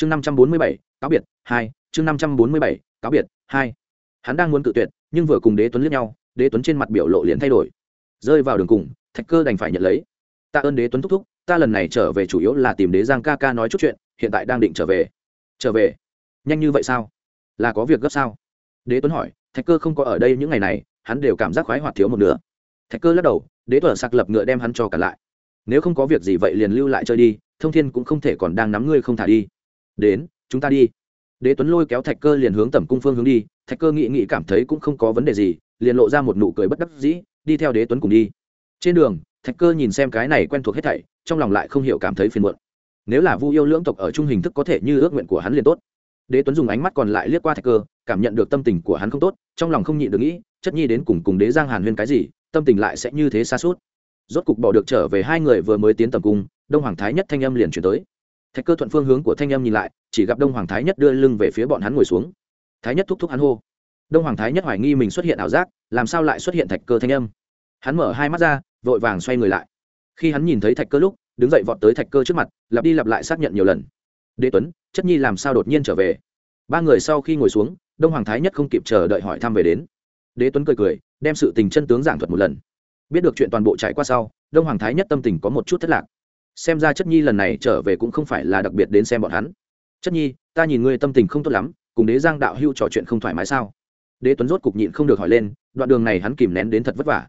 chương năm trăm bốn mươi bảy, cáo biệt, hai, chương năm trăm bốn mươi bảy, cáo biệt, hai. Hắn đang muốn cự tuyệt, nhưng vừa cùng đế tuấn liếc nhau, đế tuấn trên mặt biểu lộ liền thay đổi. Rơi vào đường cùng, thạch cơ đành phải nhận lấy. Tạ ơn đế tuấn thúc thúc, ta lần này trở về chủ yếu là tìm đế giang ca ca nói chút chuyện, hiện tại đang định trở về. Trở về? Nhanh như vậy sao? Là có việc gấp sao? Đế tuấn hỏi, thạch cơ không có ở đây những ngày này, hắn đều cảm giác khoái hoạt thiếu một nửa. Thạch cơ lắc đầu, đế tuấn sạc lập ngựa đem hắn cho cả lại. Nếu không có việc gì vậy liền lưu lại chơi đi, thông thiên cũng không thể còn đang nắm ngươi không thả đi đến, chúng ta đi. Đế tuấn lôi kéo thạch cơ liền hướng Tẩm cung phương hướng đi, thạch cơ nghị nghị cảm thấy cũng không có vấn đề gì, liền lộ ra một nụ cười bất đắc dĩ, đi theo đế tuấn cùng đi. Trên đường, thạch cơ nhìn xem cái này quen thuộc hết thảy, trong lòng lại không hiểu cảm thấy phiền muộn. Nếu là vu yêu lưỡng tộc ở chung hình thức có thể như ước nguyện của hắn liền tốt. Đế tuấn dùng ánh mắt còn lại liếc qua thạch cơ, cảm nhận được tâm tình của hắn không tốt, trong lòng không nhịn được nghĩ, chất nhi đến cùng cùng đế giang hàn huyên cái gì, tâm tình lại sẽ như thế xa suốt. Rốt cục bỏ được trở về hai người vừa mới tiến tầm cung, đông hoàng thái nhất thanh âm liền chuyển tới thạch cơ thuận phương hướng của thanh âm nhìn lại, chỉ gặp đông hoàng thái nhất đưa lưng về phía bọn hắn ngồi xuống. Thái nhất thúc thúc hắn hô. Đông hoàng thái nhất hoài nghi mình xuất hiện ảo giác, làm sao lại xuất hiện thạch cơ thanh âm? Hắn mở hai mắt ra, vội vàng xoay người lại. Khi hắn nhìn thấy thạch cơ lúc, đứng dậy vọt tới thạch cơ trước mặt, lặp đi lặp lại xác nhận nhiều lần. Đế tuấn, chất nhi làm sao đột nhiên trở về? Ba người sau khi ngồi xuống, đông hoàng thái nhất không kịp chờ đợi hỏi thăm về đến. Đế tuấn cười cười, đem sự tình chân tướng giảng thuật một lần. Biết được chuyện toàn bộ trải qua sau, đông hoàng thái nhất tâm tình có một chút thất lạc xem ra chất nhi lần này trở về cũng không phải là đặc biệt đến xem bọn hắn. Chất nhi, ta nhìn ngươi tâm tình không tốt lắm, cùng đế giang đạo hưu trò chuyện không thoải mái sao? Đế tuấn rốt cục nhịn không được hỏi lên, đoạn đường này hắn kìm nén đến thật vất vả.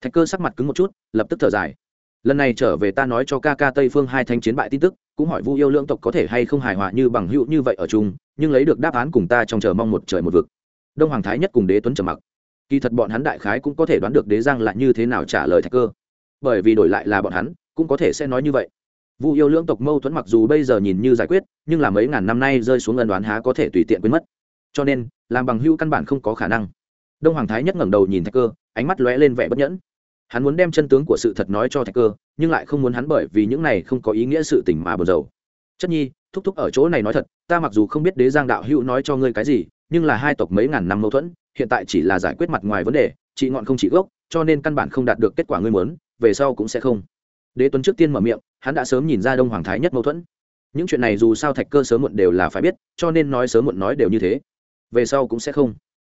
Thạch cơ sắc mặt cứng một chút, lập tức thở dài. Lần này trở về ta nói cho ca ca tây phương hai thanh chiến bại tin tức, cũng hỏi vu yêu lưỡng tộc có thể hay không hài hòa như bằng hữu như vậy ở chung, nhưng lấy được đáp án cùng ta trong chờ mong một trời một vực. Đông hoàng thái nhất cùng đế tuấn trầm mặc. Kỳ thật bọn hắn đại khái cũng có thể đoán được đế giang là như thế nào trả lời thạch cơ. Bởi vì đổi lại là bọn hắn cũng có thể sẽ nói như vậy. Vu yêu lưỡng tộc mâu thuẫn mặc dù bây giờ nhìn như giải quyết, nhưng là mấy ngàn năm nay rơi xuống ân đoán há có thể tùy tiện quên mất. Cho nên, làm bằng hữu căn bản không có khả năng. Đông hoàng thái nhất ngẩng đầu nhìn thạch cơ, ánh mắt lóe lên vẻ bất nhẫn. Hắn muốn đem chân tướng của sự thật nói cho thạch cơ, nhưng lại không muốn hắn bởi vì những này không có ý nghĩa sự tình mà buồn rầu. Chất nhi, thúc thúc ở chỗ này nói thật, ta mặc dù không biết đế giang đạo hữu nói cho ngươi cái gì, nhưng là hai tộc mấy ngàn năm mâu thuẫn, hiện tại chỉ là giải quyết mặt ngoài vấn đề trị ngọn không trị gốc, cho nên căn bản không đạt được kết quả ngươi muốn, về sau cũng sẽ không đế tuấn trước tiên mở miệng, hắn đã sớm nhìn ra đông hoàng thái nhất mâu thuẫn. Những chuyện này dù sao thạch cơ sớm muộn đều là phải biết, cho nên nói sớm muộn nói đều như thế. Về sau cũng sẽ không.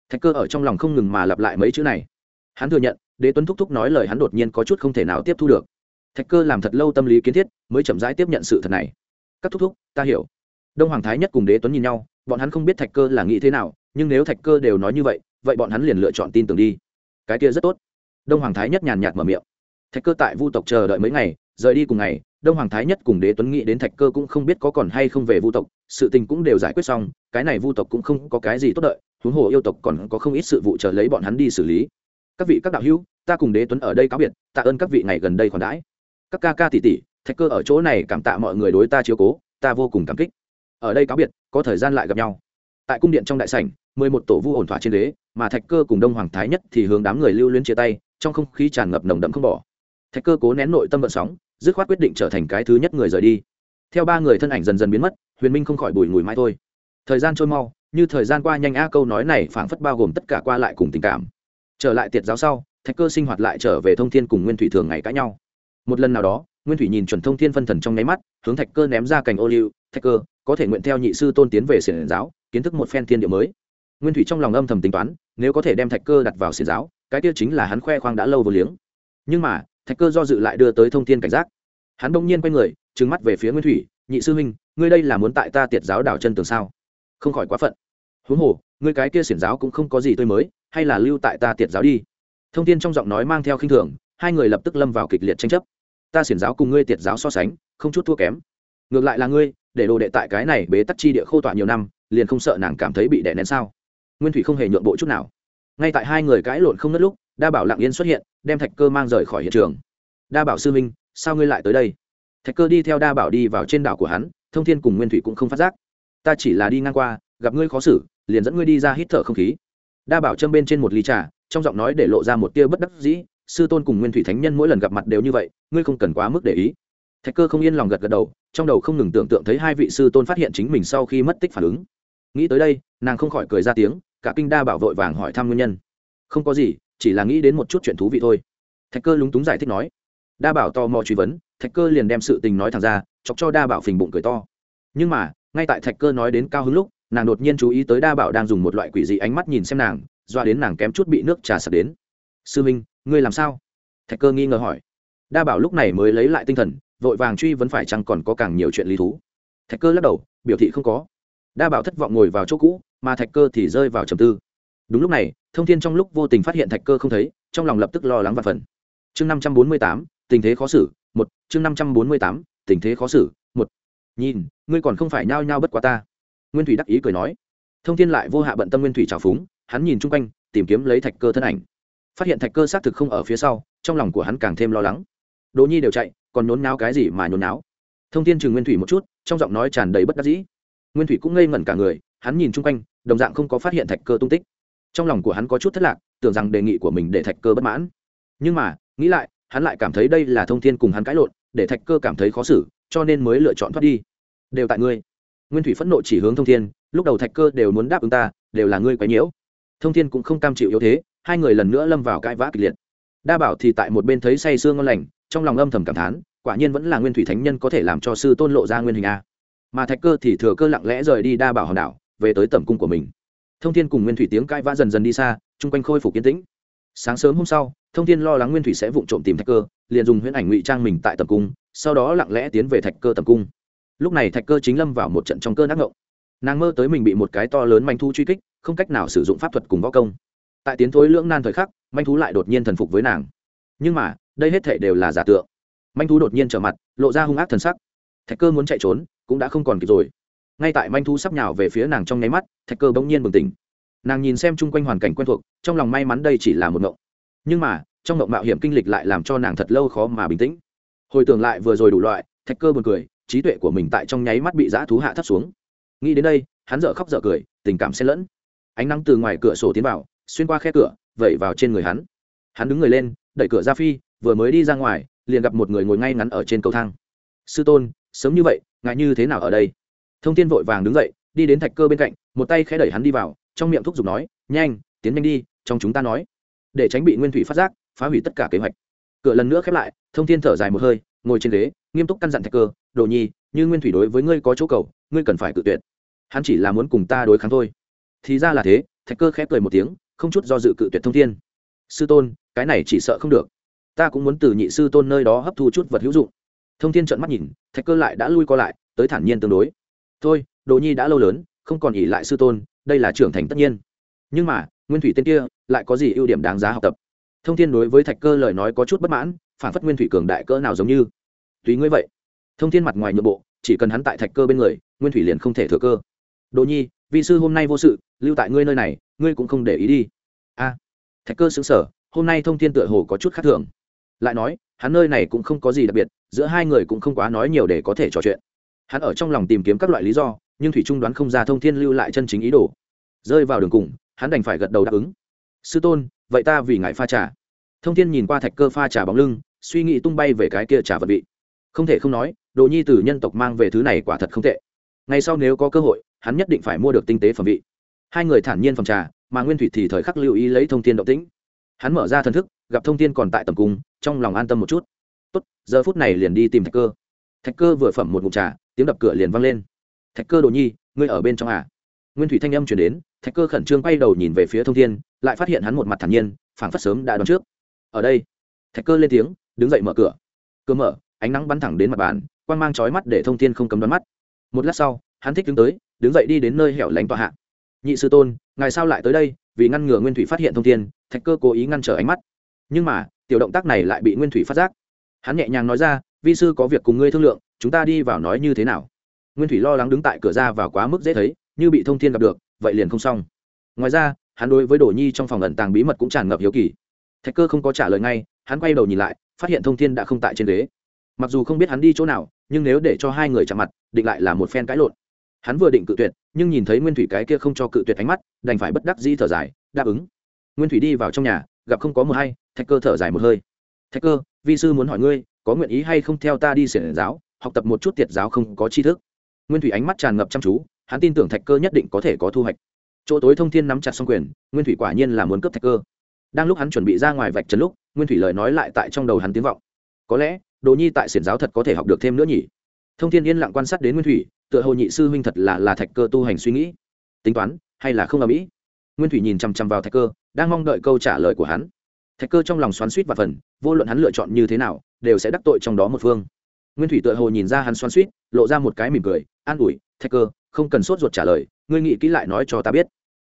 Thạch cơ ở trong lòng không ngừng mà lặp lại mấy chữ này. Hắn thừa nhận, đế tuấn thúc thúc nói lời hắn đột nhiên có chút không thể nào tiếp thu được. Thạch cơ làm thật lâu tâm lý kiến thiết, mới chậm rãi tiếp nhận sự thật này. Các thúc thúc, ta hiểu. Đông hoàng thái nhất cùng đế tuấn nhìn nhau, bọn hắn không biết thạch cơ là nghĩ thế nào, nhưng nếu thạch cơ đều nói như vậy vậy bọn hắn liền lựa chọn tin tưởng đi. Cái kia rất tốt. Đông hoàng thái nhất nhàn nhạt mở miệng thạch cơ tại vu tộc chờ đợi mấy ngày, rời đi cùng ngày, đông hoàng thái nhất cùng đế tuấn nghĩ đến thạch cơ cũng không biết có còn hay không về vu tộc, sự tình cũng đều giải quyết xong, cái này vu tộc cũng không có cái gì tốt đợi, huống hồ yêu tộc còn có không ít sự vụ chờ lấy bọn hắn đi xử lý. Các vị, các đạo hữu, ta cùng đế tuấn ở đây cáo biệt, tạ ơn các vị ngày gần đây còn đãi. Các ca ca tỷ tỷ, thạch cơ ở chỗ này cảm tạ mọi người đối ta chiếu cố, ta vô cùng cảm kích. Ở đây cáo biệt, có thời gian lại gặp nhau. Tại cung điện trong đại sảnh, mười một tổ vu ổn thỏa trên đế, mà thạch cơ cùng đông hoàng thái nhất thì hướng đám người lưu luyến chia tay, trong không khí tràn ngập nồng đậm không bỏ thạch cơ cố nén nội tâm vận sóng, dứt khoát quyết định trở thành cái thứ nhất người rời đi. Theo ba người thân ảnh dần dần biến mất, huyền minh không khỏi bùi ngùi mãi thôi. Thời gian trôi mau, như thời gian qua nhanh a câu nói này phảng phất bao gồm tất cả qua lại cùng tình cảm. Trở lại tiệt giáo sau, thạch cơ sinh hoạt lại trở về thông thiên cùng nguyên thủy thường ngày cãi nhau. Một lần nào đó, nguyên thủy nhìn chuẩn thông thiên phân thần trong nháy mắt, hướng thạch cơ ném ra cành ô liu. Thạch cơ, có thể nguyện theo nhị sư tôn tiến về xiển giáo, kiến thức một phen thiên địa mới. Nguyên thủy trong lòng âm thầm tính toán, nếu có thể đem thạch cơ đặt vào xiển giáo, cái tiêu chính là hắn khoe khoang đã lâu vô liếng. Nhưng mà thạch cơ do dự lại đưa tới thông thiên cảnh giác. Hắn bỗng nhiên quay người, trừng mắt về phía nguyên thủy, nhị sư huynh, ngươi đây là muốn tại ta tiệt giáo đảo chân tường sao? Không khỏi quá phận. Huống hồ, ngươi cái kia xiển giáo cũng không có gì tươi mới, hay là lưu tại ta tiệt giáo đi. Thông tin trong giọng nói mang theo khinh thường, hai người lập tức lâm vào kịch liệt tranh chấp. Ta xiển giáo cùng ngươi tiệt giáo so sánh, không chút thua kém. Ngược lại là ngươi, để đồ đệ tại cái này bế tắc chi địa khô tọa nhiều năm, liền không sợ nàng cảm thấy bị đè nén sao? Nguyên thủy không hề nhượng bộ chút nào. Ngay tại hai người cãi lộn không nứt lúc đa bảo lặng yên xuất hiện, đem thạch cơ mang rời khỏi hiện trường. Đa bảo sư minh sao ngươi lại tới đây? Thạch cơ đi theo đa bảo đi vào trên đảo của hắn, thông thiên cùng nguyên thủy cũng không phát giác. Ta chỉ là đi ngang qua, gặp ngươi khó xử, liền dẫn ngươi đi ra hít thở không khí. Đa bảo châm bên trên một ly trà, trong giọng nói để lộ ra một tia bất đắc dĩ, sư tôn cùng nguyên thủy thánh nhân mỗi lần gặp mặt đều như vậy, ngươi không cần quá mức để ý. Thạch cơ không yên lòng gật gật đầu, trong đầu không ngừng tưởng tượng thấy hai vị sư tôn phát hiện chính mình sau khi mất tích phản ứng. Nghĩ tới đây, nàng không khỏi cười ra tiếng, cả kinh đa bảo vội vàng hỏi thăm nguyên nhân. Không có gì chỉ là nghĩ đến một chút chuyện thú vị thôi. Thạch cơ lúng túng giải thích nói. Đa bảo to mò truy vấn, thạch cơ liền đem sự tình nói thẳng ra, chọc cho đa bảo phình bụng cười to. Nhưng mà, ngay tại thạch cơ nói đến cao hứng lúc, nàng đột nhiên chú ý tới đa bảo đang dùng một loại quỷ dị ánh mắt nhìn xem nàng, doa đến nàng kém chút bị nước trà sập đến. Sư minh, ngươi làm sao? Thạch cơ nghi ngờ hỏi. Đa bảo lúc này mới lấy lại tinh thần, vội vàng truy vấn phải chăng còn có càng nhiều chuyện lý thú. Thạch cơ lắc đầu, biểu thị không có. Đa bảo thất vọng ngồi vào chỗ cũ, mà thạch cơ thì rơi vào trầm tư đúng lúc này, thông thiên trong lúc vô tình phát hiện thạch cơ không thấy, trong lòng lập tức lo lắng và phần chương năm trăm bốn mươi tám, tình thế khó xử, một, chương năm trăm bốn mươi tám, tình thế khó xử, một. Nhìn, ngươi còn không phải nhao nhao bất quá ta. Nguyên thủy đắc ý cười nói. Thông thiên lại vô hạ bận tâm nguyên thủy trào phúng, hắn nhìn chung quanh, tìm kiếm lấy thạch cơ thân ảnh. Phát hiện thạch cơ xác thực không ở phía sau, trong lòng của hắn càng thêm lo lắng. Đỗ nhi đều chạy, còn nhốn náo cái gì mà nhốn náo thông thiên chừng nguyên thủy một chút, trong giọng nói tràn đầy bất đắc dĩ. Nguyên thủy cũng ngây ngẩn cả người, hắn nhìn chung quanh, đồng dạng không có phát hiện thạch cơ tung tích trong lòng của hắn có chút thất lạc, tưởng rằng đề nghị của mình để thạch cơ bất mãn. Nhưng mà, nghĩ lại, hắn lại cảm thấy đây là thông thiên cùng hắn cãi lộn, để thạch cơ cảm thấy khó xử, cho nên mới lựa chọn thoát đi. Đều tại ngươi. Nguyên thủy phẫn nộ chỉ hướng thông thiên, lúc đầu thạch cơ đều muốn đáp ứng ta, đều là ngươi quấy nhiễu. Thông thiên cũng không cam chịu yếu thế, hai người lần nữa lâm vào cãi vã kịch liệt. Đa bảo thì tại một bên thấy say sương ngon lành, trong lòng âm thầm cảm thán, quả nhiên vẫn là nguyên thủy thánh nhân có thể làm cho sư tôn lộ ra nguyên hình a. Mà thạch cơ thì thừa cơ lặng lẽ rời đi đa bảo hòn đảo, về tới tầm cung của mình thông thiên cùng nguyên thủy tiếng cãi vã dần dần đi xa, chung quanh khôi phục kiến tĩnh. Sáng sớm hôm sau, thông thiên lo lắng nguyên thủy sẽ vụng trộm tìm thạch cơ, liền dùng huyễn ảnh ngụy trang mình tại tầm cung, sau đó lặng lẽ tiến về thạch cơ tầm cung. Lúc này thạch cơ chính lâm vào một trận trong cơn ác ngộng. Nàng mơ tới mình bị một cái to lớn manh thu truy kích, không cách nào sử dụng pháp thuật cùng võ công. Tại tiến thối lưỡng nan thời khắc, manh thú lại đột nhiên thần phục với nàng. Nhưng mà, đây hết thể đều là giả tượng. Manh thú đột nhiên trở mặt, lộ ra hung ác thần sắc. Thạch cơ muốn chạy trốn, cũng đã không còn kịp rồi ngay tại manh thu sắp nhào về phía nàng trong nháy mắt, thạch cơ bỗng nhiên bừng tỉnh. Nàng nhìn xem chung quanh hoàn cảnh quen thuộc, trong lòng may mắn đây chỉ là một ngộng. Nhưng mà, trong ngộng mạo hiểm kinh lịch lại làm cho nàng thật lâu khó mà bình tĩnh. Hồi tưởng lại vừa rồi đủ loại, thạch cơ buồn cười, trí tuệ của mình tại trong nháy mắt bị dã thú hạ thấp xuống. Nghĩ đến đây, hắn dở khóc dở cười, tình cảm xen lẫn. Ánh nắng từ ngoài cửa sổ tiến vào, xuyên qua khe cửa, vẩy vào trên người hắn. Hắn đứng người lên, đẩy cửa ra phi, vừa mới đi ra ngoài, liền gặp một người ngồi ngay ngắn ở trên cầu thang. Sư tôn, sớm như vậy ngại như thế nào ở đây? Thông tin vội vàng đứng dậy, đi đến thạch cơ bên cạnh, một tay khẽ đẩy hắn đi vào, trong miệng thúc giục nói, nhanh, tiến nhanh đi, trong chúng ta nói. Để tránh bị nguyên thủy phát giác, phá hủy tất cả kế hoạch. Cửa lần nữa khép lại, thông thiên thở dài một hơi, ngồi trên ghế, nghiêm túc căn dặn thạch cơ, đồ nhi, như nguyên thủy đối với ngươi có chỗ cầu, ngươi cần phải tự tuyệt. Hắn chỉ là muốn cùng ta đối kháng thôi. Thì ra là thế, thạch cơ khép cười một tiếng, không chút do dự cự tuyệt thông thiên. Sư tôn, cái này chỉ sợ không được. Ta cũng muốn từ nhị sư tôn nơi đó hấp thu chút vật hữu dụng. Thông thiên trợn mắt nhìn, thạch cơ lại đã lui co lại, tới thản nhiên tương đối thôi, đồ nhi đã lâu lớn, không còn ỉ lại sư tôn, đây là trưởng thành tất nhiên. Nhưng mà, nguyên thủy tên kia, lại có gì ưu điểm đáng giá học tập? Thông thiên đối với thạch cơ lời nói có chút bất mãn phản phất nguyên thủy cường đại cỡ nào giống như. Tùy ngươi vậy. Thông thiên mặt ngoài nhượng bộ, chỉ cần hắn tại thạch cơ bên người, nguyên thủy liền không thể thừa cơ. Đồ nhi vị sư hôm nay vô sự, lưu tại ngươi nơi này, ngươi cũng không để ý đi. A. Thạch cơ xứng sở hôm nay thông thiên tựa hồ có chút khác thường. Lại nói, hắn nơi này cũng không có gì đặc biệt, giữa hai người cũng không quá nói nhiều để có thể trò chuyện hắn ở trong lòng tìm kiếm các loại lý do, nhưng thủy trung đoán không ra thông thiên lưu lại chân chính ý đồ. Rơi vào đường cùng, hắn đành phải gật đầu đáp ứng. Sư tôn, vậy ta vì ngài pha trà. Thông thiên nhìn qua thạch cơ pha trà bóng lưng, suy nghĩ tung bay về cái kia trà vật vị. Không thể không nói, đồ nhi từ nhân tộc mang về thứ này quả thật không tệ. Ngay sau nếu có cơ hội, hắn nhất định phải mua được tinh tế phẩm vị. Hai người thản nhiên phòng trà, mà nguyên thủy thì thời khắc lưu ý lấy thông tin động tĩnh. Hắn mở ra thần thức, gặp thông tin còn tại tầm cung, trong lòng an tâm một chút. Tốt, giờ phút này liền đi tìm thạch cơ thạch cơ vừa phẩm một ngụm trà, tiếng đập cửa liền vang lên. Thạch cơ đồ nhi, ngươi ở bên trong à? Nguyên thủy thanh âm chuyển đến, thạch cơ khẩn trương quay đầu nhìn về phía thông thiên, lại phát hiện hắn một mặt thản nhiên, phảng phất sớm đã đón trước. Ở đây. Thạch cơ lên tiếng, đứng dậy mở cửa. Cửa mở, ánh nắng bắn thẳng đến mặt bàn quan g mang trói mắt để thông thiên không cấm đón mắt. Một lát sau, hắn thích đứng tới, đứng dậy đi đến nơi hẻo lánh tọa hạ. Nhị sư tôn, ngài sao lại tới đây? Vì ngăn ngừa nguyên thủy phát hiện thông thiên, thạch cơ cố ý ngăn trở ánh mắt. Nhưng mà, tiểu động tác này lại bị nguyên thủy phát giác. Hắn nhẹ nhàng nói ra vi sư có việc cùng ngươi thương lượng, chúng ta đi vào nói như thế nào? Nguyên thủy lo lắng đứng tại cửa ra vào quá mức dễ thấy, như bị thông thiên gặp được, vậy liền không xong. Ngoài ra, hắn đối với đồ nhi trong phòng ẩn tàng bí mật cũng tràn ngập hiếu kỳ. Thạch cơ không có trả lời ngay, hắn quay đầu nhìn lại, phát hiện thông thiên đã không tại trên ghế. Mặc dù không biết hắn đi chỗ nào, nhưng nếu để cho hai người chạm mặt, định lại là một phen cãi lộn. Hắn vừa định cự tuyệt, nhưng nhìn thấy nguyên thủy cái kia không cho cự tuyệt ánh mắt, đành phải bất đắc dĩ thở dài, đáp ứng. Nguyên thủy đi vào trong nhà, gặp không có mờ hay, thạch cơ thở dài một hơi. Thạch cơ, vi sư muốn hỏi ngươi có nguyện ý hay không theo ta đi xiển giáo, học tập một chút tiệt giáo không có tri thức. Nguyên thủy ánh mắt tràn ngập chăm chú, hắn tin tưởng thạch cơ nhất định có thể có thu hoạch. Chỗ tối thông thiên nắm chặt xong quyền, nguyên thủy quả nhiên là muốn cướp thạch cơ. Đang lúc hắn chuẩn bị ra ngoài vạch trần lúc, nguyên thủy lời nói lại tại trong đầu hắn tiếng vọng. Có lẽ, đồ nhi tại xiển giáo thật có thể học được thêm nữa nhỉ? Thông thiên yên lặng quan sát đến nguyên thủy, tựa hồ nhị sư huynh thật là là thạch cơ tu hành suy nghĩ. Tính toán, hay là không ở mỹ nguyên thủy nhìn chằm chằm vào thạch cơ, đang mong đợi câu trả lời của hắn. Thạch cơ trong lòng xoắn suýt và phần, vô luận hắn lựa chọn như thế nào đều sẽ đắc tội trong đó một phương. Nguyên thủy tựa hồ nhìn ra hắn xoắn suýt lộ ra một cái mỉm cười, an ủi, thạch cơ, không cần sốt ruột trả lời, ngươi nghĩ kỹ lại nói cho ta biết.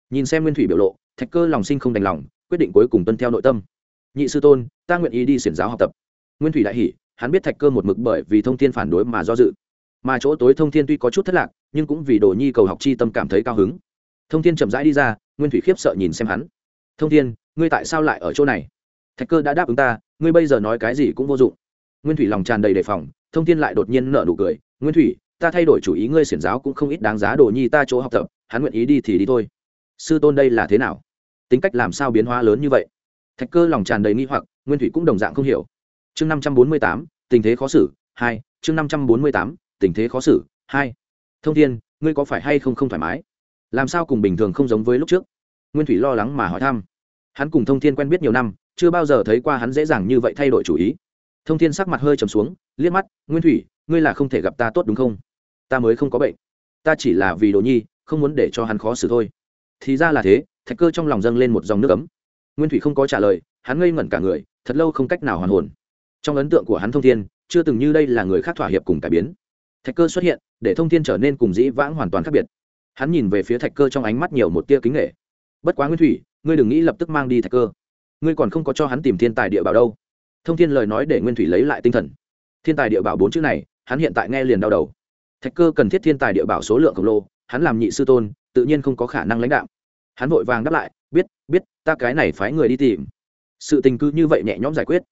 Nhìn xem nguyên thủy biểu lộ, thạch cơ lòng sinh không đành lòng, quyết định cuối cùng tuân theo nội tâm. Nhị sư tôn, ta nguyện ý đi xiển giáo học tập. Nguyên thủy đại hỉ, hắn biết thạch cơ một mực bởi vì thông thiên phản đối mà do dự. Mà chỗ tối thông thiên tuy có chút thất lạc, nhưng cũng vì đồ nhi cầu học chi tâm cảm thấy cao hứng. Thông thiên chậm rãi đi ra, nguyên thủy khiếp sợ nhìn xem hắn. Thông thiên, ngươi tại sao lại ở chỗ này? Thạch cơ đã đáp ứng ta, ngươi bây giờ nói cái gì cũng vô dụng nguyên thủy lòng tràn đầy đề phòng, thông thiên lại đột nhiên nở nụ cười, nguyên thủy, ta thay đổi chủ ý, ngươi xiển giáo cũng không ít đáng giá đồ nhi ta chỗ học tập, hắn nguyện ý đi thì đi thôi. Sư tôn đây là thế nào? Tính cách làm sao biến hóa lớn như vậy? Thạch cơ lòng tràn đầy nghi hoặc, nguyên thủy cũng đồng dạng không hiểu. Chương năm trăm bốn mươi tám, tình thế khó xử, hai, chương năm trăm bốn mươi tám, tình thế khó xử, hai. Thông thiên, ngươi có phải hay không không thoải mái? Làm sao cùng bình thường không giống với lúc trước? Nguyên thủy lo lắng mà hỏi thăm. Hắn cùng thông thiên quen biết nhiều năm, chưa bao giờ thấy qua hắn dễ dàng như vậy thay đổi chủ ý thông thiên sắc mặt hơi trầm xuống, liếc mắt, nguyên thủy, ngươi là không thể gặp ta tốt đúng không? Ta mới không có bệnh. Ta chỉ là vì đồ nhi, không muốn để cho hắn khó xử thôi. Thì ra là thế, thạch cơ trong lòng dâng lên một dòng nước ấm. Nguyên thủy không có trả lời, hắn ngây ngẩn cả người, thật lâu không cách nào hoàn hồn. Trong ấn tượng của hắn thông thiên, chưa từng như đây là người khác thỏa hiệp cùng cải biến. Thạch cơ xuất hiện, để thông thiên trở nên cùng dĩ vãng hoàn toàn khác biệt. Hắn nhìn về phía thạch cơ trong ánh mắt nhiều một tia kính nghệ bất quá nguyên thủy, ngươi đừng nghĩ lập tức mang đi thạch cơ. Ngươi còn không có cho hắn tìm thiên tài địa bảo đâu thông thiên lời nói để nguyên thủy lấy lại tinh thần. Thiên tài địa bảo bốn chữ này, hắn hiện tại nghe liền đau đầu. Thạch cơ cần thiết thiên tài địa bảo số lượng khổng lồ, hắn làm nhị sư tôn, tự nhiên không có khả năng lãnh đạo hắn vội vàng đáp lại, biết biết, ta cái này phái người đi tìm. Sự tình cứ như vậy nhẹ nhõm giải quyết.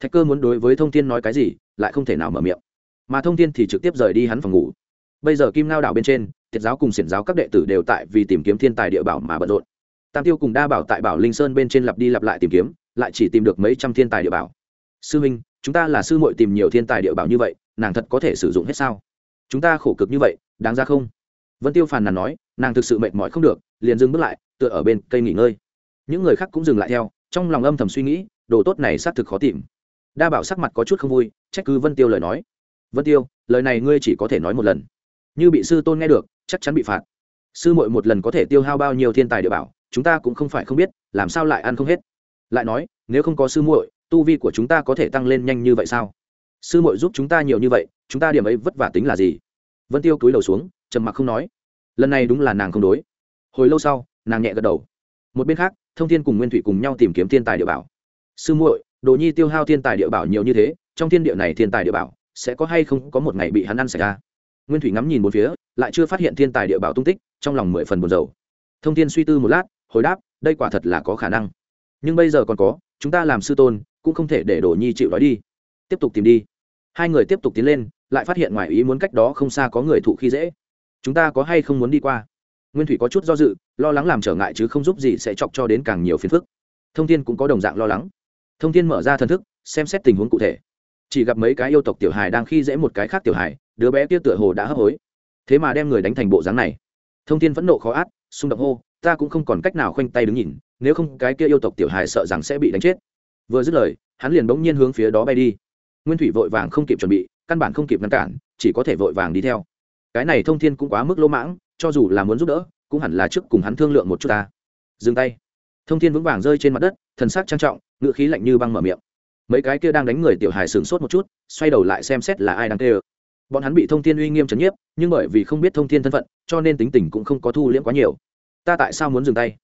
Thạch cơ muốn đối với thông Thiên nói cái gì, lại không thể nào mở miệng. Mà thông Thiên thì trực tiếp rời đi hắn phòng ngủ. Bây giờ kim ngao đảo bên trên, thiệt giáo cùng xiển giáo các đệ tử đều tại vì tìm kiếm thiên tài địa bảo mà bận rộn. Tam tiêu cùng đa bảo tại bảo linh sơn bên trên lặp đi lặp lại tìm kiếm, lại chỉ tìm được mấy trăm thiên tài địa bảo sư minh chúng ta là sư muội tìm nhiều thiên tài địa bảo như vậy, nàng thật có thể sử dụng hết sao? Chúng ta khổ cực như vậy, đáng ra không? Vân tiêu phàn nàn nói, nàng thực sự mệt mỏi không được, liền dừng bước lại, tựa ở bên cây nghỉ ngơi. Những người khác cũng dừng lại theo, trong lòng âm thầm suy nghĩ, đồ tốt này xác thực khó tìm. Đa bảo sắc mặt có chút không vui, trách cứ vân tiêu lời nói. Vân tiêu, lời này ngươi chỉ có thể nói một lần. Như bị sư tôn nghe được, chắc chắn bị phạt. Sư muội một lần có thể tiêu hao bao nhiêu thiên tài địa bảo, chúng ta cũng không phải không biết, làm sao lại ăn không hết. Lại nói, nếu không có sư muội tu vi của chúng ta có thể tăng lên nhanh như vậy sao? Sư muội giúp chúng ta nhiều như vậy, chúng ta điểm ấy vất vả tính là gì? Vân tiêu cúi đầu xuống, trầm mặc không nói. Lần này đúng là nàng không đối. Hồi lâu sau, nàng nhẹ gật đầu. Một bên khác, thông thiên cùng nguyên thủy cùng nhau tìm kiếm thiên tài địa bảo. Sư muội, đồ nhi tiêu hao thiên tài địa bảo nhiều như thế, trong thiên địa này thiên tài địa bảo, sẽ có hay không có một ngày bị hắn ăn xảy ra? Nguyên thủy ngắm nhìn một phía, lại chưa phát hiện thiên tài địa bảo tung tích, trong lòng mười phần buồn dầu thông thiên suy tư một lát, hồi đáp, đây quả thật là có khả năng. Nhưng bây giờ còn có, chúng ta làm sư tôn cũng không thể để đồ nhi chịu đói đi. Tiếp tục tìm đi. Hai người tiếp tục tiến lên, lại phát hiện ngoài ý muốn cách đó không xa có người thụ khi dễ. Chúng ta có hay không muốn đi qua? Nguyên thủy có chút do dự, lo lắng làm trở ngại chứ không giúp gì sẽ chọc cho đến càng nhiều phiền phức. Thông tin cũng có đồng dạng lo lắng. Thông tin mở ra thần thức, xem xét tình huống cụ thể. Chỉ gặp mấy cái yêu tộc tiểu hài đang khi dễ một cái khác tiểu hài, đứa bé kia tựa hồ đã hấp hối. Thế mà đem người đánh thành bộ dáng này. Thông tin vẫn nộ khó át, xung động hô, ta cũng không còn cách nào khoanh tay đứng nhìn, nếu không cái kia yêu tộc tiểu hài sợ rằng sẽ bị đánh chết vừa dứt lời, hắn liền bỗng nhiên hướng phía đó bay đi. Nguyên thủy vội vàng không kịp chuẩn bị, căn bản không kịp ngăn cản, chỉ có thể vội vàng đi theo. Cái này thông thiên cũng quá mức lỗ mãng, cho dù là muốn giúp đỡ, cũng hẳn là trước cùng hắn thương lượng một chút ta. Dừng tay. Thông thiên vững vàng rơi trên mặt đất, thần sắc trang trọng ngựa khí lạnh như băng mở miệng. Mấy cái kia đang đánh người tiểu hài sửng sốt một chút, xoay đầu lại xem xét là ai đang tê ơ bọn hắn bị thông thiên uy nghiêm trấn nhiếp, nhưng bởi vì không biết thông thiên thân phận, cho nên tính tình cũng không có thu liễm quá nhiều. Ta tại sao muốn dừng tay?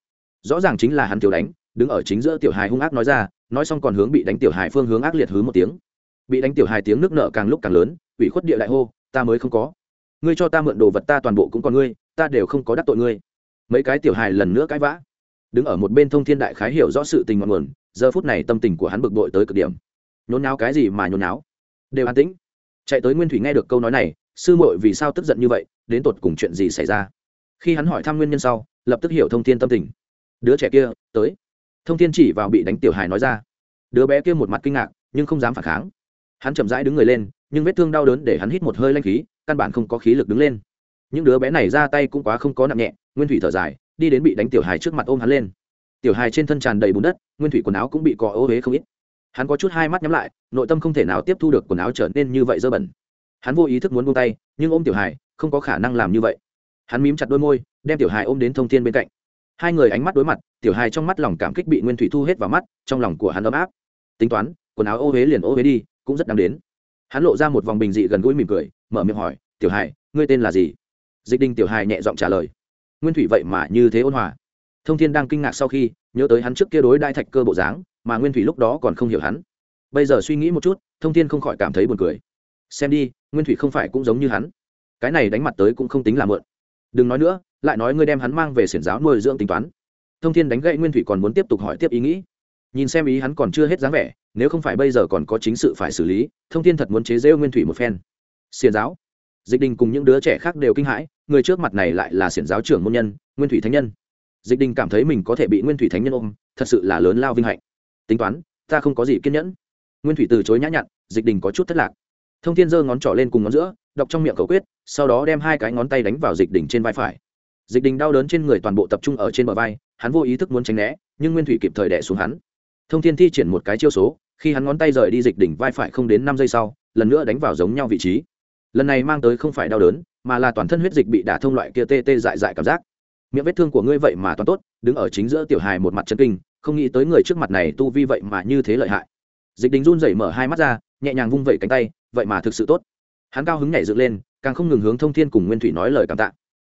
Rõ ràng chính là hắn tiểu đánh, đứng ở chính giữa tiểu hài hung ác nói ra nói xong còn hướng bị đánh tiểu hài phương hướng ác liệt hứ một tiếng. Bị đánh tiểu hài tiếng nước nợ càng lúc càng lớn, ủy khuất địa đại hô, ta mới không có. Ngươi cho ta mượn đồ vật ta toàn bộ cũng còn ngươi, ta đều không có đắc tội ngươi. Mấy cái tiểu hài lần nữa cãi vã. Đứng ở một bên thông thiên đại khái hiểu rõ sự tình ngọn nguồn, giờ phút này tâm tình của hắn bực bội tới cực điểm. Nhốn náo cái gì mà nhốn náo đều an tĩnh. Chạy tới nguyên thủy nghe được câu nói này, sư muội vì sao tức giận như vậy, đến tột cùng chuyện gì xảy ra? Khi hắn hỏi thăm nguyên nhân sau, lập tức hiểu thông thiên tâm tình. Đứa trẻ kia, tới thông thiên chỉ vào bị đánh tiểu hài nói ra. Đứa bé kia một mặt kinh ngạc, nhưng không dám phản kháng. Hắn chậm rãi đứng người lên, nhưng vết thương đau đớn để hắn hít một hơi lanh khí, căn bản không có khí lực đứng lên. Những đứa bé này ra tay cũng quá không có nặng nhẹ, nguyên thủy thở dài, đi đến bị đánh tiểu hài trước mặt ôm hắn lên. Tiểu hài trên thân tràn đầy bùn đất, nguyên thủy quần áo cũng bị cò ô huế không ít. Hắn có chút hai mắt nhắm lại, nội tâm không thể nào tiếp thu được quần áo trở nên như vậy dơ bẩn. Hắn vô ý thức muốn buông tay, nhưng ôm tiểu hài, không có khả năng làm như vậy. Hắn mím chặt đôi môi, đem tiểu hài ôm đến thông thiên bên cạnh hai người ánh mắt đối mặt, tiểu hài trong mắt lòng cảm kích bị nguyên thủy thu hết vào mắt, trong lòng của hắn ấm áp. Tính toán, quần áo ô huế liền ô huế đi, cũng rất đáng đến. Hắn lộ ra một vòng bình dị gần gũi mỉm cười, mở miệng hỏi, tiểu hài, ngươi tên là gì? Dịch đinh tiểu hài nhẹ giọng trả lời, nguyên thủy vậy mà như thế ôn hòa. Thông thiên đang kinh ngạc sau khi, nhớ tới hắn trước kia đối đai thạch cơ bộ dáng, mà nguyên thủy lúc đó còn không hiểu hắn. Bây giờ suy nghĩ một chút, thông thiên không khỏi cảm thấy buồn cười. Xem đi, nguyên thủy không phải cũng giống như hắn. Cái này đánh mặt tới cũng không tính là mượn đừng nói nữa, lại nói ngươi đem hắn mang về xiển giáo nuôi dưỡng tính toán. Thông thiên đánh gậy nguyên thủy còn muốn tiếp tục hỏi tiếp ý nghĩ. Nhìn xem ý hắn còn chưa hết dáng vẻ, nếu không phải bây giờ còn có chính sự phải xử lý, thông thiên thật muốn chế rêu nguyên thủy một phen. Xiển giáo? Dịch đình cùng những đứa trẻ khác đều kinh hãi, người trước mặt này lại là xiển giáo trưởng môn nhân, nguyên thủy thánh nhân. Dịch đình cảm thấy mình có thể bị nguyên thủy thánh nhân ôm, thật sự là lớn lao vinh hạnh. Tính toán, ta không có gì kiên nhẫn. Nguyên thủy từ chối nhã nhặn, dịch đình có chút thất lạc thông thiên giơ ngón trỏ lên cùng ngón giữa, đọc trong miệng cầu quyết, sau đó đem hai cái ngón tay đánh vào dịch đỉnh trên vai phải. Dịch đình đau đớn trên người toàn bộ tập trung ở trên bờ vai, hắn vô ý thức muốn tránh né, nhưng nguyên thủy kịp thời đẻ xuống hắn. Thông thiên thi triển một cái chiêu số, khi hắn ngón tay rời đi dịch đỉnh vai phải không đến năm giây sau, lần nữa đánh vào giống nhau vị trí. Lần này mang tới không phải đau đớn, mà là toàn thân huyết dịch bị đả thông loại kia tê tê dại dại cảm giác. Miệng vết thương của ngươi vậy mà toàn tốt, đứng ở chính giữa tiểu hài một mặt chân kinh, không nghĩ tới người trước mặt này tu vi vậy mà như thế lợi hại. Dịch đình run rẩy mở hai mắt ra, nhẹ nhàng vung vẩy cánh tay vậy mà thực sự tốt. Hắn cao hứng nhảy dựng lên, càng không ngừng hướng thông thiên cùng nguyên thủy nói lời cảm tạ.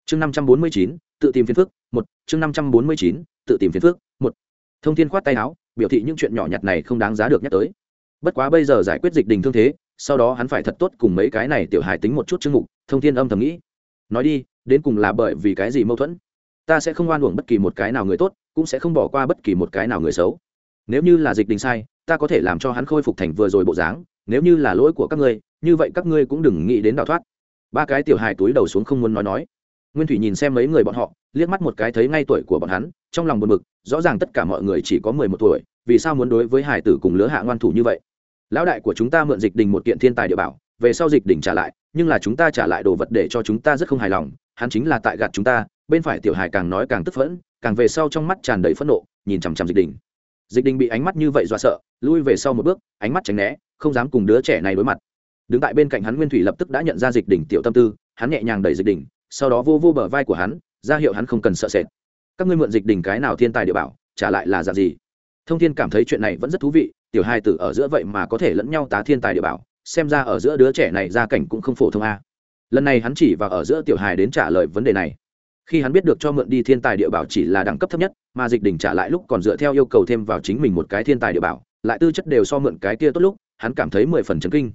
Chương năm trăm bốn mươi chín, tự tìm phiền phức, một. Chương năm trăm bốn mươi chín, tự tìm phiền phức, một. Thông thiên khoát tay áo, biểu thị những chuyện nhỏ nhặt này không đáng giá được nhắc tới. Bất quá bây giờ giải quyết dịch đình thương thế, sau đó hắn phải thật tốt cùng mấy cái này tiểu hài tính một chút chương mục, thông thiên âm thầm nghĩ. Nói đi, đến cùng là bởi vì cái gì mâu thuẫn? Ta sẽ không oan uổng bất kỳ một cái nào người tốt, cũng sẽ không bỏ qua bất kỳ một cái nào người xấu. Nếu như là dịch đình sai, ta có thể làm cho hắn khôi phục thành vừa rồi bộ dáng nếu như là lỗi của các ngươi, như vậy các ngươi cũng đừng nghĩ đến đào thoát. Ba cái tiểu hài túi đầu xuống không muốn nói nói. Nguyên thủy nhìn xem mấy người bọn họ, liếc mắt một cái thấy ngay tuổi của bọn hắn, trong lòng buồn bực, rõ ràng tất cả mọi người chỉ có mười một tuổi, vì sao muốn đối với hải tử cùng lứa hạ ngoan thủ như vậy? Lão đại của chúng ta mượn dịch đình một kiện thiên tài địa bảo, về sau dịch đình trả lại, nhưng là chúng ta trả lại đồ vật để cho chúng ta rất không hài lòng, hắn chính là tại gạt chúng ta, bên phải tiểu hài càng nói càng tức phẫn, càng về sau trong mắt tràn đầy phẫn nộ, nhìn chằm chằm dịch đình. Dịch đình bị ánh mắt như vậy dọa sợ, lui về sau một bước, ánh mắt tránh né không dám cùng đứa trẻ này đối mặt. Đứng tại bên cạnh hắn nguyên thủy lập tức đã nhận ra dịch đỉnh tiểu tâm tư, hắn nhẹ nhàng đẩy dịch đỉnh, sau đó vô vô bờ vai của hắn, ra hiệu hắn không cần sợ sệt. Các ngươi mượn dịch đỉnh cái nào thiên tài địa bảo, trả lại là dạng gì? Thông thiên cảm thấy chuyện này vẫn rất thú vị, tiểu hai tử ở giữa vậy mà có thể lẫn nhau tá thiên tài địa bảo, xem ra ở giữa đứa trẻ này gia cảnh cũng không phổ thông a. Lần này hắn chỉ vào ở giữa tiểu hài đến trả lời vấn đề này. Khi hắn biết được cho mượn đi thiên tài địa bảo chỉ là đẳng cấp thấp nhất, mà dịch đỉnh trả lại lúc còn dựa theo yêu cầu thêm vào chính mình một cái thiên tài địa bảo, lại tư chất đều so mượn cái kia tốt lúc hắn cảm thấy mười phần chấn kinh.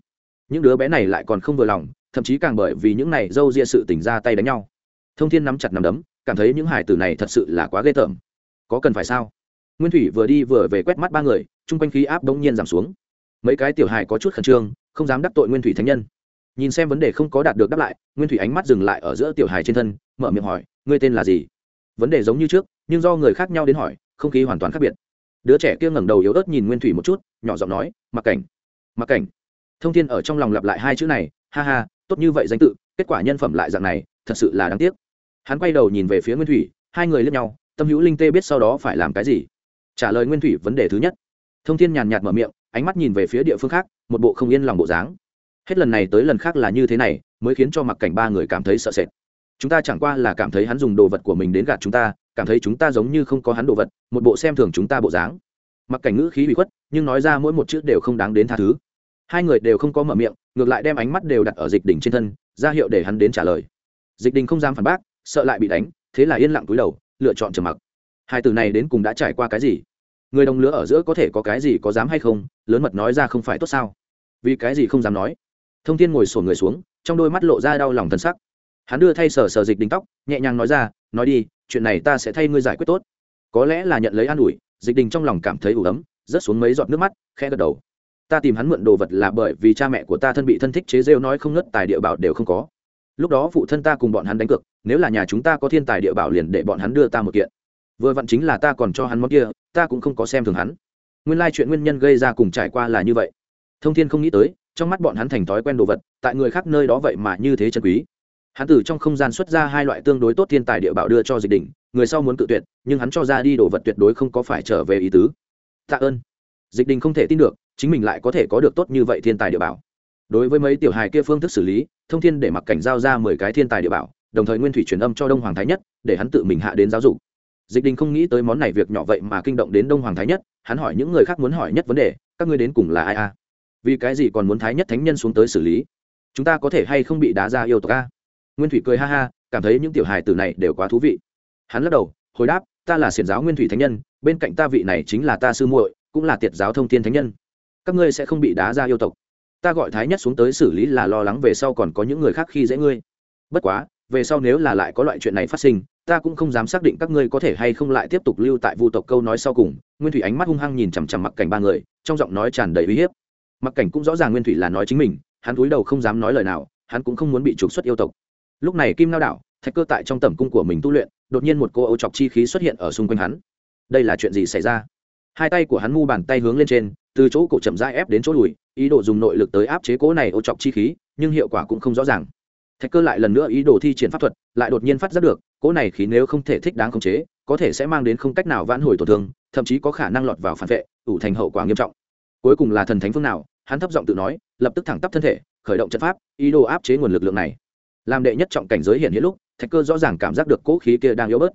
Những đứa bé này lại còn không vừa lòng, thậm chí càng bởi vì những này dâu ria sự tỉnh ra tay đánh nhau. Thông thiên nắm chặt nắm đấm, cảm thấy những hải tử này thật sự là quá ghê tởm. Có cần phải sao? Nguyên thủy vừa đi vừa về quét mắt ba người, chung quanh khí áp bỗng nhiên giảm xuống. Mấy cái tiểu hài có chút khẩn trương, không dám đắc tội nguyên thủy thánh nhân. Nhìn xem vấn đề không có đạt được đáp lại, nguyên thủy ánh mắt dừng lại ở giữa tiểu hài trên thân, mở miệng hỏi, ngươi tên là gì? Vấn đề giống như trước, nhưng do người khác nhau đến hỏi, không khí hoàn toàn khác biệt. Đứa trẻ kia ngẩng đầu yếu ớt nhìn nguyên thủy một chút, nhỏ giọng nói, mặc cảnh mặc cảnh. Thông thiên ở trong lòng lặp lại hai chữ này, ha ha, tốt như vậy danh tự, kết quả nhân phẩm lại dạng này, thật sự là đáng tiếc. Hắn quay đầu nhìn về phía nguyên thủy, hai người lướt nhau, tâm hữu linh tê biết sau đó phải làm cái gì. Trả lời nguyên thủy vấn đề thứ nhất. Thông thiên nhàn nhạt mở miệng, ánh mắt nhìn về phía địa phương khác, một bộ không yên lòng bộ dáng. Hết lần này tới lần khác là như thế này, mới khiến cho mặc cảnh ba người cảm thấy sợ sệt. Chúng ta chẳng qua là cảm thấy hắn dùng đồ vật của mình đến gạt chúng ta, cảm thấy chúng ta giống như không có hắn đồ vật, một bộ xem thường chúng ta bộ dáng. Mặc cảnh ngữ khí bị khuất, nhưng nói ra mỗi một chữ đều không đáng đến tha thứ hai người đều không có mở miệng, ngược lại đem ánh mắt đều đặt ở dịch Đình trên thân, ra hiệu để hắn đến trả lời. Dịch đình không dám phản bác, sợ lại bị đánh, thế là yên lặng túi đầu, lựa chọn trầm mặc. Hai từ này đến cùng đã trải qua cái gì? Người đồng lứa ở giữa có thể có cái gì có dám hay không? Lớn mật nói ra không phải tốt sao? Vì cái gì không dám nói? Thông thiên ngồi sổn người xuống, trong đôi mắt lộ ra đau lòng thân sắc. Hắn đưa thay sở sở dịch đình tóc, nhẹ nhàng nói ra, nói đi, chuyện này ta sẽ thay ngươi giải quyết tốt. Có lẽ là nhận lấy an ủi, dịch đình trong lòng cảm thấy ủ ấm, rớt xuống mấy giọt nước mắt, khẽ gật đầu ta tìm hắn mượn đồ vật là bởi vì cha mẹ của ta thân bị thân thích chế rêu nói không ngất tài địa bảo đều không có. Lúc đó phụ thân ta cùng bọn hắn đánh cược, nếu là nhà chúng ta có thiên tài địa bảo liền để bọn hắn đưa ta một kiện. Vừa vặn chính là ta còn cho hắn món kia, ta cũng không có xem thường hắn. Nguyên lai chuyện nguyên nhân gây ra cùng trải qua là như vậy. Thông thiên không nghĩ tới, trong mắt bọn hắn thành thói quen đồ vật, tại người khác nơi đó vậy mà như thế chân quý. Hắn từ trong không gian xuất ra hai loại tương đối tốt thiên tài địa bảo đưa cho dịch đỉnh, người sau muốn cự tuyệt, nhưng hắn cho ra đi đồ vật tuyệt đối không có phải trở về ý tứ. Tạ ơn. Dịch đình không thể tin được chính mình lại có thể có được tốt như vậy thiên tài địa bảo. Đối với mấy tiểu hài kia phương thức xử lý, thông thiên để mặc cảnh giao ra mười cái thiên tài địa bảo, đồng thời nguyên thủy truyền âm cho đông hoàng thái nhất, để hắn tự mình hạ đến giáo dục. Dịch đình không nghĩ tới món này việc nhỏ vậy mà kinh động đến đông hoàng thái nhất, hắn hỏi những người khác muốn hỏi nhất vấn đề, các ngươi đến cùng là ai a? Vì cái gì còn muốn thái nhất thánh nhân xuống tới xử lý? Chúng ta có thể hay không bị đá ra yêu tộc a? Nguyên thủy cười ha ha, cảm thấy những tiểu hài tử này đều quá thú vị. Hắn lắc đầu, hồi đáp, ta là xiển giáo nguyên thủy thánh nhân, bên cạnh ta vị này chính là ta sư muội, cũng là tiệt giáo thông thiên thánh nhân các ngươi sẽ không bị đá ra yêu tộc. Ta gọi thái nhất xuống tới xử lý là lo lắng về sau còn có những người khác khi dễ ngươi. Bất quá, về sau nếu là lại có loại chuyện này phát sinh, ta cũng không dám xác định các ngươi có thể hay không lại tiếp tục lưu tại vu tộc câu nói sau cùng. Nguyên thủy ánh mắt hung hăng nhìn chằm chằm mặc cảnh ba người, trong giọng nói tràn đầy uy hiếp. Mặc cảnh cũng rõ ràng nguyên thủy là nói chính mình, hắn cúi đầu không dám nói lời nào, hắn cũng không muốn bị trục xuất yêu tộc. Lúc này kim lao đảo, thạch cơ tại trong tầm cung của mình tu luyện, đột nhiên một cô ấu chọc chi khí xuất hiện ở xung quanh hắn. Đây là chuyện gì xảy ra? Hai tay của hắn mu bàn tay hướng lên trên từ chỗ cổ chậm rãi ép đến chỗ đùi ý đồ dùng nội lực tới áp chế cố này ấu chọc chi khí, nhưng hiệu quả cũng không rõ ràng. Thạch cơ lại lần nữa ý đồ thi triển pháp thuật, lại đột nhiên phát giác được cỗ này khí nếu không thể thích đáng khống chế, có thể sẽ mang đến không cách nào vãn hồi tổn thương, thậm chí có khả năng lọt vào phản vệ, ủ thành hậu quả nghiêm trọng. Cuối cùng là thần thánh phương nào, hắn thấp giọng tự nói, lập tức thẳng tắp thân thể, khởi động trận pháp, ý đồ áp chế nguồn lực lượng này. Làm đệ nhất trọng cảnh giới hiện hiện lúc, thạch cơ rõ ràng cảm giác được cỗ khí kia đang yếu bớt.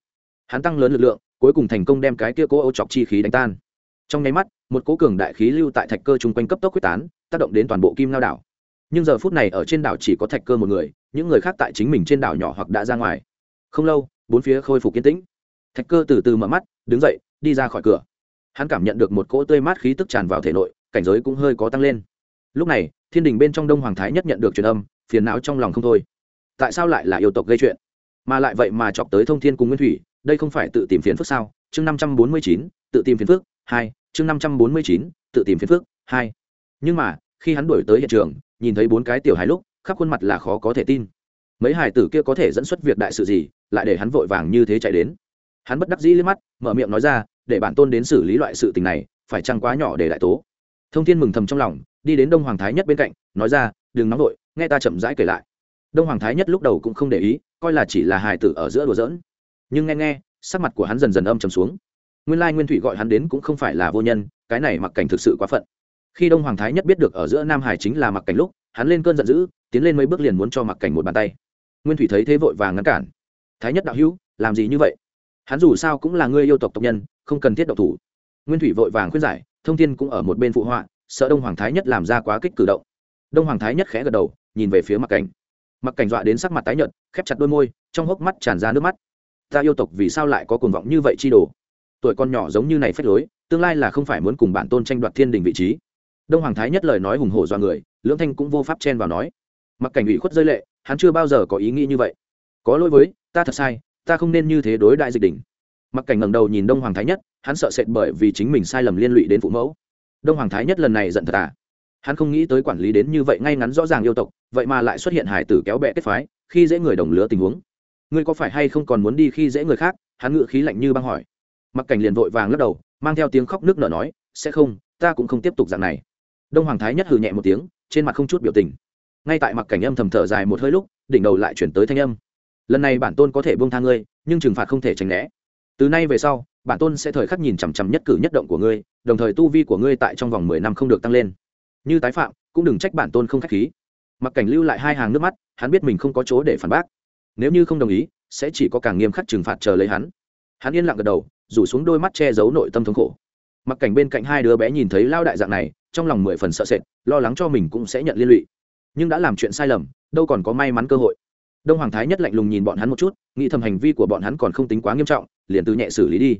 Hắn tăng lớn lực lượng, cuối cùng thành công đem cái kia cỗ ấu chọc chi khí đánh tan trong nháy mắt, một cỗ cường đại khí lưu tại thạch cơ chung quanh cấp tốc quyết tán, tác động đến toàn bộ kim lao đảo. Nhưng giờ phút này ở trên đảo chỉ có thạch cơ một người, những người khác tại chính mình trên đảo nhỏ hoặc đã ra ngoài. Không lâu, bốn phía khôi phục kiến tĩnh. Thạch cơ từ từ mở mắt, đứng dậy, đi ra khỏi cửa. Hắn cảm nhận được một cỗ tươi mát khí tức tràn vào thể nội, cảnh giới cũng hơi có tăng lên. Lúc này, thiên đình bên trong đông hoàng thái nhất nhận được truyền âm, phiền não trong lòng không thôi. Tại sao lại là yêu tộc gây chuyện? Mà lại vậy mà chọc tới thông thiên cùng nguyên thủy, đây không phải tự tìm phiền phức sao? Chương năm trăm bốn mươi chín, tự tìm phiền phức hai, chương năm trăm bốn mươi chín, tự tìm phiền phước hai. Nhưng mà, khi hắn đuổi tới hiện trường, nhìn thấy bốn cái tiểu hài lúc, khắp khuôn mặt là khó có thể tin. Mấy hài tử kia có thể dẫn xuất việc đại sự gì, lại để hắn vội vàng như thế chạy đến? Hắn bất đắc dĩ liếc mắt, mở miệng nói ra, để bản tôn đến xử lý loại sự tình này, phải chăng quá nhỏ để đại tố? Thông thiên mừng thầm trong lòng, đi đến đông hoàng thái nhất bên cạnh, nói ra, đừng nóng vội, nghe ta chậm rãi kể lại. Đông hoàng thái nhất lúc đầu cũng không để ý, coi là chỉ là hài tử ở giữa đùa giỡn. Nhưng nghe nghe, sắc mặt của hắn dần dần âm trầm xuống nguyên lai nguyên thủy gọi hắn đến cũng không phải là vô nhân, cái này mặc cảnh thực sự quá phận. Khi đông hoàng thái nhất biết được ở giữa nam hải chính là mặc cảnh lúc, hắn lên cơn giận dữ, tiến lên mấy bước liền muốn cho mặc cảnh một bàn tay. Nguyên thủy thấy thế vội vàng ngăn cản. Thái nhất đạo hữu, làm gì như vậy? Hắn dù sao cũng là người yêu tộc tộc nhân, không cần thiết độc thủ. Nguyên thủy vội vàng khuyên giải, thông tin cũng ở một bên phụ họa, sợ đông hoàng thái nhất làm ra quá kích cử động. Đông hoàng thái nhất khẽ gật đầu, nhìn về phía mặc cảnh. Mặc cảnh dọa đến sắc mặt tái nhợt, khép chặt đôi môi, trong hốc mắt tràn ra nước mắt. Ta yêu tộc vì sao lại có cuồng vọng như vậy chi đồ? Tuổi con nhỏ giống như này phách lối, tương lai là không phải muốn cùng bản tôn tranh đoạt thiên đình vị trí. Đông hoàng thái nhất lời nói hùng hổ do người, lưỡng thanh cũng vô pháp chen vào nói. Mặc cảnh ủy khuất rơi lệ, hắn chưa bao giờ có ý nghĩ như vậy. Có lỗi với, ta thật sai, ta không nên như thế đối đại dịch đỉnh. Mặc cảnh ngẩng đầu nhìn đông hoàng thái nhất, hắn sợ sệt bởi vì chính mình sai lầm liên lụy đến phụ mẫu. Đông hoàng thái nhất lần này giận thật à? Hắn không nghĩ tới quản lý đến như vậy ngay ngắn rõ ràng yêu tộc, vậy mà lại xuất hiện hải tử kéo bẹ kết phái, khi dễ người đồng lứa tình huống. Ngươi có phải hay không còn muốn đi khi dễ người khác? Hắn ngự khí lạnh như băng hỏi mặc cảnh liền vội vàng lắc đầu, mang theo tiếng khóc nước nở nói, sẽ không, ta cũng không tiếp tục dạng này. Đông hoàng thái nhất hừ nhẹ một tiếng, trên mặt không chút biểu tình. Ngay tại mặc cảnh âm thầm thở dài một hơi lúc, đỉnh đầu lại chuyển tới thanh âm. Lần này bản tôn có thể buông tha ngươi, nhưng trừng phạt không thể tránh né. Từ nay về sau, bản tôn sẽ thời khắc nhìn chằm chằm nhất cử nhất động của ngươi, đồng thời tu vi của ngươi tại trong vòng mười năm không được tăng lên. Như tái phạm, cũng đừng trách bản tôn không k h á c h khí. Mặc cảnh lưu lại hai hàng nước mắt, hắn biết mình không có chỗ để phản bác. Nếu như không đồng ý, sẽ chỉ có càng nghiêm khắc trừng phạt chờ lấy hắn. Hắn yên lặng gật đầu rủ xuống đôi mắt che giấu nội tâm thống khổ. Mặc cảnh bên cạnh hai đứa bé nhìn thấy lao đại dạng này, trong lòng mười phần sợ sệt, lo lắng cho mình cũng sẽ nhận liên lụy. Nhưng đã làm chuyện sai lầm, đâu còn có may mắn cơ hội. Đông hoàng thái nhất lạnh lùng nhìn bọn hắn một chút, nghĩ thầm hành vi của bọn hắn còn không tính quá nghiêm trọng, liền từ nhẹ xử lý đi.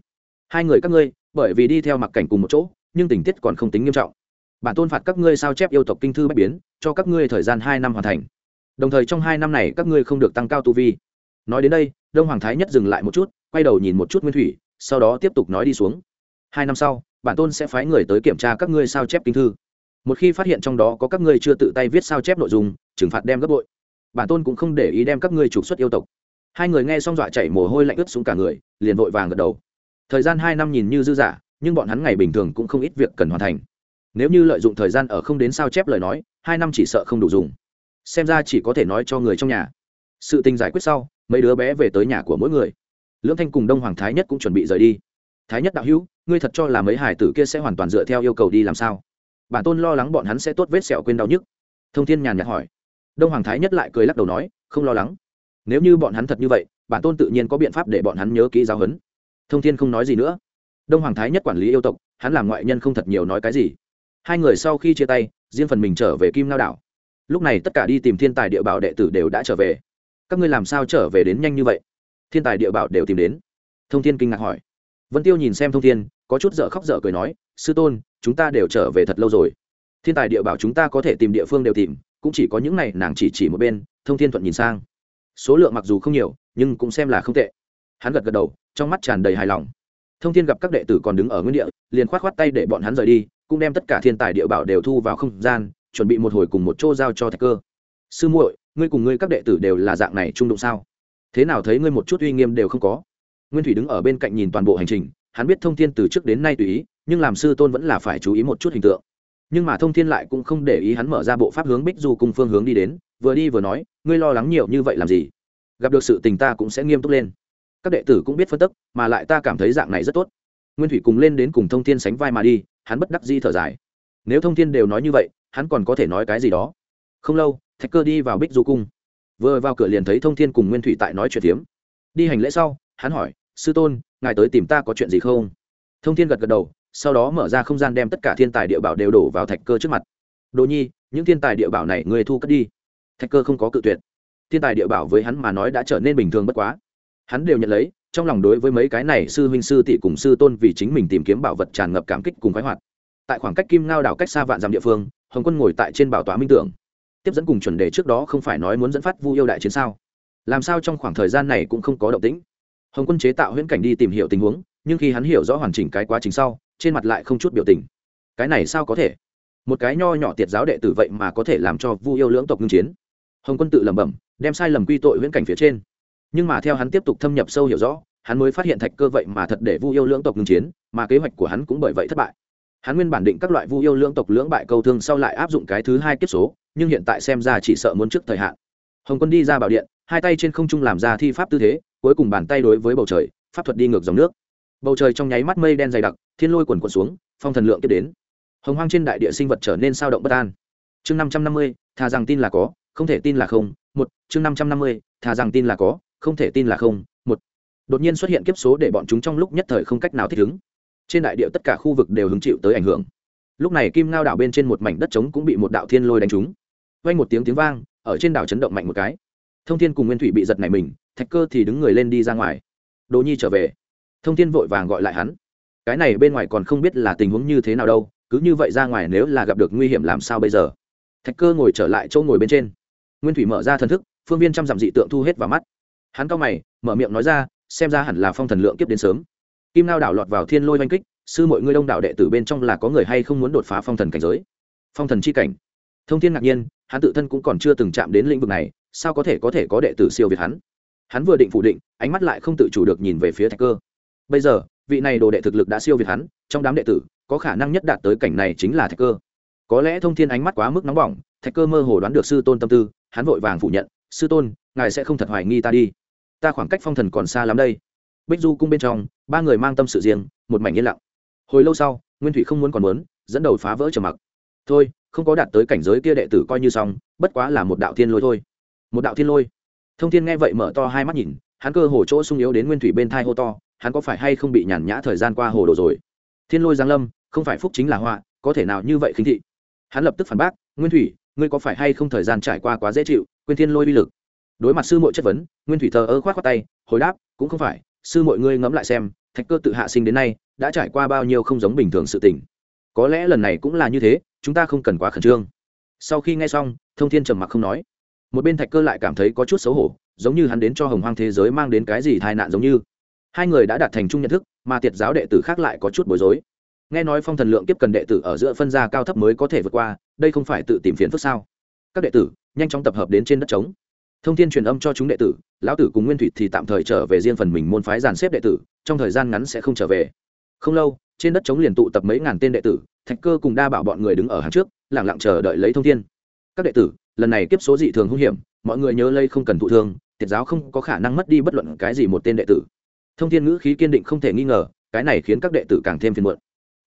Hai người các ngươi, bởi vì đi theo mặc cảnh cùng một chỗ, nhưng tình tiết còn không tính nghiêm trọng. Bản tôn phạt các ngươi sao chép yêu tộc kinh thư bách biến, cho các ngươi thời gian hai năm hoàn thành. Đồng thời trong hai năm này các ngươi không được tăng cao tu vi. Nói đến đây, đông hoàng thái nhất dừng lại một chút, quay đầu nhìn một chút nguyên thủy sau đó tiếp tục nói đi xuống. Hai năm sau, bản tôn sẽ phái người tới kiểm tra các ngươi sao chép kinh thư. Một khi phát hiện trong đó có các ngươi chưa tự tay viết sao chép nội dung, trừng phạt đem gấp bội. Bản tôn cũng không để ý đem các ngươi trục xuất yêu tộc. Hai người nghe xong dọa chảy mồ hôi lạnh ướt xuống cả người, liền vội vàng gật đầu. Thời gian hai năm nhìn như dư dả, nhưng bọn hắn ngày bình thường cũng không ít việc cần hoàn thành. Nếu như lợi dụng thời gian ở không đến sao chép lời nói, hai năm chỉ sợ không đủ dùng. Xem ra chỉ có thể nói cho người trong nhà. Sự tình giải quyết sau, mấy đứa bé về tới nhà của mỗi người lưỡng thanh cùng đông hoàng thái nhất cũng chuẩn bị rời đi. Thái nhất đạo hữu, ngươi thật cho là mấy hải tử kia sẽ hoàn toàn dựa theo yêu cầu đi làm sao? Bản tôn lo lắng bọn hắn sẽ tốt vết sẹo quên đau nhức. Thông thiên nhàn nhạt hỏi. Đông hoàng thái nhất lại cười lắc đầu nói, không lo lắng. Nếu như bọn hắn thật như vậy, bản tôn tự nhiên có biện pháp để bọn hắn nhớ kỹ giáo huấn. Thông thiên không nói gì nữa. Đông hoàng thái nhất quản lý yêu tộc, hắn làm ngoại nhân không thật nhiều nói cái gì. Hai người sau khi chia tay, riêng phần mình trở về kim lao đảo. Lúc này tất cả đi tìm thiên tài địa bảo đệ tử đều đã trở về. Các ngươi làm sao trở về đến nhanh như vậy? Thiên tài địa bảo đều tìm đến. Thông thiên kinh ngạc hỏi. Vân tiêu nhìn xem thông thiên, có chút dở khóc dở cười nói, sư tôn, chúng ta đều trở về thật lâu rồi. Thiên tài địa bảo chúng ta có thể tìm địa phương đều tìm, cũng chỉ có những này, nàng chỉ chỉ một bên. Thông thiên thuận nhìn sang. Số lượng mặc dù không nhiều, nhưng cũng xem là không tệ. Hắn gật gật đầu, trong mắt tràn đầy hài lòng. Thông thiên gặp các đệ tử còn đứng ở nguyên địa, liền k h o á t k h o á t tay để bọn hắn rời đi, cũng đem tất cả thiên tài địa bảo đều thu vào không gian, chuẩn bị một hồi cùng một chỗ giao cho thạch cơ. Sư muội, ngươi cùng ngươi các đệ tử đều là dạng này trung đụng sao? Thế nào thấy ngươi một chút uy nghiêm đều không có? Nguyên thủy đứng ở bên cạnh nhìn toàn bộ hành trình, hắn biết thông thiên từ trước đến nay tùy ý, nhưng làm sư tôn vẫn là phải chú ý một chút hình tượng. Nhưng mà thông thiên lại cũng không để ý hắn mở ra bộ pháp hướng bích du cùng phương hướng đi đến, vừa đi vừa nói, ngươi lo lắng nhiều như vậy làm gì? Gặp được sự tình ta cũng sẽ nghiêm túc lên. Các đệ tử cũng biết phân tức, mà lại ta cảm thấy dạng này rất tốt. Nguyên thủy cùng lên đến cùng thông thiên sánh vai mà đi, hắn bất đắc di thở dài. Nếu thông thiên đều nói như vậy, hắn còn có thể nói cái gì đó? Không lâu, thạch cơ đi vào bích du cung vừa vào cửa liền thấy thông thiên cùng nguyên thủy tại nói chuyện tiếm đi hành lễ sau, hắn hỏi, sư tôn, ngài tới tìm ta có chuyện gì không? Thông thiên gật gật đầu, sau đó mở ra không gian đem tất cả thiên tài địa bảo đều đổ vào thạch cơ trước mặt. Đồ nhi, những thiên tài địa bảo này người thu cất đi. Thạch cơ không có cự tuyệt. Thiên tài địa bảo với hắn mà nói đã trở nên bình thường bất quá. Hắn đều nhận lấy, trong lòng đối với mấy cái này sư huynh sư tỷ cùng sư tôn vì chính mình tìm kiếm bảo vật tràn ngập cảm kích cùng khoái hoạt. Tại khoảng cách kim ngao đảo cách xa vạn dặm địa phương, hồng quân ngồi tại trên bảo tọa minh tưởng tiếp dẫn cùng chuẩn đề trước đó không phải nói muốn dẫn phát vu yêu đại chiến sao? Làm sao trong khoảng thời gian này cũng không có động tĩnh? Hồng quân chế tạo huyễn cảnh đi tìm hiểu tình huống, nhưng khi hắn hiểu rõ hoàn chỉnh cái quá trình sau, trên mặt lại không chút biểu tình. Cái này sao có thể? Một cái nho nhỏ tiệt giáo đệ tử vậy mà có thể làm cho vu yêu lưỡng tộc ngưng chiến. Hồng quân tự lẩm bẩm, đem sai lầm quy tội huyễn cảnh phía trên. Nhưng mà theo hắn tiếp tục thâm nhập sâu hiểu rõ, hắn mới phát hiện thạch cơ vậy mà thật để vu yêu lưỡng tộc ngưng chiến, mà kế hoạch của hắn cũng bởi vậy thất bại. Hắn nguyên bản định các loại vu yêu lưỡng tộc lưỡng bại câu thương sau lại áp dụng cái thứ hai kiếp số nhưng hiện tại xem ra chỉ sợ muốn trước thời hạn. Hồng quân đi ra bảo điện, hai tay trên không trung làm ra thi pháp tư thế, cuối cùng bàn tay đối với bầu trời, pháp thuật đi ngược dòng nước. Bầu trời trong nháy mắt mây đen dày đặc, thiên lôi quần quần xuống, phong thần lượng tiếp đến. Hồng hoang trên đại địa sinh vật trở nên sao động bất an. Chương năm trăm năm mươi, thà rằng tin là có, không thể tin là không, một, chương năm trăm năm mươi, thà rằng tin là có, không thể tin là không, một. Đột nhiên xuất hiện kiếp số để bọn chúng trong lúc nhất thời không cách nào thích ứng. Trên đại địa tất cả khu vực đều hứng chịu tới ảnh hưởng. Lúc này kim ngao đảo bên trên một mảnh đất trống cũng bị một đạo thiên lôi đánh trúng vang một tiếng tiếng vang, ở trên đảo chấn động mạnh một cái. Thông thiên cùng nguyên thủy bị giật này mình, thạch cơ thì đứng người lên đi ra ngoài. Đồ nhi trở về. Thông thiên vội vàng gọi lại hắn. Cái này bên ngoài còn không biết là tình huống như thế nào đâu, cứ như vậy ra ngoài nếu là gặp được nguy hiểm làm sao bây giờ? Thạch cơ ngồi trở lại chỗ ngồi bên trên. Nguyên thủy mở ra thần thức, phương viên trăm dặm dị tượng thu hết vào mắt. Hắn cao mày, mở miệng nói ra, xem ra hẳn là phong thần lượng kiếp đến sớm. Kim lao đảo lọt vào thiên lôi oanh kích, sư mọi người đông đảo đệ tử bên trong là có người hay không muốn đột phá phong thần cảnh giới? Phong thần c h i cảnh thông thiên ngạc nhiên, hắn tự thân cũng còn chưa từng chạm đến lĩnh vực này, sao có thể có thể có đệ tử siêu việt hắn? Hắn vừa định phủ định, ánh mắt lại không tự chủ được nhìn về phía thạch cơ. Bây giờ, vị này đồ đệ thực lực đã siêu việt hắn, trong đám đệ tử, có khả năng nhất đạt tới cảnh này chính là thạch cơ. Có lẽ thông thiên ánh mắt quá mức nóng bỏng, thạch cơ mơ hồ đoán được sư tôn tâm tư, hắn vội vàng phủ nhận, sư tôn, ngài sẽ không thật hoài nghi ta đi. Ta khoảng cách phong thần còn xa lắm đây. Bích du cung bên trong, ba người mang tâm sự riêng, một mảnh yên lặng. Hồi lâu sau, nguyên thủy không muốn còn muốn, dẫn đầu phá vỡ trầm mặc thôi, không có đạt tới cảnh giới kia đệ tử coi như xong, bất quá là một đạo thiên lôi thôi. Một đạo thiên lôi. Thông thiên nghe vậy mở to hai mắt nhìn, hắn cơ hồ chỗ sung yếu đến nguyên thủy bên thai hô to, hắn có phải hay không bị nhàn nhã thời gian qua hồ đồ rồi? Thiên lôi giang lâm, không phải phúc chính là họa, có thể nào như vậy khinh thị? Hắn lập tức phản bác, nguyên thủy, ngươi có phải hay không thời gian trải qua quá dễ chịu, quên thiên lôi uy lực? Đối mặt sư muội chất vấn, nguyên thủy thờ ơ khoát khoát tay, hồi đáp, cũng không phải, sư muội ngươi ngẫm lại xem, thạch cơ tự hạ sinh đến nay, đã trải qua bao nhiêu không giống bình thường sự tình. Có lẽ lần này cũng là như thế chúng ta không cần quá khẩn trương. Sau khi nghe xong, thông thiên trầm mặc không nói. Một bên thạch cơ lại cảm thấy có chút xấu hổ, giống như hắn đến cho hồng hoang thế giới mang đến cái gì tai nạn giống như. Hai người đã đạt thành chung nhận thức, mà tiệt giáo đệ tử khác lại có chút bối rối. Nghe nói phong thần lượng kiếp cần đệ tử ở giữa phân gia cao thấp mới có thể vượt qua, đây không phải tự tìm phiền phức sao? Các đệ tử, nhanh chóng tập hợp đến trên đất trống. Thông tin truyền âm cho chúng đệ tử, lão tử cùng nguyên thủy thì tạm thời trở về riêng phần mình môn phái dàn xếp đệ tử, trong thời gian ngắn sẽ không trở về. Không lâu, trên đất trống liền tụ tập mấy ngàn tên đệ tử thạch cơ cùng đa bảo bọn người đứng ở hàng trước lẳng lặng chờ đợi lấy thông thiên. Các đệ tử, lần này kiếp số dị thường hung hiểm, mọi người nhớ lây không cần thụ thương, tiệt giáo không có khả năng mất đi bất luận cái gì một tên đệ tử. Thông thiên ngữ khí kiên định không thể nghi ngờ, cái này khiến các đệ tử càng thêm phiền muộn.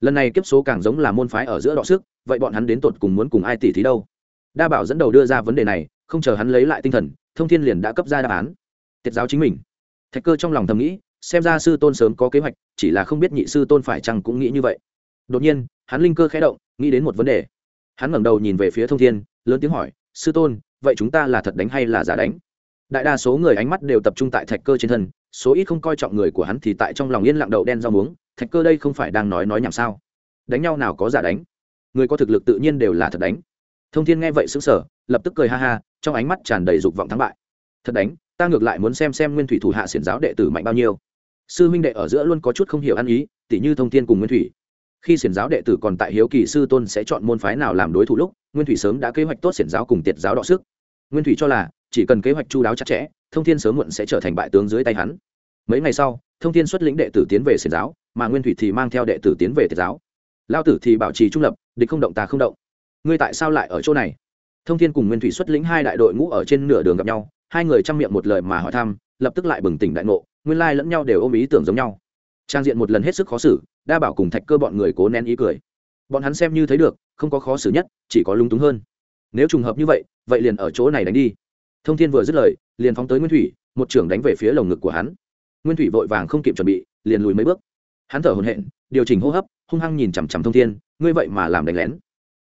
Lần này kiếp số càng giống là môn phái ở giữa đọ sức, vậy bọn hắn đến tột cùng muốn cùng ai tỉ thí đâu? Đa bảo dẫn đầu đưa ra vấn đề này, không chờ hắn lấy lại tinh thần, thông thiên liền đã cấp ra đáp án. Tiết giáo chính mình. Thạch cơ trong lòng thầm nghĩ, xem ra sư tôn sớm có kế hoạch, chỉ là không biết nhị sư tôn phải chăng cũng nghĩ như vậy. Đột nhiên hắn linh cơ khẽ động, nghĩ đến một vấn đề. Hắn ngẩng đầu nhìn về phía thông thiên, lớn tiếng hỏi, sư tôn, vậy chúng ta là thật đánh hay là giả đánh? Đại đa số người ánh mắt đều tập trung tại thạch cơ trên thân, số ít không coi trọng người của hắn thì tại trong lòng yên lặng đậu đen rau muống, thạch cơ đây không phải đang nói nói nhảm sao? Đánh nhau nào có giả đánh? Người có thực lực tự nhiên đều là thật đánh. Thông thiên nghe vậy xứng sở lập tức cười ha ha, trong ánh mắt tràn đầy dục vọng thắng bại. Thật đánh, ta ngược lại muốn xem xem nguyên thủy thủ hạ xiển giáo đệ tử mạnh bao nhiêu. Sư huynh đệ ở giữa luôn có chút không hiểu ăn ý, tỉ như thông thiên cùng nguyên thủy khi xiển giáo đệ tử còn tại hiếu kỳ sư tôn sẽ chọn môn phái nào làm đối thủ lúc, nguyên thủy sớm đã kế hoạch tốt xiển giáo cùng tiệt giáo đọ sức. Nguyên thủy cho là, chỉ cần kế hoạch chu đáo chặt chẽ, thông thiên sớm muộn sẽ trở thành bại tướng dưới tay hắn. Mấy ngày sau, thông thiên xuất lĩnh đệ tử tiến về xiển giáo, mà nguyên thủy thì mang theo đệ tử tiến về tiệt giáo. Lao tử thì bảo trì trung lập, địch không động ta không động. Ngươi tại sao lại ở chỗ này? Thông thiên cùng nguyên thủy xuất lĩnh hai đại đội ngũ ở trên nửa đường gặp nhau, hai người chăm miệng một lời mà hỏi thăm, lập tức lại bừng tỉnh đại ngộ, nguyên lai lẫn nhau đều ôm ý tưởng giống nhau trang diện một lần hết sức khó xử, đa bảo cùng thạch cơ bọn người cố nén ý cười. Bọn hắn xem như thấy được, không có khó xử nhất, chỉ có lung túng hơn. Nếu trùng hợp như vậy vậy liền ở chỗ này đánh đi. Thông thiên vừa dứt lời, liền phóng tới nguyên thủy, một trưởng đánh về phía lồng ngực của hắn. Nguyên thủy vội vàng không kịp chuẩn bị, liền lùi mấy bước. Hắn thở hồn hện điều chỉnh hô hấp, hung hăng nhìn chằm chằm thông thiên, ngươi vậy mà làm đánh lén.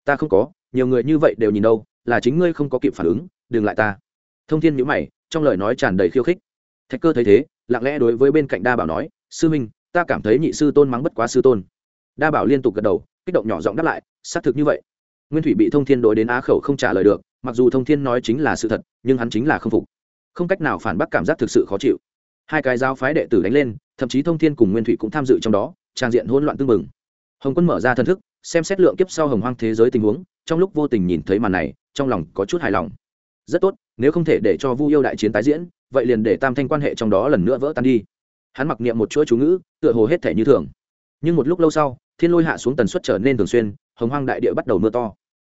Ta không có, nhiều người như vậy đều nhìn đâu, là chính ngươi không có kịp phản ứng, đừng lại ta. Thông thiên nhữ mày, trong lời nói tràn đầy khiêu khích. Thạch cơ thấy thế, lặng lẽ đối với bên cạnh đa bảo nói, sư minh ta cảm thấy nhị sư tôn mắng bất quá sư tôn. Đa bảo liên tục gật đầu, kích động nhỏ giọng đáp lại, xác thực như vậy. Nguyên thủy bị thông thiên đối đến á khẩu không trả lời được, mặc dù thông thiên nói chính là sự thật, nhưng hắn chính là không phục. Không cách nào phản bác cảm giác thực sự khó chịu. Hai cái giáo phái đệ tử đánh lên, thậm chí thông thiên cùng nguyên thủy cũng tham dự trong đó, trang diện hỗn loạn tưng bừng. Hồng quân mở ra thân thức, xem xét lượng kiếp sau hồng hoang thế giới tình huống, trong lúc vô tình nhìn thấy màn này, trong lòng có chút hài lòng. Rất tốt, nếu không thể để cho vu yêu đại chiến tái diễn, vậy liền để tam thanh quan hệ trong đó lần nữa vỡ tan đi hắn mặc niệm một chuỗi chú ngữ, tựa hồ hết thể như thường. Nhưng một lúc lâu sau, thiên lôi hạ xuống tần suất trở nên thường xuyên, hồng hoang đại địa bắt đầu mưa to.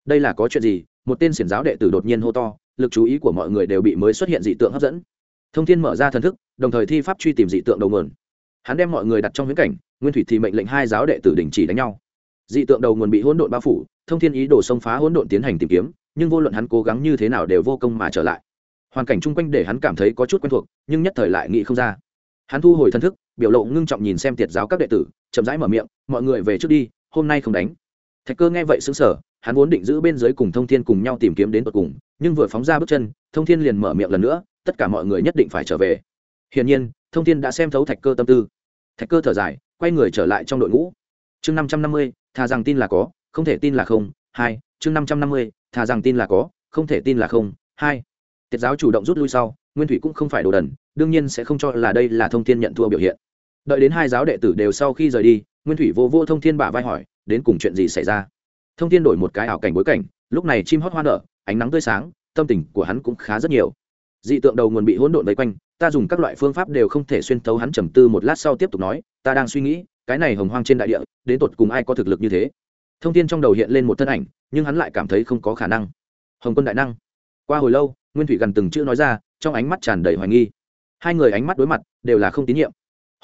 Đây là có chuyện gì? Một tên xiển giáo đệ tử đột nhiên hô to, lực chú ý của mọi người đều bị mới xuất hiện dị tượng hấp dẫn. Thông thiên mở ra thần thức, đồng thời thi pháp truy tìm dị tượng đầu nguồn. Hắn đem mọi người đặt trong viễn cảnh, nguyên thủy thì mệnh lệnh hai giáo đệ tử đình chỉ đánh nhau. Dị tượng đầu nguồn bị hỗn độn bao phủ, thông thiên ý đồ xông phá hỗn độn tiến hành tìm kiếm, nhưng vô luận hắn cố gắng như thế nào đều vô công mà trở lại. Hoàn cảnh chung quanh để hắn cảm thấy có chút quen thuộc, nhưng nhất thời lại nghĩ không ra hắn thu hồi thân thức, biểu lộ ngưng trọng nhìn xem tiệt giáo các đệ tử, chậm rãi mở miệng, mọi người về trước đi, hôm nay không đánh. Thạch cơ nghe vậy xứng sở hắn vốn định giữ bên dưới cùng thông thiên cùng nhau tìm kiếm đến tận cùng, nhưng vừa phóng ra bước chân, thông thiên liền mở miệng lần nữa, tất cả mọi người nhất định phải trở về. Hiển nhiên, thông thiên đã xem thấu thạch cơ tâm tư. Thạch cơ thở dài, quay người trở lại trong đội ngũ. Chương năm trăm năm mươi, thà rằng tin là có, không thể tin là không, hai, chương năm trăm năm mươi, thà rằng tin là có, không thể tin là không, hai. Tiết giáo chủ động rút lui sau nguyên thủy cũng không phải đồ đần, đương nhiên sẽ không cho là đây là thông thiên nhận thua biểu hiện. Đợi đến hai giáo đệ tử đều sau khi rời đi, nguyên thủy vô vô thông thiên bả vai hỏi, đến cùng chuyện gì xảy ra? Thông thiên đổi một cái ảo cảnh bối cảnh, lúc này chim hót hoa nở, ánh nắng tươi sáng, tâm tình của hắn cũng khá rất nhiều. Dị tượng đầu nguồn bị hỗn độn vây quanh, ta dùng các loại phương pháp đều không thể xuyên thấu hắn trầm tư một lát sau tiếp tục nói, ta đang suy nghĩ, cái này hồng hoang trên đại địa, đến tột cùng ai có thực lực như thế? Thông tin trong đầu hiện lên một thân ảnh, nhưng hắn lại cảm thấy không có khả năng. Hồng quân đại năng. Qua hồi lâu, nguyên thủy gần từng chữ nói ra trong ánh mắt tràn đầy hoài nghi. Hai người ánh mắt đối mặt, đều là không tín nhiệm.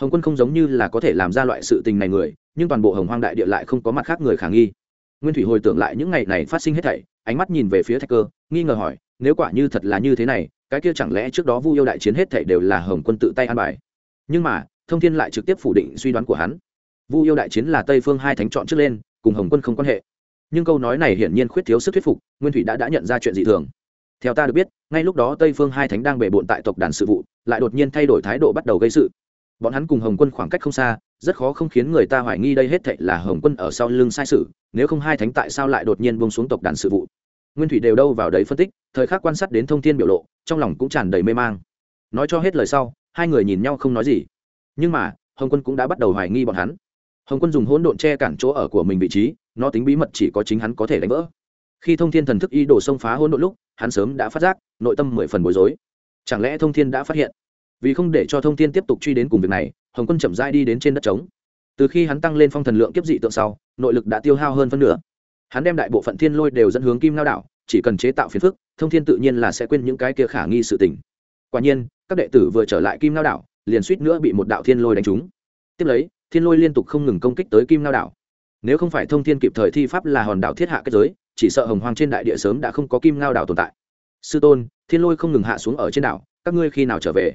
Hồng quân không giống như là có thể làm ra loại sự tình này người, nhưng toàn bộ hồng hoang đại địa lại không có mặt khác người khả nghi. Nguyên thủy hồi tưởng lại những ngày này phát sinh hết thảy, ánh mắt nhìn về phía thạch cơ, nghi ngờ hỏi, nếu quả như thật là như thế này, cái kia chẳng lẽ trước đó vu yêu đại chiến hết thảy đều là hồng quân tự tay an bài? Nhưng mà, thông thiên lại trực tiếp phủ định suy đoán của hắn. Vu yêu đại chiến là tây phương hai thánh chọn trước lên, cùng hồng quân không quan hệ. Nhưng câu nói này hiển nhiên khuyết thiếu sức thuyết phục, nguyên thủy đã đã nhận ra chuyện dị thường theo ta được biết, ngay lúc đó tây phương hai thánh đang bề bộn tại tộc đàn sự vụ, lại đột nhiên thay đổi thái độ bắt đầu gây sự. Bọn hắn cùng hồng quân khoảng cách không xa, rất khó không khiến người ta hoài nghi đây hết thệ là hồng quân ở sau lưng sai sự, nếu không hai thánh tại sao lại đột nhiên buông xuống tộc đàn sự vụ? Nguyên thủy đều đâu vào đấy phân tích, thời khắc quan sát đến thông tin biểu lộ, trong lòng cũng tràn đầy mê mang. Nói cho hết lời sau, hai người nhìn nhau không nói gì. Nhưng mà, hồng quân cũng đã bắt đầu hoài nghi bọn hắn. Hồng quân dùng hỗn độn che cản chỗ ở của mình vị trí, nó tính bí mật chỉ có chính hắn có thể đánh vỡ. Khi thông thiên thần thức y đổ xông phá hỗn độn lúc hắn sớm đã phát giác, nội tâm mười phần bối rối. Chẳng lẽ thông thiên đã phát hiện? Vì không để cho thông thiên tiếp tục truy đến cùng việc này, hồng quân chậm rãi đi đến trên đất trống. Từ khi hắn tăng lên phong thần lượng kiếp dị tượng sau, nội lực đã tiêu hao hơn phân nửa. Hắn đem đại bộ phận thiên lôi đều dẫn hướng kim lao đảo, chỉ cần chế tạo phiền phức, thông thiên tự nhiên là sẽ quên những cái kia khả nghi sự tình. Quả nhiên, các đệ tử vừa trở lại kim lao đảo, liền suýt nữa bị một đạo thiên lôi đánh trúng. Tiếp lấy, thiên lôi liên tục không ngừng công kích tới kim lao đảo. Nếu không phải thông thiên kịp thời thi pháp là hòn đảo thiết hạ kết giới chỉ sợ hồng hoang trên đại địa sớm đã không có kim ngao đảo tồn tại. Sư tôn, thiên lôi không ngừng hạ xuống ở trên đảo, các ngươi khi nào trở về?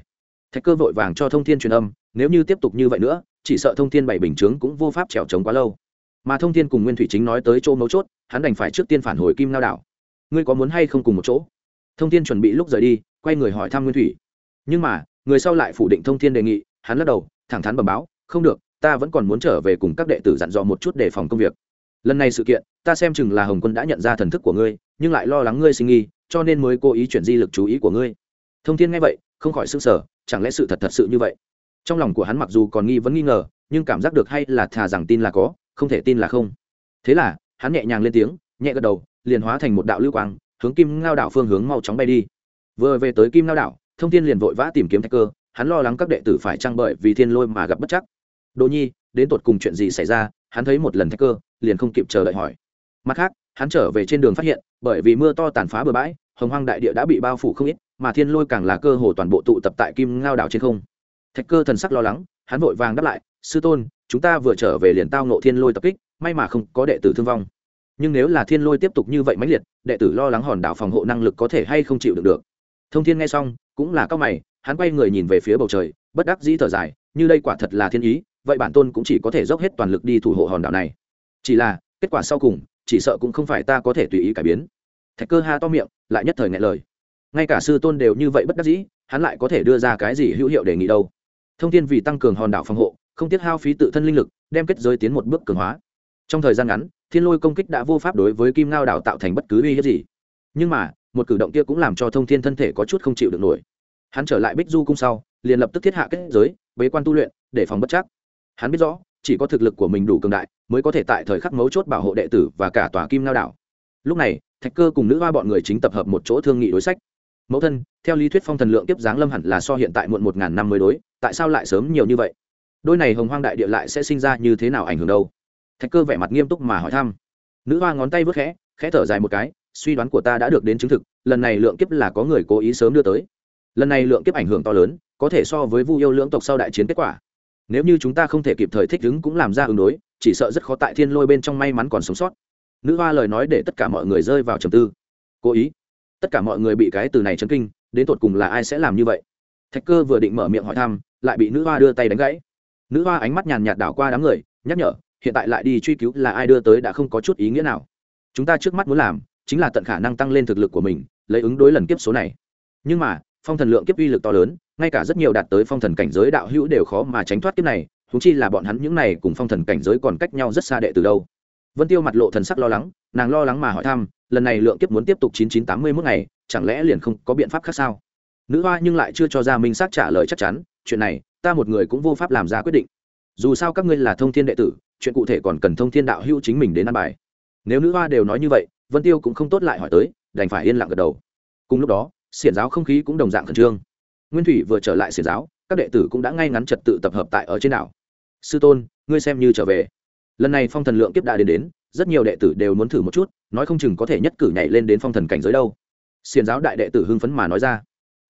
Thạch cơ vội vàng cho thông thiên truyền âm, nếu như tiếp tục như vậy nữa, chỉ sợ thông thiên bảy bình chướng cũng vô pháp trèo trống quá lâu. Mà thông thiên cùng nguyên thủy chính nói tới chỗ mấu chốt, hắn đành phải trước tiên phản hồi kim ngao đảo. Ngươi có muốn hay không cùng một chỗ? Thông thiên chuẩn bị lúc rời đi, quay người hỏi thăm nguyên thủy. Nhưng mà, người sau lại phủ định thông thiên đề nghị, hắn lắc đầu, thẳng thắn bẩm báo, không được, ta vẫn còn muốn trở về cùng các đệ tử dặn dò một chút để phòng công việc lần này sự kiện, ta xem chừng là hồng quân đã nhận ra thần thức của ngươi, nhưng lại lo lắng ngươi sinh nghi cho nên mới cố ý chuyển di lực chú ý của ngươi. Thông thiên nghe vậy, không khỏi s ư n g sở chẳng lẽ sự thật thật sự như vậy? Trong lòng của hắn mặc dù còn nghi vẫn nghi ngờ, nhưng cảm giác được hay là thà rằng tin là có, không thể tin là không. Thế là, hắn nhẹ nhàng lên tiếng, nhẹ gật đầu, liền hóa thành một đạo lưu quang, hướng kim ngao đảo phương hướng mau chóng bay đi. Vừa về tới kim ngao đảo, thông thiên liền vội vã tìm kiếm thạch cơ, hắn lo lắng các đệ tử phải trang bởi vì thiên lôi mà gặp bất chắc. Đỗ nhi đến tột cùng chuyện gì xảy ra, hắn thấy một lần thạch cơ, liền không kịp chờ đợi hỏi. Mặt khác, hắn trở về trên đường phát hiện, bởi vì mưa to tàn phá bờ bãi, hồng hoang đại địa đã bị bao phủ không ít, mà thiên lôi càng là cơ hồ toàn bộ tụ tập tại kim ngao đảo trên không. Thạch cơ thần sắc lo lắng, hắn vội vàng đáp lại, sư tôn, chúng ta vừa trở về liền tao nộ thiên lôi tập kích, may mà không có đệ tử thương vong. Nhưng nếu là thiên lôi tiếp tục như vậy mãnh liệt, đệ tử lo lắng hòn đảo phòng hộ năng lực có thể hay không chịu được được? Thông thiên nghe xong, cũng là cao mày, hắn quay người nhìn về phía bầu trời, bất đắc dĩ thở dài, như đây quả thật là thiên ý vậy bản tôn cũng chỉ có thể dốc hết toàn lực đi thủ hộ hòn đảo này. Chỉ là, kết quả sau cùng, chỉ sợ cũng không phải ta có thể tùy ý cải biến. Thạch cơ ha to miệng, lại nhất thời ngại lời. Ngay cả sư tôn đều như vậy bất đắc dĩ, hắn lại có thể đưa ra cái gì hữu hiệu đề nghị đâu? Thông tin vì tăng cường hòn đảo phòng hộ, không tiết hao phí tự thân linh lực, đem kết giới tiến một bước cường hóa. Trong thời gian ngắn, thiên lôi công kích đã vô pháp đối với kim ngao đảo tạo thành bất cứ uy hiếp gì. Nhưng mà, một cử động kia cũng làm cho thông thiên thân thể có chút không chịu được nổi. Hắn trở lại bích du cung sau, liền lập tức thiết hạ kết giới, bế quan tu luyện, để phòng bất chắc hắn biết rõ, chỉ có thực lực của mình đủ cường đại mới có thể tại thời khắc mấu chốt bảo hộ đệ tử và cả tòa kim lao đảo. Lúc này, thạch cơ cùng nữ hoa bọn người chính tập hợp một chỗ thương nghị đối sách. Mẫu thân, theo lý thuyết phong thần lượng kiếp giáng lâm hẳn là so hiện tại muộn một ngàn năm mới đối, tại sao lại sớm nhiều như vậy? Đôi này hồng hoang đại địa lại sẽ sinh ra như thế nào ảnh hưởng đâu? Thạch cơ vẻ mặt nghiêm túc mà hỏi thăm. Nữ hoa ngón tay vớt khẽ khẽ thở dài một cái, suy đoán của ta đã được đến chứng thực, lần này lượng kiếp là có người cố ý sớm đưa tới. Lần này lượng kiếp ảnh hưởng to lớn, có thể so với vu yêu lưỡng tộc sau đại chiến kết quả nếu như chúng ta không thể kịp thời thích ứng cũng làm ra ứng đối, chỉ sợ rất khó tại thiên lôi bên trong may mắn còn sống sót. Nữ hoa lời nói để tất cả mọi người rơi vào trầm tư. Cố ý. Tất cả mọi người bị cái từ này chấn kinh, đến tột cùng là ai sẽ làm như vậy? Thạch cơ vừa định mở miệng hỏi thăm, lại bị nữ hoa đưa tay đánh gãy. Nữ hoa ánh mắt nhàn nhạt đảo qua đám người, nhắc nhở, hiện tại lại đi truy cứu là ai đưa tới đã không có chút ý nghĩa nào. Chúng ta trước mắt muốn làm, chính là tận khả năng tăng lên thực lực của mình, lấy ứng đối lần kiếp số này. Nhưng mà, phong thần lượng kiếp uy lực to lớn ngay cả rất nhiều đạt tới phong thần cảnh giới đạo hữu đều khó mà tránh thoát kiếp này thú chi là bọn hắn những này cùng phong thần cảnh giới còn cách nhau rất xa đệ từ đâu. Vân tiêu mặt lộ thần sắc lo lắng, nàng lo lắng mà hỏi thăm, lần này lượng kiếp muốn tiếp tục chín chín tám mươi mốt ngày, chẳng lẽ liền không có biện pháp khác sao? Nữ hoa nhưng lại chưa cho ra minh xác trả lời chắc chắn, chuyện này, ta một người cũng vô pháp làm ra quyết định. Dù sao các ngươi là thông thiên đệ tử, chuyện cụ thể còn cần thông thiên đạo hữu chính mình đến ăn bài. Nếu nữ hoa đều nói như vậy, vân tiêu cũng không tốt lại hỏi tới, đành phải yên lặng gật đầu. Cùng lúc đó, xiển giáo không khí cũng đồng dạng khẩn trương nguyên thủy vừa trở lại xiển giáo, các đệ tử cũng đã ngay ngắn trật tự tập hợp tại ở trên đảo. Sư tôn, ngươi xem như trở về. Lần này phong thần lượng kiếp đã đến đến, rất nhiều đệ tử đều muốn thử một chút, nói không chừng có thể nhất cử nhảy lên đến phong thần cảnh giới đâu. Xiền giáo đại đệ tử hưng phấn mà nói ra.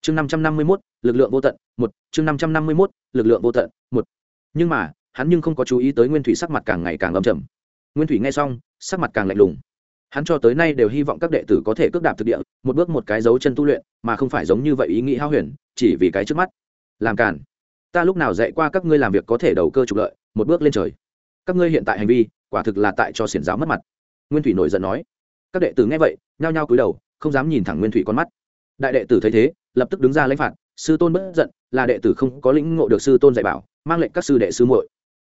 Chương năm trăm năm mươi mốt, lực lượng vô tận, một, chương năm trăm năm mươi mốt, lực lượng vô tận, một. Nhưng mà, hắn nhưng không có chú ý tới nguyên thủy sắc mặt càng ngày càng âm trầm. Nguyên thủy nghe xong, sắc mặt càng lạnh lùng hắn cho tới nay đều hy vọng các đệ tử có thể cước đạp thực địa, một bước một cái dấu chân tu luyện, mà không phải giống như vậy ý nghĩ hao huyền, chỉ vì cái trước mắt. Làm cản ta lúc nào dạy qua các ngươi làm việc có thể đầu cơ trục lợi, một bước lên trời. Các ngươi hiện tại hành vi, quả thực là tại cho xiển giáo mất mặt. Nguyên thủy nổi giận nói. Các đệ tử nghe vậy, nhao nhao cúi đầu, không dám nhìn thẳng nguyên thủy con mắt. Đại đệ tử thấy thế, lập tức đứng ra lãnh phạt, sư tôn bất giận, là đệ tử không có lĩnh ngộ được sư tôn dạy bảo, mang lệnh các sư đệ sư muội.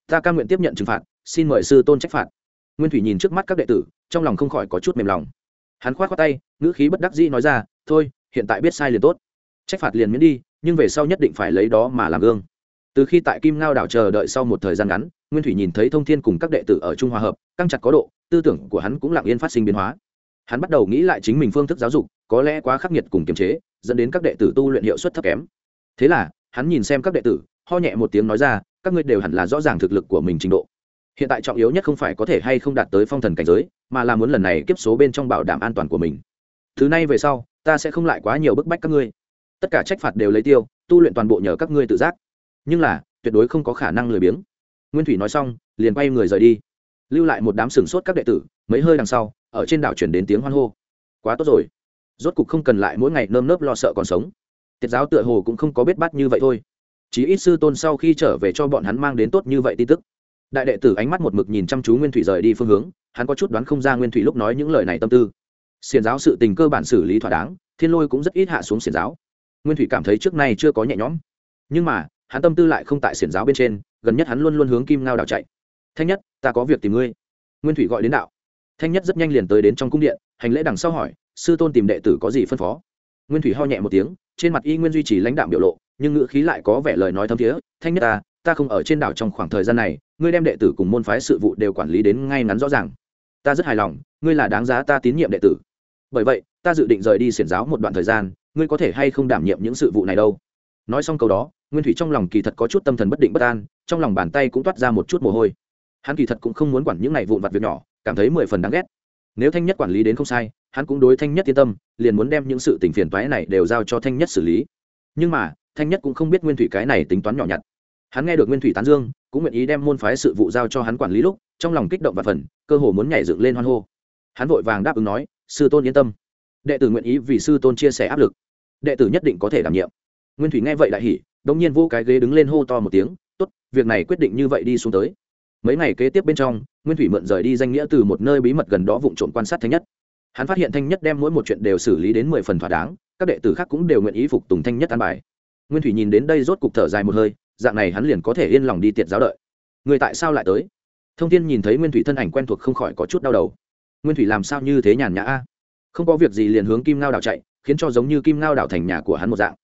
Ta ca nguyện tiếp nhận trừng phạt, xin mời sư tôn trách phạt nguyên thủy nhìn trước mắt các đệ tử, trong lòng không khỏi có chút mềm lòng. Hắn khoát khoát tay, ngữ khí bất đắc dĩ nói ra, thôi, hiện tại biết sai liền tốt. Trách phạt liền miễn đi, nhưng về sau nhất định phải lấy đó mà làm gương. Từ khi tại kim ngao đảo chờ đợi sau một thời gian ngắn, nguyên thủy nhìn thấy thông thiên cùng các đệ tử ở trung hòa hợp, căng chặt có độ, tư tưởng của hắn cũng lặng yên phát sinh biến hóa. Hắn bắt đầu nghĩ lại chính mình phương thức giáo dục, có lẽ quá khắc nghiệt cùng kiềm chế, dẫn đến các đệ tử tu luyện hiệu suất thấp kém. Thế là, hắn nhìn xem các đệ tử, ho nhẹ một tiếng nói ra, các ngươi đều hẳn là rõ ràng thực lực của mình trình độ hiện tại trọng yếu nhất không phải có thể hay không đạt tới phong thần cảnh giới, mà là muốn lần này kiếp số bên trong bảo đảm an toàn của mình. Thứ này về sau, ta sẽ không lại quá nhiều bức bách các ngươi. Tất cả trách phạt đều lấy tiêu, tu luyện toàn bộ nhờ các ngươi tự giác. Nhưng là, tuyệt đối không có khả năng lười biếng. Nguyên thủy nói xong, liền quay người rời đi. Lưu lại một đám sừng sốt các đệ tử, mấy hơi đằng sau, ở trên đảo chuyển đến tiếng hoan hô. Quá tốt rồi. Rốt cục không cần lại mỗi ngày nơm nớp lo sợ còn sống. Tiết giáo tựa hồ cũng không có biết bắt như vậy thôi. Chí ít sư tôn sau khi trở về cho bọn hắn mang đến tốt như vậy tin tức đại đệ tử ánh mắt một mực nhìn chăm chú nguyên thủy rời đi phương hướng, hắn có chút đoán không ra nguyên thủy lúc nói những lời này tâm tư. Xiền giáo sự tình cơ bản xử lý thỏa đáng, thiên lôi cũng rất ít hạ xuống xiền giáo. Nguyên thủy cảm thấy trước nay chưa có nhẹ nhõm. Nhưng mà, hắn tâm tư lại không tại xiển giáo bên trên, gần nhất hắn luôn luôn hướng kim ngao đảo chạy. Thanh nhất, ta có việc tìm ngươi. Nguyên thủy gọi đến đạo. Thanh nhất rất nhanh liền tới đến trong cung điện, hành lễ đằng sau hỏi, sư tôn tìm đệ tử có gì phân phó? Nguyên thủy ho nhẹ một tiếng, trên mặt y nguyên duy trì lãnh đạm biểu lộ, nhưng ngữ khí lại có vẻ lời nói thâm thiế thanh nhất ta ta không ở trên đảo trong khoảng thời gian này ngươi đem đệ tử cùng môn phái sự vụ đều quản lý đến ngay ngắn rõ ràng. Ta rất hài lòng, ngươi là đáng giá ta tín nhiệm đệ tử. Bởi vậy, ta dự định rời đi xiển giáo một đoạn thời gian, ngươi có thể hay không đảm nhiệm những sự vụ này đâu? Nói xong câu đó, nguyên thủy trong lòng kỳ thật có chút tâm thần bất định bất an, trong lòng bàn tay cũng toát ra một chút mồ hôi. Hắn kỳ thật cũng không muốn quản những này vụn vặt việc nhỏ, cảm thấy mười phần đáng ghét. Nếu thanh nhất quản lý đến không sai, hắn cũng đối thanh nhất yên tâm, liền muốn đem những sự tình phiền toái này đều giao cho thanh nhất xử lý. Nhưng mà, thanh nhất cũng không biết nguyên thủy cái này tính toán nhỏ nhặt hắn nghe được nguyên thủy tán dương, cũng nguyện ý đem môn phái sự vụ giao cho hắn quản lý lúc, trong lòng kích động và phần, cơ hồ muốn nhảy dựng lên hoan hô. Hắn vội vàng đáp ứng nói, sư tôn yên tâm. Đệ tử nguyện ý vì sư tôn chia sẻ áp lực. Đệ tử nhất định có thể đảm nhiệm. Nguyên thủy nghe vậy đại hỉ đông nhiên vô cái ghế đứng lên hô to một tiếng, tốt, việc này quyết định như vậy đi xuống tới. Mấy ngày kế tiếp bên trong, nguyên thủy mượn rời đi danh nghĩa từ một nơi bí mật gần đó vụ trộm quan sát thanh nhất. Hắn phát hiện thanh nhất đem mỗi một chuyện đều xử lý đến mười phần thỏa đáng, các đệ tử khác cũng đều nguyện ý phục tùng thanh nhất an bài. Nguyên thủy nhìn đến đây rốt cục thở dài một hơi dạng này hắn liền có thể yên lòng đi tiệt giáo đợi. Người tại sao lại tới? Thông tin nhìn thấy nguyên thủy thân ảnh quen thuộc không khỏi có chút đau đầu. Nguyên thủy làm sao như thế nhàn nhã a? Không có việc gì liền hướng kim ngao đảo chạy, khiến cho giống như kim ngao đảo thành nhà của hắn một dạng.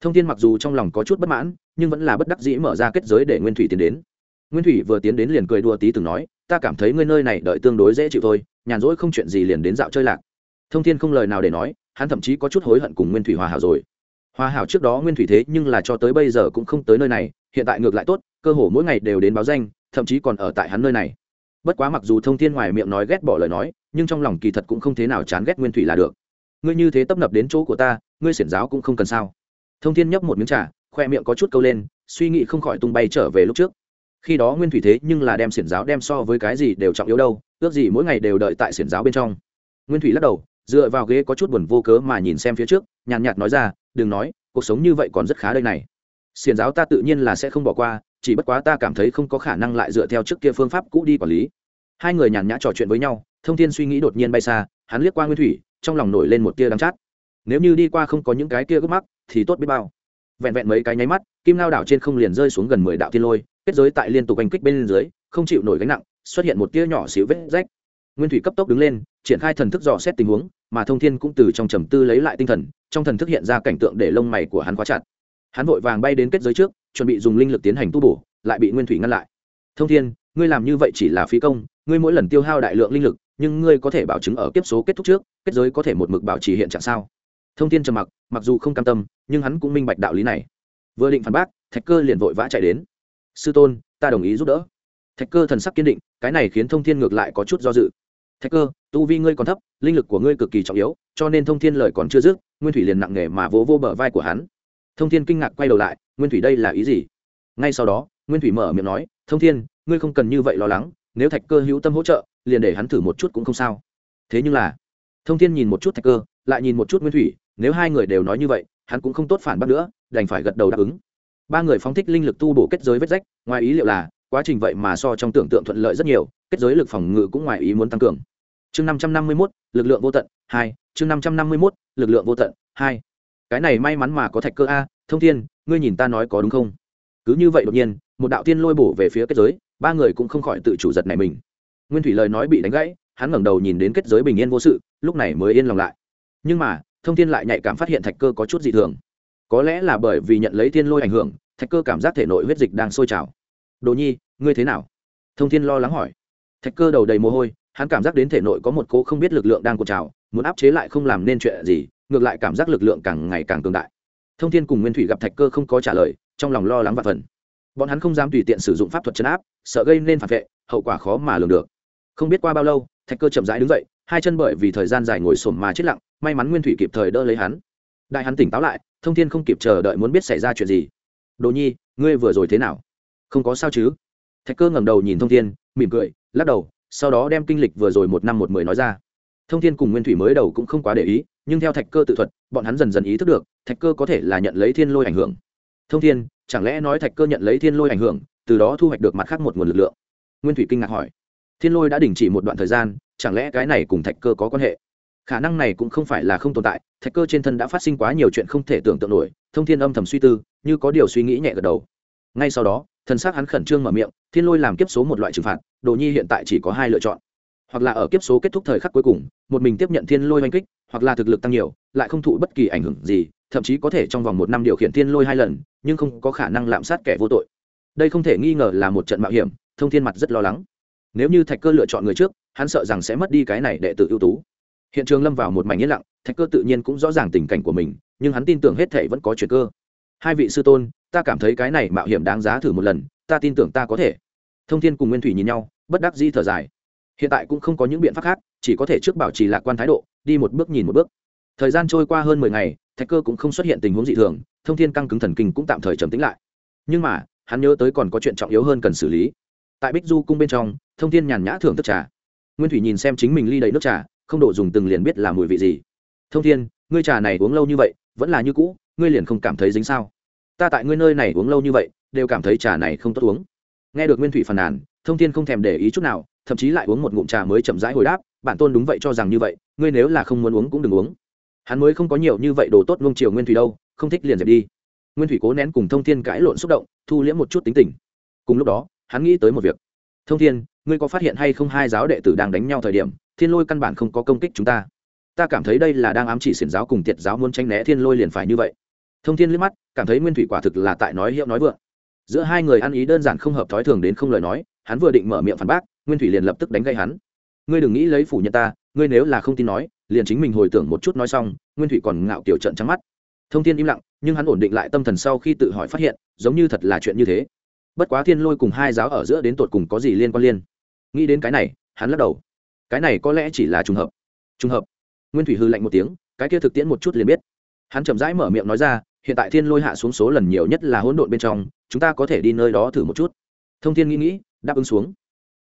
Thông tin mặc dù trong lòng có chút bất mãn, nhưng vẫn là bất đắc dĩ mở ra kết giới để nguyên thủy tiến đến. Nguyên thủy vừa tiến đến liền cười đùa tí từng nói, ta cảm thấy ngươi nơi này đợi tương đối dễ chịu thôi, nhàn rỗi không chuyện gì liền đến dạo chơi lạc. Thông thiên không lời nào để nói, hắn thậm chí có chút hối hận cùng nguyên thủy hòa hảo rồi hòa hảo trước đó nguyên thủy thế nhưng là cho tới bây giờ cũng không tới nơi này, hiện tại ngược lại tốt, cơ hồ mỗi ngày đều đến báo danh, thậm chí còn ở tại hắn nơi này. Bất quá mặc dù thông thiên ngoài miệng nói ghét bỏ lời nói, nhưng trong lòng kỳ thật cũng không thế nào chán ghét nguyên thủy là được. Ngươi như thế tấp nập đến chỗ của ta, ngươi xiển giáo cũng không cần sao? Thông thiên nhấp một miếng trà, khoe miệng có chút câu lên, suy nghĩ không khỏi tung bay trở về lúc trước. Khi đó nguyên thủy thế nhưng là đem xiển giáo đem so với cái gì đều trọng yếu đâu, ước gì mỗi ngày đều đợi tại xiển giáo bên trong. Nguyên thủy lắc đầu, dựa vào ghế có chút buồn vô cớ mà nhìn xem phía trước, nhàn nhạt nói ra đừng nói, cuộc sống như vậy còn rất khá đây này. Xiền giáo ta tự nhiên là sẽ không bỏ qua, chỉ bất quá ta cảm thấy không có khả năng lại dựa theo trước kia phương pháp cũ đi quản lý. Hai người nhàn nhã trò chuyện với nhau, thông thiên suy nghĩ đột nhiên bay xa, hắn liếc qua nguyên thủy, trong lòng nổi lên một tia đắng chát. Nếu như đi qua không có những cái kia gấp mắc, thì tốt biết bao. Vẹn vẹn mấy cái nháy mắt, kim lao đảo trên không liền rơi xuống gần mười đạo thiên lôi, kết giới tại liên tục oanh kích bên dưới, không chịu nổi gánh nặng, xuất hiện một tia nhỏ xíu vết rách. Nguyên thủy cấp tốc đứng lên, triển khai thần thức dò xét tình huống mà thông thiên cũng từ trong trầm tư lấy lại tinh thần, trong thần thức hiện ra cảnh tượng để lông mày của hắn khóa chặt. Hắn vội vàng bay đến kết giới trước, chuẩn bị dùng linh lực tiến hành tu bổ, lại bị nguyên thủy ngăn lại. Thông thiên, ngươi làm như vậy chỉ là phí công, ngươi mỗi lần tiêu hao đại lượng linh lực, nhưng ngươi có thể bảo chứng ở kiếp số kết thúc trước, kết giới có thể một mực bảo trì hiện trạng sao? Thông tin trầm mặc mặc dù không cam tâm, nhưng hắn cũng minh bạch đạo lý này. Vừa định phản bác, thạch cơ liền vội vã chạy đến. Sư tôn, ta đồng ý giúp đỡ. Thạch cơ thần sắc kiên định, cái này khiến thông thiên ngược lại có chút do dự. Thạch cơ tu vi ngươi còn thấp linh lực của ngươi cực kỳ trọng yếu cho nên thông thiên lời còn chưa dứt nguyên thủy liền nặng nề mà vỗ vô, vô bờ vai của hắn. Thông thiên kinh ngạc quay đầu lại nguyên thủy đây là ý gì? Ngay sau đó nguyên thủy mở miệng nói thông thiên ngươi không cần như vậy lo lắng nếu thạch cơ hữu tâm hỗ trợ liền để hắn thử một chút cũng không sao. Thế nhưng là thông thiên nhìn một chút thạch cơ lại nhìn một chút nguyên thủy nếu hai người đều nói như vậy hắn cũng không tốt phản bác nữa đành phải gật đầu đáp ứng. Ba người phóng thích linh lực tu bổ kết giới vết rách ngoài ý liệu là quá trình vậy mà so trong tưởng tượng thuận lợi rất nhiều kết giới lực phòng ngự cũng ngoài ý muốn tăng cường chương năm trăm năm mươi mốt, lực lượng vô tận, hai. Chương năm trăm năm mươi mốt, lực lượng vô tận, hai. Cái này may mắn mà có thạch cơ a, thông thiên, ngươi nhìn ta nói có đúng không? Cứ như vậy đột nhiên, một đạo tiên lôi bổ về phía kết giới, ba người cũng không khỏi tự chủ giật này mình. Nguyên thủy lời nói bị đánh gãy, hắn ngẩng đầu nhìn đến kết giới bình yên vô sự, lúc này mới yên lòng lại. Nhưng mà, thông thiên lại nhạy cảm phát hiện thạch cơ có chút dị thường. Có lẽ là bởi vì nhận lấy thiên lôi ảnh hưởng, thạch cơ cảm giác thể nội huyết dịch đang sôi trào. Đồ nhi, ngươi thế nào? Thông thiên lo lắng hỏi. Thạch cơ đầu đầy mồ hôi hắn cảm giác đến thể nội có một cỗ không biết lực lượng đang cột trào, muốn áp chế lại không làm nên chuyện gì, ngược lại cảm giác lực lượng càng ngày càng cường đại. Thông thiên cùng nguyên thủy gặp thạch cơ không có trả lời, trong lòng lo lắng và phần bọn hắn không dám tùy tiện sử dụng pháp thuật chấn áp, sợ gây nên phản vệ, hậu quả khó mà lường được. Không biết qua bao lâu, thạch cơ chậm rãi đứng dậy, hai chân bởi vì thời gian dài ngồi sồn mà chết lặng, may mắn nguyên thủy kịp thời đỡ lấy hắn. Đại hắn tỉnh táo lại, thông thiên không kịp chờ đợi muốn biết xảy ra chuyện gì. Đồ nhi, ngươi vừa rồi thế nào? Không có sao chứ. Thạch cơ ngẩng đầu nhìn thông thiên, mỉm cười, lắc đầu sau đó đem kinh lịch vừa rồi một năm một mười nói ra. Thông thiên cùng nguyên thủy mới đầu cũng không quá để ý, nhưng theo thạch cơ tự thuật, bọn hắn dần dần ý thức được, thạch cơ có thể là nhận lấy thiên lôi ảnh hưởng. Thông thiên, chẳng lẽ nói thạch cơ nhận lấy thiên lôi ảnh hưởng, từ đó thu hoạch được mặt khác một nguồn lực lượng? Nguyên thủy kinh ngạc hỏi. Thiên lôi đã đình chỉ một đoạn thời gian, chẳng lẽ cái này cùng thạch cơ có quan hệ? Khả năng này cũng không phải là không tồn tại, thạch cơ trên thân đã phát sinh quá nhiều chuyện không thể tưởng tượng nổi, thông thiên âm thầm suy tư, như có điều suy nghĩ nhẹ gật đầu. Ngay sau đó thần xác hắn khẩn trương mở miệng, thiên lôi làm kiếp số một loại trừng phạt, đồ nhi hiện tại chỉ có hai lựa chọn. Hoặc là ở kiếp số kết thúc thời khắc cuối cùng, một mình tiếp nhận thiên lôi oanh kích, hoặc là thực lực tăng nhiều, lại không thụ bất kỳ ảnh hưởng gì, thậm chí có thể trong vòng một năm điều khiển thiên lôi hai lần, nhưng không có khả năng lạm sát kẻ vô tội. Đây không thể nghi ngờ là một trận mạo hiểm, thông thiên mặt rất lo lắng. Nếu như thạch cơ lựa chọn người trước, hắn sợ rằng sẽ mất đi cái này đệ tử ưu tú. Hiện trường lâm vào một mảnh yên lặng, thạch cơ tự nhiên cũng rõ ràng tình cảnh của mình, nhưng hắn tin tưởng hết thể vẫn có chuyện cơ hai vị sư tôn, ta cảm thấy cái này mạo hiểm đáng giá thử một lần, ta tin tưởng ta có thể. Thông thiên cùng nguyên thủy nhìn nhau, bất đắc di thở dài. Hiện tại cũng không có những biện pháp khác, chỉ có thể trước bảo trì lạc quan thái độ, đi một bước nhìn một bước. Thời gian trôi qua hơn mười ngày, thạch cơ cũng không xuất hiện tình huống dị thường, thông thiên căng cứng thần kinh cũng tạm thời trầm tính lại. Nhưng mà, hắn nhớ tới còn có chuyện trọng yếu hơn cần xử lý. Tại bích du cung bên trong, thông thiên nhàn nhã thưởng thức trà. Nguyên thủy nhìn xem chính mình ly đầy nước trà, không đổ dùng từng liền biết là mùi vị gì. Thông thiên, ngươi trà này uống lâu như vậy, vẫn là như cũ ngươi liền không cảm thấy dính sao? Ta tại ngươi nơi này uống lâu như vậy, đều cảm thấy trà này không tốt uống. Nghe được nguyên thủy phàn nàn, thông thiên không thèm để ý chút nào, thậm chí lại uống một ngụm trà mới chậm rãi hồi đáp bản tôn đúng vậy cho rằng như vậy, ngươi nếu là không muốn uống cũng đừng uống. Hắn mới không có nhiều như vậy đồ tốt nung chiều nguyên thủy đâu, không thích liền dẹp đi. Nguyên thủy cố nén cùng thông thiên cãi lộn xúc động, thu liễm một chút tính tình. Cùng lúc đó, hắn nghĩ tới một việc. Thông thiên, ngươi có phát hiện hay không hai giáo đệ tử đang đánh nhau thời điểm, thiên lôi căn bản không có công kích chúng ta. Ta cảm thấy đây là đang ám chỉ xiển giáo cùng tiệt giáo muốn tranh né thiên lôi liền phải như vậy thông thiên liếc mắt, cảm thấy nguyên thủy quả thực là tại nói hiệu nói vượng. Giữa hai người ăn ý đơn giản không hợp thói thường đến không lời nói, hắn vừa định mở miệng phản bác, nguyên thủy liền lập tức đánh gây hắn. Ngươi đừng nghĩ lấy phủ nhận ta, ngươi nếu là không tin nói, liền chính mình hồi tưởng một chút nói xong, nguyên thủy còn ngạo kiểu trận trắng mắt. Thông thiên im lặng, nhưng hắn ổn định lại tâm thần sau khi tự hỏi phát hiện, giống như thật là chuyện như thế. Bất quá thiên lôi cùng hai giáo ở giữa đến tột cùng có gì liên quan liên? Nghĩ đến cái này, hắn lắc đầu. Cái này có lẽ chỉ là trùng hợp. Trùng hợp. Nguyên thủy hư lạnh một tiếng, cái kia thực tiễn một chút liền biết. Hắn chậm rãi mở miệng nói ra hiện tại thiên lôi hạ xuống số lần nhiều nhất là hỗn độn bên trong, chúng ta có thể đi nơi đó thử một chút. Thông thiên nghĩ nghĩ, đáp ứng xuống.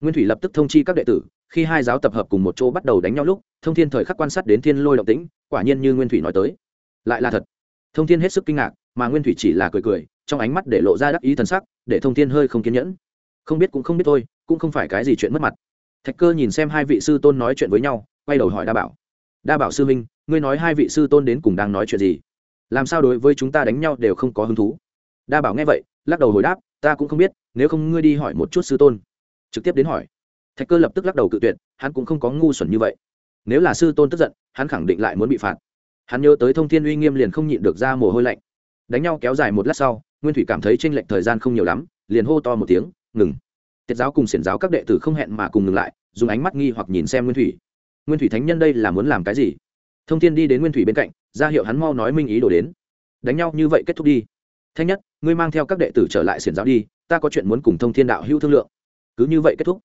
Nguyên thủy lập tức thông chi các đệ tử, khi hai giáo tập hợp cùng một chỗ bắt đầu đánh nhau lúc, thông thiên thời khắc quan sát đến thiên lôi động tĩnh, quả nhiên như nguyên thủy nói tới. Lại là thật. Thông thiên hết sức kinh ngạc, mà nguyên thủy chỉ là cười cười, trong ánh mắt để lộ ra đắc ý thần sắc, để thông thiên hơi không kiên nhẫn. Không biết cũng không biết thôi, cũng không phải cái gì chuyện mất mặt. Thạch cơ nhìn xem hai vị sư tôn nói chuyện với nhau, quay đầu hỏi đa bảo. Đa bảo sư minh ngươi nói hai vị sư tôn đến cùng đang nói chuyện gì? Làm sao đối với chúng ta đánh nhau đều không có hứng thú? Đa bảo nghe vậy, lắc đầu hồi đáp, ta cũng không biết, nếu không ngươi đi hỏi một chút sư tôn. Trực tiếp đến hỏi. Thạch cơ lập tức lắc đầu cự tuyệt, hắn cũng không có ngu xuẩn như vậy. Nếu là sư tôn tức giận, hắn khẳng định lại muốn bị phạt. Hắn nhớ tới thông thiên uy nghiêm liền không nhịn được ra mồ hôi lạnh. Đánh nhau kéo dài một lát sau, nguyên thủy cảm thấy tranh lệch thời gian không nhiều lắm, liền hô to một tiếng, ngừng. Tiết giáo cùng xiển giáo các đệ tử không hẹn mà cùng ngừng lại, dùng ánh mắt nghi hoặc nhìn xem nguyên thủy. Nguyên thủy thánh nhân đây là muốn làm cái gì? Thông thiên đi đến nguyên thủy bên cạnh, ra hiệu hắn mau nói minh ý đồ đến. Đánh nhau như vậy kết thúc đi. Thanh nhất, ngươi mang theo các đệ tử trở lại xiển giáo đi, ta có chuyện muốn cùng thông thiên đạo hữu thương lượng. Cứ như vậy kết thúc.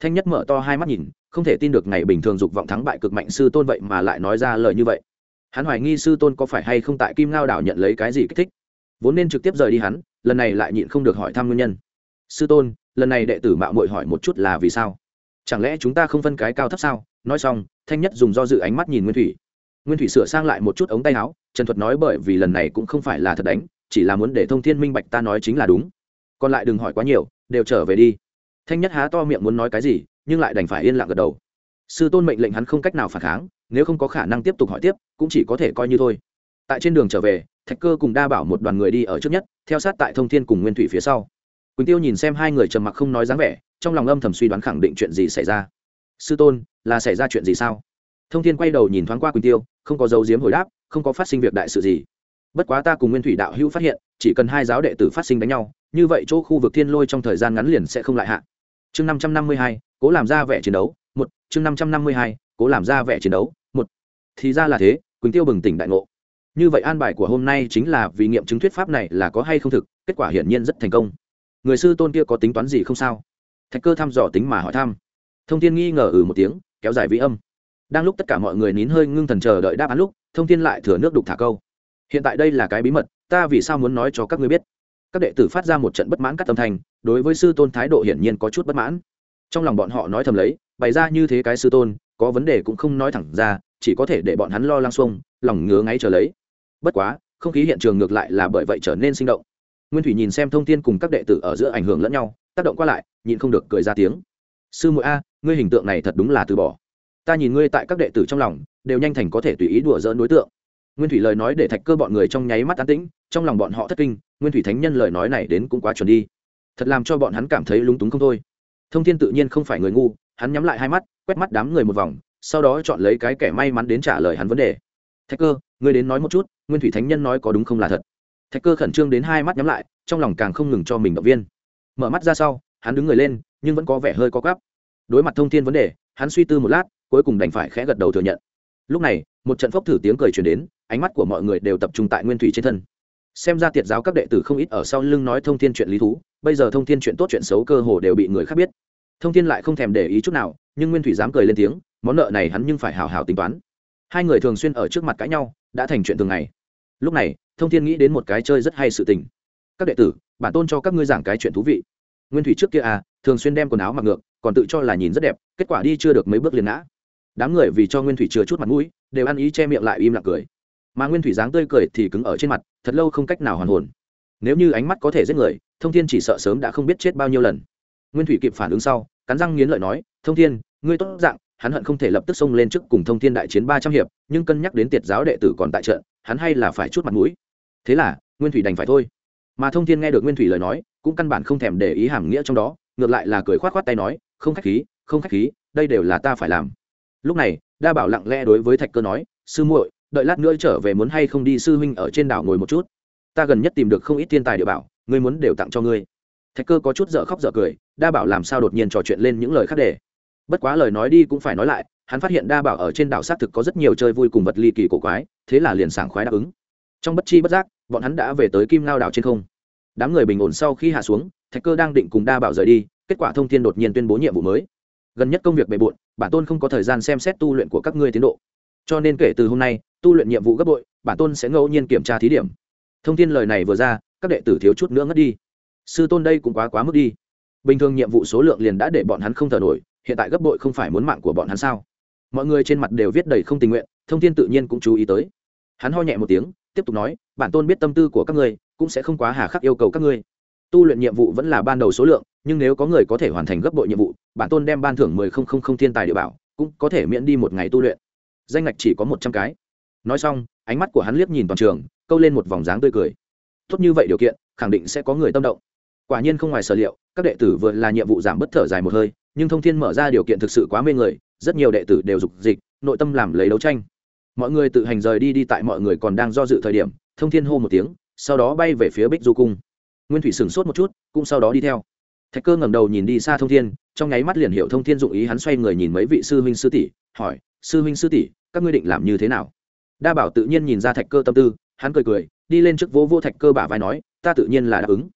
Thanh nhất mở to hai mắt nhìn, không thể tin được ngày bình thường dục vọng thắng bại cực mạnh sư tôn vậy mà lại nói ra lời như vậy. Hắn hoài nghi sư tôn có phải hay không tại kim ngao đảo nhận lấy cái gì kích thích. Vốn nên trực tiếp rời đi hắn, lần này lại nhịn không được hỏi thăm nguyên nhân. Sư tôn, lần này đệ tử mạo mội hỏi một chút là vì sao? Chẳng lẽ chúng ta không phân cái cao thấp sao? Nói xong, thanh nhất dùng do dự ánh mắt nhìn nguyên thủy nguyên thủy sửa sang lại một chút ống tay áo, trần thuật nói bởi vì lần này cũng không phải là thật đánh, chỉ là muốn để thông thiên minh bạch ta nói chính là đúng. Còn lại đừng hỏi quá nhiều, đều trở về đi. Thanh nhất há to miệng muốn nói cái gì, nhưng lại đành phải yên lặng gật đầu. Sư tôn mệnh lệnh hắn không cách nào phản kháng, nếu không có khả năng tiếp tục hỏi tiếp, cũng chỉ có thể coi như thôi. Tại trên đường trở về, thạch cơ cùng đa bảo một đoàn người đi ở trước nhất, theo sát tại thông thiên cùng nguyên thủy phía sau. Quỳnh tiêu nhìn xem hai người trầm mặc không nói dáng vẻ, trong lòng âm thầm suy đoán khẳng định chuyện gì xảy ra. Sư tôn, là xảy ra chuyện gì sao? Thông thiên quay đầu nhìn thoáng qua quỳnh tiêu, không có dấu diếm hồi đáp, không có phát sinh việc đại sự gì. Bất quá ta cùng nguyên thủy đạo hữu phát hiện, chỉ cần hai giáo đệ tử phát sinh đánh nhau, như vậy chỗ khu vực thiên lôi trong thời gian ngắn liền sẽ không lại hạ. Chương năm trăm năm mươi hai, cố làm ra vẻ chiến đấu, một. Chương năm trăm năm mươi hai, cố làm ra vẻ chiến đấu, một. Thì ra là thế, quỳnh tiêu bừng tỉnh đại ngộ. Như vậy an bài của hôm nay chính là vì nghiệm chứng thuyết pháp này là có hay không thực, kết quả hiển nhiên rất thành công. Người sư tôn kia có tính toán gì không sao? Thạch cơ thăm dò tính mà hỏi thăm. Thông tin nghi ngờ ừ một tiếng, kéo dài vĩ âm đang lúc tất cả mọi người nín hơi ngưng thần chờ đợi đáp án lúc, thông tin lại thừa nước đục thả câu. Hiện tại đây là cái bí mật, ta vì sao muốn nói cho các ngươi biết? Các đệ tử phát ra một trận bất mãn các tâm thành đối với sư tôn thái độ hiển nhiên có chút bất mãn. Trong lòng bọn họ nói thầm lấy, bày ra như thế cái sư tôn, có vấn đề cũng không nói thẳng ra, chỉ có thể để bọn hắn lo lăng xuông, lòng ngứa ngáy trở lấy. Bất quá, không khí hiện trường ngược lại là bởi vậy trở nên sinh động. Nguyên thủy nhìn xem thông tin cùng các đệ tử ở giữa ảnh hưởng lẫn nhau, tác động qua lại, nhịn không được cười ra tiếng. Sư muội a, ngươi hình tượng này thật đúng là từ bỏ ta nhìn ngươi tại các đệ tử trong lòng, đều nhanh thành có thể tùy ý đùa dỡn đối tượng. Nguyên thủy lời nói để thạch cơ bọn người trong nháy mắt an tĩnh, trong lòng bọn họ thất kinh, nguyên thủy thánh nhân lời nói này đến cũng quá chuẩn đi. Thật làm cho bọn hắn cảm thấy lúng túng không thôi. Thông thiên tự nhiên không phải người ngu, hắn nhắm lại hai mắt, quét mắt đám người một vòng, sau đó chọn lấy cái kẻ may mắn đến trả lời hắn vấn đề. Thạch cơ, ngươi đến nói một chút, nguyên thủy thánh nhân nói có đúng không là thật? Thạch cơ khẩn trương đến hai mắt nhắm lại, trong lòng càng không ngừng cho mình động viên. Mở mắt ra sau, hắn đứng người lên, nhưng vẫn có vẻ hơi có gắp đối mặt thông thiên vấn đề, hắn suy tư một lát cuối cùng đành phải khẽ gật đầu thừa nhận. Lúc này, một trận phốc thử tiếng cười truyền đến, ánh mắt của mọi người đều tập trung tại nguyên thủy trên thân. Xem ra tiệt giáo các đệ tử không ít ở sau lưng nói thông thiên chuyện lý thú, bây giờ thông thiên chuyện tốt chuyện xấu cơ hồ đều bị người khác biết. Thông thiên lại không thèm để ý chút nào, nhưng nguyên thủy dám cười lên tiếng, món nợ này hắn nhưng phải hào hào tính toán. Hai người thường xuyên ở trước mặt cãi nhau, đã thành chuyện thường ngày. Lúc này, thông thiên nghĩ đến một cái chơi rất hay sự tình. Các đệ tử, bản tôn cho các ngươi giảng cái chuyện thú vị. Nguyên thủy trước kia à thường xuyên đem quần áo mặc ngược, còn tự cho là nhìn rất đẹp, kết quả đi chưa được mấy bước liền ngã đám người vì cho nguyên thủy chừa chút mặt mũi, đều ăn ý che miệng lại im lặng cười. Mà nguyên thủy dáng tươi cười thì cứng ở trên mặt, thật lâu không cách nào hoàn hồn. Nếu như ánh mắt có thể giết người, thông thiên chỉ sợ sớm đã không biết chết bao nhiêu lần. Nguyên thủy kịp phản ứng sau, cắn răng nghiến lợi nói, thông thiên, ngươi tốt dạng, hắn hận không thể lập tức xông lên trước cùng thông thiên đại chiến ba trăm hiệp, nhưng cân nhắc đến tiệt giáo đệ tử còn tại trận, hắn hay là phải chút mặt mũi. Thế là, nguyên thủy đành phải thôi. Mà thông thiên nghe được nguyên thủy lời nói, cũng căn bản không thèm để ý hàm nghĩa trong đó, ngược lại là cười khoát khoát tay nói, không khách khí, không khách khí, đây đều là ta phải làm lúc này, đa bảo lặng lẽ đối với thạch cơ nói, sư muội, đợi lát nữa trở về muốn hay không đi sư huynh ở trên đảo ngồi một chút. Ta gần nhất tìm được không ít thiên tài địa bảo, ngươi muốn đều tặng cho ngươi. Thạch cơ có chút dở khóc dở cười, đa bảo làm sao đột nhiên trò chuyện lên những lời khác đề. bất quá lời nói đi cũng phải nói lại, hắn phát hiện đa bảo ở trên đảo xác thực có rất nhiều chơi vui cùng vật ly kỳ cổ quái, thế là liền sảng khoái đáp ứng. Trong bất chi bất giác, bọn hắn đã về tới kim lao đảo trên không. Đám người bình ổn sau khi hạ xuống, thạch cơ đang định cùng đa bảo rời đi, kết quả thông tin đột nhiên tuyên bố nhiệm vụ mới gần nhất công việc bề bộn, bản tôn không có thời gian xem xét tu luyện của các ngươi tiến độ. Cho nên kể từ hôm nay, tu luyện nhiệm vụ gấp bội, bản tôn sẽ ngẫu nhiên kiểm tra thí điểm. Thông tin lời này vừa ra, các đệ tử thiếu chút nữa ngất đi. Sư tôn đây cũng quá quá mức đi. Bình thường nhiệm vụ số lượng liền đã để bọn hắn không thở nổi, hiện tại gấp bội không phải muốn mạng của bọn hắn sao? Mọi người trên mặt đều viết đầy không tình nguyện, thông tin tự nhiên cũng chú ý tới. Hắn ho nhẹ một tiếng, tiếp tục nói, bản tôn biết tâm tư của các ngươi, cũng sẽ không quá hà khắc yêu cầu các ngươi tu luyện nhiệm vụ vẫn là ban đầu số lượng, nhưng nếu có người có thể hoàn thành gấp bội nhiệm vụ, bản tôn đem ban thưởng mười không không không thiên tài địa bảo, cũng có thể miễn đi một ngày tu luyện. Danh ngạch chỉ có một trăm cái. Nói xong, ánh mắt của hắn liếc nhìn toàn trường, câu lên một vòng dáng tươi cười. Tốt như vậy điều kiện, khẳng định sẽ có người tâm động. Quả nhiên không ngoài sở liệu, các đệ tử vừa là nhiệm vụ giảm bất thở dài một hơi, nhưng thông thiên mở ra điều kiện thực sự quá mê người, rất nhiều đệ tử đều dục dịch, nội tâm làm lấy đấu tranh. Mọi người tự hành rời đi đi tại mọi người còn đang do dự thời điểm, thông thiên hô một tiếng, sau đó bay về phía bích du cung nguyên thủy sửng sốt một chút, cũng sau đó đi theo. Thạch cơ ngẩng đầu nhìn đi xa thông thiên, trong nháy mắt liền hiểu thông thiên dụng ý hắn xoay người nhìn mấy vị sư huynh sư tỷ, hỏi, sư huynh sư tỷ, các ngươi định làm như thế nào? Đa bảo tự nhiên nhìn ra thạch cơ tâm tư, hắn cười cười, đi lên trước vỗ vô thạch cơ bả vai nói, ta tự nhiên là đáp ứng.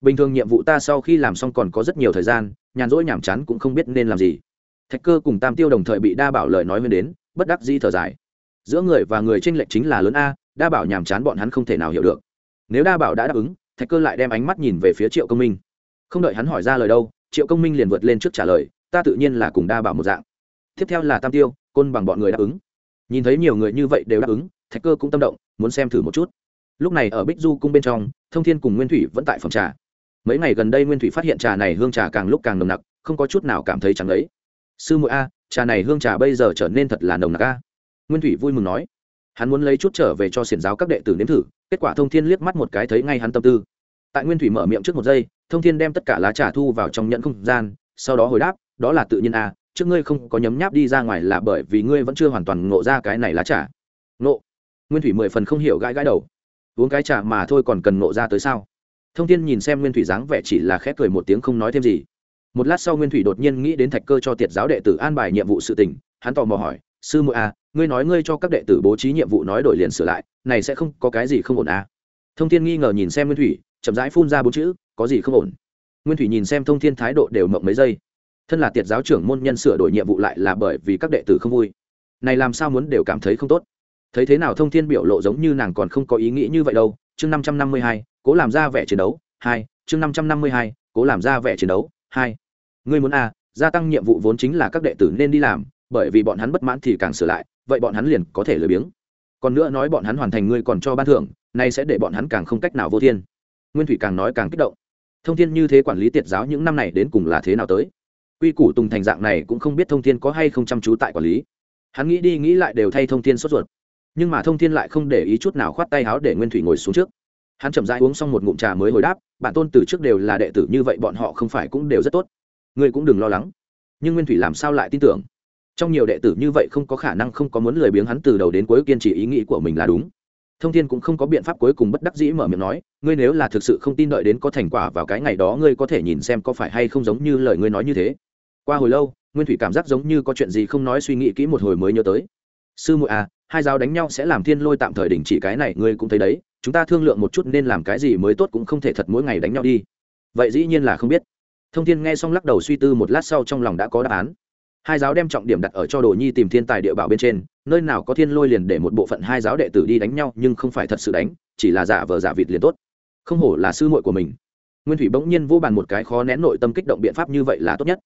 Bình thường nhiệm vụ ta sau khi làm xong còn có rất nhiều thời gian, nhàn rỗi nhàm chán cũng không biết nên làm gì. Thạch cơ cùng tam tiêu đồng thời bị đa bảo lời nói lên đến, bất đắc di thở dài. Giữa người và người tranh lệch chính là lớn a, đa bảo nhàm chán bọn hắn không thể nào hiểu được. Nếu đa bảo đã đáp ứng thạch cơ lại đem ánh mắt nhìn về phía triệu công minh. Không đợi hắn hỏi ra lời đâu, triệu công minh liền vượt lên trước trả lời, ta tự nhiên là cùng đa bảo một dạng. Tiếp theo là tam tiêu, côn bằng bọn người đáp ứng. Nhìn thấy nhiều người như vậy đều đáp ứng, thạch cơ cũng tâm động, muốn xem thử một chút. Lúc này ở bích du cung bên trong, thông thiên cùng nguyên thủy vẫn tại phòng trà. Mấy ngày gần đây nguyên thủy phát hiện trà này hương trà càng lúc càng nồng nặc, không có chút nào cảm thấy chẳng lấy sư muội a, trà này hương trà bây giờ trở nên thật là nồng nặc a. Nguyên thủy vui mừng nói hắn muốn lấy chút trở về cho xiển giáo các đệ tử nếm thử, kết quả thông thiên liếc mắt một cái thấy ngay hắn tâm tư. Tại nguyên thủy mở miệng trước một giây, thông thiên đem tất cả lá trà thu vào trong nhận không gian, sau đó hồi đáp, đó là tự nhiên a trước ngươi không có nhấm nháp đi ra ngoài là bởi vì ngươi vẫn chưa hoàn toàn ngộ ra cái này lá trà. Ngộ? Nguyên thủy mười phần không hiểu gãi gãi đầu. Uống cái trà mà thôi còn cần ngộ ra tới sao? Thông thiên nhìn xem nguyên thủy dáng vẻ chỉ là khép cười một tiếng không nói thêm gì. Một lát sau nguyên thủy đột nhiên nghĩ đến thạch cơ cho tiệt giáo đệ tử an bài nhiệm vụ sự tình, hắn tò mò hỏi sư muội à ngươi nói ngươi cho các đệ tử bố trí nhiệm vụ nói đổi liền sửa lại, này sẽ không có cái gì không ổn à. Thông thiên nghi ngờ nhìn xem nguyên thủy, chậm rãi phun ra bốn chữ, có gì không ổn? Nguyên thủy nhìn xem thông thiên thái độ đều mộng mấy giây. Thân là tiệt giáo trưởng môn nhân sửa đổi nhiệm vụ lại là bởi vì các đệ tử không vui. Này làm sao muốn đều cảm thấy không tốt. Thấy thế nào thông thiên biểu lộ giống như nàng còn không có ý nghĩ như vậy đâu, chương năm trăm năm mươi hai, cố làm ra vẻ chiến đấu, hai, chương năm trăm năm mươi hai, cố làm ra vẻ chiến đấu, hai. Ngươi muốn à gia tăng nhiệm vụ vốn chính là các đệ tử nên đi làm bởi vì bọn hắn bất mãn thì càng sửa lại, vậy bọn hắn liền có thể lười biếng. Còn nữa nói bọn hắn hoàn thành ngươi còn cho ban thưởng, nay sẽ để bọn hắn càng không cách nào vô thiên. Nguyên thủy càng nói càng kích động. Thông thiên như thế quản lý tiệt giáo những năm này đến cùng là thế nào tới? Quy củ tùng thành dạng này cũng không biết thông thiên có hay không chăm chú tại quản lý. Hắn nghĩ đi nghĩ lại đều thay thông thiên sốt ruột. Nhưng mà thông thiên lại không để ý chút nào khoát tay háo để nguyên thủy ngồi xuống trước. Hắn chậm rãi uống xong một ngụm trà mới hồi đáp bản tôn từ trước đều là đệ tử như vậy bọn họ không phải cũng đều rất tốt. Ngươi cũng đừng lo lắng. Nhưng nguyên thủy làm sao lại tin tưởng? Trong nhiều đệ tử như vậy không có khả năng không có muốn lười biếng hắn từ đầu đến cuối kiên trì ý nghĩ của mình là đúng. Thông thiên cũng không có biện pháp cuối cùng bất đắc dĩ mở miệng nói, ngươi nếu là thực sự không tin đợi đến có thành quả vào cái ngày đó, ngươi có thể nhìn xem có phải hay không giống như lời ngươi nói như thế. Qua hồi lâu, nguyên thủy cảm giác giống như có chuyện gì không nói suy nghĩ kỹ một hồi mới nhớ tới. Sư muội à hai giáo đánh nhau sẽ làm thiên lôi tạm thời đình chỉ cái này, ngươi cũng thấy đấy, chúng ta thương lượng một chút nên làm cái gì mới tốt cũng không thể thật mỗi ngày đánh nhau đi. Vậy dĩ nhiên là không biết. Thông thiên nghe xong lắc đầu suy tư một lát sau trong lòng đã có đáp án hai giáo đem trọng điểm đặt ở cho đồ nhi tìm thiên tài địa bảo bên trên, nơi nào có thiên lôi liền để một bộ phận hai giáo đệ tử đi đánh nhau, nhưng không phải thật sự đánh, chỉ là giả vờ giả vịt liền tốt. Không hổ là sư muội của mình. Nguyên thủy bỗng nhiên vô bàn một cái khó nén nội tâm kích động biện pháp như vậy là tốt nhất.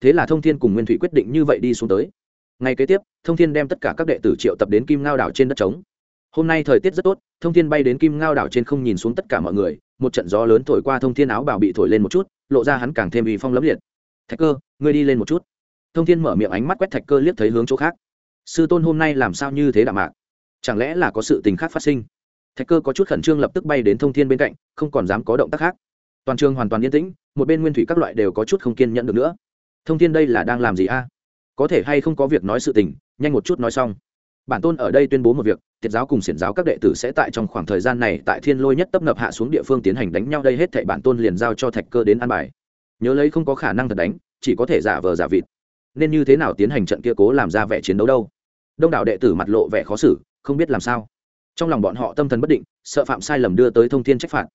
Thế là thông thiên cùng nguyên thủy quyết định như vậy đi xuống tới. Ngày kế tiếp, thông thiên đem tất cả các đệ tử triệu tập đến kim ngao đảo trên đất trống. Hôm nay thời tiết rất tốt, thông thiên bay đến kim ngao đảo trên không nhìn xuống tất cả mọi người, một trận gió lớn thổi qua thông thiên áo bào bị thổi lên một chút, lộ ra hắn càng thêm uy phong lấm liệt. Thạch cơ, ngươi đi lên một chút thông thiên mở miệng ánh mắt quét thạch cơ liếc thấy hướng chỗ khác. Sư tôn hôm nay làm sao như thế đạm mạc? Chẳng lẽ là có sự tình khác phát sinh? Thạch cơ có chút khẩn trương lập tức bay đến thông thiên bên cạnh, không còn dám có động tác khác. Toàn trường hoàn toàn yên tĩnh, một bên nguyên thủy các loại đều có chút không kiên nhẫn được nữa. Thông thiên đây là đang làm gì a? Có thể hay không có việc nói sự tình, nhanh một chút nói xong. Bản tôn ở đây tuyên bố một việc tiết giáo cùng xiển giáo các đệ tử sẽ tại trong khoảng thời gian này tại thiên lôi nhất tấp nập hạ xuống địa phương tiến hành đánh nhau đây, hết thảy bản tôn liền giao cho thạch cơ đến an bài. Nhớ lấy không có khả năng thật đánh, chỉ có thể giả vờ giả vịt nên như thế nào tiến hành trận kia cố làm ra vẻ chiến đấu đâu? Đông đảo đệ tử mặt lộ vẻ khó xử, không biết làm sao. Trong lòng bọn họ tâm thần bất định, sợ phạm sai lầm đưa tới thông thiên trách phạt.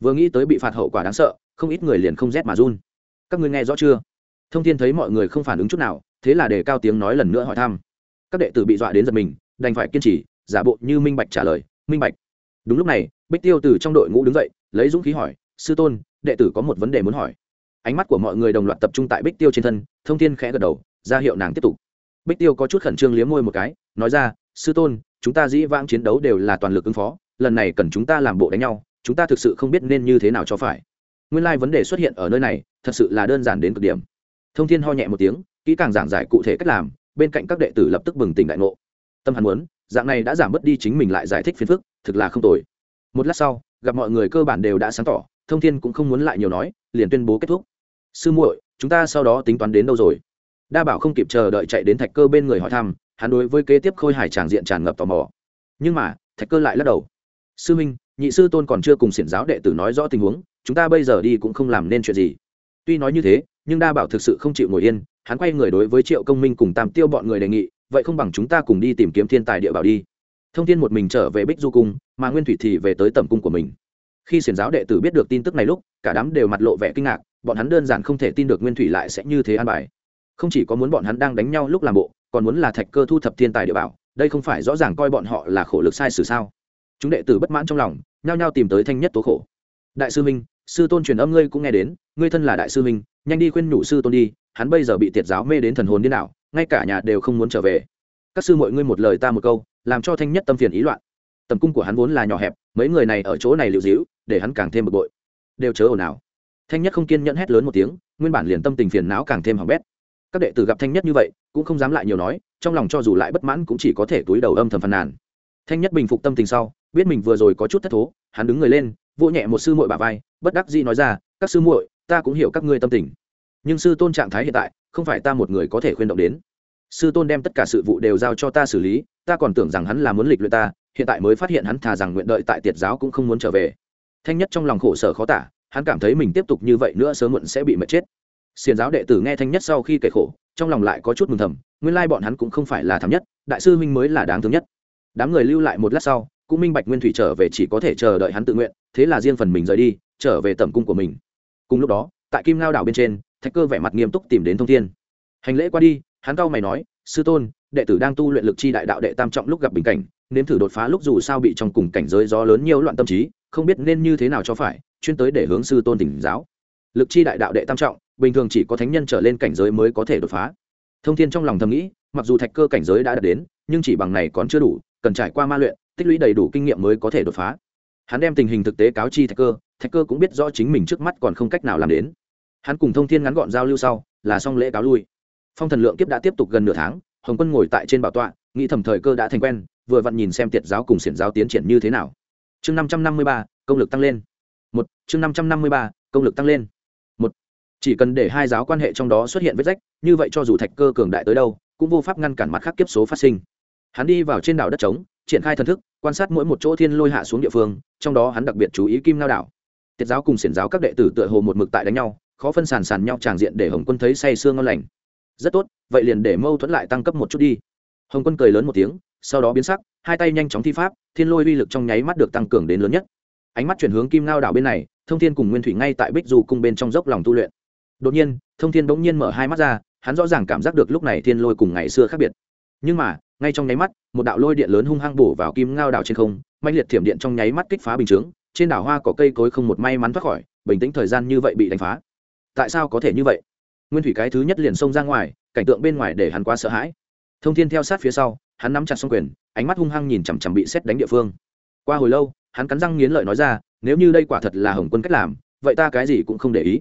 Vừa nghĩ tới bị phạt hậu quả đáng sợ, không ít người liền không rét mà run. Các ngươi nghe rõ chưa? Thông thiên thấy mọi người không phản ứng chút nào, thế là đề cao tiếng nói lần nữa hỏi thăm. Các đệ tử bị dọa đến giật mình, đành phải kiên trì, giả bộ như minh bạch trả lời, minh bạch. Đúng lúc này, bích tiêu từ trong đội ngũ đứng dậy, lấy dũng khí hỏi, sư tôn, đệ tử có một vấn đề muốn hỏi ánh mắt của mọi người đồng loạt tập trung tại bích tiêu trên thân, thông thiên khẽ gật đầu, ra hiệu nàng tiếp tục. Bích tiêu có chút khẩn trương liếm môi một cái, nói ra, sư tôn, chúng ta dĩ vãng chiến đấu đều là toàn lực ứng phó, lần này cần chúng ta làm bộ đánh nhau, chúng ta thực sự không biết nên như thế nào cho phải. Nguyên lai vấn đề xuất hiện ở nơi này, thật sự là đơn giản đến cực điểm. Thông thiên ho nhẹ một tiếng, kỹ càng giảng giải cụ thể cách làm, bên cạnh các đệ tử lập tức bừng tỉnh đại ngộ. Tâm hắn muốn, dạng này đã giảm bớt đi chính mình lại giải thích phiền phức, thực là không tồi. Một lát sau, gặp mọi người cơ bản đều đã sáng tỏ, thông thiên cũng không muốn lại nhiều nói, liền tuyên bố kết thúc sư muội, chúng ta sau đó tính toán đến đâu rồi? Đa bảo không kịp chờ đợi chạy đến thạch cơ bên người hỏi thăm, hắn đối với kế tiếp khôi hải tràng diện tràn ngập tò mò. Nhưng mà, thạch cơ lại lắc đầu. Sư minh, nhị sư tôn còn chưa cùng xiển giáo đệ tử nói rõ tình huống, chúng ta bây giờ đi cũng không làm nên chuyện gì. Tuy nói như thế, nhưng đa bảo thực sự không chịu ngồi yên, hắn quay người đối với triệu công minh cùng tam tiêu bọn người đề nghị, vậy không bằng chúng ta cùng đi tìm kiếm thiên tài địa bảo đi. Thông tin một mình trở về bích du cung, mà nguyên thủy thì về tới tầm cung của mình. Khi xiển giáo đệ tử biết được tin tức này lúc, cả đám đều mặt lộ vẻ kinh ngạc bọn hắn đơn giản không thể tin được nguyên thủy lại sẽ như thế an bài. Không chỉ có muốn bọn hắn đang đánh nhau lúc làm bộ, còn muốn là thạch cơ thu thập thiên tài địa bảo, đây không phải rõ ràng coi bọn họ là khổ lực sai sử sao? Chúng đệ tử bất mãn trong lòng, nhao nhao tìm tới thanh nhất tố khổ. Đại sư minh, sư tôn truyền âm ngươi cũng nghe đến, ngươi thân là đại sư minh, nhanh đi khuyên nhủ sư tôn đi, hắn bây giờ bị tiệt giáo mê đến thần hồn điên đảo, ngay cả nhà đều không muốn trở về. Các sư mọi ngươi một lời ta một câu, làm cho thanh nhất tâm phiền ý loạn. Tầm cung của hắn vốn là nhỏ hẹp, mấy người này ở chỗ này liệu dĩu, để hắn càng thêm bực bội. Đều chớ ồn ào thanh nhất không kiên nhẫn hét lớn một tiếng, nguyên bản liền tâm tình phiền não càng thêm hỏng bét. Các đệ tử gặp thanh nhất như vậy, cũng không dám lại nhiều nói, trong lòng cho dù lại bất mãn cũng chỉ có thể túi đầu âm thầm phàn nàn. Thanh nhất bình phục tâm tình sau, biết mình vừa rồi có chút thất thố, hắn đứng người lên, vỗ nhẹ một sư muội bà vai, bất đắc dĩ nói ra, các sư muội, ta cũng hiểu các ngươi tâm tình. Nhưng sư tôn trạng thái hiện tại, không phải ta một người có thể khuyên động đến. Sư tôn đem tất cả sự vụ đều giao cho ta xử lý, ta còn tưởng rằng hắn là muốn lịch luyện ta, hiện tại mới phát hiện hắn thà rằng nguyện đợi tại tiệt giáo cũng không muốn trở về. Thanh nhất trong lòng khổ sở khó tả hắn cảm thấy mình tiếp tục như vậy nữa sớm muộn sẽ bị mệt chết. Xiền giáo đệ tử nghe thanh nhất sau khi kể khổ, trong lòng lại có chút mừng thầm, nguyên lai bọn hắn cũng không phải là thảm nhất, đại sư minh mới là đáng thương nhất. Đám người lưu lại một lát sau, cũng minh bạch nguyên thủy trở về chỉ có thể chờ đợi hắn tự nguyện, thế là riêng phần mình rời đi, trở về tầm cung của mình. Cùng lúc đó, tại kim ngao đảo bên trên, thạch cơ vẻ mặt nghiêm túc tìm đến thông thiên. Hành lễ qua đi, hắn cau mày nói, sư tôn, đệ tử đang tu luyện lực chi đại đạo đệ tam trọng lúc gặp bình cảnh, nếm thử đột phá lúc dù sao bị trong cùng cảnh giới gió lớn nhiều loạn tâm trí, không biết nên như thế nào cho phải chuyên tới để hướng sư tôn tỉnh giáo. Lực chi đại đạo đệ tam trọng, bình thường chỉ có thánh nhân trở lên cảnh giới mới có thể đột phá. Thông thiên trong lòng thầm nghĩ, mặc dù thạch cơ cảnh giới đã đạt đến, nhưng chỉ bằng này còn chưa đủ, cần trải qua ma luyện, tích lũy đầy đủ kinh nghiệm mới có thể đột phá. Hắn đem tình hình thực tế cáo chi thạch cơ thạch cơ cũng biết rõ chính mình trước mắt còn không cách nào làm đến. Hắn cùng thông thiên ngắn gọn giao lưu sau, là xong lễ cáo lui. Phong thần lượng kiếp đã tiếp tục gần nửa tháng, hồng quân ngồi tại trên bảo tọa, nghĩ thầm thời cơ đã thành quen, vừa vặn nhìn xem tiệt giáo cùng xiển giáo tiến triển như thế nào. Chương năm trăm năm mươi ba, công lực tăng lên một, chương năm trăm năm mươi ba, công lực tăng lên. Một, chỉ cần để hai giáo quan hệ trong đó xuất hiện vết rách, như vậy cho dù thạch cơ cường đại tới đâu, cũng vô pháp ngăn cản mặt khác kiếp số phát sinh. Hắn đi vào trên đảo đất trống, triển khai thần thức, quan sát mỗi một chỗ thiên lôi hạ xuống địa phương, trong đó hắn đặc biệt chú ý kim lao đảo. Tiết giáo cùng xiển giáo các đệ tử tựa hồ một mực tại đánh nhau, khó phân sàn sàn nhau tràng diện để hồng quân thấy say sương ngon lành. Rất tốt, vậy liền để mâu thuẫn lại tăng cấp một chút đi. Hồng quân cười lớn một tiếng, sau đó biến sắc, hai tay nhanh chóng thi pháp, thiên lôi uy lực trong nháy mắt được tăng cường đến lớn nhất ánh mắt chuyển hướng kim Ngao đảo bên này, thông thiên cùng nguyên thủy ngay tại bích du cung bên trong dốc lòng tu luyện. Đột nhiên, thông thiên bỗng nhiên mở hai mắt ra, hắn rõ ràng cảm giác được lúc này thiên lôi cùng ngày xưa khác biệt. Nhưng mà, ngay trong nháy mắt, một đạo lôi điện lớn hung hăng bổ vào kim ngao đảo trên không mạnh liệt thiểm điện trong nháy mắt kích phá bình chướng, trên đảo hoa có cây cối không một may mắn thoát khỏi, bình tĩnh thời gian như vậy bị đánh phá. Tại sao có thể như vậy? Nguyên thủy cái thứ nhất liền xông ra ngoài, cảnh tượng bên ngoài để hắn quá sợ hãi. Thông thiên theo sát phía sau, hắn nắm chặt xong quyền, ánh mắt hung hăng nhìn chằm chằm bị xét đánh địa phương. Qua hồi lâu hắn cắn răng nghiến lợi nói ra, nếu như đây quả thật là hồng quân cách làm, vậy ta cái gì cũng không để ý.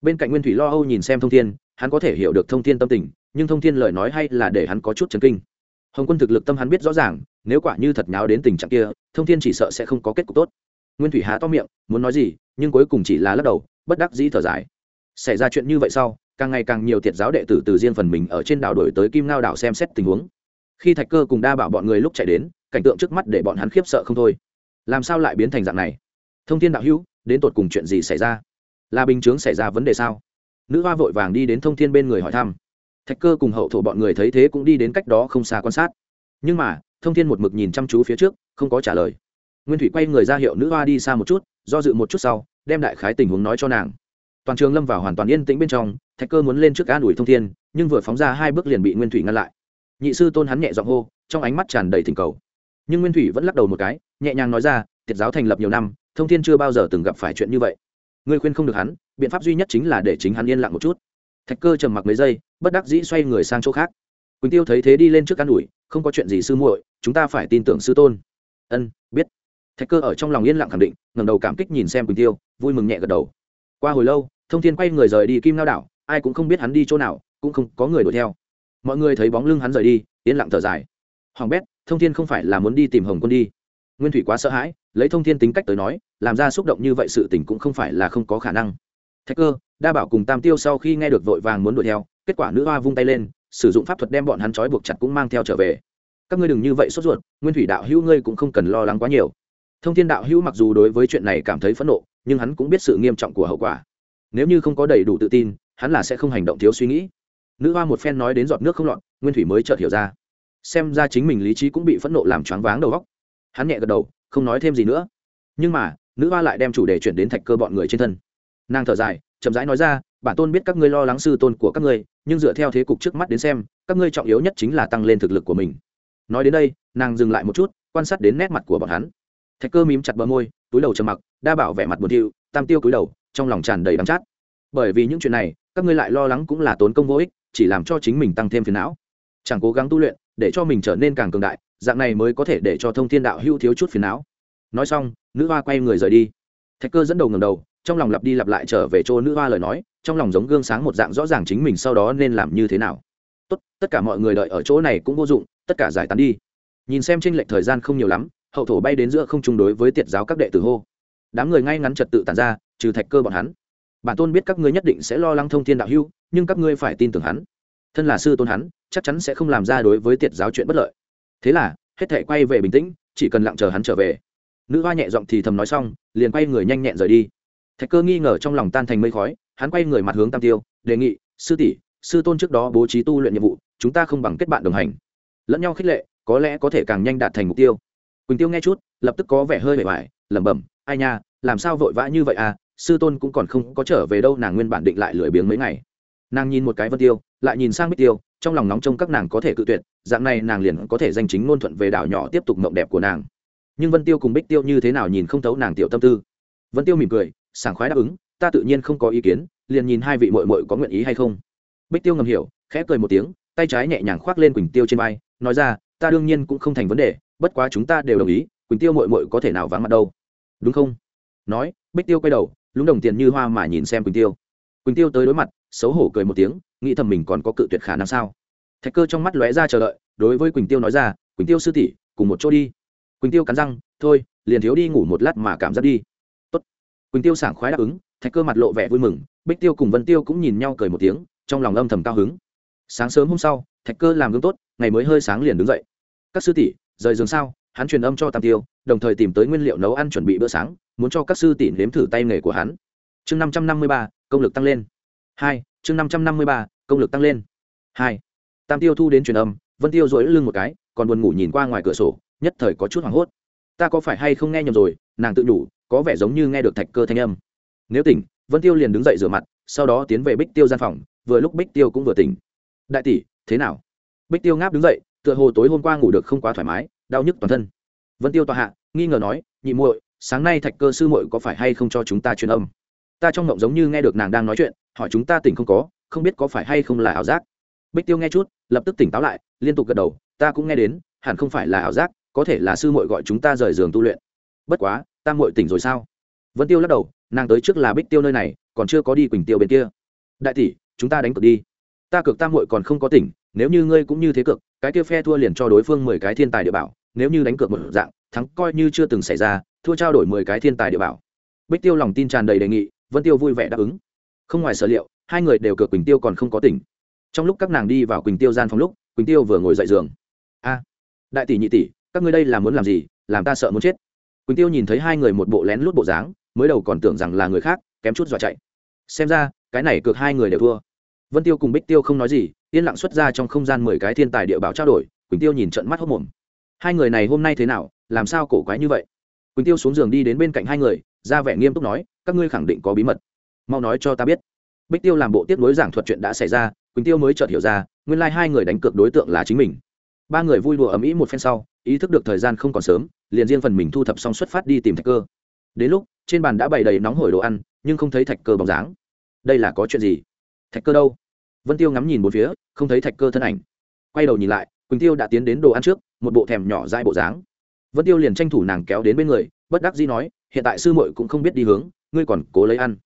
Bên cạnh nguyên thủy lo âu nhìn xem thông thiên, hắn có thể hiểu được thông thiên tâm tình, nhưng thông thiên lời nói hay là để hắn có chút chấn kinh. Hồng quân thực lực tâm hắn biết rõ ràng, nếu quả như thật nháo đến tình trạng kia, thông thiên chỉ sợ sẽ không có kết cục tốt. Nguyên thủy há to miệng, muốn nói gì, nhưng cuối cùng chỉ là lắc đầu, bất đắc dĩ thở dài. Xảy ra chuyện như vậy sau, càng ngày càng nhiều tiệt giáo đệ tử từ riêng phần mình ở trên đảo đổi tới kim ngao đảo xem xét tình huống. Khi thạch cơ cùng đa bảo bọn người lúc chạy đến, cảnh tượng trước mắt để bọn hắn khiếp sợ không thôi làm sao lại biến thành dạng này? Thông tin đạo hữu, đến tột cùng chuyện gì xảy ra? Là bình chướng xảy ra vấn đề sao? Nữ hoa vội vàng đi đến thông thiên bên người hỏi thăm. Thạch cơ cùng hậu thổ bọn người thấy thế cũng đi đến cách đó không xa quan sát. Nhưng mà, thông thiên một mực nhìn chăm chú phía trước, không có trả lời. Nguyên thủy quay người ra hiệu nữ hoa đi xa một chút, do dự một chút sau, đem đại khái tình huống nói cho nàng. Toàn trường lâm vào hoàn toàn yên tĩnh bên trong, thạch cơ muốn lên trước an ủi thông thiên, nhưng vừa phóng ra hai bước liền bị nguyên thủy ngăn lại. Nhị sư tôn hắn nhẹ giọng hô, trong ánh mắt tràn đầy thỉnh cầu nhưng nguyên thủy vẫn lắc đầu một cái, nhẹ nhàng nói ra, tiệt giáo thành lập nhiều năm, thông thiên chưa bao giờ từng gặp phải chuyện như vậy. Ngươi khuyên không được hắn, biện pháp duy nhất chính là để chính hắn yên lặng một chút. Thạch cơ trầm mặc mấy giây, bất đắc dĩ xoay người sang chỗ khác. Quỳnh tiêu thấy thế đi lên trước ă n ủi, không có chuyện gì sư muội, chúng ta phải tin tưởng sư tôn. Ân, biết. Thạch cơ ở trong lòng yên lặng khẳng định ngầm đầu cảm kích nhìn xem quỳnh tiêu, vui mừng nhẹ gật đầu. Qua hồi lâu, thông thiên quay người rời đi kim lao đảo, ai cũng không biết hắn đi chỗ nào, cũng không có người đuổi theo. Mọi người thấy bóng lưng hắn rời đi, yên lặng thở dài. Hoàng bét thông thiên không phải là muốn đi tìm hồng quân đi. Nguyên thủy quá sợ hãi, lấy thông thiên tính cách tới nói, làm ra xúc động như vậy sự tình cũng không phải là không có khả năng. Thạch cơ, đa bảo cùng tam tiêu sau khi nghe được vội vàng muốn đuổi theo, kết quả nữ hoa vung tay lên, sử dụng pháp thuật đem bọn hắn trói buộc chặt cũng mang theo trở về. Các ngươi đừng như vậy sốt ruột, nguyên thủy đạo hữu ngươi cũng không cần lo lắng quá nhiều. Thông thiên đạo hữu mặc dù đối với chuyện này cảm thấy phẫn nộ, nhưng hắn cũng biết sự nghiêm trọng của hậu quả. Nếu như không có đầy đủ tự tin, hắn là sẽ không hành động thiếu suy nghĩ. Nữ hoa một phen nói đến giọt nước không lọt, nguyên thủy mới chợt hiểu ra xem ra chính mình lý trí cũng bị phẫn nộ làm choáng váng đầu góc hắn nhẹ gật đầu, không nói thêm gì nữa. Nhưng mà, nữ hoa lại đem chủ đề chuyển đến thạch cơ bọn người trên thân. Nàng thở dài, chậm rãi nói ra, bản tôn biết các ngươi lo lắng sư tôn của các ngươi, nhưng dựa theo thế cục trước mắt đến xem, các ngươi trọng yếu nhất chính là tăng lên thực lực của mình. Nói đến đây, nàng dừng lại một chút, quan sát đến nét mặt của bọn hắn. Thạch cơ mím chặt bờ môi, túi đầu trầm mặc, đa bảo vẻ mặt buồn thiu, tam tiêu cúi đầu, trong lòng tràn đầy đắm chát. Bởi vì những chuyện này, các ngươi lại lo lắng cũng là tốn công vô ích, chỉ làm cho chính mình tăng thêm phiền não. Chẳng cố gắng tu luyện để cho mình trở nên càng cường đại, dạng này mới có thể để cho thông thiên đạo hưu thiếu chút phiền não. Nói xong, nữ hoa quay người rời đi. Thạch cơ dẫn đầu ngầm đầu, trong lòng lặp đi lặp lại trở về chỗ nữ hoa lời nói, trong lòng giống gương sáng một dạng rõ ràng chính mình sau đó nên làm như thế nào. Tốt, tất cả mọi người đợi ở chỗ này cũng vô dụng, tất cả giải tán đi. Nhìn xem tranh lệch thời gian không nhiều lắm, hậu thổ bay đến giữa không chung đối với tiệt giáo các đệ tử hô. Đám người ngay ngắn trật tự tàn ra, trừ thạch cơ bọn hắn. Bản tôn biết các ngươi nhất định sẽ lo lắng thông thiên đạo hưu, nhưng các ngươi phải tin tưởng hắn thân là sư tôn hắn, chắc chắn sẽ không làm ra đối với tiệt giáo chuyện bất lợi. Thế là, hết thể quay về bình tĩnh, chỉ cần lặng chờ hắn trở về. Nữ hoa nhẹ giọng thì thầm nói xong, liền quay người nhanh nhẹn rời đi. Thạch cơ nghi ngờ trong lòng tan thành mây khói, hắn quay người mặt hướng tam tiêu, đề nghị, sư tỷ, sư tôn trước đó bố trí tu luyện nhiệm vụ, chúng ta không bằng kết bạn đồng hành. Lẫn nhau khích lệ, có lẽ có thể càng nhanh đạt thành mục tiêu. Quỳnh tiêu nghe chút, lập tức có vẻ hơi vẻ vải lẩm bẩm, ai nha, làm sao vội vã như vậy à? Sư tôn cũng còn không có trở về đâu, nàng nguyên bản định lại lười biếng mấy ngày. Nàng nhìn một cái vân tiêu lại nhìn sang bích tiêu, trong lòng nóng trông các nàng có thể cự tuyệt, dạng này nàng liền có thể danh chính ngôn thuận về đảo nhỏ tiếp tục mộng đẹp của nàng. Nhưng vân tiêu cùng bích tiêu như thế nào nhìn không thấu nàng tiểu tâm tư. Vân tiêu mỉm cười, sảng khoái đáp ứng, ta tự nhiên không có ý kiến, liền nhìn hai vị mội mội có nguyện ý hay không. Bích tiêu ngầm hiểu, khẽ cười một tiếng, tay trái nhẹ nhàng khoác lên quỳnh tiêu trên vai, nói ra, ta đương nhiên cũng không thành vấn đề, bất quá chúng ta đều đồng ý, quỳnh tiêu mội mội có thể nào vắng mặt đâu. Đúng không? Nói, bích tiêu quay đầu, lúng đồng tiền như hoa mà nhìn xem quỳnh tiêu. Quỳnh tiêu tới đối mặt xấu hổ cười một tiếng, nghĩ thầm mình còn có cự tuyệt khả năng sao? Thạch cơ trong mắt lóe ra chờ đợi, đối với quỳnh tiêu nói ra, quỳnh tiêu sư tỷ, cùng một chỗ đi. Quỳnh tiêu cắn răng, thôi, liền thiếu đi ngủ một lát mà cảm giác đi. Tốt. quỳnh tiêu sảng khoái đáp ứng, thạch cơ mặt lộ vẻ vui mừng, bích tiêu cùng vân tiêu cũng nhìn nhau cười một tiếng, trong lòng âm thầm cao hứng. Sáng sớm hôm sau, thạch cơ làm gương tốt, ngày mới hơi sáng liền đứng dậy. Các sư tỷ, rời giường sao? Hắn truyền âm cho tam tiêu, đồng thời tìm tới nguyên liệu nấu ăn chuẩn bị bữa sáng, muốn cho các sư tỷ nếm thử tay nghề của hắn. Chương năm trăm năm mươi ba, công lực tăng lên hai, chương năm trăm năm mươi ba, công lực tăng lên. Hai, tam tiêu thu đến truyền âm, vân tiêu dỗi lưng một cái, còn buồn ngủ nhìn qua ngoài cửa sổ, nhất thời có chút hoảng hốt. Ta có phải hay không nghe nhầm rồi, nàng tự nhủ, có vẻ giống như nghe được thạch cơ thanh âm. Nếu tỉnh, vân tiêu liền đứng dậy rửa mặt, sau đó tiến về bích tiêu gian phòng, vừa lúc bích tiêu cũng vừa tỉnh. Đại tỷ, thế nào? Bích tiêu ngáp đứng dậy, tựa hồ tối hôm qua ngủ được không quá thoải mái, đau nhức toàn thân. Vân tiêu tòa hạ, nghi ngờ nói, nhị muội, sáng nay thạch cơ sư muội có phải hay không cho chúng ta truyền âm? Ta trong ngộng giống như nghe được nàng đang nói chuyện, hỏi chúng ta tỉnh không có, không biết có phải hay không là ảo giác. Bích tiêu nghe chút, lập tức tỉnh táo lại, liên tục gật đầu, ta cũng nghe đến, hẳn không phải là ảo giác, có thể là sư muội gọi chúng ta rời giường tu luyện. Bất quá, ta muội tỉnh rồi sao? Vân tiêu lắc đầu, nàng tới trước là bích tiêu nơi này, còn chưa có đi quỳnh tiêu bên kia. Đại tỷ, chúng ta đánh cược đi. Ta cược ta muội còn không có tỉnh, nếu như ngươi cũng như thế cược, cái kia phe thua liền cho đối phương mười cái thiên tài địa bảo, nếu như đánh cược một dạng, thắng coi như chưa từng xảy ra, thua trao đổi mười cái thiên tài địa bảo. Bích tiêu lòng tin tràn đầy đề nghị vân tiêu vui vẻ đáp ứng. Không ngoài sở liệu, hai người đều cược quỳnh tiêu còn không có tỉnh. Trong lúc các nàng đi vào quỳnh tiêu gian phòng lúc, quỳnh tiêu vừa ngồi dậy giường. A, đại tỷ nhị tỷ, các ngươi đây là muốn làm gì? Làm ta sợ muốn chết. Quỳnh tiêu nhìn thấy hai người một bộ lén lút bộ dáng, mới đầu còn tưởng rằng là người khác, kém chút dọa chạy. Xem ra, cái này cược hai người đều thua. Vân tiêu cùng bích tiêu không nói gì, yên lặng xuất ra trong không gian mười cái thiên tài địa bảo trao đổi, quỳnh tiêu nhìn trận mắt hốc mồm. Hai người này hôm nay thế nào? Làm sao cổ quái như vậy? Quỳnh tiêu xuống giường đi đến bên cạnh hai người ra vẻ nghiêm túc nói, các ngươi khẳng định có bí mật. Mau nói cho ta biết. Bích tiêu làm bộ tiếp nối giảng thuật chuyện đã xảy ra, quỳnh tiêu mới chợt hiểu ra, nguyên lai、like、hai người đánh cược đối tượng là chính mình. Ba người vui đùa ầm ĩ một phen sau, ý thức được thời gian không còn sớm, liền riêng phần mình thu thập xong xuất phát đi tìm thạch cơ. Đến lúc, trên bàn đã bày đầy nóng hổi đồ ăn, nhưng không thấy thạch cơ bóng dáng. Đây là có chuyện gì? Thạch cơ đâu? Vân tiêu ngắm nhìn một phía, không thấy thạch cơ thân ảnh. Quay đầu nhìn lại, quỳnh tiêu đã tiến đến đồ ăn trước, một bộ thèm nhỏ dai bộ dáng. Vân tiêu liền tranh thủ nàng kéo đến bên người bất đắc dĩ nói, hiện tại sư muội cũng không biết đi hướng, ngươi còn cố lấy ăn.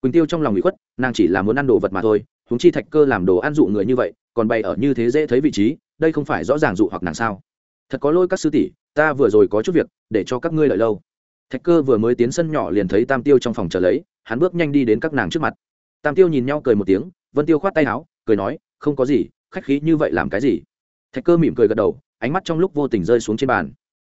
Quỳnh tiêu trong lòng bị khuất, nàng chỉ là muốn ăn đồ vật mà thôi húng chi thạch cơ làm đồ ăn dụ người như vậy, còn bày ở như thế dễ thấy vị trí, đây không phải rõ ràng dụ hoặc nàng sao? Thật có lỗi các sư tỷ, ta vừa rồi có chút việc, để cho các ngươi lợi lâu. Thạch cơ vừa mới tiến sân nhỏ liền thấy tam tiêu trong phòng chờ lấy, hắn bước nhanh đi đến các nàng trước mặt. Tam tiêu nhìn nhau cười một tiếng, vân tiêu khoát tay áo, cười nói, không có gì, khách khí như vậy làm cái gì? Thạch cơ mỉm cười gật đầu, ánh mắt trong lúc vô tình rơi xuống trên bàn.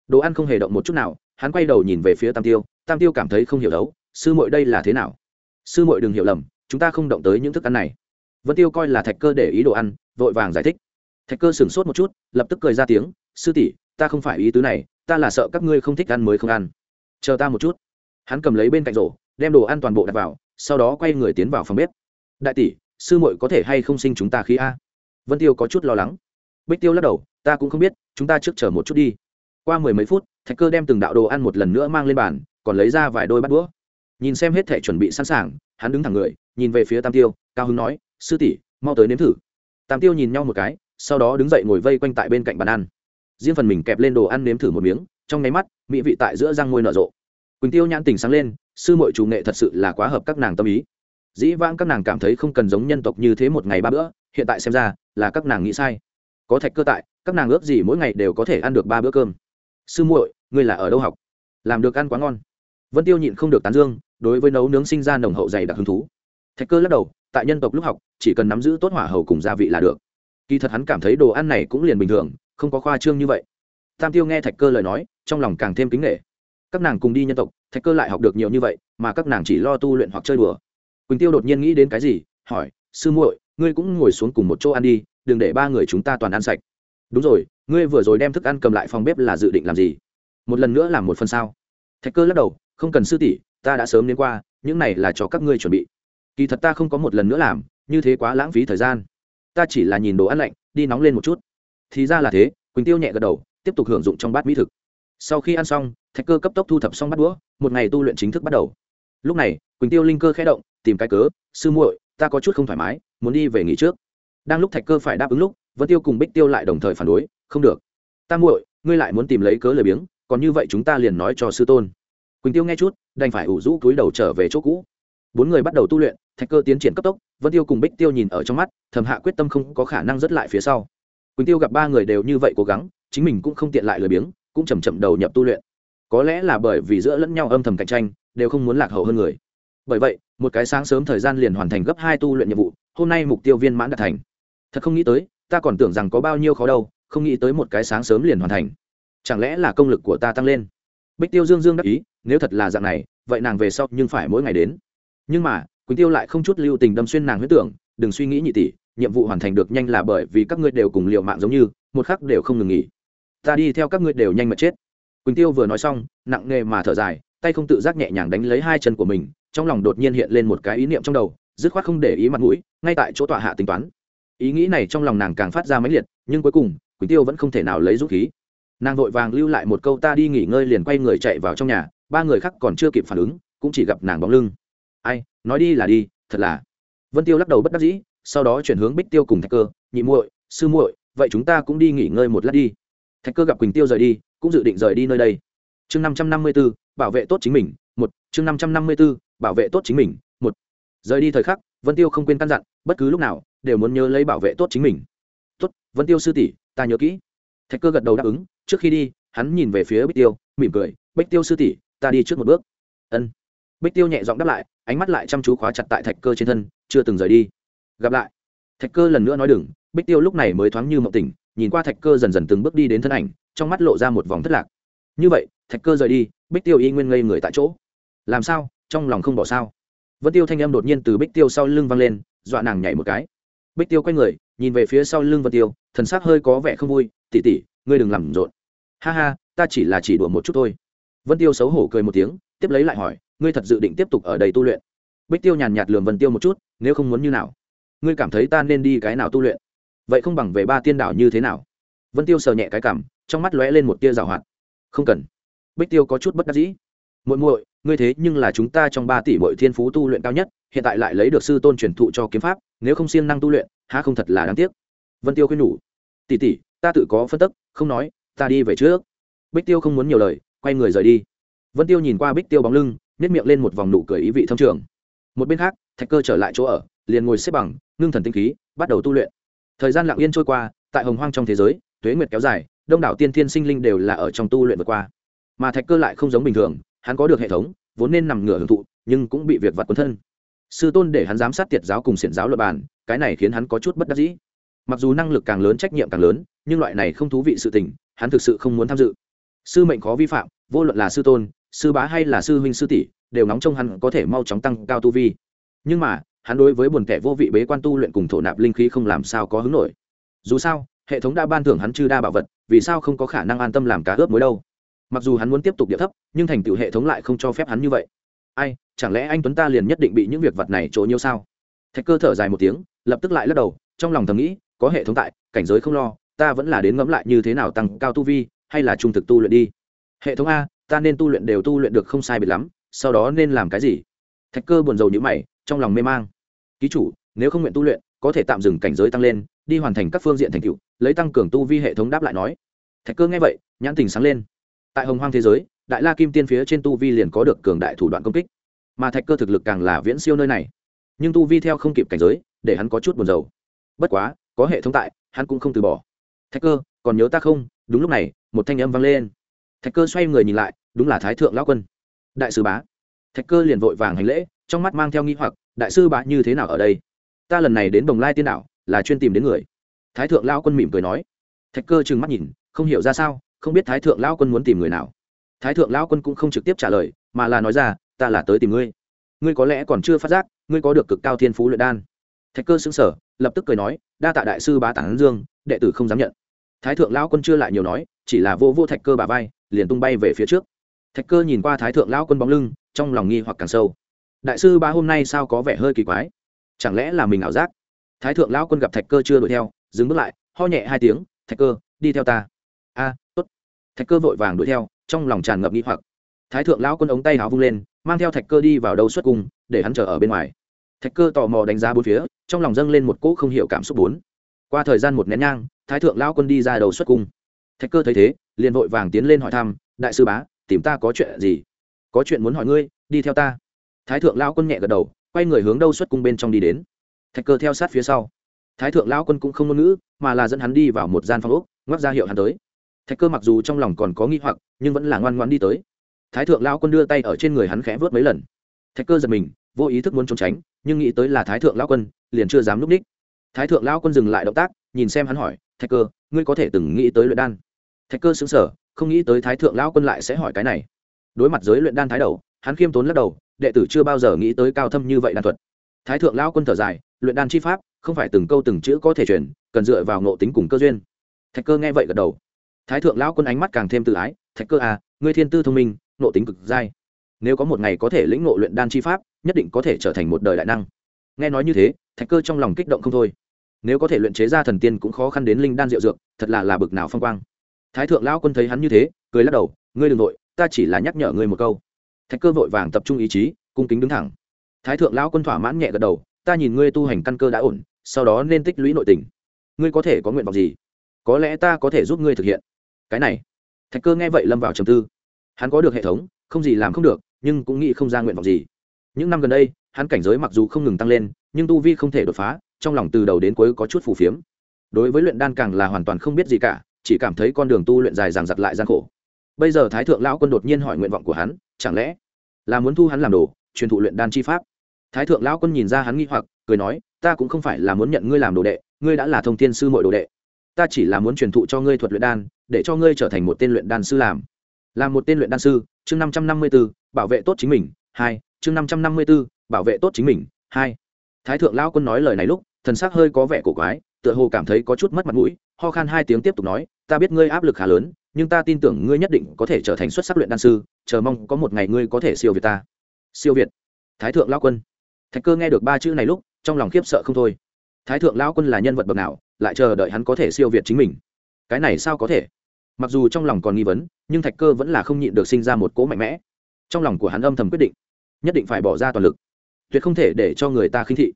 Đồ ăn không hề động một chút nào hắn quay đầu nhìn về phía tam tiêu tam tiêu cảm thấy không hiểu đấu, sư muội đây là thế nào? Sư muội đừng hiểu lầm, chúng ta không động tới những thức ăn này. Vân tiêu coi là thạch cơ để ý đồ ăn, vội vàng giải thích. Thạch cơ sửng sốt một chút, lập tức cười ra tiếng, sư tỷ, ta không phải ý tứ này, ta là sợ các ngươi không thích ăn mới không ăn. Chờ ta một chút. Hắn cầm lấy bên cạnh rổ, đem đồ ăn toàn bộ đặt vào, sau đó quay người tiến vào phòng bếp. Đại tỷ, sư muội có thể hay không sinh chúng ta khí a? Vân tiêu có chút lo lắng. Bích tiêu lắc đầu, ta cũng không biết, chúng ta trước chờ một chút đi qua mười mấy phút, thạch cơ đem từng đạo đồ ăn một lần nữa mang lên bàn, còn lấy ra vài đôi bát đũa. Nhìn xem hết thể chuẩn bị sẵn sàng, hắn đứng thẳng người, nhìn về phía tam tiêu, cao hưng nói, sư tỷ, mau tới nếm thử. Tam tiêu nhìn nhau một cái, sau đó đứng dậy ngồi vây quanh tại bên cạnh bàn ăn. Riêng phần mình kẹp lên đồ ăn nếm thử một miếng, trong nháy mắt, mỹ vị tại giữa răng môi nở rộ. Quỳnh tiêu nhãn tình sáng lên, sư mội chủ nghệ thật sự là quá hợp các nàng tâm ý. Dĩ vãng các nàng cảm thấy không cần giống nhân tộc như thế một ngày ba bữa, hiện tại xem ra là các nàng nghĩ sai. Có thạch cơ tại, các nàng ước gì mỗi ngày đều có thể ăn được ba bữa cơm sư muội, ngươi là ở đâu học? Làm được ăn quá ngon. Vân tiêu nhịn không được tán dương, đối với nấu nướng sinh ra nồng hậu dày đặc hứng thú. Thạch cơ lắc đầu, tại nhân tộc lúc học, chỉ cần nắm giữ tốt hỏa hầu cùng gia vị là được. Kỳ thật hắn cảm thấy đồ ăn này cũng liền bình thường, không có khoa trương như vậy. Tam tiêu nghe thạch cơ lời nói, trong lòng càng thêm kính nghệ các nàng cùng đi nhân tộc, thạch cơ lại học được nhiều như vậy, mà các nàng chỉ lo tu luyện hoặc chơi đùa. Quỳnh tiêu đột nhiên nghĩ đến cái gì, hỏi, sư muội, ngươi cũng ngồi xuống cùng một chỗ ăn đi, đừng để ba người chúng ta toàn ăn sạch. Đúng rồi ngươi vừa rồi đem thức ăn cầm lại phòng bếp là dự định làm gì? Một lần nữa làm một phần sao? Thạch cơ lắc đầu, không cần sư tỷ, ta đã sớm đến qua, những này là cho các ngươi chuẩn bị. Kỳ thật ta không có một lần nữa làm, như thế quá lãng phí thời gian. Ta chỉ là nhìn đồ ăn lạnh, đi nóng lên một chút. Thì ra là thế, quỳnh tiêu nhẹ gật đầu, tiếp tục hưởng dụng trong bát mỹ thực. Sau khi ăn xong, thạch cơ cấp tốc thu thập xong bát đũa, một ngày tu luyện chính thức bắt đầu. Lúc này, quỳnh tiêu linh cơ khẽ động, tìm cái cớ, sư muội, ta có chút không thoải mái, muốn đi về nghỉ trước. Đang lúc thạch cơ phải đáp ứng lúc, vân tiêu cùng bích tiêu lại đồng thời phản đối không được. Ta muội, ngươi lại muốn tìm lấy cớ lời biếng, còn như vậy chúng ta liền nói cho sư tôn. Quỳnh tiêu nghe chút, đành phải ủ rũ túi đầu trở về chỗ cũ. Bốn người bắt đầu tu luyện, thạch cơ tiến triển cấp tốc, vân tiêu cùng bích tiêu nhìn ở trong mắt, thầm hạ quyết tâm không có khả năng dứt lại phía sau. Quỳnh tiêu gặp ba người đều như vậy cố gắng, chính mình cũng không tiện lại lười biếng, cũng chầm chậm đầu nhập tu luyện. Có lẽ là bởi vì giữa lẫn nhau âm thầm cạnh tranh, đều không muốn lạc hậu hơn người. Bởi vậy, một cái sáng sớm thời gian liền hoàn thành gấp hai tu luyện nhiệm vụ, hôm nay mục tiêu viên mãn đạt thành. Thật không nghĩ tới, ta còn tưởng rằng có bao nhiêu khó đâu không nghĩ tới một cái sáng sớm liền hoàn thành. Chẳng lẽ là công lực của ta tăng lên? Bích tiêu dương dương đắc ý, nếu thật là dạng này, vậy nàng về sau nhưng phải mỗi ngày đến. Nhưng mà, quỳnh tiêu lại không chút lưu tình đâm xuyên nàng huyết tưởng, đừng suy nghĩ nhị tỷ, nhiệm vụ hoàn thành được nhanh là bởi vì các ngươi đều cùng liệu mạng giống như, một khắc đều không ngừng nghỉ. Ta đi theo các ngươi đều nhanh mà chết. Quỳnh tiêu vừa nói xong, nặng nề mà thở dài, tay không tự giác nhẹ nhàng đánh lấy hai chân của mình, trong lòng đột nhiên hiện lên một cái ý niệm trong đầu, dứt khoát không để ý mặt mũi, ngay tại chỗ tọa hạ tính toán. Ý nghĩ này trong lòng nàng càng phát ra mãnh liệt, nhưng cuối cùng quỳnh tiêu vẫn không thể nào lấy dũng khí nàng vội vàng lưu lại một câu ta đi nghỉ ngơi liền quay người chạy vào trong nhà ba người khác còn chưa kịp phản ứng cũng chỉ gặp nàng bóng lưng ai nói đi là đi thật là vân tiêu lắc đầu bất đắc dĩ sau đó chuyển hướng bích tiêu cùng thạch cơ nhị muội sư muội vậy chúng ta cũng đi nghỉ ngơi một lát đi thạch cơ gặp quỳnh tiêu rời đi cũng dự định rời đi nơi đây chương năm trăm năm mươi b ố bảo vệ tốt chính mình một chương năm trăm năm mươi b ố bảo vệ tốt chính mình một rời đi thời khắc vân tiêu không quên căn dặn bất cứ lúc nào đều muốn nhớ lấy bảo vệ tốt chính mình tốt vân tiêu sư tỷ ta nhớ kỹ. Thạch cơ gật đầu đáp ứng, trước khi đi, hắn nhìn về phía bích tiêu, mỉm cười, bích tiêu sư tỷ, ta đi trước một bước. Ân. Bích tiêu nhẹ giọng đáp lại, ánh mắt lại chăm chú khóa chặt tại thạch cơ trên thân, chưa từng rời đi. Gặp lại. Thạch cơ lần nữa nói đừng, bích tiêu lúc này mới thoáng như mộng tỉnh, nhìn qua thạch cơ dần dần từng bước đi đến thân ảnh, trong mắt lộ ra một vòng thất lạc. Như vậy, thạch cơ rời đi, bích tiêu y nguyên ngây người tại chỗ. Làm sao? Trong lòng không bỏ sao? Vân tiêu thanh âm đột nhiên từ bích tiêu sau lưng văng lên, dọa nàng nhảy một cái bích tiêu quay người, nhìn về phía sau lưng vân tiêu, thần sắc hơi có vẻ không vui tỉ tỉ ngươi đừng làm rộn. Ha ha, ta chỉ là chỉ đùa một chút thôi. Vân tiêu xấu hổ cười một tiếng, tiếp lấy lại hỏi, ngươi thật dự định tiếp tục ở đây tu luyện? Bích tiêu nhàn nhạt lườm vân tiêu một chút, nếu không muốn như nào? Ngươi cảm thấy ta nên đi cái nào tu luyện? Vậy không bằng về ba tiên đảo như thế nào? Vân tiêu sờ nhẹ cái cảm, trong mắt lóe lên một tia rào hoạt. Không cần. Bích tiêu có chút bất đắc dĩ muội muội, ngươi thế nhưng là chúng ta trong ba tỷ muội thiên phú tu luyện cao nhất, hiện tại lại lấy được sư tôn truyền thụ cho kiếm pháp, nếu không siêng năng tu luyện, há không thật là đáng tiếc. Vân tiêu khuyên nhủ. Tỷ tỷ, ta tự có phân tức, không nói, ta đi về trước. Bích tiêu không muốn nhiều lời, quay người rời đi. Vân tiêu nhìn qua bích tiêu bóng lưng nếp miệng lên một vòng nụ cười ý vị thông trường. Một bên khác, thạch cơ trở lại chỗ ở, liền ngồi xếp bằng, ngưng thần tinh khí, bắt đầu tu luyện. Thời gian lặng yên trôi qua, tại hồng hoang trong thế giới, tuế nguyệt kéo dài, đông đảo tiên thiên sinh linh đều là ở trong tu luyện vượt qua. Mà thạch cơ lại không giống bình thường hắn có được hệ thống, vốn nên nằm ngửa hưởng thụ, nhưng cũng bị việc vặt quấn thân. Sư tôn để hắn giám sát tiệt giáo cùng xiển giáo luật bàn, cái này khiến hắn có chút bất đắc dĩ. Mặc dù năng lực càng lớn, trách nhiệm càng lớn, nhưng loại này không thú vị sự tình, hắn thực sự không muốn tham dự. Sư mệnh khó vi phạm, vô luận là sư tôn, sư bá hay là sư huynh sư tỷ, đều nóng trong hắn có thể mau chóng tăng cao tu vi. Nhưng mà, hắn đối với buồn kẻ vô vị bế quan tu luyện cùng thổ nạp linh khí không làm sao có hứng nổi. Dù sao, hệ thống đã ban thưởng hắn chư đa bảo vật, vì sao không có khả năng an tâm làm cá ướp mới đâu? Mặc dù hắn muốn tiếp tục địa thấp, nhưng thành tựu hệ thống lại không cho phép hắn như vậy. Ai, chẳng lẽ anh tuấn ta liền nhất định bị những việc vật này chỗ nhiêu sao? Thạch cơ thở dài một tiếng, lập tức lại lắc đầu, trong lòng thầm nghĩ, có hệ thống tại, cảnh giới không lo, ta vẫn là đến ngẫm lại như thế nào tăng cao tu vi, hay là trung thực tu luyện đi. Hệ thống a, ta nên tu luyện đều tu luyện được không sai biệt lắm, sau đó nên làm cái gì? Thạch cơ buồn rầu như mày, trong lòng mê mang. Ký chủ, nếu không nguyện tu luyện, có thể tạm dừng cảnh giới tăng lên, đi hoàn thành các phương diện thành tựu, lấy tăng cường tu vi hệ thống đáp lại nói. Thạch cơ nghe vậy, nhãn tình sáng lên tại hồng hoang thế giới, đại la kim tiên phía trên tu vi liền có được cường đại thủ đoạn công kích. Mà thạch cơ thực lực càng là viễn siêu nơi này. Nhưng tu vi theo không kịp cảnh giới, để hắn có chút buồn rầu. Bất quá, có hệ thống tại, hắn cũng không từ bỏ. Thạch cơ, còn nhớ ta không? Đúng lúc này, một thanh âm vang lên. Thạch cơ xoay người nhìn lại, đúng là thái thượng lão quân. Đại sư bá. Thạch cơ liền vội vàng hành lễ, trong mắt mang theo nghi hoặc, đại sư bá, như thế nào ở đây? Ta lần này đến đồng lai tiên đảo, là chuyên tìm đến người. Thái thượng lão quân mỉm cười nói. Thạch cơ trừng mắt nhìn, không hiểu ra sao không biết thái thượng lão quân muốn tìm người nào. Thái thượng lão quân cũng không trực tiếp trả lời, mà là nói ra, ta là tới tìm ngươi. Ngươi có lẽ còn chưa phát giác, ngươi có được cực cao thiên phú luyện đan. Thạch cơ xứng sở lập tức cười nói, đa tạ đại sư bá tản dương, đệ tử không dám nhận. Thái thượng lão quân chưa lại nhiều nói, chỉ là vô vô thạch cơ bà vai, liền tung bay về phía trước. Thạch cơ nhìn qua thái thượng lão quân bóng lưng, trong lòng nghi hoặc càng sâu. Đại sư bá, hôm nay sao có vẻ hơi kỳ quái? Chẳng lẽ là mình ảo giác? Thái thượng lão quân gặp thạch cơ chưa đuổi theo, dừng bước lại, ho nhẹ hai tiếng, thạch cơ, đi theo ta. A thạch cơ vội vàng đuổi theo, trong lòng tràn ngập nghi hoặc. Thái thượng lão quân ống tay háo vung lên, mang theo thạch cơ đi vào đâu xuất cung, để hắn chờ ở bên ngoài. Thạch cơ tò mò đánh giá bốn phía, trong lòng dâng lên một cỗ không hiểu cảm xúc bốn. Qua thời gian một nén nhang, thái thượng lão quân đi ra đầu xuất cung. Thạch cơ thấy thế, liền vội vàng tiến lên hỏi thăm, đại sư bá, tìm ta có chuyện gì? Có chuyện muốn hỏi ngươi, đi theo ta. Thái thượng lão quân nhẹ gật đầu, quay người hướng đâu xuất cung bên trong đi đến. Thạch cơ theo sát phía sau. Thái thượng lão quân cũng không ngôn ngữ, mà là dẫn hắn đi vào một gian phòng úc ngoắc ra hiệu hắn tới thạch cơ mặc dù trong lòng còn có nghi hoặc, nhưng vẫn là ngoan ngoan đi tới. Thái thượng lão quân đưa tay ở trên người hắn khẽ vớt mấy lần. Thạch cơ giật mình, vô ý thức muốn trốn tránh, nhưng nghĩ tới là thái thượng lão quân, liền chưa dám núp ních. Thái thượng lão quân dừng lại động tác, nhìn xem hắn hỏi, thạch cơ, ngươi có thể từng nghĩ tới luyện đan? Thạch cơ xứng sở không nghĩ tới thái thượng lão quân lại sẽ hỏi cái này. Đối mặt giới luyện đan thái đầu, hắn khiêm tốn lắc đầu, đệ tử chưa bao giờ nghĩ tới cao thâm như vậy đan thuật. Thái thượng lão quân thở dài, luyện đan chi pháp, không phải từng câu từng chữ có thể truyền, cần dựa vào ngộ tính cùng cơ duyên. Thạch cơ nghe vậy gật đầu thái thượng lão quân ánh mắt càng thêm tự ái, thạch cơ à ngươi thiên tư thông minh, nộ tính cực dai. Nếu có một ngày có thể lĩnh ngộ luyện đan chi pháp, nhất định có thể trở thành một đời đại năng. Nghe nói như thế, thạch cơ trong lòng kích động không thôi. Nếu có thể luyện chế ra thần tiên cũng khó khăn đến linh đan diệu dược, thật là là bực nào phong quang. Thái thượng lão quân thấy hắn như thế, cười lắc đầu, ngươi đ ừ n g nội ta chỉ là nhắc nhở ngươi một câu. Thạch cơ vội vàng tập trung ý chí, cung kính đứng thẳng. Thái thượng lão quân thỏa mãn nhẹ gật đầu, ta nhìn ngươi tu hành căn cơ đã ổn, sau đó nên tích lũy nội tình. Ngươi có thể có nguyện vọng gì? Có lẽ ta có thể giúp ngươi thực hiện cái này. Thạch cơ nghe vậy lâm vào trầm tư. Hắn có được hệ thống, không gì làm không được, nhưng cũng nghĩ không ra nguyện vọng gì. Những năm gần đây, hắn cảnh giới mặc dù không ngừng tăng lên, nhưng tu vi không thể đột phá, trong lòng từ đầu đến cuối có chút phù phiếm. Đối với luyện đan càng là hoàn toàn không biết gì cả, chỉ cảm thấy con đường tu luyện dài dằng dặc lại gian khổ. Bây giờ thái thượng lão quân đột nhiên hỏi nguyện vọng của hắn, chẳng lẽ là muốn thu hắn làm đồ, truyền thụ luyện đan chi pháp? Thái thượng lão quân nhìn ra hắn nghi hoặc, cười nói, ta cũng không phải là muốn nhận ngươi làm đồ đệ, ngươi đã là thông thiên sư mọi đồ đệ. Ta chỉ là muốn truyền thụ cho ngươi thuật luyện đan để cho ngươi trở thành một tên luyện đan sư làm. Là một tên luyện đan sư, chương năm trăm năm mươi b ố bảo vệ tốt chính mình, hai, chương năm trăm năm mươi b ố bảo vệ tốt chính mình, hai. Thái thượng lao quân nói lời này lúc, thần s ắ c hơi có vẻ cổ quái, tựa hồ cảm thấy có chút mất mặt mũi, ho khan hai tiếng tiếp tục nói, ta biết ngươi áp lực khá lớn, nhưng ta tin tưởng ngươi nhất định có thể trở thành xuất sắc luyện đan sư, chờ mong có một ngày ngươi có thể siêu việt ta. Siêu việt? Thái thượng lao quân. Thạch cơ nghe được ba chữ này lúc, trong lòng khiếp sợ không thôi. Thái thượng lao quân là nhân vật bậc nào, lại chờ đợi hắn có thể siêu việt chính mình? Cái này sao có thể? Mặc dù trong lòng còn nghi vấn, nhưng thạch cơ vẫn là không nhịn được sinh ra một cỗ mạnh mẽ. Trong lòng của hắn âm thầm quyết định, nhất định phải bỏ ra toàn lực, tuyệt không thể để cho người ta khinh thị.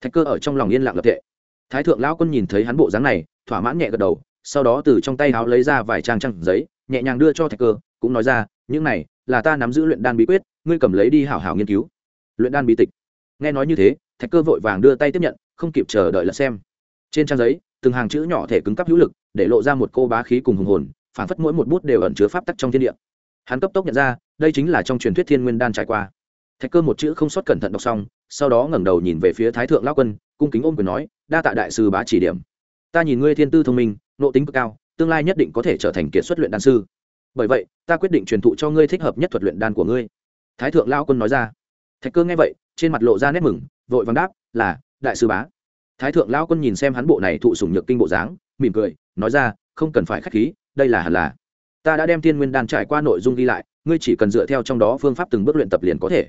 Thạch cơ ở trong lòng yên lặng lập tệ. Thái thượng lão quân nhìn thấy hắn bộ dáng này, thỏa mãn nhẹ gật đầu, sau đó từ trong tay áo lấy ra vài trang trăng giấy, nhẹ nhàng đưa cho thạch cơ, cũng nói ra, những này là ta nắm giữ luyện đan bí quyết, ngươi cầm lấy đi hảo hảo nghiên cứu. Luyện đan bí tịch. Nghe nói như thế, thạch cơ vội vàng đưa tay tiếp nhận, không kịp chờ đợi là xem. Trên trang giấy, từng hàng chữ nhỏ thể cứng cắp hữu lực, để lộ ra một cô bá khí cùng hùng hồn phản phất mỗi một bút đều ẩn chứa pháp tắc trong thiên địa. Hắn cấp tốc nhận ra, đây chính là trong truyền thuyết thiên nguyên đan trải qua. Thạch cơ một chữ không sót cẩn thận đọc xong, sau đó ngẩng đầu nhìn về phía thái thượng lao quân, cung kính ôm quyền nói, đa tạ đại sư bá chỉ điểm. Ta nhìn ngươi thiên tư thông minh nộ tính cực cao, tương lai nhất định có thể trở thành kiệt xuất luyện đan sư. Bởi vậy, ta quyết định truyền thụ cho ngươi thích hợp nhất thuật luyện đan của ngươi. Thái thượng lao quân nói ra. Thạch cơ nghe vậy, trên mặt lộ ra nét mừng, vội vàng đáp, là, đại sư bá. Thái thượng lao quân nhìn xem hắn bộ này thụ sủng nhược kinh bộ dáng, mỉm cười, nói ra, không cần phải k h á c h khí đây là hẳn là. Ta đã đem thiên nguyên đan trải qua nội dung ghi lại, ngươi chỉ cần dựa theo trong đó phương pháp từng bước luyện tập liền có thể.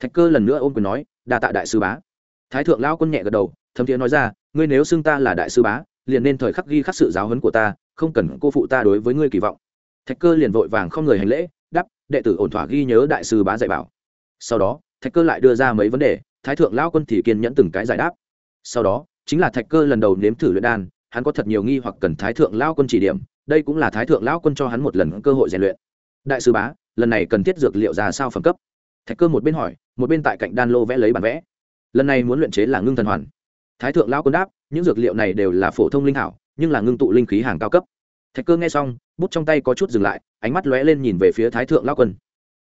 Thạch cơ lần nữa ôm quyền nói, đa tạ đại sư bá. Thái thượng lao quân nhẹ gật đầu, thấm thiế nói ra, ngươi nếu xưng ta là đại sư bá, liền nên thời khắc ghi khắc sự giáo huấn của ta, không cần cô phụ ta đối với ngươi kỳ vọng. Thạch cơ liền vội vàng không người hành lễ đắp đệ tử ổn thỏa ghi nhớ đại sư bá dạy bảo. Sau đó, thạch cơ lại đưa ra mấy vấn đề, thái thượng lao quân thì kiên nhẫn từng cái giải đáp. Sau đó, chính là thạch cơ lần đầu nếm thử luyện đan, hắn có thật nhiều nghi hoặc cần thái thượng lao quân chỉ điểm đây cũng là thái thượng lão quân cho hắn một lần cơ hội rèn luyện. Đại sư bá, lần này cần thiết dược liệu ra sao phẩm cấp? Thạch cơ một bên hỏi, một bên tại cạnh đan lô vẽ lấy bản vẽ. Lần này muốn luyện chế là ngưng thần hoàn. Thái thượng lão quân đáp, những dược liệu này đều là phổ thông linh hảo, nhưng là ngưng tụ linh khí hàng cao cấp. Thạch cơ nghe xong, bút trong tay có chút dừng lại, ánh mắt lóe lên nhìn về phía thái thượng lão quân.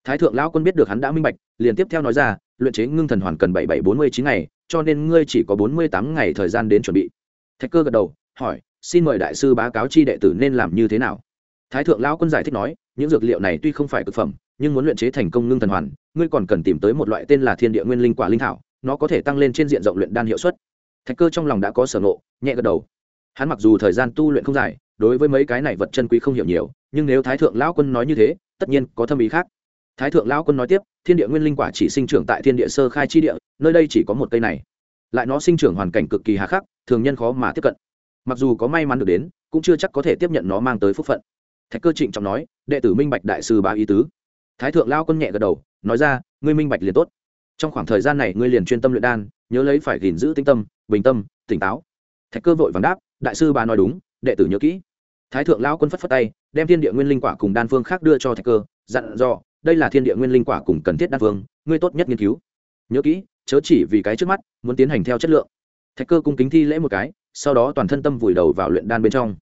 Thái thượng lão quân biết được hắn đã minh bạch, liền tiếp theo nói ra, luyện chế ngưng thần hoàn cần bảy bảy bốn mươi chín ngày, cho nên ngươi chỉ có bốn mươi tám ngày thời gian đến chuẩn bị. Thạch cơ gật đầu, hỏi xin mời đại sư báo cáo chi đệ tử nên làm như thế nào? Thái thượng lão quân giải thích nói, những dược liệu này tuy không phải thực phẩm, nhưng muốn luyện chế thành công ngưng thần hoàn, ngươi còn cần tìm tới một loại tên là thiên địa nguyên linh quả linh thảo, nó có thể tăng lên trên diện rộng luyện đan hiệu suất. Thạch cơ trong lòng đã có sở ngộ, nhẹ gật đầu. Hắn mặc dù thời gian tu luyện không dài, đối với mấy cái này vật chân quý không hiểu nhiều, nhưng nếu thái thượng lão quân nói như thế, tất nhiên có thâm ý khác. Thái thượng lão quân nói tiếp, thiên địa nguyên linh quả chỉ sinh trưởng tại thiên địa sơ khai chi địa, nơi đây chỉ có một cây này. Lại nó sinh trưởng hoàn cảnh cực kỳ hà khắc, thường nhân khó mà tiếp cận mặc dù có may mắn được đến, cũng chưa chắc có thể tiếp nhận nó mang tới phúc phận. Thạch cơ trịnh trọng nói, đệ tử minh bạch đại sư bá ý tứ. Thái thượng lao quân nhẹ gật đầu, nói ra, ngươi minh bạch liền tốt. Trong khoảng thời gian này ngươi liền chuyên tâm luyện đan, nhớ lấy phải gìn giữ tinh tâm, bình tâm, tỉnh táo. Thạch cơ vội vàng đáp, đại sư bà nói đúng, đệ tử nhớ kỹ. Thái thượng lao quân phất phất tay, đem thiên địa nguyên linh quả cùng đan phương khác đưa cho thạch cơ, dặn dò, đây là thiên địa nguyên linh quả cùng cần thiết đan phương, ngươi tốt nhất nghiên cứu. Nhớ kỹ, chớ chỉ vì cái trước mắt, muốn tiến hành theo chất lượng thạch cơ cung kính thi lễ một cái, sau đó toàn thân tâm vùi đầu vào luyện đan bên trong.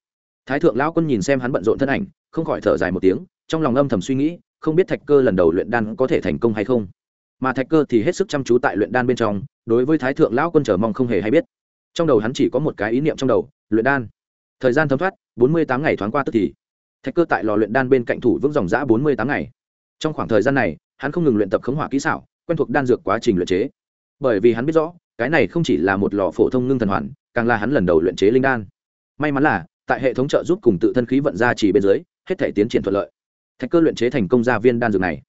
Thái thượng lão quân nhìn xem hắn bận rộn thân ảnh, không khỏi thở dài một tiếng, trong lòng âm thầm suy nghĩ, không biết thạch cơ lần đầu luyện đan có thể thành công hay không. Mà thạch cơ thì hết sức chăm chú tại luyện đan bên trong, đối với thái thượng lão quân chờ mong không hề hay biết. Trong đầu hắn chỉ có một cái ý niệm trong đầu, luyện đan. Thời gian thấm thoát, bốn mươi tám ngày thoáng qua tức thì. Thạch cơ tại lò luyện đan bên cạnh thủ vững dòng giã bốn mươi tám ngày. Trong khoảng thời gian này, hắn không ngừng luyện tập khống hỏa kỹ xảo, quen thuộc đan dược quá trình luyện chế. Bởi vì hắn biết rõ cái này không chỉ là một lò phổ thông ngưng thần hoàn, càng là hắn lần đầu luyện chế linh đan. May mắn là, tại hệ thống trợ giúp cùng tự thân khí vận ra chỉ bên dưới, hết thể tiến triển thuận lợi. Thạch cơ luyện chế thành công ra viên đan dược này.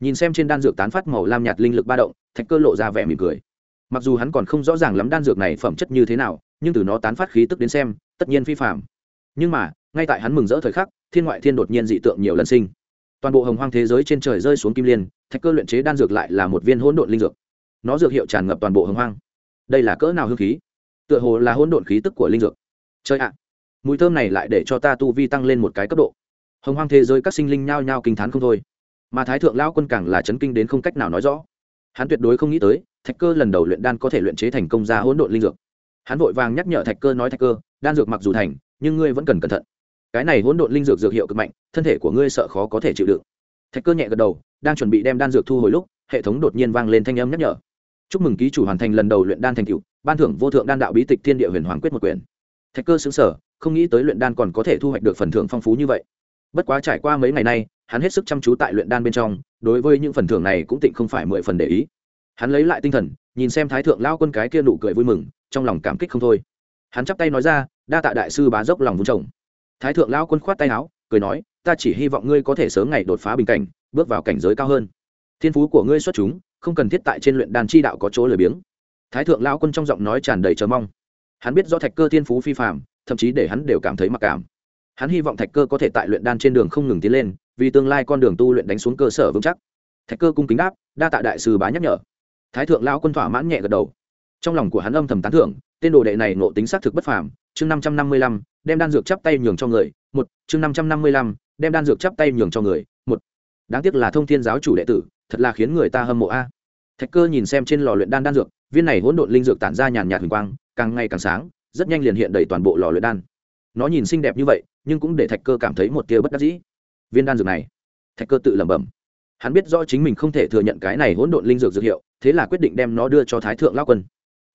Nhìn xem trên đan dược tán phát màu lam nhạt linh lực ba động, thạch cơ lộ ra vẻ mỉm cười. Mặc dù hắn còn không rõ ràng lắm đan dược này phẩm chất như thế nào, nhưng từ nó tán phát khí tức đến xem, tất nhiên phi phạm nhưng mà, ngay tại hắn mừng rỡ thời khắc, thiên ngoại thiên đột nhiên dị tượng nhiều lần sinh. Toàn bộ hồng hoang thế giới trên trời rơi xuống kim liên, thạch cơ luyện chế đan dược lại là một viên hỗn độn linh dược. Nó dược hiệu tràn ngập toàn bộ hồng hoang đây là cỡ nào hương khí? Tựa hồ là hỗn độn khí tức của linh dược. Chơi ạ, mùi thơm này lại để cho ta tu vi tăng lên một cái cấp độ. Hồng hoang thế giới các sinh linh nhao nhao kinh t h á n không thôi. Mà thái thượng lao quân càng là chấn kinh đến không cách nào nói rõ. Hắn tuyệt đối không nghĩ tới, thạch cơ lần đầu luyện đan có thể luyện chế thành công ra hỗn độn linh dược. Hắn vội vàng nhắc nhở thạch cơ nói thạch cơ, đan dược mặc dù thành, nhưng ngươi vẫn cần cẩn thận. Cái này hỗn độn linh dược dược hiệu cực mạnh, thân thể của ngươi sợ khó có thể chịu đựng. Thạch cơ nhẹ gật đầu, đang chuẩn bị đem đan dược thu hồi lúc, hệ thống đột nhiên vang lên thanh âm nhắc nhở chúc mừng ký chủ hoàn thành lần đầu luyện đan thành cựu ban thưởng vô thượng đan đạo bí tịch thiên địa huyền hoàng quyết một quyển. Thạch cơ xứng sở không nghĩ tới luyện đan còn có thể thu hoạch được phần thưởng phong phú như vậy. Bất quá trải qua mấy ngày nay, hắn hết sức chăm chú tại luyện đan bên trong, đối với những phần thưởng này cũng tịnh không phải mười phần để ý. Hắn lấy lại tinh thần, nhìn xem thái thượng lao quân cái kia nụ cười vui mừng, trong lòng cảm kích không thôi. Hắn chắp tay nói ra, đa tạ đại sư bá dốc lòng vun trồng. Thái thượng lao quân khoát tay áo, cười nói, ta chỉ hy vọng ngươi có thể sớm ngày đột phá bình cảnh, bước vào cảnh giới cao hơn. Thiên phú của ngươi xuất chúng không cần thiết tại trên luyện đan chi đạo có chỗ lười biếng. Thái thượng lão quân trong giọng nói tràn đầy chờ mong. Hắn biết do thạch cơ thiên phú phi phạm thậm chí để hắn đều cảm thấy mặc cảm. Hắn hy vọng thạch cơ có thể tại luyện đan trên đường không ngừng tiến lên, vì tương lai con đường tu luyện đánh xuống cơ sở vững chắc. Thạch cơ cung kính đáp, đa tạ đại sư bá nhắc nhở. Thái thượng lão quân thỏa mãn nhẹ gật đầu. Trong lòng của hắn âm thầm tán thưởng, tên đồ đệ này nộ tính xác thực bất phàm, chương năm trăm năm mươi lăm, đem đan dược chắp tay nhường cho người, một, chương năm trăm năm mươi lăm, đem đan dược chắp tay nhường cho người, một. Đáng tiếc là thông thiên giáo chủ đệ tử thật là khiến người ta hâm mộ a. Thạch cơ nhìn xem trên lò luyện đan đan dược, viên này hỗn độn linh dược tản ra nhàn nhạt huỳnh quang, càng ngày càng sáng, rất nhanh liền hiện đầy toàn bộ lò luyện đan. Nó nhìn xinh đẹp như vậy, nhưng cũng để thạch cơ cảm thấy một tia bất đắc dĩ. Viên đan dược này, thạch cơ tự lẩm bẩm. Hắn biết rõ chính mình không thể thừa nhận cái này hỗn độn linh dược dược hiệu, thế là quyết định đem nó đưa cho thái thượng lao quân.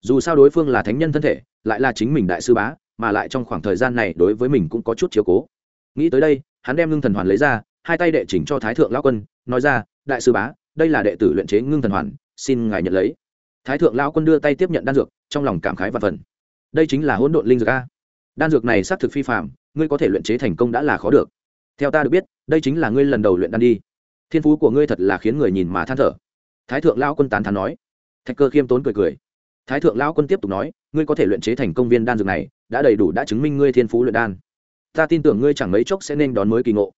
Dù sao đối phương là thánh nhân thân thể, lại là chính mình đại sư bá, mà lại trong khoảng thời gian này đối với mình cũng có chút chiếu cố. Nghĩ tới đây, hắn đem ngưng thần hoàn lấy ra, hai tay đệ chỉnh cho thái thượng lao quân, nói ra, đại sư bá đây là đệ tử luyện chế ngưng thần hoàn, xin ngài nhận lấy. Thái thượng lao quân đưa tay tiếp nhận đan dược, trong lòng cảm khái và phần. Đây chính là hỗn độn linh dược a. Đan dược này xác thực phi phạm ngươi có thể luyện chế thành công đã là khó được. Theo ta được biết, đây chính là ngươi lần đầu luyện đan đi. Thiên phú của ngươi thật là khiến người nhìn mà than thở. Thái thượng lao quân tán thán nói. Thạch cơ khiêm tốn cười cười. Thái thượng lao quân tiếp tục nói, ngươi có thể luyện chế thành công viên đan dược này, đã đầy đủ đã chứng minh ngươi thiên phú luyện đan. Ta tin tưởng ngươi chẳng mấy chốc sẽ nên đón mới kỳ ngộ.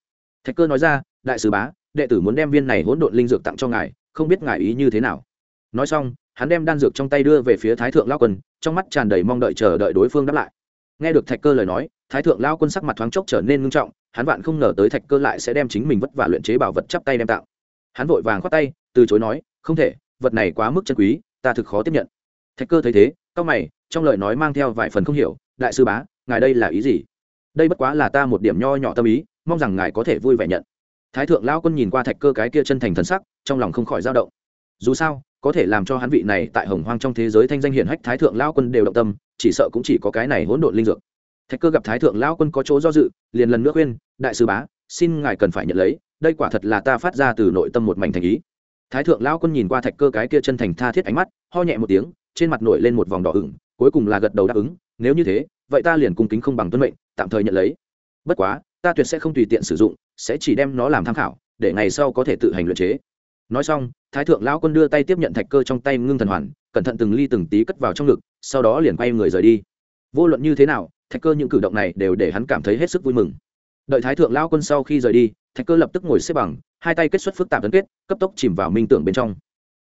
Thạch cơ nói ra, đại sứ bá đệ tử muốn đem viên này hỗn độn linh dược tặng cho ngài, không biết ngài ý như thế nào. Nói xong, hắn đem đan dược trong tay đưa về phía thái thượng lao quân, trong mắt tràn đầy mong đợi chờ đợi đối phương đáp lại. Nghe được thạch cơ lời nói, thái thượng lao quân sắc mặt thoáng chốc trở nên ngưng trọng, hắn vạn không ngờ tới thạch cơ lại sẽ đem chính mình vất vả luyện chế bảo vật chắp tay đem tạo hắn vội vàng khoát tay, từ chối nói, không thể, vật này quá mức chân quý, ta thực khó tiếp nhận. Thạch cơ thấy thế cao mày, trong lời nói mang theo vài phần không hiểu, đại sư bá, ngài đây là ý gì? Đây bất quá là ta một điểm nho nhỏ tâm ý, mong rằng ngài có thể vui vẻ nhận thái thượng lao quân nhìn qua thạch cơ cái kia chân thành thần sắc, trong lòng không khỏi dao động. Dù sao, có thể làm cho hắn vị này tại hồng hoang trong thế giới thanh danh hiển hách thái thượng lao quân đều động tâm, chỉ sợ cũng chỉ có cái này hỗn độn linh dược. Thạch cơ gặp thái thượng lao quân có chỗ do dự, liền lần nữa khuyên, đại sư bá, xin ngài cần phải nhận lấy, đây quả thật là ta phát ra từ nội tâm một mảnh thành ý. Thái thượng lao quân nhìn qua thạch cơ cái kia chân thành tha thiết ánh mắt, ho nhẹ một tiếng, trên mặt nổi lên một vòng đỏ ửng, cuối cùng là gật đầu đáp ứng, nếu như thế, vậy ta liền cung kính không bằng tuân mệnh, tạm thời nhận lấy. Bất quá ta tuyệt sẽ không tùy tiện sử dụng, sẽ chỉ đem nó làm tham khảo, để ngày sau có thể tự hành luyện chế. Nói xong, thái thượng lão quân đưa tay tiếp nhận thạch cơ trong tay ngưng thần hoàn, cẩn thận từng ly từng tí cất vào trong ngực, sau đó liền quay người rời đi. Vô luận như thế nào, thạch cơ những cử động này đều để hắn cảm thấy hết sức vui mừng. Đợi thái thượng Lão quân sau khi rời đi, thạch cơ lập tức ngồi xếp bằng, hai tay kết xuất phức tạp tấn kết, cấp tốc chìm vào minh tưởng bên trong.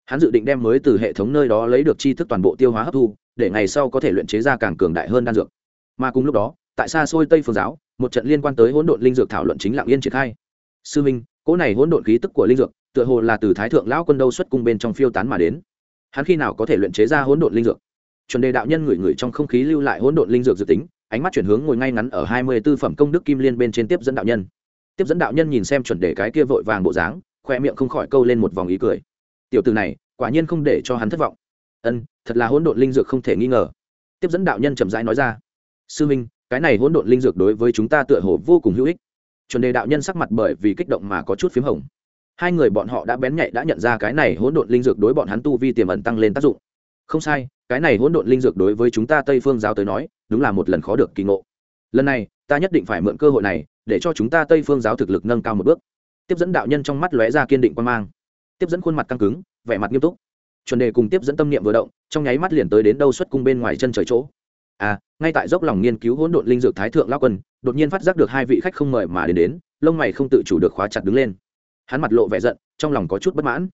Hắn dự định đem mới từ hệ thống nơi đó lấy được tri thức toàn bộ tiêu hóa hấp thu, để ngày sau có thể luyện chế ra càng cường đại hơn đan dược. Mà cùng lúc đó tại xa xôi tây phương giáo, một trận liên quan tới hỗn độn linh dược thảo luận chính lạng yên triển khai. Sư minh, cỗ này hỗn độn khí tức của linh dược, tựa hồ là từ thái thượng lão quân đâu xuất cung bên trong phiêu tán mà đến. Hắn khi nào có thể luyện chế ra hỗn độn linh dược? Chuẩn đề đạo nhân ngửi ngửi trong không khí lưu lại hỗn độn linh dược dự tính, ánh mắt chuyển hướng ngồi ngay ngắn ở hai mươi tư phẩm công đức kim liên bên trên tiếp dẫn đạo nhân. Tiếp dẫn đạo nhân nhìn xem chuẩn đề cái kia vội vàng bộ dáng, khoe miệng không khỏi câu lên một vòng ý cười. Tiểu từ này, quả nhiên không để cho hắn thất vọng. Ân, thật là hỗn độn linh dược không thể nghi ngờ. Tiếp dẫn đạo nhân chậm rãi nói ra. Sư minh cái này hỗn độn linh dược đối với chúng ta tựa hồ vô cùng hữu ích. Chuẩn đề đạo nhân sắc mặt bởi vì kích động mà có chút p h í m hồng. Hai người bọn họ đã bén nhạy đã nhận ra cái này hỗn độn linh dược đối bọn hắn tu vi tiềm ẩn tăng lên tác dụng. Không sai, cái này hỗn độn linh dược đối với chúng ta tây phương giáo tới nói, đúng là một lần khó được kỳ ngộ. Lần này, ta nhất định phải mượn cơ hội này, để cho chúng ta tây phương giáo thực lực nâng cao một bước. Tiếp dẫn đạo nhân trong mắt lóe ra kiên định quan mang. Tiếp dẫn khuôn mặt căng cứng, vẻ mặt nghiêm túc. Chuẩn đề cùng tiếp dẫn tâm niệm vừa động, trong nháy mắt liền tới đến đâu xuất cung bên ngoài chân trời chỗ à ngay tại dốc lòng nghiên cứu hỗn độn linh dược thái thượng lao quân, đột nhiên phát giác được hai vị khách không mời mà đến đến, lông mày không tự chủ được khóa chặt đứng lên. Hắn mặt lộ vẻ giận, trong lòng có chút bất mãn.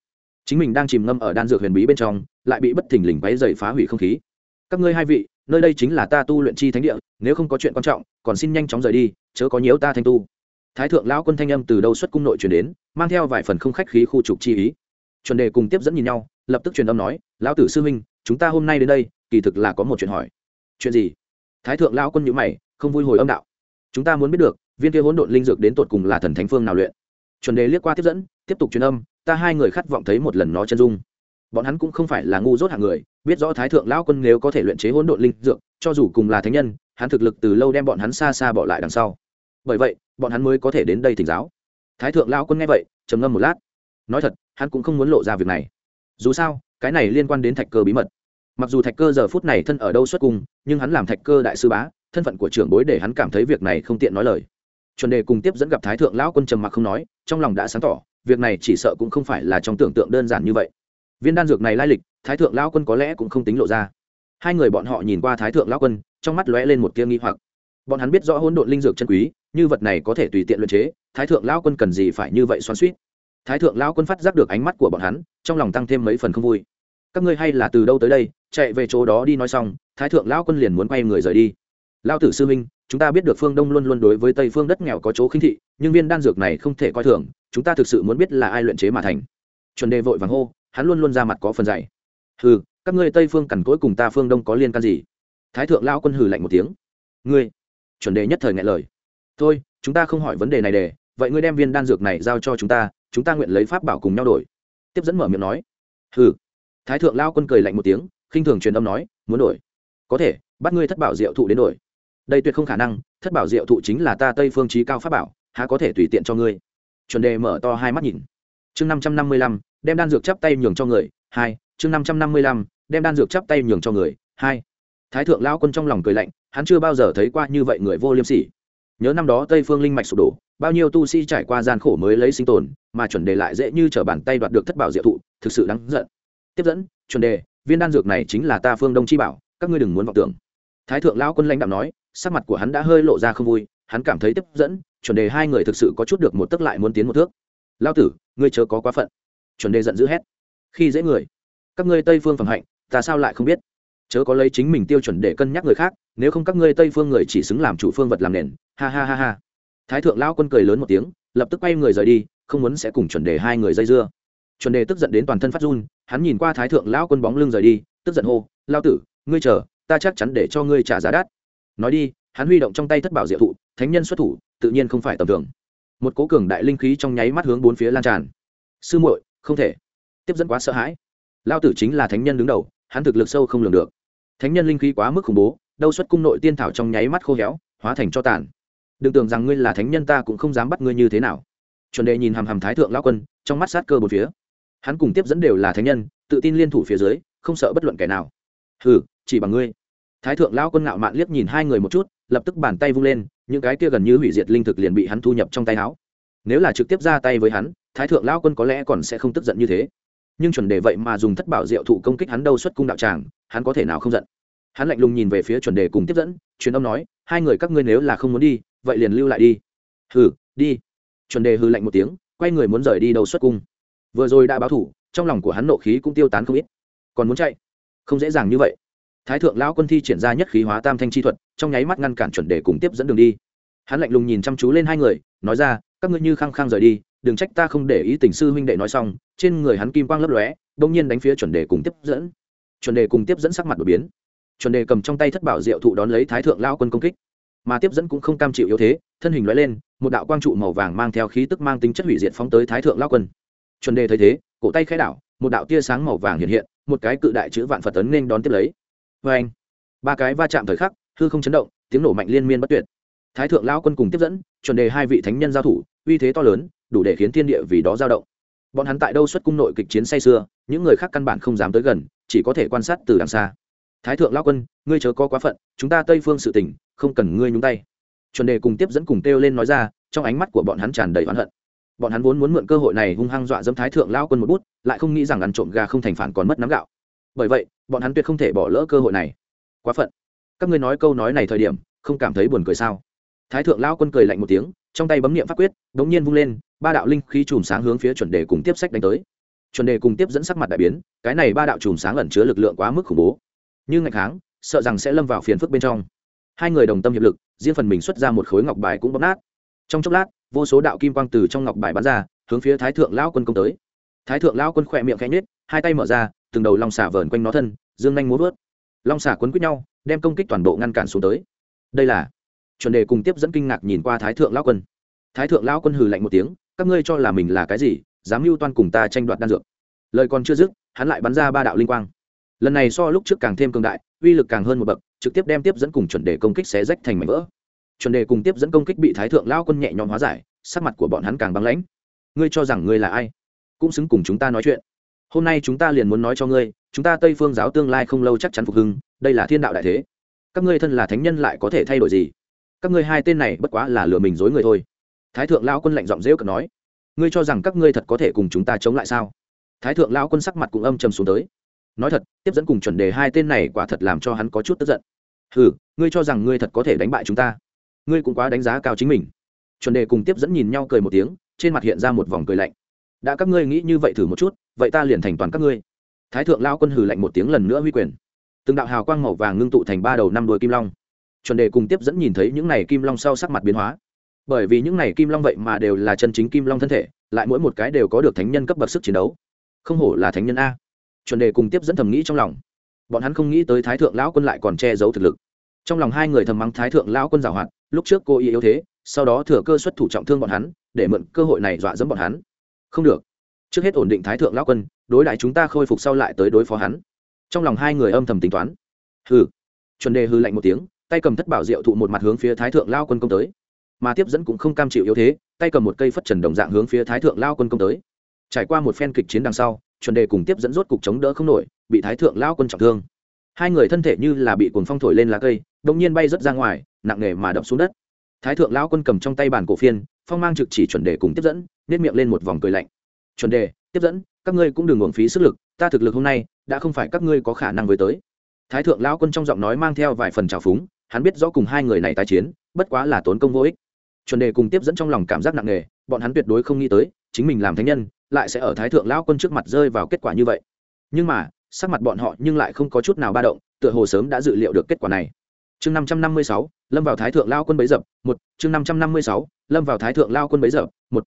Chính mình đang chìm ngâm ở đan dược huyền bí bên trong, lại bị bất thình lình váy dày phá hủy không khí. Các ngươi hai vị, nơi đây chính là ta tu luyện chi thánh địa, nếu không có chuyện quan trọng, còn xin nhanh chóng rời đi, chớ có nhiễu ta thanh tu. Thái thượng lão quân thanh âm từ đâu xuất cung nội truyền đến, mang theo vài phần không khách khí khu trục chi ý. Chuẩn đề cùng tiếp dẫn nhìn nhau, lập tức truyền âm nói, lão tử sư huynh, chúng ta hôm nay đến đây, kỳ thực là có một chuyện hỏi chuyện gì? Thái thượng lão quân nhữ mày, không vui hồi âm đạo. Chúng ta muốn biết được, viên kia hỗn độn linh dược đến tột cùng là thần thánh phương nào luyện? Chuẩn đề liếc qua tiếp dẫn, tiếp tục truyền âm, ta hai người khát vọng thấy một lần nó chân dung. Bọn hắn cũng không phải là ngu dốt hạng người, biết rõ thái thượng lão quân nếu có thể luyện chế hỗn độn linh dược, cho dù cùng là thánh nhân, hắn thực lực từ lâu đem bọn hắn xa xa bỏ lại đằng sau. Bởi vậy, bọn hắn mới có thể đến đây thỉnh giáo. Thái thượng lão quân nghe vậy, trầm ngâm một lát. Nói thật, hắn cũng không muốn lộ ra việc này. Dù sao, cái này liên quan đến thạch cơ bí mật mặc dù thạch cơ giờ phút này thân ở đâu xuất cung, nhưng hắn làm thạch cơ đại sư bá, thân phận của trưởng bối để hắn cảm thấy việc này không tiện nói lời. Chuẩn đề cùng tiếp dẫn gặp thái thượng lão quân trầm mặc không nói, trong lòng đã sáng tỏ, việc này chỉ sợ cũng không phải là trong tưởng tượng đơn giản như vậy. Viên đan dược này lai lịch, thái thượng lão quân có lẽ cũng không tính lộ ra. Hai người bọn họ nhìn qua thái thượng lão quân, trong mắt lóe lên một tia nghi hoặc. Bọn hắn biết rõ hỗn độn linh dược chân quý, như vật này có thể tùy tiện luyện chế, thái thượng lão quân cần gì phải như vậy xoắn suýt thái thượng lão quân phát giác được ánh mắt của bọn hắn, trong lòng tăng thêm mấy phần không vui các ngươi hay là từ đâu tới đây, chạy về chỗ đó đi nói xong, thái thượng lão quân liền muốn quay người rời đi. Lao tử sư minh chúng ta biết được phương đông luôn luôn đối với tây phương đất nghèo có chỗ khinh thị, nhưng viên đan dược này không thể coi thường, chúng ta thực sự muốn biết là ai luyện chế mà thành. Chuẩn đề vội vàng hô, hắn luôn luôn ra mặt có phần dạy. Hừ, các ngươi tây phương cằn cỗi cùng ta phương đông có liên can gì? Thái thượng lão quân hừ lạnh một tiếng. Ngươi, chuẩn đề nhất thời ngại lời. Thôi, chúng ta không hỏi vấn đề này để, vậy ngươi đem viên đan dược này giao cho chúng ta chúng ta nguyện lấy pháp bảo cùng nhau đổi. Tiếp dẫn mở miệng nói. Hừ thái thượng lao quân cười lạnh một tiếng, khinh thường truyền âm nói, muốn đổi? Có thể, bắt ngươi thất bảo diệu thụ đến đổi. Đây tuyệt không khả năng, thất bảo diệu thụ chính là ta tây phương trí cao pháp bảo, há có thể tùy tiện cho ngươi? Chuẩn đề mở to hai mắt nhìn. Chương năm trăm năm mươi lăm, đem đan dược chắp tay nhường cho người, hai, chương năm trăm năm mươi lăm, đem đan dược chắp tay nhường cho người, hai. Thái thượng lao quân trong lòng cười lạnh, hắn chưa bao giờ thấy qua như vậy người vô liêm sỉ. Nhớ năm đó tây phương linh mạch sụp đổ, bao nhiêu tu sĩ trải qua gian khổ mới lấy sinh tồn, mà chuẩn đề lại dễ như t r ở bàn tay đoạt được thất bảo diệu thụ, thực sự đáng giận tiếp dẫn, chuẩn đề, viên đan dược này chính là ta phương đông chi bảo, các ngươi đừng muốn vọng tưởng. Thái thượng lão quân lãnh đạo nói, sắc mặt của hắn đã hơi lộ ra không vui, hắn cảm thấy tiếp dẫn, chuẩn đề hai người thực sự có chút được một tức lại muốn tiến một thước. Lao tử, ngươi chớ có quá phận. Chuẩn đề giận dữ hét. Khi dễ người, các ngươi tây phương phẩm hạnh, ta sao lại không biết? Chớ có lấy chính mình tiêu chuẩn để cân nhắc người khác, nếu không các ngươi tây phương người chỉ xứng làm chủ phương vật làm nền. Ha ha ha ha. Thái thượng lao quân cười lớn một tiếng, lập tức quay người rời đi, không muốn sẽ cùng chuẩn đề hai người dây dưa. Chuẩn đề tức giận đến toàn thân phát run hắn nhìn qua thái thượng lão quân bóng lưng rời đi, tức giận hô lao tử, ngươi chờ, ta chắc chắn để cho ngươi trả giá đắt. Nói đi, hắn huy động trong tay thất bảo diệu thụ, thánh nhân xuất thủ, tự nhiên không phải tầm thường. Một cố cường đại linh khí trong nháy mắt hướng bốn phía lan tràn. Sư muội, không thể. Tiếp dẫn quá sợ hãi. Lao tử chính là thánh nhân đứng đầu, hắn thực lực sâu không lường được. Thánh nhân linh khí quá mức khủng bố đâu xuất cung nội tiên thảo trong nháy mắt khô héo, hóa thành cho tàn. Đừng tưởng rằng ngươi là thánh nhân ta cũng không dám bắt ngươi như thế nào. Chuẩn đề nhìn hàm hàm thái thượng lao quân, trong mắt sát cơ một phía hắn cùng tiếp dẫn đều là thánh nhân, tự tin liên thủ phía dưới, không sợ bất luận kẻ nào. Hừ, chỉ bằng ngươi. Thái thượng lao quân ngạo mạn liếc nhìn hai người một chút, lập tức bàn tay vung lên, những cái kia gần như hủy diệt linh thực liền bị hắn thu nhập trong tay áo. Nếu là trực tiếp ra tay với hắn, thái thượng lao quân có lẽ còn sẽ không tức giận như thế. Nhưng chuẩn đề vậy mà dùng thất bảo diệu thụ công kích hắn đâu xuất cung đạo tràng, hắn có thể nào không giận? Hắn lạnh lùng nhìn về phía chuẩn đề cùng tiếp dẫn, truyền âm nói, hai người các ngươi nếu là không muốn đi, vậy liền lưu lại đi. Hừ, đi. Chuẩn đề hư lạnh một tiếng, quay người muốn rời đi đầu xuất cung vừa rồi đã báo thủ, trong lòng của hắn nộ khí cũng tiêu tán không ít. Còn muốn chạy? Không dễ dàng như vậy. Thái thượng lão quân thi triển ra nhất khí hóa tam thanh chi thuật, trong nháy mắt ngăn cản chuẩn đề cùng tiếp dẫn đường đi. Hắn lạnh lùng nhìn chăm chú lên hai người, nói ra, các ngươi như khăng khăng rời đi, đừng trách ta không để ý tình sư huynh đệ nói xong. Trên người hắn kim quang lấp lóe đông nhiên đánh phía chuẩn đề cùng tiếp dẫn. Chuẩn đề cùng tiếp dẫn sắc mặt đột biến. Chuẩn đề cầm trong tay thất bảo diệu thụ đón lấy thái thượng lao quân công kích. Mà tiếp dẫn cũng không cam chịu yếu thế, thân hình lóe lên, một đạo quang trụ màu vàng mang theo khí tức mang tính chất hủy diệt phóng tới thái thượng lao quân chuẩn đề thấy thế, cổ tay khai đảo, một đạo tia sáng màu vàng hiện hiện, một cái cự đại chữ vạn phật tấn nên đón tiếp lấy. Vê anh, ba cái va chạm thời khắc, hư không chấn động, tiếng nổ mạnh liên miên bất tuyệt. Thái thượng lao quân cùng tiếp dẫn, chuẩn đề hai vị thánh nhân giao thủ, uy thế to lớn, đủ để khiến thiên địa vì đó giao động. Bọn hắn tại đâu xuất cung nội kịch chiến say xưa những người khác căn bản không dám tới gần, chỉ có thể quan sát từ đằng xa. Thái thượng lao quân, ngươi chớ có quá phận, chúng ta tây phương sự tỉnh không cần ngươi nhúng tay. Chuẩn đề cùng tiếp dẫn cùng kêu lên nói ra, trong ánh mắt của bọn hắn tràn đầy oán hận bọn hắn vốn muốn mượn cơ hội này hung hăng dọa dẫm thái thượng lao quân một bút, lại không nghĩ rằng ăn trộm gà không thành phản còn mất nắm gạo. Bởi vậy, bọn hắn tuyệt không thể bỏ lỡ cơ hội này. Quá phận. Các ngươi nói câu nói này thời điểm, không cảm thấy buồn cười sao? Thái thượng lao quân cười lạnh một tiếng, trong tay bấm niệm pháp quyết, đống nhiên vung lên, ba đạo linh khí chùm sáng hướng phía chuẩn đề cùng tiếp sách đánh tới. Chuẩn đề cùng tiếp dẫn sắc mặt đại biến, cái này ba đạo chùm sáng ẩn chứa lực lượng quá mức khủng bố. Như ngạch kháng sợ rằng sẽ lâm vào phiền phức bên trong. Hai người đồng tâm hiệp lực, riêng phần mình xuất ra một khối ngọc bài cũng bóp nát. Trong chốc lát vô số đạo kim quang từ trong ngọc bài bắn ra, hướng phía thái thượng lão quân công tới. Thái thượng lão quân khỏe miệng khẽ nhết hai tay mở ra, từng đầu long xả vờn quanh nó thân, dương nhanh múa vớt. Long xả quấn quýt nhau, đem công kích toàn bộ ngăn cản xuống tới. Đây là chuẩn đề cùng tiếp dẫn kinh ngạc nhìn qua thái thượng lão quân. Thái thượng lão quân hừ lạnh một tiếng, các ngươi cho là mình là cái gì, dám mưu toan cùng ta tranh đoạt đan dược. Lời còn chưa dứt, hắn lại bắn ra ba đạo linh quang. Lần này so lúc trước càng thêm cường đại, uy lực càng hơn một bậc, trực tiếp đem tiếp dẫn cùng chuẩn đề công kích xé rách thành mảnh vỡ chuẩn đề cùng tiếp dẫn công kích bị thái thượng lao quân nhẹ nhõm hóa giải, sắc mặt của bọn hắn càng băng lãnh. Ngươi cho rằng ngươi là ai? Cũng xứng cùng chúng ta nói chuyện. Hôm nay chúng ta liền muốn nói cho ngươi, chúng ta tây phương giáo tương lai không lâu chắc chắn phục hưng, đây là thiên đạo đại thế. Các ngươi thân là thánh nhân lại có thể thay đổi gì? Các ngươi hai tên này bất quá là lừa mình dối người thôi. Thái thượng lao quân lạnh giọng rêu cực nói, ngươi cho rằng các ngươi thật có thể cùng chúng ta chống lại sao? Thái thượng lao quân sắc mặt cũng âm trầm xuống tới. Nói thật, tiếp dẫn cùng chuẩn đề hai tên này quả thật làm cho hắn có chút tức giận. Ừ ngươi cho rằng ngươi thật có thể đánh bại chúng ta? Ngươi cũng quá đánh giá cao chính mình. Chuẩn đề cùng tiếp dẫn nhìn nhau cười một tiếng, trên mặt hiện ra một vòng cười lạnh. Đã các ngươi nghĩ như vậy thử một chút, vậy ta liền thành toàn các ngươi. Thái thượng lao quân hừ lạnh một tiếng lần nữa huy quyền. Từng đạo hào quang màu vàng ngưng tụ thành ba đầu năm đôi kim long. Chuẩn đề cùng tiếp dẫn nhìn thấy những này kim long sau sắc mặt biến hóa. Bởi vì những này kim long vậy mà đều là chân chính kim long thân thể, lại mỗi một cái đều có được thánh nhân cấp bậc sức chiến đấu. Không hổ là thánh nhân a. Chuẩn đề cùng tiếp dẫn thầm nghĩ trong lòng. Bọn hắn không nghĩ tới thái thượng lão quân lại còn che giấu thực lực trong lòng hai người thầm mắng thái thượng lão quân giảo hoạt, lúc trước cô ý yếu thế, sau đó thừa cơ xuất thủ trọng thương bọn hắn, để mượn cơ hội này dọa dẫm bọn hắn. Không được. Trước hết ổn định thái thượng lão quân, đối đại chúng ta khôi phục sau lại tới đối phó hắn. Trong lòng hai người âm thầm tính toán. Hừ. Chuẩn đề hư lạnh một tiếng, tay cầm thất bảo diệu thụ một mặt hướng phía thái thượng lao quân công tới. Mà tiếp dẫn cũng không cam chịu yếu thế, tay cầm một cây phất trần đồng dạng hướng phía thái thượng lao quân công tới. Trải qua một phen kịch chiến đằng sau, chuẩn đề cùng tiếp dẫn rốt cục chống đỡ không nổi, bị thái thượng lao quân trọng thương. Hai người thân thể như là bị cuồng phong thổi lên lá cây đông nhiên bay rớt ra ngoài, nặng nề mà đập xuống đất. Thái thượng lão quân cầm trong tay bàn cổ phiên, phong mang trực chỉ chuẩn đề cùng tiếp dẫn nếp miệng lên một vòng cười lạnh. Chuẩn đề, tiếp dẫn, các ngươi cũng đừng uổng phí sức lực, ta thực lực hôm nay, đã không phải các ngươi có khả năng với tới. Thái thượng lão quân trong giọng nói mang theo vài phần trào phúng, hắn biết rõ cùng hai người này tái chiến, bất quá là tốn công vô ích. Chuẩn đề cùng tiếp dẫn trong lòng cảm giác nặng nề, bọn hắn tuyệt đối không nghĩ tới, chính mình làm thánh nhân, lại sẽ ở thái thượng lão quân trước mặt rơi vào kết quả như vậy. Nhưng mà, sắc mặt bọn họ nhưng lại không có chút nào ba động, tựa hồ sớm đã dự liệu được kết quả này chương năm trăm năm mươi sáu, lâm vào thái thượng lao quân bấy dập một, chương năm trăm năm mươi sáu, lâm vào thái thượng lao quân bấy dập một.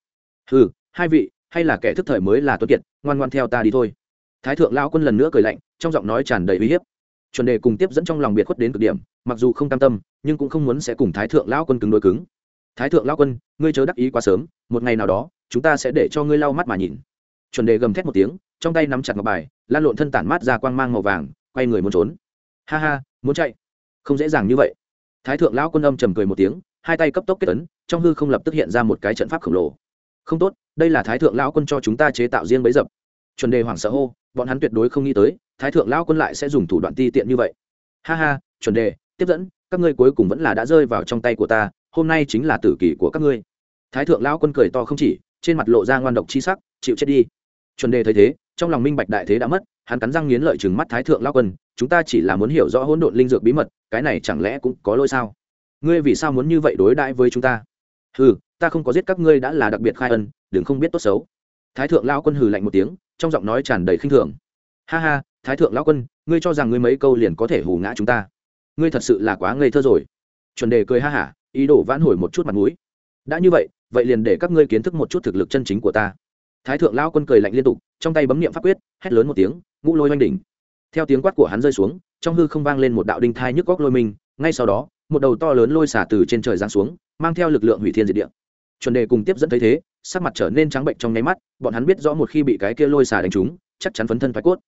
Ừ hai vị, hay là kẻ thức thời mới là tuấn kiệt, ngoan ngoan theo ta đi thôi. Thái thượng lao quân lần nữa cười lạnh, trong giọng nói tràn đầy uy hiếp. Chuẩn đề cùng tiếp dẫn trong lòng biệt khuất đến cực điểm, mặc dù không cam tâm, nhưng cũng không muốn sẽ cùng thái thượng lao quân cứng đối cứng. Thái thượng lao quân, ngươi chớ đắc ý quá sớm, một ngày nào đó, chúng ta sẽ để cho ngươi lau mắt mà nhìn. Chuẩn đề gầm thét một tiếng, trong tay nắm chặt ngọc bài, lan lộn thân tản mát ra quang mang màu vàng, quay người muốn trốn. Ha ha, muốn chạy không dễ dàng như vậy. Thái thượng lão quân âm trầm cười một tiếng, hai tay cấp tốc kết ấn, trong hư không lập tức hiện ra một cái trận pháp khổng lồ. Không tốt, đây là thái thượng lão quân cho chúng ta chế tạo riêng bấy dập. Chuẩn đề hoảng sợ hô, bọn hắn tuyệt đối không nghĩ tới, thái thượng lão quân lại sẽ dùng thủ đoạn ti tiện như vậy. Ha ha, chuẩn đề, tiếp dẫn, các ngươi cuối cùng vẫn là đã rơi vào trong tay của ta, hôm nay chính là tử kỷ của các ngươi. Thái thượng lão quân cười to không chỉ, trên mặt lộ ra ngoan độc chi sắc, chịu chết đi. Chuẩn đề thấy thế trong lòng minh bạch đại thế đã mất, hắn cắn răng nghiến lợi chừng mắt thái thượng lão quân, chúng ta chỉ là muốn hiểu rõ hỗn độn linh dược bí mật, cái này chẳng lẽ cũng có lỗi sao? Ngươi vì sao muốn như vậy đối đãi với chúng ta? Hừ ta ta không có giết các ngươi đã là đặc biệt khai ân, đừng không biết tốt xấu. Thái thượng lao quân hừ lạnh một tiếng, trong giọng nói tràn đầy khinh thường. Ha ha, thái thượng lao quân, ngươi cho rằng ngươi mấy câu liền có thể hù ngã chúng ta? Ngươi thật sự là quá ngây thơ rồi. Chuẩn đề cười ha hả, ý đồ vãn hồi một chút mặt mũi. Đã như vậy vậy liền để các ngươi kiến thức một chút thực lực chân chính của ta. Thái thượng lao quân cười lạnh liên tục trong tay bấm niệm pháp quyết, hét lớn một tiếng, ngũ lôi oanh đỉnh. Theo tiếng quát của hắn rơi xuống, trong hư không vang lên một đạo đinh thai nhức góc lôi mình, ngay sau đó, một đầu to lớn lôi xả từ trên trời giáng xuống, mang theo lực lượng hủy thiên diệt địa. Chuẩn đề cùng tiếp dẫn thấy thế, sắc mặt trở nên trắng bệnh trong nháy mắt, bọn hắn biết rõ một khi bị cái kia lôi xả đánh trúng, chắc chắn phấn thân thoái cốt.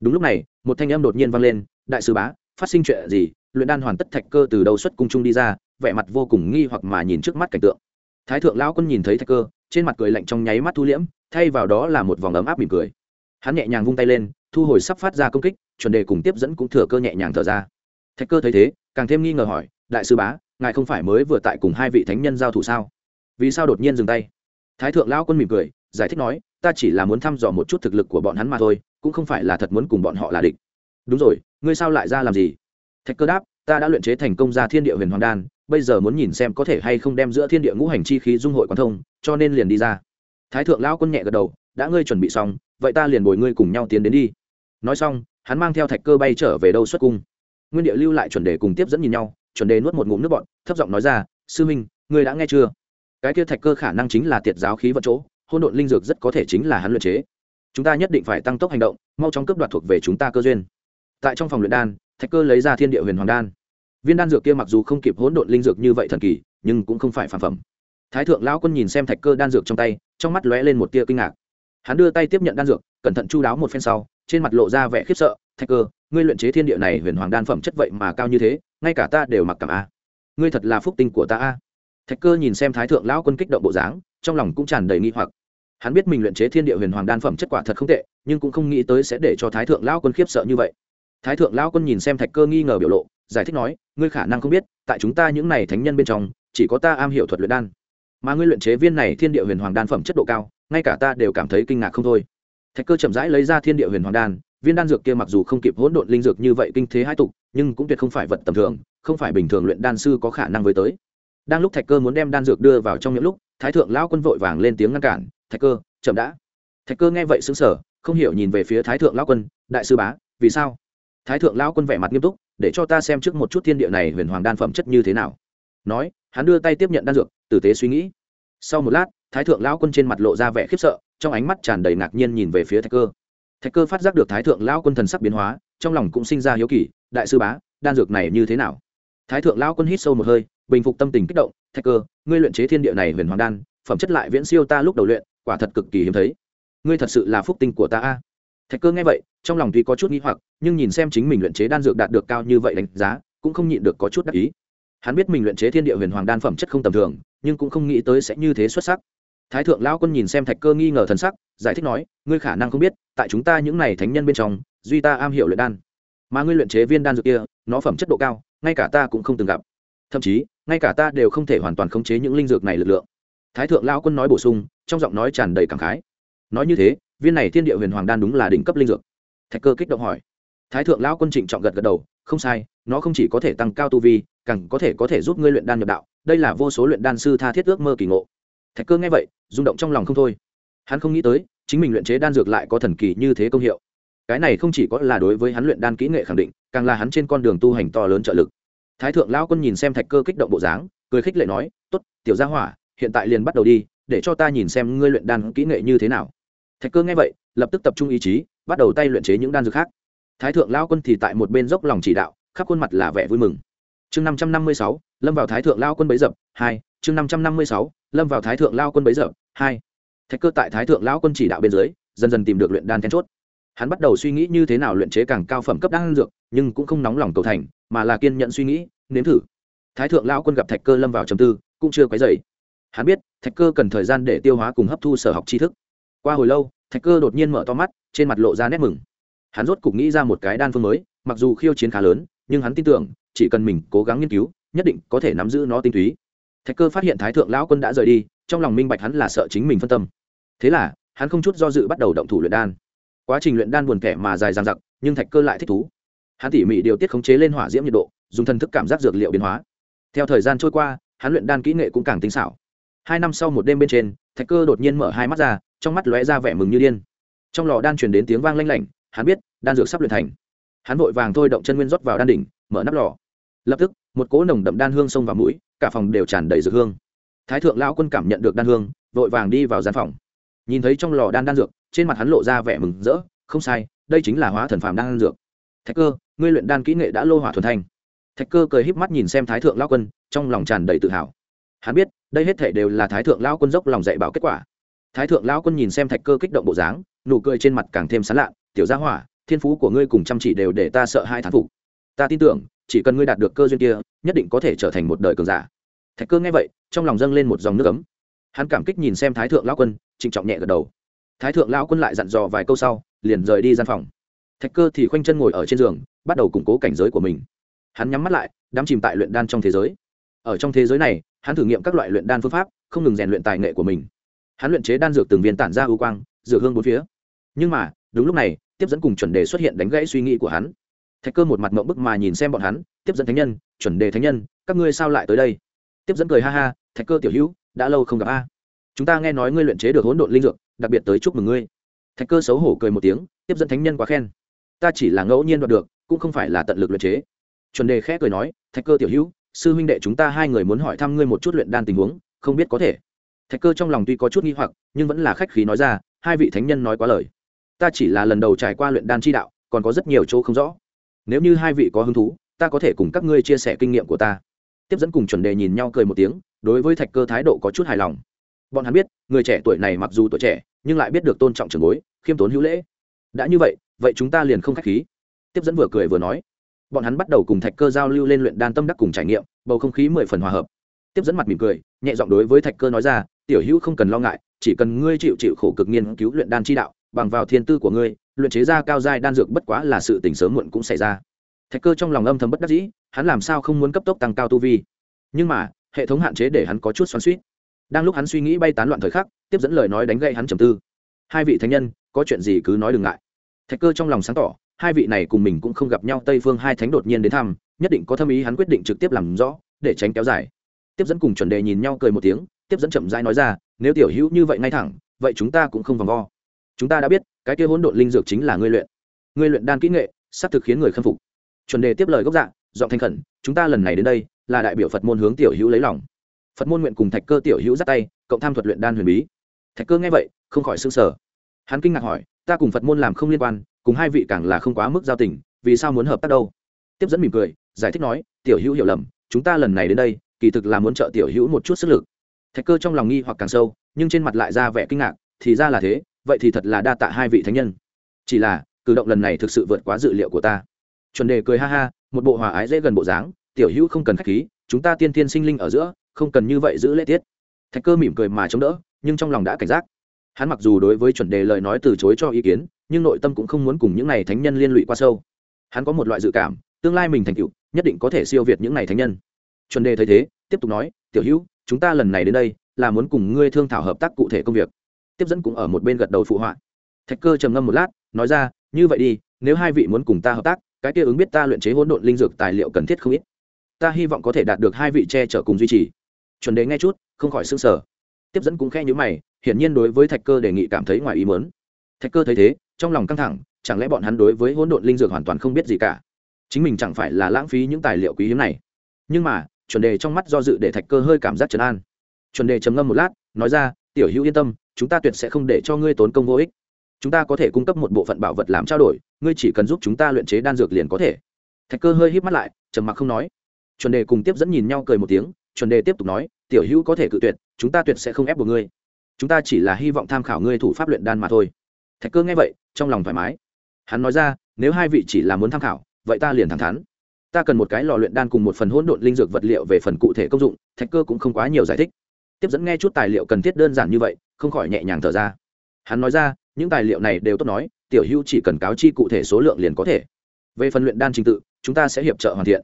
Đúng lúc này, một thanh âm đột nhiên vang lên, đại sư bá, phát sinh chuyện gì? Luyện đan hoàn tất thạch cơ từ đầu xuất cung trung đi ra, vẻ mặt vô cùng nghi hoặc mà nhìn trước mắt cảnh tượng. Thái thượng lão quân nhìn thấy thạch cơ, trên mặt cười lạnh trong nháy mắt thu liễm thay vào đó là một vòng ấm áp mỉm cười. Hắn nhẹ nhàng vung tay lên, thu hồi sắp phát ra công kích, chuẩn đề cùng tiếp dẫn cũng thừa cơ nhẹ nhàng thở ra. Thạch cơ thấy thế, càng thêm nghi ngờ hỏi, đại sư bá, ngài không phải mới vừa tại cùng hai vị thánh nhân giao thủ sao? Vì sao đột nhiên dừng tay? Thái thượng lão quân mỉm cười, giải thích nói, ta chỉ là muốn thăm dò một chút thực lực của bọn hắn mà thôi, cũng không phải là thật muốn cùng bọn họ là địch. Đúng rồi, ngươi sao lại ra làm gì? Thạch cơ đáp, ta đã luyện chế thành công ra thiên địa huyền hoàng đan, bây giờ muốn nhìn xem có thể hay không đem giữa thiên địa ngũ hành chi khí dung hội quan thông, cho nên liền đi ra thái thượng lão quân nhẹ gật đầu, đã ngươi chuẩn bị xong, vậy ta liền bồi ngươi cùng nhau tiến đến đi. Nói xong, hắn mang theo thạch cơ bay trở về đâu xuất cung. Nguyên địa lưu lại chuẩn đề cùng tiếp dẫn nhìn nhau, chuẩn đề nuốt một ngụm nước bọn thấp giọng nói ra, sư minh, ngươi đã nghe chưa? Cái kia thạch cơ khả năng chính là tiệt giáo khí vận chỗ hôn độn linh dược rất có thể chính là hắn luyện chế. Chúng ta nhất định phải tăng tốc hành động, mau chóng cướp đoạt thuộc về chúng ta cơ duyên. Tại trong phòng luyện đan, thạch cơ lấy ra thiên địa huyền hoàng đan. Viên đan dược kia mặc dù không kịp hỗn độn linh dược như vậy thần kỳ, nhưng cũng không phải phản phẩm thái thượng lão quân nhìn xem thạch cơ đan dược trong tay, trong mắt lóe lên một tia kinh ngạc. Hắn đưa tay tiếp nhận đan dược, cẩn thận chu đáo một phen sau, trên mặt lộ ra vẻ khiếp sợ, thạch cơ, ngươi luyện chế thiên địa này huyền hoàng đan phẩm chất vậy mà cao như thế, ngay cả ta đều mặc cảm a. Ngươi thật là phúc tinh của ta a. Thạch cơ nhìn xem thái thượng lão quân kích động bộ dáng, trong lòng cũng tràn đầy nghi hoặc. Hắn biết mình luyện chế thiên địa huyền hoàng đan phẩm chất quả thật không tệ, nhưng cũng không nghĩ tới sẽ để cho thái thượng lão quân khiếp sợ như vậy. Thái thượng lão quân nhìn xem thạch cơ nghi ngờ biểu lộ, giải thích nói, ngươi khả năng không biết, tại chúng ta những này thánh nhân bên trong, chỉ có ta am hiểu thuật luyện đan mà ngươi luyện chế viên này thiên địa huyền hoàng đan phẩm chất độ cao, ngay cả ta đều cảm thấy kinh ngạc không thôi. Thạch cơ chậm rãi lấy ra thiên địa huyền hoàng đan, viên đan dược kia mặc dù không kịp hỗn độn linh dược như vậy kinh thế hai tục, nhưng cũng tuyệt không phải vật tầm thường, không phải bình thường luyện đan sư có khả năng với tới. Đang lúc thạch cơ muốn đem đan dược đưa vào trong những lúc, thái thượng lão quân vội vàng lên tiếng ngăn cản, thạch cơ, chậm đã. Thạch cơ nghe vậy xứng sở không hiểu nhìn về phía thái thượng lão quân, đại sư bá, vì sao? Thái thượng lão quân vẻ mặt nghiêm túc, để cho ta xem trước một chút thiên địa này huyền hoàng đan phẩm chất như thế nào. Nói, hắn đưa tay tiếp nhận đan dược tử tế suy nghĩ. Sau một lát, thái thượng lão quân trên mặt lộ ra vẻ khiếp sợ, trong ánh mắt tràn đầy ngạc nhiên nhìn về phía thạch cơ. Thạch cơ phát giác được thái thượng lão quân thần sắc biến hóa, trong lòng cũng sinh ra hiếu kỳ, đại sư bá, đan dược này như thế nào? Thái thượng lão quân hít sâu một hơi, bình phục tâm tình kích động, thạch cơ, ngươi luyện chế thiên địa này huyền hoàng đan, phẩm chất lại viễn siêu ta lúc đầu luyện, quả thật cực kỳ hiếm thấy. Ngươi thật sự là phúc tinh của ta a. Thạch cơ nghe vậy, trong lòng tuy có chút n g h i hoặc, nhưng nhìn xem chính mình luyện chế đan dược đạt được cao như vậy đánh giá, cũng không nhịn được có chút đắc ý hắn biết mình luyện chế thiên địa huyền hoàng đan phẩm chất không tầm thường, nhưng cũng không nghĩ tới sẽ như thế xuất sắc. Thái thượng lao quân nhìn xem thạch cơ nghi ngờ thần sắc, giải thích nói, ngươi khả năng không biết, tại chúng ta những n à y thánh nhân bên trong, duy ta am hiểu luyện đan. Mà ngươi luyện chế viên đan dược kia, nó phẩm chất độ cao, ngay cả ta cũng không từng gặp. Thậm chí, ngay cả ta đều không thể hoàn toàn khống chế những linh dược này lực lượng. Thái thượng lao quân nói bổ sung, trong giọng nói tràn đầy cảm khái. Nói như thế, viên này thiên địa huyền hoàng đan đúng là đỉnh cấp linh dược. Thạch cơ kích động hỏi. Thái thượng lão quân trịnh trọng gật gật đầu, không sai, nó không chỉ có thể tăng cao tu vi càng có thể có thể giúp ngươi luyện đan nhập đạo, đây là vô số luyện đan sư tha thiết ước mơ kỳ ngộ. Thạch cơ nghe vậy, rung động trong lòng không thôi. Hắn không nghĩ tới, chính mình luyện chế đan dược lại có thần kỳ như thế công hiệu. Cái này không chỉ có là đối với hắn luyện đan kỹ nghệ khẳng định, càng là hắn trên con đường tu hành to lớn trợ lực. Thái thượng lão quân nhìn xem thạch cơ kích động bộ dáng, cười khích lệ nói, tốt, tiểu gia hỏa, hiện tại liền bắt đầu đi, để cho ta nhìn xem ngươi luyện đan kỹ nghệ như thế nào. Thạch cơ nghe vậy, lập tức tập trung ý chí, bắt đầu tay luyện chế những đan dược khác. Thái thượng lao quân thì tại một bên dốc lòng chỉ đạo, khắp khuôn mặt là vẻ vui mừng chương năm trăm năm mươi sáu, lâm vào thái thượng lao quân bấy dập, hai. Chương năm trăm năm mươi sáu, lâm vào thái thượng lao quân bấy dập, hai. Thạch cơ tại thái thượng lao quân chỉ đạo bên dưới, dần dần tìm được luyện đan then chốt. Hắn bắt đầu suy nghĩ như thế nào luyện chế càng cao phẩm cấp đan dược, nhưng cũng không nóng lòng cầu thành, mà là kiên nhận suy nghĩ, nếm thử. Thái thượng lao quân gặp thạch cơ lâm vào trầm tư, cũng chưa quấy dày hắn biết, thạch cơ cần thời gian để tiêu hóa cùng hấp thu sở học tri thức. Qua hồi lâu, thạch cơ đột nhiên mở to mắt, trên mặt lộ ra nét mừng. Hắn rốt cục nghĩ ra một cái đan phương mới, mặc dù khiêu chiến khá lớn, nhưng hắn tin tưởng chỉ cần mình cố gắng nghiên cứu, nhất định có thể nắm giữ nó tinh túy. Thạch cơ phát hiện thái thượng lão quân đã rời đi, trong lòng minh bạch hắn là sợ chính mình phân tâm. Thế là, hắn không chút do dự bắt đầu động thủ luyện đan. Quá trình luyện đan buồn kẻ mà dài dằng dặc, nhưng thạch cơ lại thích thú. Hắn tỉ mỉ điều tiết khống chế lên hỏa diễm nhiệt độ, dùng thân thức cảm giác dược liệu biến hóa. Theo thời gian trôi qua, hắn luyện đan kỹ nghệ cũng càng tinh xảo. Hai năm sau một đêm bên trên, thạch cơ đột nhiên mở hai mắt ra, trong mắt lóe ra vẻ mừng như điên. Trong lò đan truyền đến tiếng vang lanh lảnh, hắn biết, đan dược sắp luyện thành. Hắn vội vàng thôi động chân nguyên rót vào đan đỉnh, mở nắp lò lập tức, một cỗ nồng đậm đan hương xông vào mũi, cả phòng đều tràn đầy dược hương. Thái thượng lão quân cảm nhận được đan hương, vội vàng đi vào gian phòng. Nhìn thấy trong lò đan đan dược, trên mặt hắn lộ ra vẻ mừng rỡ, không sai, đây chính là hóa thần phàm đan dược. Thạch cơ, ngươi luyện đan kỹ nghệ đã lô hỏa thuần thanh. Thạch cơ cười híp mắt nhìn xem thái thượng lão quân, trong lòng tràn đầy tự hào. Hắn biết, đây hết thể đều là thái thượng lão quân dốc lòng dạy bảo kết quả. Thái thượng lão quân nhìn xem thạch cơ kích động bộ dáng, nụ cười trên mặt càng thêm sán lạ, tiểu gia hỏa, thiên phú của ngươi cùng chăm chỉ đều để ta sợ hai thán phục. Ta tin tưởng chỉ cần ngươi đạt được cơ duyên kia, nhất định có thể trở thành một đời cường giả. Thạch cơ nghe vậy, trong lòng dâng lên một dòng nước ấm. Hắn cảm kích nhìn xem thái thượng lão quân, trịnh trọng nhẹ gật đầu. Thái thượng lão quân lại dặn dò vài câu sau, liền rời đi gian phòng. Thạch cơ thì khoanh chân ngồi ở trên giường, bắt đầu củng cố cảnh giới của mình. Hắn nhắm mắt lại, đắm chìm tại luyện đan trong thế giới. Ở trong thế giới này, hắn thử nghiệm các loại luyện đan phương pháp, không ngừng rèn luyện tài nghệ của mình. Hắn luyện chế đan dược từng viên tản ra ưu quang, dược hương bốn phía. Nhưng mà, đúng lúc này, tiếp dẫn cùng chuẩn đề xuất hiện đánh gãy suy nghĩ của hắn thạch cơ một mặt mộng bức mà nhìn xem bọn hắn, tiếp dẫn thánh nhân, chuẩn đề thánh nhân, các ngươi sao lại tới đây? Tiếp dẫn cười ha ha, thạch cơ tiểu hữu, đã lâu không gặp a. Chúng ta nghe nói ngươi luyện chế được hỗn độn linh dược, đặc biệt tới chúc mừng ngươi. Thạch cơ xấu hổ cười một tiếng, tiếp dẫn thánh nhân quá khen. Ta chỉ là ngẫu nhiên đoạt được, cũng không phải là tận lực luyện chế. Chuẩn đề khẽ cười nói, thạch cơ tiểu hữu, sư huynh đệ chúng ta hai người muốn hỏi thăm ngươi một chút luyện đan tình huống, không biết có thể. Thạch cơ trong lòng tuy có chút nghi hoặc, nhưng vẫn là khách khí nói ra, hai vị thánh nhân nói quá lời. Ta chỉ là lần đầu trải qua luyện đan chi đạo, còn có rất nhiều chỗ không rõ nếu như hai vị có hứng thú, ta có thể cùng các ngươi chia sẻ kinh nghiệm của ta. Tiếp dẫn cùng chuẩn đề nhìn nhau cười một tiếng, đối với thạch cơ thái độ có chút hài lòng. Bọn hắn biết, người trẻ tuổi này mặc dù tuổi trẻ, nhưng lại biết được tôn trọng trường bối, khiêm tốn hữu lễ. Đã như vậy vậy chúng ta liền không k h á c h khí. Tiếp dẫn vừa cười vừa nói. Bọn hắn bắt đầu cùng thạch cơ giao lưu lên luyện đan tâm đắc cùng trải nghiệm, bầu không khí mười phần hòa hợp. Tiếp dẫn mặt mỉm cười, nhẹ giọng đối với thạch cơ nói ra, tiểu hữu không cần lo ngại, chỉ cần ngươi chịu chịu khổ cực nghiên cứu luyện đan chi đạo bằng vào thiên tư của ngươi, luyện chế ra cao giai đan dược bất quá là sự tình sớm muộn cũng xảy ra. Thạch cơ trong lòng âm thầm bất đắc dĩ, hắn làm sao không muốn cấp tốc tăng cao tu vi? Nhưng mà, hệ thống hạn chế để hắn có chút xoắn suýt đang lúc hắn suy nghĩ bay tán loạn thời khắc, tiếp dẫn lời nói đánh gậy hắn trầm tư. Hai vị thánh nhân, có chuyện gì cứ nói đừng ngại. Thạch cơ trong lòng sáng tỏ, hai vị này cùng mình cũng không gặp nhau, tây phương hai thánh đột nhiên đến thăm, nhất định có thâm ý hắn quyết định trực tiếp làm rõ, để tránh kéo dài. Tiếp dẫn cùng chuẩn đề nhìn nhau cười một tiếng, tiếp dẫn chậm rãi nói ra, nếu tiểu hữu như vậy ngay thẳng, vậy chúng ta cũng không vòng vo chúng ta đã biết, cái kia hỗn độn linh dược chính là ngươi luyện. Ngươi luyện đan kỹ nghệ sắp thực khiến người khâm phục. Chuẩn đề tiếp lời gốc dạng, giọng thanh khẩn, chúng ta lần này đến đây, là đại biểu phật môn hướng tiểu hữu lấy lòng. Phật môn nguyện cùng thạch cơ tiểu hữu dắt tay, cộng tham thuật luyện đan huyền bí. Thạch cơ nghe vậy, không khỏi s ư n g sở hắn kinh ngạc hỏi, ta cùng phật môn làm không liên quan, cùng hai vị càng là không quá mức giao tình, vì sao muốn hợp tác đâu? Tiếp dẫn mỉm cười, giải thích nói, tiểu hữu hiểu lầm, chúng ta lần này đến đây, kỳ thực là muốn trợ tiểu hữu một chút sức lực. Thạch cơ trong lòng nghi hoặc càng sâu, nhưng trên mặt lại ra vẻ kinh ngạc, thì ra là thế vậy thì thật là đa tạ hai vị thánh nhân. Chỉ là, cử động lần này thực sự vượt quá dự liệu của ta. Chuẩn đề cười ha ha, một bộ hòa ái dễ gần bộ dáng, tiểu hữu không cần k h á c h khí, chúng ta tiên tiên sinh linh ở giữa, không cần như vậy giữ lễ tiết. Thạch cơ mỉm cười mà chống đỡ, nhưng trong lòng đã cảnh giác. Hắn mặc dù đối với chuẩn đề lời nói từ chối cho ý kiến, nhưng nội tâm cũng không muốn cùng những n à y thánh nhân liên lụy qua sâu. Hắn có một loại dự cảm, tương lai mình thành cựu nhất định có thể siêu việt những n à y thánh nhân. Chuẩn đề thấy thế, tiếp tục nói, tiểu hữu, chúng ta lần này đến đây, là muốn cùng ngươi thương thảo hợp tác cụ thể công việc tiếp dẫn cũng ở một bên gật đầu phụ họa. Thạch cơ trầm ngâm một lát, nói ra, như vậy đi, nếu hai vị muốn cùng ta hợp tác, cái kia ứng biết ta luyện chế hỗn độn linh dược tài liệu cần thiết không ít. Ta hy vọng có thể đạt được hai vị che chở cùng duy trì. Chuẩn đề nghe chút, không khỏi xương sở tiếp dẫn cũng khe nhữ mày, hiển nhiên đối với thạch cơ đề nghị cảm thấy ngoài ý mớn thạch cơ thấy thế, trong lòng căng thẳng, chẳng lẽ bọn hắn đối với hỗn độn linh dược hoàn toàn không biết gì cả? Chính mình chẳng phải là lãng phí những tài liệu quý hiếm này. Nhưng mà, chuẩn đề trong mắt do dự để thạch cơ hơi cảm giác trấn an. Chuẩn đề trầm ngâm một lát, nói ra tiểu hữu yên tâm, chúng ta tuyệt sẽ không để cho ngươi tốn công vô ích. Chúng ta có thể cung cấp một bộ phận bảo vật làm trao đổi, ngươi chỉ cần giúp chúng ta luyện chế đan dược liền có thể. Thạch cơ hơi híp mắt lại, trầm mặc không nói. Chuẩn đề cùng tiếp dẫn nhìn nhau cười một tiếng, chuẩn đề tiếp tục nói, tiểu hữu có thể cự tuyệt, chúng ta tuyệt sẽ không ép buộc ngươi. Chúng ta chỉ là hy vọng tham khảo ngươi thủ pháp luyện đan mà thôi. Thạch cơ nghe vậy, trong lòng thoải mái. Hắn nói ra, nếu hai vị chỉ là muốn tham khảo, vậy ta liền thẳng thắn. Ta cần một cái lò luyện đan cùng một phần hỗn độn linh dược vật liệu về phần cụ thể công dụng, thạch cơ cũng không quá nhiều giải thích tiếp dẫn nghe chút tài liệu cần thiết đơn giản như vậy, không khỏi nhẹ nhàng thở ra. Hắn nói ra, những tài liệu này đều tốt nói, tiểu hữu chỉ cần cáo chi cụ thể số lượng liền có thể. Về phần luyện đan trình tự, chúng ta sẽ hiệp trợ hoàn thiện.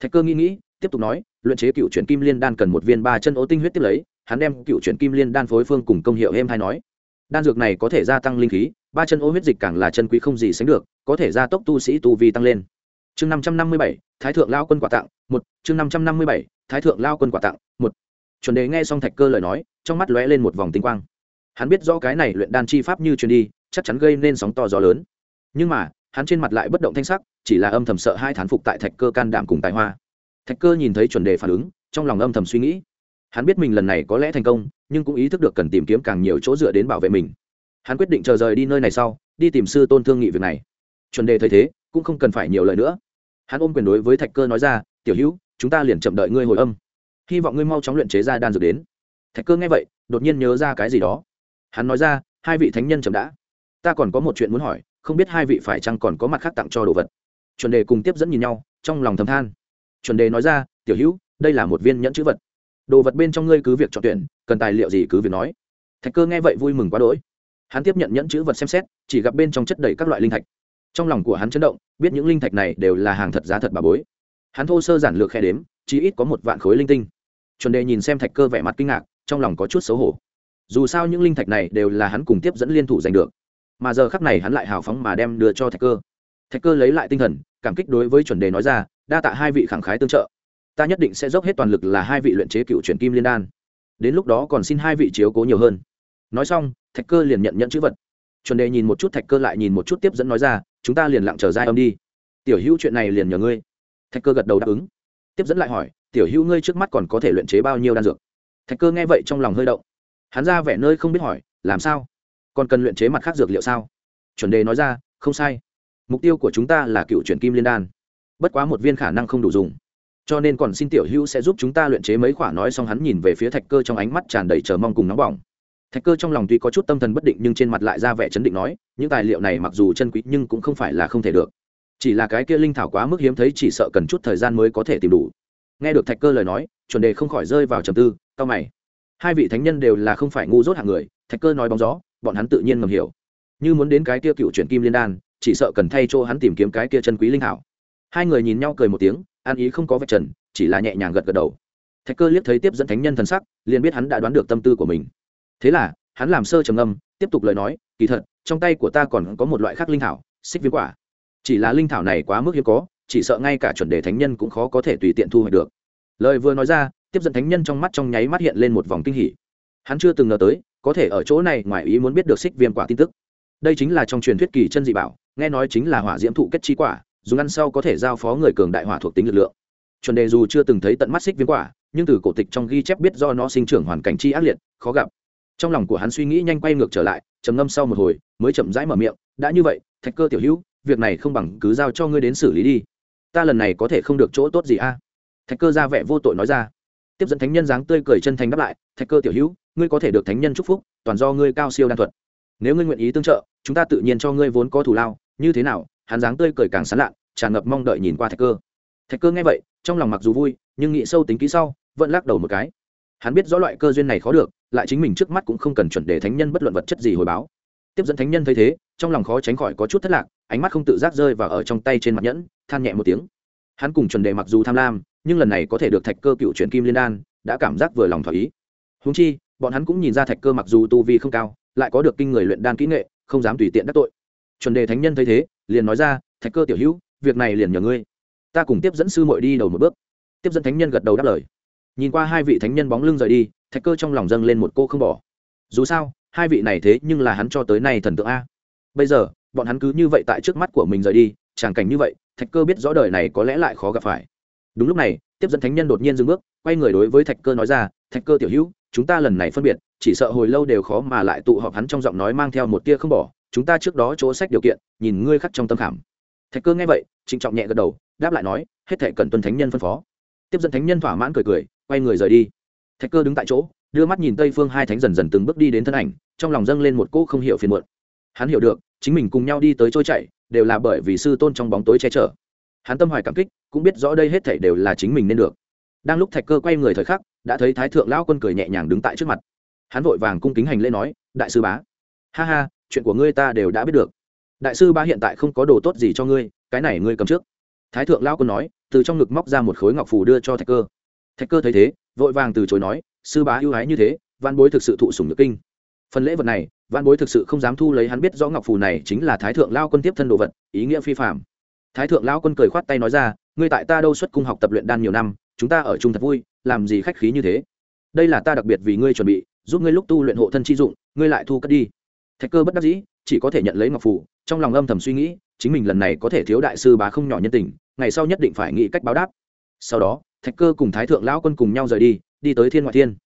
Thạch cơ nghĩ nghĩ, tiếp tục nói, luyện chế cựu chuyển kim liên đan cần một viên ba chân ố tinh huyết tiếp lấy, hắn đem cựu chuyển kim liên đan phối phương cùng công hiệu êm hay nói. Đan dược này có thể gia tăng linh khí, ba chân ô huyết dịch càng là chân quý không gì sánh được, có thể gia tốc tu sĩ tu vi tăng lên. Chương năm trăm năm mươi bảy, thái thượng lao quân quả tặng, một, chương năm trăm năm mươi bảy, thái thượng lao quân quả tặng, một chuẩn đề nghe xong thạch cơ lời nói, trong mắt lóe lên một vòng tinh quang. Hắn biết rõ cái này luyện đan chi pháp như truyền đi, chắc chắn gây nên sóng to gió lớn. Nhưng mà, hắn trên mặt lại bất động thanh sắc, chỉ là âm thầm sợ hai thán phục tại thạch cơ can đảm cùng tài hoa. Thạch cơ nhìn thấy chuẩn đề phản ứng, trong lòng âm thầm suy nghĩ. Hắn biết mình lần này có lẽ thành công, nhưng cũng ý thức được cần tìm kiếm càng nhiều chỗ dựa đến bảo vệ mình. Hắn quyết định chờ rời đi nơi này sau, đi tìm sư tôn thương nghị việc này. Chuẩn đề thấy thế, cũng không cần phải nhiều lời nữa. Hắn ôm quyền đối với thạch cơ nói ra, tiểu hữu, chúng ta liền chậm đợi ngươi hồi âm hy vọng ngươi mau chóng luyện chế ra đan dược đến. Thạch cơ nghe vậy, đột nhiên nhớ ra cái gì đó. Hắn nói ra, hai vị thánh nhân chậm đã. Ta còn có một chuyện muốn hỏi, không biết hai vị phải chăng còn có mặt khác tặng cho đồ vật. Chuẩn đề cùng tiếp dẫn nhìn nhau, trong lòng thầm than. Chuẩn đề nói ra, tiểu hữu, đây là một viên nhẫn chữ vật. Đồ vật bên trong ngươi cứ việc chọn tuyển, cần tài liệu gì cứ việc nói. Thạch cơ nghe vậy vui mừng quá đỗi. Hắn tiếp nhận nhẫn chữ vật xem xét, chỉ gặp bên trong chất đầy các loại linh thạch. Trong lòng của hắn chấn động, biết những linh thạch này đều là hàng thật giá thật bà bối. Hắn thô sơ giản lược khe đếm chỉ ít có một vạn khối linh tinh chuẩn đề nhìn xem thạch cơ vẻ mặt kinh ngạc, trong lòng có chút xấu hổ. Dù sao những linh thạch này đều là hắn cùng tiếp dẫn liên thủ giành được, mà giờ khắc này hắn lại hào phóng mà đem đưa cho thạch cơ. Thạch cơ lấy lại tinh thần, cảm kích đối với chuẩn đề nói ra, đa tạ hai vị khẳng khái tương trợ. Ta nhất định sẽ dốc hết toàn lực là hai vị luyện chế cựu truyền kim liên đan. Đến lúc đó còn xin hai vị chiếu cố nhiều hơn. Nói xong, thạch cơ liền nhận nhận chữ vật. Chuẩn đề nhìn một chút, thạch cơ lại nhìn một chút tiếp dẫn nói ra, chúng ta liền lặng chờ giai âm đi. Tiểu hữu chuyện này liền nhờ ngươi. Thạch cơ gật đầu đáp ứng. Tiếp dẫn lại hỏi tiểu hữu ngươi trước mắt còn có thể luyện chế bao nhiêu đan dược? Thạch cơ nghe vậy trong lòng hơi động. Hắn ra vẻ nơi không biết hỏi, làm sao? Còn cần luyện chế mặt khác dược liệu sao? Chuẩn đề nói ra, không sai. Mục tiêu của chúng ta là cựu chuyển kim liên đan. Bất quá một viên khả năng không đủ dùng. Cho nên còn xin tiểu hữu sẽ giúp chúng ta luyện chế mấy khoản nói xong hắn nhìn về phía thạch cơ trong ánh mắt tràn đầy chờ mong cùng nóng bỏng. Thạch cơ trong lòng tuy có chút tâm thần bất định nhưng trên mặt lại ra vẻ chấn định nói, những tài liệu này mặc dù chân quý nhưng cũng không phải là không thể được. Chỉ là cái kia linh thảo quá mức hiếm thấy chỉ sợ cần chút thời gian mới có thể tìm đủ nghe được thạch cơ lời nói, chuẩn đề không khỏi rơi vào trầm tư cao mày. Hai vị thánh nhân đều là không phải ngu dốt hạng người, thạch cơ nói bóng gió, bọn hắn tự nhiên ngầm hiểu. Như muốn đến cái kia cựu chuyển kim liên đan, chỉ sợ cần thay cho hắn tìm kiếm cái kia chân quý linh thảo hai người nhìn nhau cười một tiếng, an ý không có vạch trần, chỉ là nhẹ nhàng gật gật đầu. Thạch cơ liếc thấy tiếp dẫn thánh nhân thần sắc, liền biết hắn đã đoán được tâm tư của mình. Thế là, hắn làm sơ trầm âm tiếp tục lời nói, kỳ thật, trong tay của ta còn có một loại khác linh thảo, xích viêm quả. Chỉ là linh thảo này quá mức hiếm có chỉ sợ ngay cả chuẩn đề thánh nhân cũng khó có thể tùy tiện thu hoạch được. Lời vừa nói ra, tiếp dẫn thánh nhân trong mắt trong nháy mắt hiện lên một vòng kinh hỉ. Hắn chưa từng ngờ tới, có thể ở chỗ này ngoài ý muốn biết được xích viêm quả tin tức. Đây chính là trong truyền thuyết kỳ chân dị bảo, nghe nói chính là hỏa diễm thụ kết chi quả, dùng ăn sau có thể giao phó người cường đại hỏa thuộc tính lực lượng. Chuẩn đề dù chưa từng thấy tận mắt xích viêm quả, nhưng từ cổ tịch trong ghi chép biết do nó sinh trưởng hoàn cảnh chi ác liệt, khó gặp. Trong lòng của hắn suy nghĩ nhanh quay ngược trở lại, trầm ngâm sau một hồi, mới chậm rãi mở miệng, đã như vậy, thạch cơ tiểu hữu, việc này không bằng cứ giao cho ngươi đến xử lý đi ta lần này có thể không được chỗ tốt gì a? Thạch cơ ra vẻ vô tội nói ra. Tiếp dẫn thánh nhân dáng tươi cười chân thành đáp lại thạch cơ tiểu hữu ngươi có thể được thánh nhân chúc phúc toàn do ngươi cao siêu đan thuật. Nếu ngươi nguyện ý tương trợ chúng ta tự nhiên cho ngươi vốn có thù lao. Như thế nào? Hắn dáng tươi cười càng sán lạn, tràn ngập mong đợi nhìn qua thạch cơ. Thạch cơ nghe vậy trong lòng mặc dù vui nhưng nghĩ sâu tính kỹ sau vẫn lắc đầu một cái. Hắn biết rõ loại cơ duyên này khó được lại chính mình trước mắt cũng không cần chuẩn để thánh nhân bất luận vật chất gì hồi báo. Tiếp dẫn thánh nhân thấy thế trong lòng khó tránh khỏi có chút thất lạc ánh mắt không tự giác rơi vào ở trong tay trên mặt nhẫn than nhẹ một tiếng. Hắn cùng chuẩn đề mặc dù tham lam, nhưng lần này có thể được thạch cơ cựu chuyển kim liên đan, đã cảm giác vừa lòng thỏa ý. Húng chi, bọn hắn cũng nhìn ra thạch cơ mặc dù tu vi không cao, lại có được kinh người luyện đan kỹ nghệ, không dám tùy tiện đắc tội. Chuẩn đề thánh nhân thấy thế, liền nói ra, thạch cơ tiểu hữu, việc này liền nhờ ngươi. Ta cùng tiếp dẫn sư muội đi đầu một bước. Tiếp dẫn thánh nhân gật đầu đáp lời. Nhìn qua hai vị thánh nhân bóng lưng rời đi, thạch cơ trong lòng dâng lên một cô không bỏ. Dù sao, hai vị này thế nhưng là hắn cho tới nay thần tượng a. Bây giờ, bọn hắn cứ như vậy tại trước mắt của mình rời đi tràng cảnh như vậy thạch cơ biết rõ đời này có lẽ lại khó gặp phải. Đúng lúc này, tiếp dẫn thánh nhân đột nhiên dừng bước, quay người đối với thạch cơ nói ra, thạch cơ tiểu hữu, chúng ta lần này phân biệt, chỉ sợ hồi lâu đều khó mà lại tụ họp hắn trong giọng nói mang theo một tia không bỏ, chúng ta trước đó chỗ sách điều kiện, nhìn ngươi khắc trong tâm khảm. Thạch cơ nghe vậy, trịnh trọng nhẹ gật đầu, đáp lại nói, hết thể cần tuân thánh nhân phân phó. Tiếp dẫn thánh nhân thỏa mãn cười cười, quay người rời đi. Thạch cơ đứng tại chỗ, đưa mắt nhìn tây phương hai thánh dần dần từng bước đi đến thân ảnh, trong lòng dâng lên một cỗ không hiểu phiền muộn. Hắn hiểu được, chính mình cùng nhau đi tới trôi chạy đều là bởi vì sư tôn trong bóng tối che chở. Hắn tâm hoài cảm kích, cũng biết rõ đây hết thảy đều là chính mình nên được. Đang lúc thạch cơ quay người thời khắc, đã thấy thái thượng lão quân cười nhẹ nhàng đứng tại trước mặt. Hắn vội vàng cung kính hành lễ nói, đại sư bá, ha ha, chuyện của ngươi ta đều đã biết được. Đại sư bá hiện tại không có đồ tốt gì cho ngươi, cái này ngươi cầm trước. Thái thượng lão quân nói, từ trong ngực móc ra một khối ngọc phù đưa cho thạch cơ. Thạch cơ thấy thế, vội vàng từ chối nói, sư bá ưu ái như thế, văn bối thực sự thụ sủng nhược kinh. Phần lễ vật này văn bối thực sự không dám thu lấy hắn biết rõ ngọc phù này chính là thái thượng lao quân tiếp thân đồ vật, ý nghĩa phi phạm thái thượng lao quân cười khoát tay nói ra, ngươi tại ta đâu xuất cung học tập luyện đan nhiều năm, chúng ta ở chung thật vui, làm gì khách khí như thế? Đây là ta đặc biệt vì ngươi chuẩn bị, giúp ngươi lúc tu luyện hộ thân chi dụng, ngươi lại thu cất đi. Thạch cơ bất đắc dĩ, chỉ có thể nhận lấy ngọc phủ trong lòng âm thầm suy nghĩ, chính mình lần này có thể thiếu đại sư bá không nhỏ nhân tình, ngày sau nhất định phải nghĩ cách báo đáp. Sau đó, thạch cơ cùng thái thượng lão quân cùng nhau rời đi đi tới thiên ngoại thiên.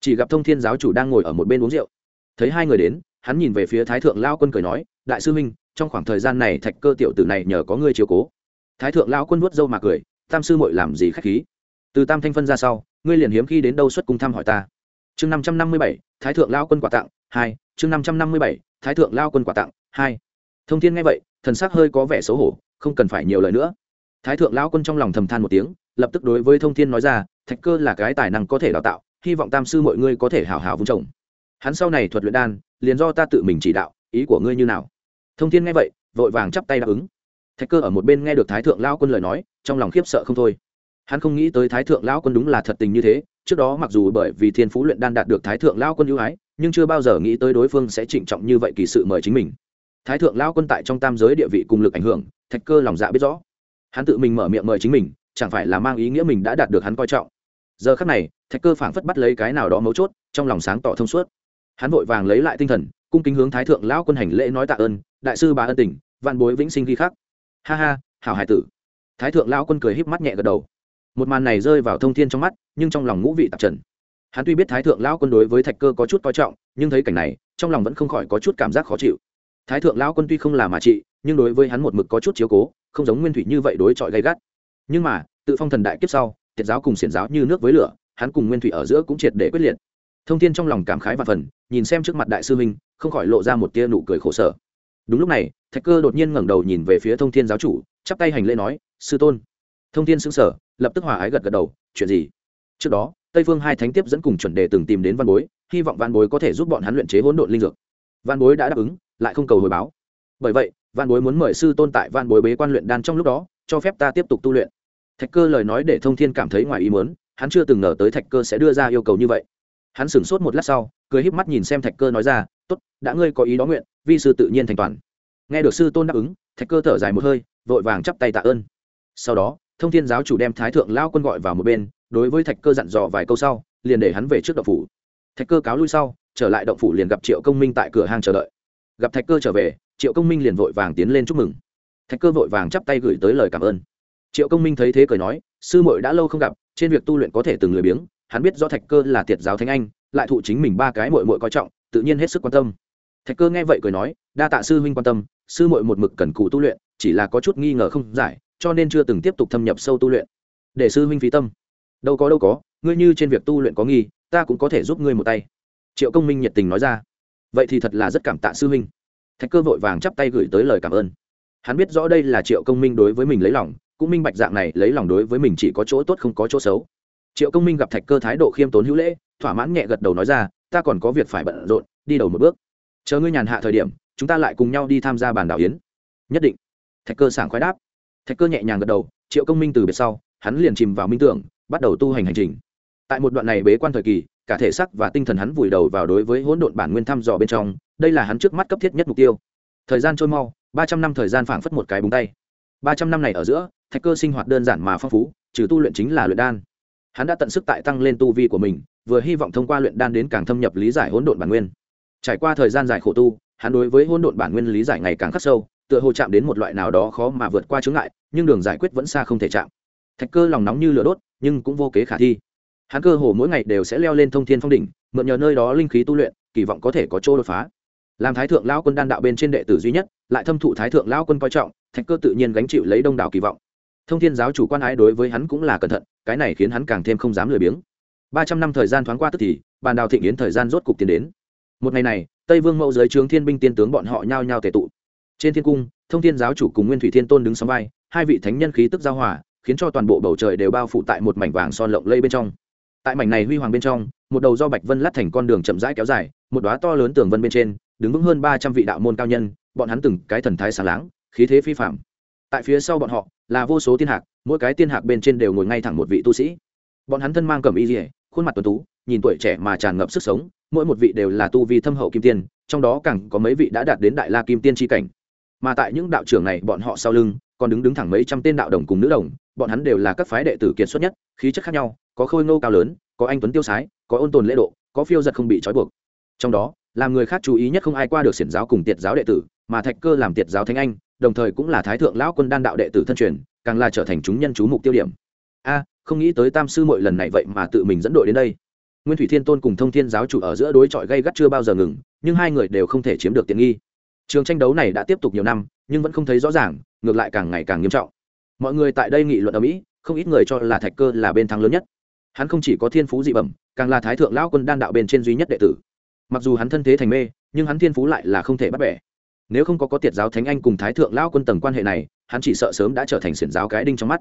Chỉ gặp thông thiên giáo chủ đang ngồi ở một bên uống rượu. Thấy hai người đến hắn nhìn về phía thái thượng lão quân cười nói, đại sư minh trong khoảng thời gian này thạch cơ tiểu tử này nhờ có ngươi chiều cố. Thái thượng lão quân vuốt râu mà cười, tam sư muội làm gì khách khí? Từ tam thanh phân ra sau, ngươi liền hiếm khi đến đâu xuất cung thăm hỏi ta. Chương năm trăm năm mươi bảy, thái thượng lao quân quà tặng, hai, chương năm trăm năm mươi bảy, thái thượng lao quân quà tặng, hai. Thông thiên nghe vậy, thần sắc hơi có vẻ xấu hổ, không cần phải nhiều lời nữa. Thái thượng lao quân trong lòng thầm than một tiếng, lập tức đối với thông thiên nói ra, thạch cơ là cái tài năng có thể đào tạo, hy vọng tam sư mọi ngươi có thể hào hào vung trồng hắn sau này thuật luyện đan, liền do ta tự mình chỉ đạo, ý của ngươi như nào? Thông thiên nghe vậy, vội vàng chắp tay đáp ứng. Thạch cơ ở một bên nghe được thái thượng lao quân lời nói, trong lòng khiếp sợ không thôi. Hắn không nghĩ tới thái thượng lão quân đúng là thật tình như thế, trước đó mặc dù bởi vì thiên phú luyện đan đạt được thái thượng lão quân ưu ái, nhưng chưa bao giờ nghĩ tới đối phương sẽ trịnh trọng như vậy kỳ sự mời chính mình. Thái thượng lão quân tại trong tam giới địa vị cùng lực ảnh hưởng, thạch cơ lòng dạ biết rõ. Hắn tự mình mở miệng mời chính mình, chẳng phải là mang ý nghĩa mình đã đạt được hắn coi trọng. Giờ khắc này, thạch cơ phảng phất bắt lấy cái nào đó mấu chốt, trong lòng sáng tỏ thông suốt hắn vội vàng lấy lại tinh thần, cung kính hướng thái thượng lão quân hành lễ nói tạ ơn, đại sư bà ân tình, vạn bối vĩnh sinh ghi khắc. Ha ha, hảo hải tử. Thái thượng lão quân cười híp mắt nhẹ gật đầu. Một màn này rơi vào thông thiên trong mắt, nhưng trong lòng ngũ vị tạp trần. Hắn tuy biết thái thượng lão quân đối với thạch cơ có chút coi trọng, nhưng thấy cảnh này, trong lòng vẫn không khỏi có chút cảm giác khó chịu. Thái thượng lão quân tuy không là mà trị, nhưng đối với hắn một mực có chút chiếu cố, không giống nguyên thủy như vậy đối chọi gay gắt. Nhưng mà, tự phong thần đại kiếp sau tiệt giáo cùng xiển giáo như nước với lửa, hắn cùng nguyên thủy ở giữa cũng triệt để quyết liệt. Thông thiên trong lòng cảm khái và phần nhìn xem trước mặt đại sư huynh, không khỏi lộ ra một tia nụ cười khổ sở. Đúng lúc này thạch cơ đột nhiên ngẩng đầu nhìn về phía thông thiên giáo chủ chắp tay hành lễ nói sư tôn. Thông thiên xứng sở lập tức hòa ái gật gật đầu chuyện gì? Trước đó tây phương hai thánh tiếp dẫn cùng chuẩn đề từng tìm đến văn bối hy vọng văn bối có thể giúp bọn hắn luyện chế hỗn độn linh dược. Văn bối đã đáp ứng lại không cầu hồi báo. Bởi vậy văn bối muốn mời sư tôn tại văn bối bế quan luyện đan trong lúc đó cho phép ta tiếp tục tu luyện. Thạch cơ lời nói để thông thiên cảm thấy ngoài ý muốn hắn chưa từng ngờ tới thạch cơ sẽ đưa ra yêu cầu như vậy hắn sửng sốt một lát sau, cười híp mắt nhìn xem thạch cơ nói ra, tốt, đã ngươi có ý đó nguyện, vi sư tự nhiên thành toàn. Nghe được sư tôn đáp ứng, thạch cơ thở dài một hơi, vội vàng chắp tay tạ ơn. Sau đó, thông thiên giáo chủ đem thái thượng lao quân gọi vào một bên, đối với thạch cơ dặn dò vài câu sau, liền để hắn về trước động phủ. Thạch cơ cáo lui sau, trở lại động phủ liền gặp triệu công minh tại cửa hàng chờ đợi. Gặp thạch cơ trở về, triệu công minh liền vội vàng tiến lên chúc mừng. Thạch cơ vội vàng chắp tay gửi tới lời cảm ơn. Triệu công minh thấy thế cười nói, sư muội đã lâu không gặp, trên việc tu luyện có thể từng lười biếng hắn biết do thạch cơ là tiệt giáo thánh anh, lại thụ chính mình ba cái muội muội coi trọng, tự nhiên hết sức quan tâm. Thạch cơ nghe vậy cười nói, đa tạ sư huynh quan tâm, sư muội một mực cần cù tu luyện, chỉ là có chút nghi ngờ không giải, cho nên chưa từng tiếp tục thâm nhập sâu tu luyện. Để sư huynh phí tâm. Đâu có đâu có, ngươi như trên việc tu luyện có nghi, ta cũng có thể giúp ngươi một tay. Triệu công minh nhiệt tình nói ra. Vậy thì thật là rất cảm tạ sư huynh. Thạch cơ vội vàng chắp tay gửi tới lời cảm ơn. Hắn biết rõ đây là triệu công minh đối với mình lấy lòng, cũng minh bạch dạng này lấy lòng đối với mình chỉ có chỗ tốt không có chỗ xấu triệu công minh gặp thạch cơ thái độ khiêm tốn hữu lễ, thỏa mãn nhẹ gật đầu nói ra, ta còn có việc phải bận rộn, đi đầu một bước. Chờ ngươi nhàn hạ thời điểm, chúng ta lại cùng nhau đi tham gia bàn đảo yến. Nhất định. Thạch cơ sảng khoái đáp. Thạch cơ nhẹ nhàng gật đầu, triệu công minh từ biệt sau, hắn liền chìm vào minh tưởng, bắt đầu tu hành hành trình. Tại một đoạn này bế quan thời kỳ, cả thể xác và tinh thần hắn vùi đầu vào đối với hỗn độn bản nguyên thăm dò bên trong, đây là hắn trước mắt cấp thiết nhất mục tiêu. Thời gian trôi mau, ba trăm năm thời gian phảng phất một cái búng tay. Ba trăm năm này ở giữa, thạch cơ sinh hoạt đơn giản mà phong phú, trừ tu luyện chính là luyện đan hắn đã tận sức tại tăng lên tu vi của mình, vừa hy vọng thông qua luyện đan đến càng thâm nhập lý giải hỗn độn bản nguyên. Trải qua thời gian dài khổ tu, hắn đối với hỗn độn bản nguyên lý giải ngày càng khắc sâu, tựa hồ chạm đến một loại nào đó khó mà vượt qua chướng ngại, nhưng đường giải quyết vẫn xa không thể chạm. Thạch cơ lòng nóng như lửa đốt, nhưng cũng vô kế khả thi. Hắn cơ hồ mỗi ngày đều sẽ leo lên thông thiên phong đỉnh, mượn nhờ nơi đó linh khí tu luyện, kỳ vọng có thể có chỗ đột phá. Làm thái thượng lao quân đan đạo bên trên đệ tử duy nhất, lại thâm thụ thái thượng lao quân coi trọng, thạch cơ tự nhiên gánh chịu lấy đông đảo kỳ vọng thông thiên giáo chủ quan ái đối với hắn cũng là cẩn thận, cái này khiến hắn càng thêm không dám lười biếng. Ba trăm năm thời gian thoáng qua tức thì, bàn đào thịnh yến thời gian rốt cục tiến đến. Một ngày này, tây vương mẫu giới trướng thiên binh tiên tướng bọn họ nhao nhao tề tụ. Trên thiên cung, thông thiên giáo chủ cùng nguyên thủy thiên tôn đứng sóng vai, hai vị thánh nhân khí tức giao hòa, khiến cho toàn bộ bầu trời đều bao phủ tại một mảnh vàng son lộng lây bên trong. Tại mảnh này huy hoàng bên trong, một đầu do bạch vân lát thành con đường chậm rãi kéo dài, một đoá to lớn tường vân bên trên, đứng vững hơn ba trăm vị đạo môn cao nhân, bọn hắn từng cái thần thái sáng láng, khí thế phi phạm tại phía sau bọn họ, là vô số tiên hạc, mỗi cái tiên hạc bên trên đều ngồi ngay thẳng một vị tu sĩ. Bọn hắn thân mang cầm y dỉa khuôn mặt tuấn tú, nhìn tuổi trẻ mà tràn ngập sức sống, mỗi một vị đều là tu vi thâm hậu kim tiên, trong đó càng có mấy vị đã đạt đến đại la kim tiên tri cảnh. Mà tại những đạo trưởng này bọn họ sau lưng, còn đứng đứng thẳng mấy trăm tên đạo đồng cùng nữ đồng, bọn hắn đều là các phái đệ tử kiệt xuất nhất, khí chất khác nhau, có khôi ngô cao lớn, có anh tuấn tiêu sái, có ôn tồn lễ độ, có phiêu giật không bị trói buộc. Trong đó, làm người khác chú ý nhất không ai qua được xiển giáo cùng tiệt giáo đệ tử, mà thạch cơ làm tiệt giáo thánh anh đồng thời cũng là thái thượng lão quân đan đạo đệ tử thân truyền, càng là trở thành chúng nhân chú mục tiêu điểm. A, không nghĩ tới tam sư mội lần này vậy mà tự mình dẫn đội đến đây. Nguyên thủy thiên tôn cùng thông thiên giáo chủ ở giữa đối chọi gây gắt chưa bao giờ ngừng, nhưng hai người đều không thể chiếm được tiện nghi. Trường tranh đấu này đã tiếp tục nhiều năm, nhưng vẫn không thấy rõ ràng, ngược lại càng ngày càng nghiêm trọng. Mọi người tại đây nghị luận ở mỹ, không ít người cho là thạch cơ là bên thắng lớn nhất. Hắn không chỉ có thiên phú dị bẩm, càng là thái thượng lão quân đan đạo bên trên duy nhất đệ tử. Mặc dù hắn thân thế thành mê, nhưng hắn thiên phú lại là không thể bắt bẻ nếu không có có tiệt giáo thánh anh cùng thái thượng lão quân tầng quan hệ này, hắn chỉ sợ sớm đã trở thành xiển giáo cái đinh trong mắt.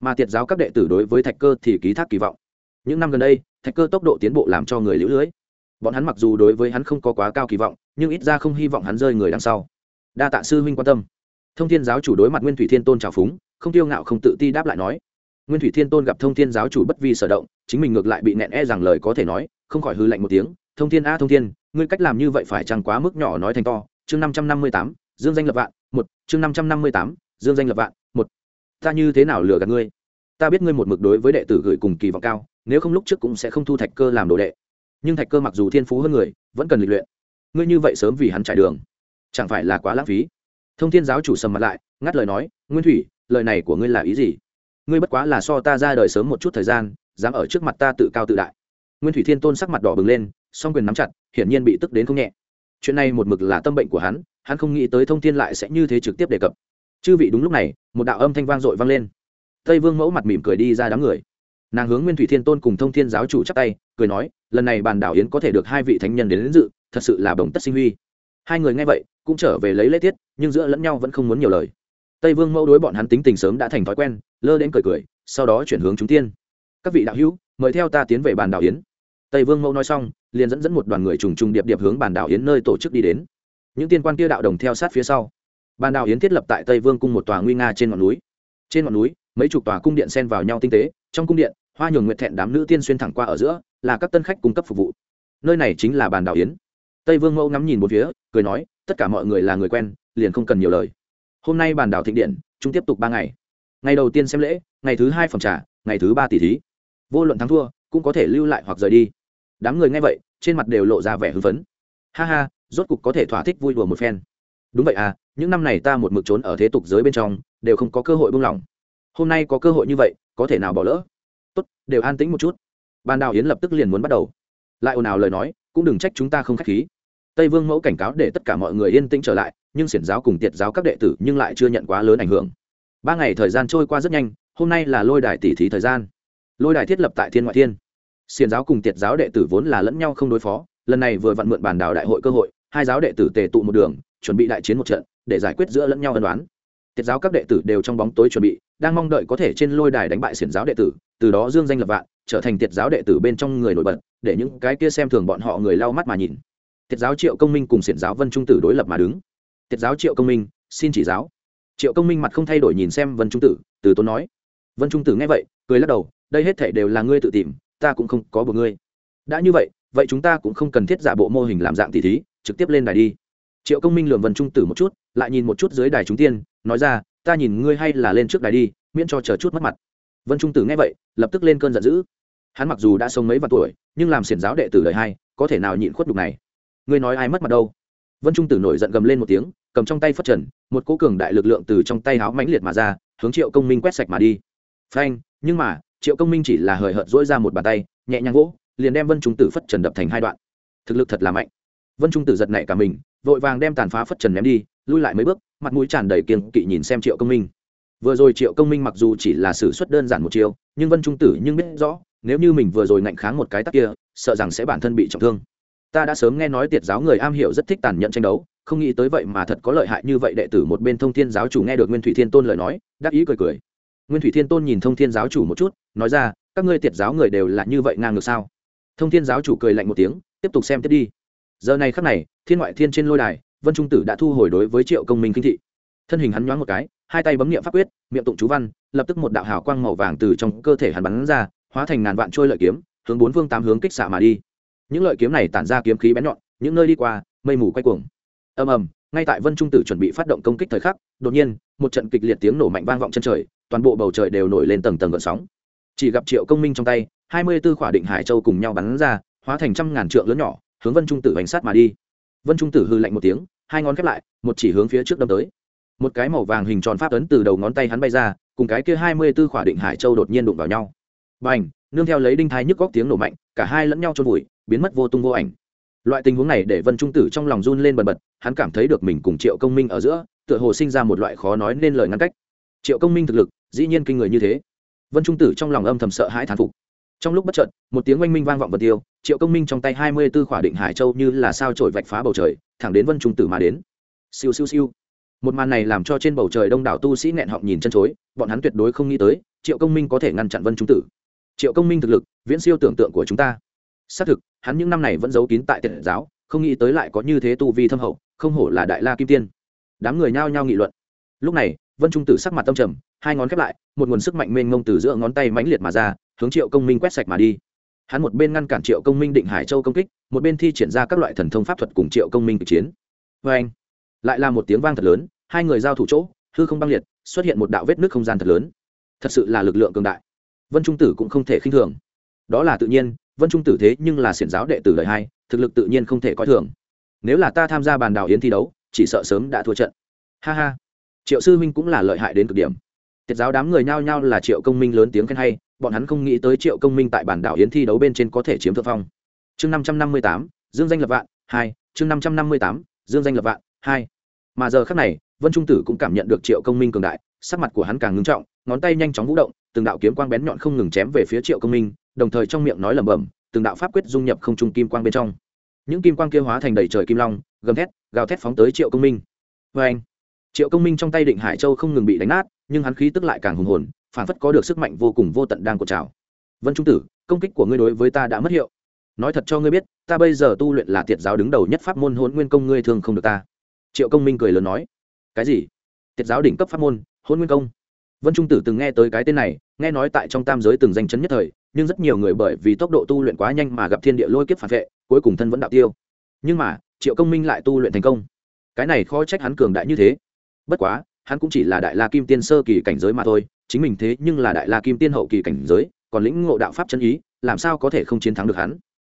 Mà tiệt giáo các đệ tử đối với thạch cơ thì ký thác kỳ vọng. Những năm gần đây, thạch cơ tốc độ tiến bộ làm cho người lũ lưới. Bọn hắn mặc dù đối với hắn không có quá cao kỳ vọng, nhưng ít ra không hy vọng hắn rơi người đằng sau. Đa tạ sư huynh quan tâm. Thông thiên giáo chủ đối mặt nguyên thủy thiên tôn trào phúng, không tiêu ngạo không tự ti đáp lại nói. Nguyên thủy thiên tôn gặp thông thiên giáo chủ bất vi sở động, chính mình ngược lại bị nẹn e rằng lời có thể nói, không khỏi hư lạnh một tiếng. Thông thiên a thông thiên, ngươi cách làm như vậy phải chẳng quá mức nhỏ nói thành to chương năm trăm năm mươi tám, dương danh lập vạn, một, chương năm trăm năm mươi tám, dương danh lập vạn, một. Ta như thế nào lừa gạt ngươi? Ta biết ngươi một mực đối với đệ tử gửi cùng kỳ vọng cao, nếu không lúc trước cũng sẽ không thu thạch cơ làm đồ đệ. Nhưng thạch cơ mặc dù thiên phú hơn người, vẫn cần lịch luyện. Ngươi như vậy sớm vì hắn trải đường, chẳng phải là quá lãng phí? Thông thiên giáo chủ sầm mặt lại, ngắt lời nói, nguyên thủy, lời này của ngươi là ý gì? Ngươi bất quá là so ta ra đời sớm một chút thời gian, dám ở trước mặt ta tự cao tự đại. Nguyên thủy thiên tôn sắc mặt đỏ bừng lên, song quyền nắm chặt, hiển nhiên bị tức đến không nhẹ chuyện này một mực là tâm bệnh của hắn hắn không nghĩ tới thông thiên lại sẽ như thế trực tiếp đề cập. Chư vị đúng lúc này một đạo âm thanh vang dội vang lên. Tây vương mẫu mặt mỉm cười đi ra đám người. Nàng hướng nguyên thủy thiên tôn cùng thông thiên giáo chủ chắp tay cười nói lần này bàn đảo yến có thể được hai vị thánh nhân đến, đến dự thật sự là bồng tất sinh huy. Hai người nghe vậy cũng trở về lấy lễ tiết nhưng giữa lẫn nhau vẫn không muốn nhiều lời. Tây vương mẫu đối bọn hắn tính tình sớm đã thành thói quen lơ đến cười cười sau đó chuyển hướng chúng tiên. Các vị đạo hữu mời theo ta tiến về bàn đảo yến tây vương mẫu nói xong liền dẫn dẫn một đoàn người trùng trùng điệp điệp hướng bàn đảo yến nơi tổ chức đi đến. Những tiên quan kia đạo đồng theo sát phía sau. Bàn đảo yến thiết lập tại tây vương cung một tòa nguy nga trên ngọn núi. Trên ngọn núi mấy chục tòa cung điện xen vào nhau tinh tế. Trong cung điện hoa nhường nguyện thẹn đám nữ tiên xuyên thẳng qua ở giữa là các tân khách cung cấp phục vụ. Nơi này chính là bàn đảo yến. Tây vương mẫu ngắm nhìn một phía cười nói tất cả mọi người là người quen liền không cần nhiều lời. Hôm nay bàn đảo thịnh điện chúng tiếp tục ba ngày. Ngày đầu tiên xem lễ ngày thứ hai phòng trà, ngày thứ ba tỷ thí. Vô luận thắng thua cũng có thể lưu lại hoặc rời đi đám người nghe vậy, trên mặt đều lộ ra vẻ hưng phấn. Ha ha, rốt cục có thể thỏa thích vui đùa một phen. Đúng vậy à những năm này ta một mực trốn ở thế tục giới bên trong, đều không có cơ hội buông lỏng. Hôm nay có cơ hội như vậy, có thể nào bỏ lỡ? Tốt, đều an tĩnh một chút. Ban đào yến lập tức liền muốn bắt đầu. Lại ồn ào lời nói, cũng đừng trách chúng ta không k h á c h khí. Tây vương mẫu cảnh cáo để tất cả mọi người yên tĩnh trở lại, nhưng xiển giáo cùng tiệt giáo các đệ tử nhưng lại chưa nhận quá lớn ảnh hưởng. Ba ngày thời gian trôi qua rất nhanh, hôm nay là lôi đài tỉ thí thời gian. Lôi đài thiết lập tại thiên ngoại thiên xiển giáo cùng tiệt giáo đệ tử vốn là lẫn nhau không đối phó, lần này vừa vặn mượn bản đảo đại hội cơ hội, hai giáo đệ tử tề tụ một đường, chuẩn bị đại chiến một trận, để giải quyết giữa lẫn nhau ân đoán tiệt giáo các đệ tử đều trong bóng tối chuẩn bị, đang mong đợi có thể trên lôi đài đánh bại xiển giáo đệ tử, từ đó dương danh lập vạn, trở thành tiệt giáo đệ tử bên trong người nổi bật, để những cái kia xem thường bọn họ người lau mắt mà nhìn. Tiệt giáo triệu công minh cùng xiển giáo vân trung tử đối lập mà đứng. Tiệt giáo triệu công minh, xin chỉ giáo. Triệu công minh mặt không thay đổi nhìn xem vân trung tử, từ tốn nói. Vân trung tử nghe vậy, cười lắc đầu, đây hết thể đều là ngươi tự tìm ta cũng không có buộc ngươi. Đã như vậy vậy chúng ta cũng không cần thiết giả bộ mô hình làm dạng tỷ thí, trực tiếp lên đài đi. Triệu công minh lường vân trung tử một chút, lại nhìn một chút dưới đài chúng tiên, nói ra, ta nhìn ngươi hay là lên trước đài đi, miễn cho chờ chút mất mặt. Vân trung tử nghe vậy, lập tức lên cơn giận dữ. Hắn mặc dù đã sống mấy vạn tuổi, nhưng làm xiển giáo đệ tử đời hai, có thể nào nhịn khuất đục này? Ngươi nói ai mất mặt đâu? Vân trung tử nổi giận gầm lên một tiếng, cầm trong tay phất trần, một cố cường đại lực lượng từ trong tay háo mãnh liệt mà ra, hướng triệu công minh quét sạch mà đi. Phanh, nhưng mà triệu công minh chỉ là hời hợt dỗi ra một bàn tay, nhẹ nhàng gỗ liền đem vân trung tử phất trần đập thành hai đoạn. Thực lực thật là mạnh. Vân trung tử giật nảy cả mình, vội vàng đem tàn phá phất trần ném đi, lui lại mấy bước, mặt mũi tràn đầy kiên kỵ nhìn xem triệu công minh. Vừa rồi triệu công minh mặc dù chỉ là xử suất đơn giản một chiều nhưng vân trung tử nhưng biết rõ, nếu như mình vừa rồi ngạnh kháng một cái tắc kia, sợ rằng sẽ bản thân bị trọng thương. Ta đã sớm nghe nói tiệt giáo người am hiểu rất thích tàn nhẫn tranh đấu, không nghĩ tới vậy mà thật có lợi hại như vậy đệ tử một bên thông thiên giáo chủ nghe được nguyên thủy thiên tôn lời nói, đắc ý cười cười nguyên thủy thiên tôn nhìn thông thiên giáo chủ một chút, nói ra, các ngươi tiệt giáo người đều là như vậy ngang ngược sao? Thông thiên giáo chủ cười lạnh một tiếng, tiếp tục xem tiếp đi. Giờ này khắc này, thiên ngoại thiên trên lôi đài, vân trung tử đã thu hồi đối với triệu công minh kinh thị. Thân hình hắn nhoáng một cái, hai tay bấm nghiệm pháp quyết, miệng tụng chú văn, lập tức một đạo hào quang màu vàng từ trong cơ thể hắn bắn ra, hóa thành ngàn vạn trôi lợi kiếm, hướng bốn phương tám hướng kích xạ mà đi. Những lợi kiếm này tản ra kiếm khí bén nhọn, những nơi đi qua, mây mù quay cuồng. Ầm ầm, ngay tại vân trung tử chuẩn bị phát động công kích thời khắc, đột nhiên, một trận kịch liệt tiếng nổ mạnh vang vọng chân trời toàn bộ bầu trời đều nổi lên tầng tầng gợn sóng. Chỉ gặp triệu công minh trong tay, hai mươi tư khỏa định hải châu cùng nhau bắn ra, hóa thành trăm ngàn trượng lớn nhỏ, hướng vân trung tử bánh sát mà đi. Vân trung tử hư lạnh một tiếng, hai ngón khép lại, một chỉ hướng phía trước đâm tới. Một cái màu vàng hình tròn pháp ấn từ đầu ngón tay hắn bay ra, cùng cái kia hai mươi tư khỏa định hải châu đột nhiên đụng vào nhau. B à n h nương theo lấy đinh thái nhức góc tiếng nổ mạnh, cả hai lẫn nhau trôn vùi, biến mất vô tung vô ảnh. Loại tình huống này để vân trung tử trong lòng run lên bần bật, hắn cảm thấy được mình cùng triệu công minh ở giữa, tựa hồ sinh ra một loại khó nói nên lời ngăn cách. Triệu công minh thực lực dĩ nhiên kinh người như thế. Vân trung tử trong lòng âm thầm sợ hãi thán phục. Trong lúc bất trợt một tiếng oanh minh vang vọng vật tiêu, triệu công minh trong tay hai mươi b ố khỏa định hải châu như là sao trổi vạch phá bầu trời, thẳng đến vân trung tử mà đến. Siêu siêu siêu. Một màn này làm cho trên bầu trời đông đảo tu sĩ nghẹn họng nhìn chân chối, bọn hắn tuyệt đối không nghĩ tới, triệu công minh có thể ngăn chặn vân trung tử. Triệu công minh thực lực, viễn siêu tưởng tượng của chúng ta. Xác thực, hắn những năm này vẫn giấu kín tại tiện giáo, không nghĩ tới lại có như thế tu vi thâm hậu, không hổ là đại la kim tiên. Đám người nhao nhao nghị luận. Lúc này, vân trung tử sắc mặt tâm trầm hai ngón khép lại, một nguồn sức mạnh mênh mông từ giữa ngón tay mãnh liệt mà ra, hướng triệu công minh quét sạch mà đi. Hắn một bên ngăn cản triệu công minh định hải châu công kích, một bên thi triển ra các loại thần thông pháp thuật cùng triệu công minh kịch chiến. Vê anh, lại là một tiếng vang thật lớn, hai người giao thủ chỗ, hư không băng liệt, xuất hiện một đạo vết nước không gian thật lớn. Thật sự là lực lượng cường đại. Vân trung tử cũng không thể khinh thường. Đó là tự nhiên, vân trung tử thế nhưng là xiển giáo đệ tử đời hai, thực lực tự nhiên không thể coi thường. Nếu là ta tham gia bàn đào yến thi đấu, chỉ sợ sớm đã thua trận. Ha ha. Triệu sư huynh cũng là lợi hại đến cực điểm tiết giáo đám người nhao nhao là triệu công minh lớn tiếng khen hay, bọn hắn không nghĩ tới triệu công minh tại bản đảo yến thi đấu bên trên có thể chiếm thượng phong. Chương năm trăm năm mươi tám, dương danh lập vạn, hai, chương năm trăm năm mươi tám, dương danh lập vạn, hai. Mà giờ khác này, vân trung tử cũng cảm nhận được triệu công minh cường đại, sắc mặt của hắn càng ngưng trọng, ngón tay nhanh chóng vũ động, từng đạo kiếm quang bén nhọn không ngừng chém về phía triệu công minh, đồng thời trong miệng nói lẩm bẩm, từng đạo pháp quyết dung nhập không trung kim quang bên trong. Những kim quang kia hóa thành đầy trời kim long, gầm thét, gào thét phóng tới triệu công minh. Vê anh triệu công minh trong tay định hải châu không ngừng bị đánh nát, nhưng hắn khí tức lại càng hùng hồn, phản phất có được sức mạnh vô cùng vô tận đang cột trào. Vân trung tử, công kích của ngươi đối với ta đã mất hiệu. Nói thật cho ngươi biết, ta bây giờ tu luyện là tiệt giáo đứng đầu nhất pháp môn hôn nguyên công, ngươi thường không được ta. Triệu công minh cười lớn nói. Cái gì? Tiết giáo đỉnh cấp pháp môn hôn nguyên công? Vân trung tử từng nghe tới cái tên này, nghe nói tại trong tam giới từng danh chấn nhất thời, nhưng rất nhiều người bởi vì tốc độ tu luyện quá nhanh mà gặp thiên địa lôi kiếp phản vệ, cuối cùng thân vẫn đạo tiêu. Nhưng mà, triệu công minh lại tu luyện thành công. Cái này khó trách hắn cường đại như thế bất quá, hắn cũng chỉ là đại la kim tiên sơ kỳ cảnh giới mà thôi, chính mình thế nhưng là đại la kim tiên hậu kỳ cảnh giới, còn lĩnh ngộ đạo pháp chân ý, làm sao có thể không chiến thắng được hắn?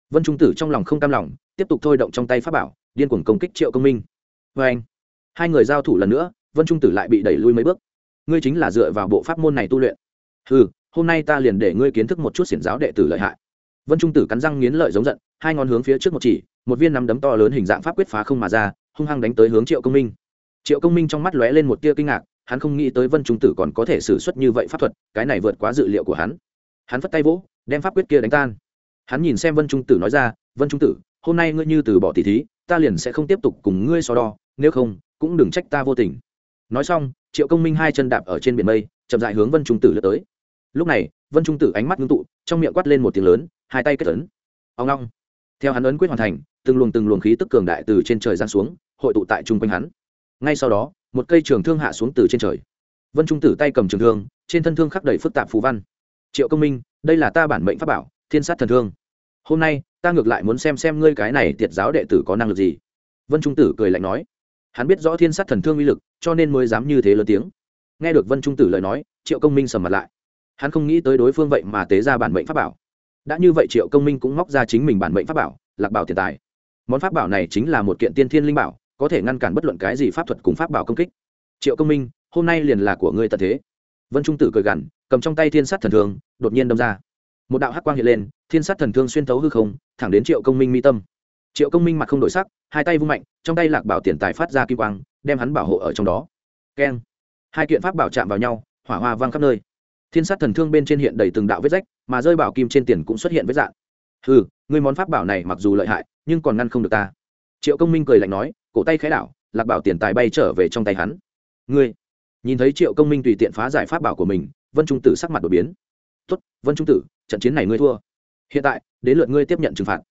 Vân trung tử trong lòng không cam lòng, tiếp tục thôi động trong tay pháp bảo, điên cuồng công kích triệu công minh. Vê anh, hai người giao thủ lần nữa, vân trung tử lại bị đẩy lui mấy bước. Ngươi chính là dựa vào bộ pháp môn này tu luyện. Ừ hôm nay ta liền để ngươi kiến thức một chút xiển giáo đệ tử lợi hại. Vân trung tử cắn răng nghiến lợi giống giận, hai ngón hướng phía trước một chỉ, một viên nắm đấm to lớn hình dạng pháp quyết phá không mà ra, hung hăng đánh tới hướng triệu công minh triệu công minh trong mắt lóe lên một tia kinh ngạc, hắn không nghĩ tới vân trung tử còn có thể xử suất như vậy pháp thuật, cái này vượt quá dự liệu của hắn. Hắn phất tay vỗ, đem pháp quyết kia đánh tan. Hắn nhìn xem vân trung tử nói ra, vân trung tử, hôm nay ngươi như từ bỏ tỷ thí, ta liền sẽ không tiếp tục cùng ngươi so đo, nếu không, cũng đừng trách ta vô tình. Nói xong, triệu công minh hai chân đạp ở trên biển mây, chậm dại hướng vân trung tử lướt tới. Lúc này, vân trung tử ánh mắt ngưng tụ, trong miệng quát lên một tiếng lớn, hai tay kết ấn. Ông long theo hắn ấn quyết hoàn thành, từng luồng từng luồng khí tức cường đại từ trên trời giáng xuống, hội tụ tại chung quanh hắn ngay sau đó, một cây trường thương hạ xuống từ trên trời. Vân trung tử tay cầm trường thương, trên thân thương khắc đầy phức tạp phù văn. Triệu công minh, đây là ta bản mệnh pháp bảo, thiên sát thần thương. Hôm nay, ta ngược lại muốn xem xem ngươi cái này tiệt giáo đệ tử có năng lực gì. Vân trung tử cười lạnh nói. Hắn biết rõ thiên sát thần thương uy lực, cho nên mới dám như thế lớn tiếng. Nghe được vân trung tử lời nói, triệu công minh sầm mặt lại. Hắn không nghĩ tới đối phương vậy mà tế ra bản mệnh pháp bảo. Đã như vậy triệu công minh cũng móc ra chính mình bản mệnh pháp bảo, lạc bảo tiền tài. Món pháp bảo này chính là một kiện tiên thiên linh bảo có thể ngăn cản bất luận cái gì pháp thuật cùng pháp bảo công kích. Triệu công minh, hôm nay liền là của ngươi tận thế. Vân trung tử cười gằn, cầm trong tay thiên sát thần thương, đột nhiên đâm ra. Một đạo hắc quang hiện lên, thiên sát thần thương xuyên thấu hư không, thẳng đến triệu công minh mi tâm. Triệu công minh mặt không đổi sắc, hai tay vung mạnh, trong tay lạc bảo tiền tài phát ra kim quang, đem hắn bảo hộ ở trong đó. Keng. Hai kiện pháp bảo chạm vào nhau, hỏa hoa vang khắp nơi. Thiên sát thần thương bên trên hiện đầy từng đạo vết rách, mà rơi bảo kim trên tiền cũng xuất hiện vết dạn ừ ngươi món pháp bảo này mặc dù lợi hại, nhưng còn ngăn không được ta triệu công minh cười lạnh nói, cổ tay khẽ đảo, lạc bảo tiền tài bay trở về trong tay hắn. Ngươi, nhìn thấy triệu công minh tùy tiện phá giải pháp bảo của mình, vân trung tử sắc mặt đột biến. Tuất vân trung tử, trận chiến này ngươi thua. Hiện tại, đến lượt ngươi tiếp nhận trừng phạt.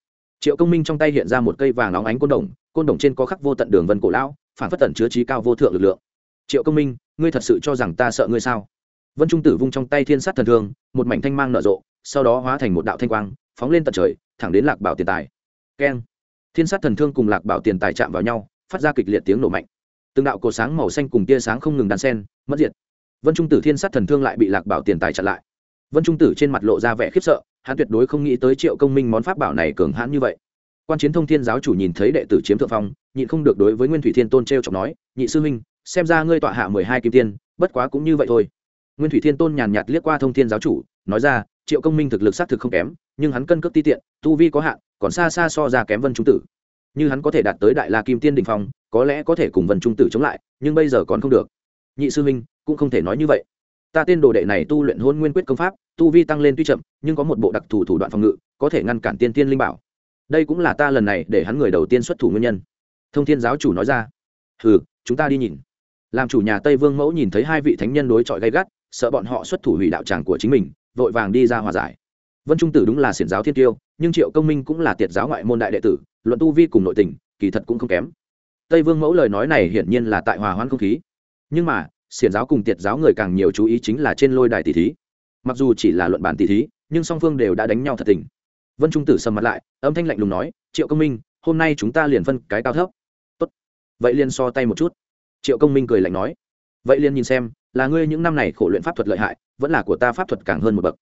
Triệu công minh trong tay hiện ra một cây vàng óng ánh côn đồng côn đồng trên có khắc vô tận đường vân cổ lão, phản phất tận chứa trí cao vô thượng lực lượng. Triệu công minh, ngươi thật sự cho rằng ta sợ ngươi sao? Vân trung tử vung trong tay thiên sát thần thương, một mảnh thanh mang nở rộ, sau đó hóa thành một đạo thanh quang, phóng lên tận trời, thẳng đến lạc bảo tiền tài. Keng thiên sát thần thương cùng lạc bảo tiền tài chạm vào nhau, phát ra kịch liệt tiếng nổ mạnh. Từng đạo cổ sáng màu xanh cùng tia sáng không ngừng đan sen mất diệt. Vân trung tử thiên sát thần thương lại bị lạc bảo tiền tài chặn lại. Vân trung tử trên mặt lộ ra vẻ khiếp sợ, hắn tuyệt đối không nghĩ tới triệu công minh món pháp bảo này cường hãn như vậy. Quan chiến thông thiên giáo chủ nhìn thấy đệ tử chiếm thượng phong, nhịn không được đối với nguyên thủy thiên tôn t r e o chọc nói, nhị sư huynh, xem ra ngươi tọa hạ mười hai kim tiên, bất quá cũng như vậy thôi. Nguyên thủy thiên tôn nhàn nhạt liếc qua thông thiên giáo chủ, nói ra, triệu công minh thực lực xác thực không kém, nhưng hắn cân cước ti tiện, tu vi có hạn còn xa xa so ra kém vân trung tử. Như hắn có thể đạt tới đại la kim tiên đình phong, có lẽ có thể cùng vân trung tử chống lại, nhưng bây giờ còn không được. Nhị sư huynh, cũng không thể nói như vậy. Ta tên đồ đệ này tu luyện hôn nguyên quyết công pháp, tu vi tăng lên tuy chậm, nhưng có một bộ đặc thù thủ đoạn phòng ngự, có thể ngăn cản tiên tiên linh bảo. Đây cũng là ta lần này để hắn người đầu tiên xuất thủ nguyên nhân. Thông thiên giáo chủ nói ra. Ừ chúng ta đi nhìn. Làm chủ nhà tây vương mẫu nhìn thấy hai vị thánh nhân đối chọi gay gắt, sợ bọn họ xuất thủ hủy đạo tràng của chính mình, vội vàng đi ra hòa giải vân trung tử đúng là xiển giáo thiên tiêu nhưng triệu công minh cũng là tiệt giáo ngoại môn đại đệ tử, luận tu vi cùng nội tình, kỳ thật cũng không kém. Tây vương mẫu lời nói này hiển nhiên là tại hòa hoãn không khí. Nhưng mà, xiển giáo cùng tiệt giáo người càng nhiều chú ý chính là trên lôi đài tỷ thí. Mặc dù chỉ là luận bản tỷ thí, nhưng song phương đều đã đánh nhau thật tình. Vân trung tử sầm mặt lại, âm thanh lạnh lùng nói, triệu công minh, hôm nay chúng ta liền phân cái cao thấp. Tốt. vậy liền so tay một chút. Triệu công minh cười lạnh nói. Vậy liền nhìn xem, là ngươi những năm này khổ luyện pháp thuật lợi hại, vẫn là của ta pháp thuật càng hơn một bậc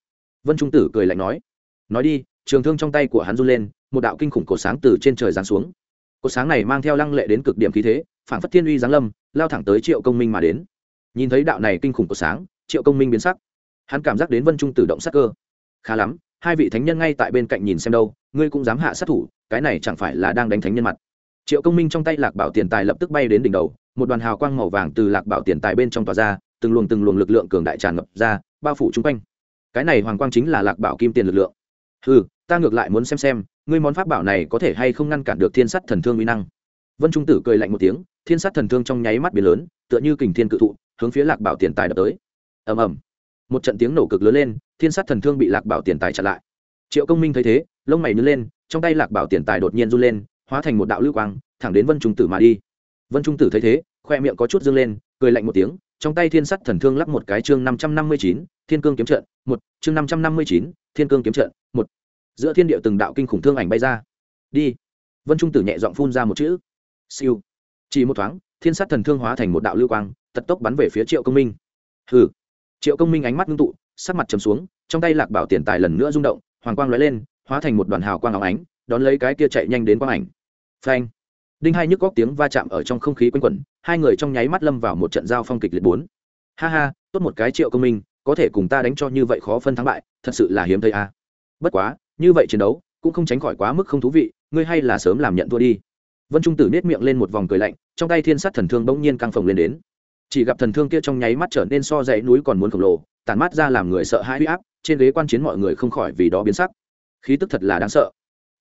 vân trung tử cười lạnh nói nói đi, trường thương trong tay của hắn run lên, một đạo kinh khủng cổ sáng từ trên trời giáng xuống. Cổ sáng này mang theo lăng lệ đến cực điểm khí thế, phản phất thiên uy giáng lâm, lao thẳng tới triệu công minh mà đến. Nhìn thấy đạo này kinh khủng cổ sáng, triệu công minh biến sắc. Hắn cảm giác đến vân trung Tử động sắc cơ. Khá lắm, hai vị thánh nhân ngay tại bên cạnh nhìn xem đâu, ngươi cũng dám hạ sát thủ, cái này chẳng phải là đang đánh thánh nhân mặt. Triệu công minh trong tay lạc bảo tiền tài lập tức bay đến đỉnh đầu, một đoàn hào quang màu vàng từ lạc bảo tiền tài bên trong tòa ra, từng luồng từng luồng lực lượng cường đại tràn ngập ra, bao phủ chung quanh cái này hoàng quang chính là lạc bảo kim tiền lực lượng. Ừ ta ngược lại muốn xem xem, ngươi món pháp bảo này có thể hay không ngăn cản được thiên sắt thần thương uy năng. Vân trung tử cười lạnh một tiếng, thiên sắt thần thương trong nháy mắt biển lớn, tựa như kình thiên cự thụ, hướng phía lạc bảo tiền tài đập tới. Ầm ầm. Một trận tiếng nổ cực lớn lên, thiên sát thần thương bị lạc bảo tiền tài chặn lại. Triệu công minh thấy thế, lông mày nhớ lên, trong tay lạc bảo tiền tài đột nhiên run lên, hóa thành một đạo lưu quang, thẳng đến vân trung tử mà đi. Vân trung tử thấy thế khoe miệng có chút dâng lên, cười lạnh một tiếng, trong tay thiên sắt thần thương lắp một cái chương năm trăm năm mươi chín, thiên cương kiếm trận, một, chương năm trăm năm mươi chín, thiên cương kiếm trận, một. Giữa thiên địa từng đạo kinh khủng thương ảnh bay ra. Đi. Vân trung tử nhẹ giọng phun ra một chữ. Siêu. Chỉ một thoáng, thiên sát thần thương hóa thành một đạo lưu quang, tật tốc bắn về phía triệu công minh. Hừ. Triệu công minh ánh mắt ngưng tụ, sắc mặt trầm xuống, trong tay lạc bảo tiền tài lần nữa rung động, hoàng quang lóe lên, hóa thành một đoàn hào quang óng ánh, đón lấy cái kia chạy nhanh đến quang ảnh. Phanh đinh hai nhức góc tiếng va chạm ở trong không khí quanh quẩn, hai người trong nháy mắt lâm vào một trận giao phong kịch liệt bốn. Ha ha, tốt một cái triệu công minh, có thể cùng ta đánh cho như vậy khó phân thắng bại, thật sự là hiếm thấy a. Bất quá, như vậy chiến đấu, cũng không tránh khỏi quá mức không thú vị, ngươi hay là sớm làm nhận thua đi. Vân trung tử nết miệng lên một vòng cười lạnh, trong tay thiên sát thần thương bỗng nhiên căng phồng lên đến. Chỉ gặp thần thương kia trong nháy mắt trở nên so dãy núi còn muốn khổng lồ tàn mắt ra làm người sợ hãi huy áp, trên ghế quan chiến mọi người không khỏi vì đó biến sắc. Khí tức thật là đáng sợ.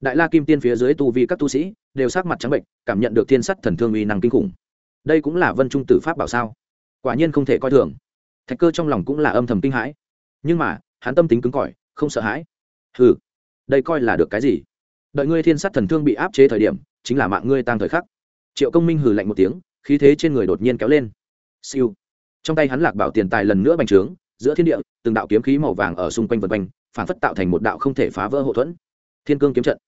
Đại la kim tiên phía dưới tu vi các tu sĩ đều sắc mặt trắng bệnh cảm nhận được thiên sắt thần thương uy năng kinh khủng. Đây cũng là vân trung tử pháp bảo sao? Quả nhiên không thể coi thường. Thạch cơ trong lòng cũng là âm thầm kinh hãi. Nhưng mà hắn tâm tính cứng cỏi không sợ hãi. Hừ, đây coi là được cái gì? Đợi ngươi thiên sắt thần thương bị áp chế thời điểm chính là mạng ngươi tăng thời khắc. Triệu công minh hừ lạnh một tiếng khí thế trên người đột nhiên kéo lên. Siêu. Trong tay hắn lạc bảo tiền tài lần nữa bành trướng giữa thiên địa từng đạo kiếm khí màu vàng ở xung quanh vân quanh phản phất tạo thành một đạo không thể phá vỡ hậu thuẫn. Thiên cương kiếm trận.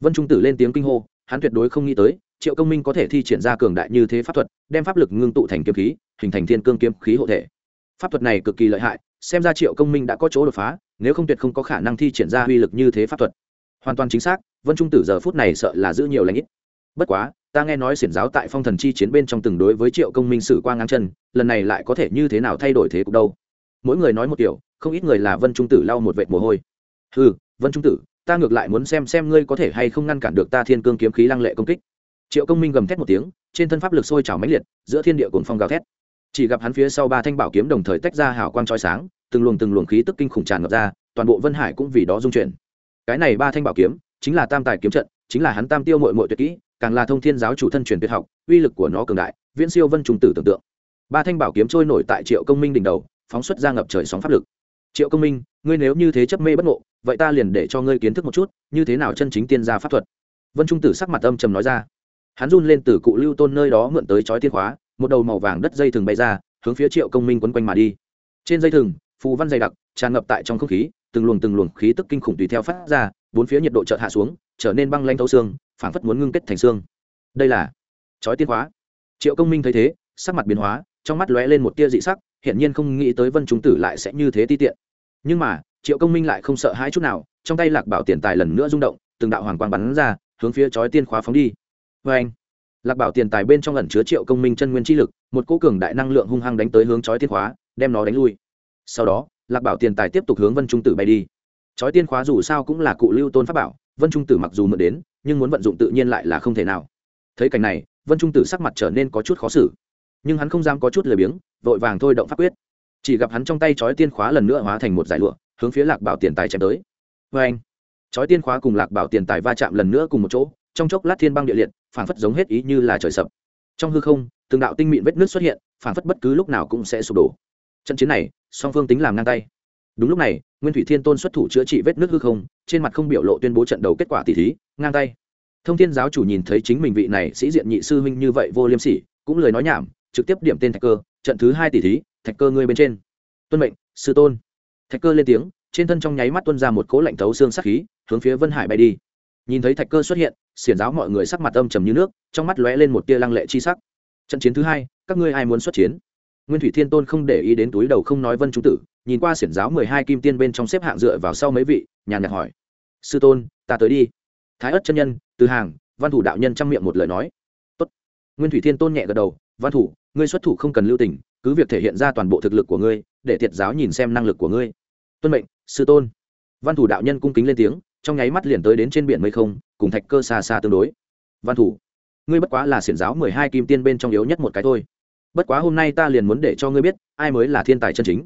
Vân trung tử lên tiếng kinh hô hắn tuyệt đối không nghĩ tới, triệu công minh có thể thi triển ra cường đại như thế pháp thuật, đem pháp lực ngưng tụ thành kiếm khí, hình thành thiên cương kiếm khí hộ thể. Pháp thuật này cực kỳ lợi hại, xem ra triệu công minh đã có chỗ đột phá, nếu không tuyệt không có khả năng thi triển ra uy lực như thế pháp thuật. Hoàn toàn chính xác, vân trung tử giờ phút này sợ là giữ nhiều lãnh ít. Bất quá, ta nghe nói xiển giáo tại phong thần chi chiến bên trong từng đối với triệu công minh sử qua ngang chân, lần này lại có thể như thế nào thay đổi thế cục đâu? Mỗi người nói một kiểu, không ít người là vân trung tử lau một vệt mồ hôi. Ừ vân trung tử ta ngược lại muốn xem xem ngươi có thể hay không ngăn cản được ta thiên cương kiếm khí lăng lệ công kích. Triệu công minh gầm thét một tiếng, trên thân pháp lực sôi trào mãnh liệt, giữa thiên địa cồn phong gào thét. Chỉ gặp hắn phía sau ba thanh bảo kiếm đồng thời tách ra hào quang trói sáng, từng luồng từng luồng khí tức kinh khủng tràn ngập ra, toàn bộ vân hải cũng vì đó dung chuyển. Cái này ba thanh bảo kiếm, chính là tam tài kiếm trận, chính là hắn tam tiêu mội mội tuyệt kỹ, càng là thông thiên giáo chủ thân truyền tuyệt học, uy lực của nó cường đại, viễn siêu vân trùng tử tưởng tượng. Ba thanh bảo kiếm trôi nổi tại triệu công minh đỉnh đầu, phóng xuất ra ngập trời sóng pháp lực. Triệu công minh, ngươi nếu như thế chấp mê bất ngộ vậy ta liền để cho ngươi kiến thức một chút, như thế nào chân chính tiên gia pháp thuật. Vân trung tử sắc mặt âm trầm nói ra. Hắn run lên từ cụ lưu tôn nơi đó mượn tới chói tiên khóa, một đầu màu vàng đất dây thừng bay ra, hướng phía triệu công minh quấn quanh mà đi. Trên dây thừng, phù văn dày đặc, tràn ngập tại trong không khí, từng luồng từng luồng khí tức kinh khủng tùy theo phát ra, bốn phía nhiệt độ chợt hạ xuống, trở nên băng lanh thấu xương, phảng phất muốn ngưng kết thành xương. Đây là chói tiên hóa triệu công minh thấy thế, sắc mặt biến hóa, trong mắt lóe lên một tia dị sắc hiện nhiên không nghĩ tới vân trung tử lại sẽ như thế ti tiện. Nhưng mà triệu công minh lại không sợ hãi chút nào, trong tay lạc bảo tiền tài lần nữa rung động, từng đạo hoàng quang bắn ra, hướng phía chói tiên khóa phóng đi. Vê anh, lạc bảo tiền tài bên trong ẩn chứa triệu công minh chân nguyên chi lực, một cỗ cường đại năng lượng hung hăng đánh tới hướng chói tiên khóa, đem nó đánh lui. Sau đó, lạc bảo tiền tài tiếp tục hướng vân trung tử bay đi. Chói tiên khóa dù sao cũng là cụ lưu tôn pháp bảo, vân trung tử mặc dù mượn đến, nhưng muốn vận dụng tự nhiên lại là không thể nào. Thấy cảnh này, vân trung tử sắc mặt trở nên có chút khó xử. Nhưng hắn không dám có chút lười biếng, vội vàng thôi động pháp quyết. Chỉ gặp hắn trong tay chói tiên khóa lần nữa hóa thành một giải lụa hướng phía lạc bảo tiền tài chém tới. Vê anh chói tiên khóa cùng lạc bảo tiền tài va chạm lần nữa cùng một chỗ, trong chốc lát thiên băng địa liệt, phảng phất giống hết ý như là trời sập. Trong hư không, từng đạo tinh mịn vết nước xuất hiện, phảng phất bất cứ lúc nào cũng sẽ sụp đổ. Trận chiến này, song phương tính làm ngang tay. Đúng lúc này, nguyên thủy thiên tôn xuất thủ chữa trị vết nước hư không, trên mặt không biểu lộ tuyên bố trận đấu kết quả tỷ thí, ngang tay. Thông thiên giáo chủ nhìn thấy chính mình vị này sĩ diện nhị sư huynh như vậy vô liêm sỉ, cũng lời nói nhảm, trực tiếp điểm tên thạch cơ, trận thứ hai tỷ thí, thạch cơ ngươi bên trên. Tuân mệnh, sư tôn thạch cơ lên tiếng, trên thân trong nháy mắt tuân ra một cỗ lạnh thấu xương sắc khí, hướng phía vân hải bay đi. Nhìn thấy thạch cơ xuất hiện, xiển giáo mọi người sắc mặt âm trầm như nước, trong mắt lóe lên một tia lăng lệ chi sắc. Trận chiến thứ hai, các ngươi ai muốn xuất chiến? Nguyên thủy thiên tôn không để ý đến túi đầu không nói vân trung tử, nhìn qua xiển giáo mười hai kim tiên bên trong xếp hạng dựa vào sau mấy vị, nhàn nhạt hỏi. Sư tôn, ta tới đi. Thái ất chân nhân, từ hàng, văn thủ đạo nhân trong miệng một lời nói. Tốt. nguyên thủy thiên tôn nhẹ gật đầu, văn thủ, ngươi xuất thủ không cần lưu tình, cứ việc thể hiện ra toàn bộ thực lực của ngươi, để tiệt giáo nhìn xem năng lực của ngươi tuân mệnh, sư tôn. Văn thủ đạo nhân cung kính lên tiếng, trong nháy mắt liền tới đến trên biển mây không, cùng thạch cơ xa xa tương đối. Văn thủ, ngươi bất quá là xiển giáo mười hai kim tiên bên trong yếu nhất một cái thôi. Bất quá hôm nay ta liền muốn để cho ngươi biết, ai mới là thiên tài chân chính.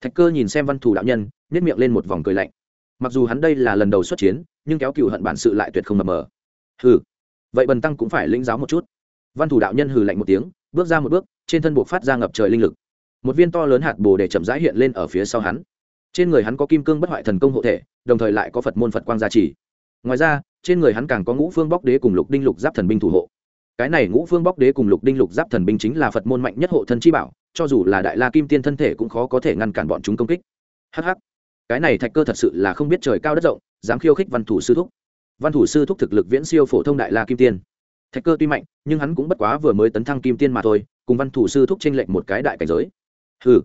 Thạch cơ nhìn xem văn thủ đạo nhân nhét miệng lên một vòng cười lạnh. Mặc dù hắn đây là lần đầu xuất chiến, nhưng kéo cựu hận bản sự lại tuyệt không mập mờ. Hừ, vậy bần tăng cũng phải lĩnh giáo một chút. Văn thủ đạo nhân hừ lạnh một tiếng, bước ra một bước, trên thân buộc phát ra ngập trời linh lực. Một viên to lớn hạt bồ để chậm rãi hiện lên ở phía sau hắn trên người hắn có kim cương bất hoại thần công hộ thể, đồng thời lại có phật môn phật quang gia trì. Ngoài ra, trên người hắn càng có ngũ phương bóc đế cùng lục đinh lục giáp thần binh thủ hộ. Cái này ngũ phương bóc đế cùng lục đinh lục giáp thần binh chính là phật môn mạnh nhất hộ thân chi bảo, cho dù là đại la kim tiên thân thể cũng khó có thể ngăn cản bọn chúng công kích. Hh cái này thạch cơ thật sự là không biết trời cao đất rộng, dám khiêu khích văn thủ sư thúc. Văn thủ sư thúc thực lực viễn siêu phổ thông đại la kim tiên. Thạch cơ tuy mạnh, nhưng hắn cũng bất quá vừa mới tấn thăng kim tiên mà thôi, cùng văn thủ sư thúc tranh lệch một cái đại cảnh giới. Ừ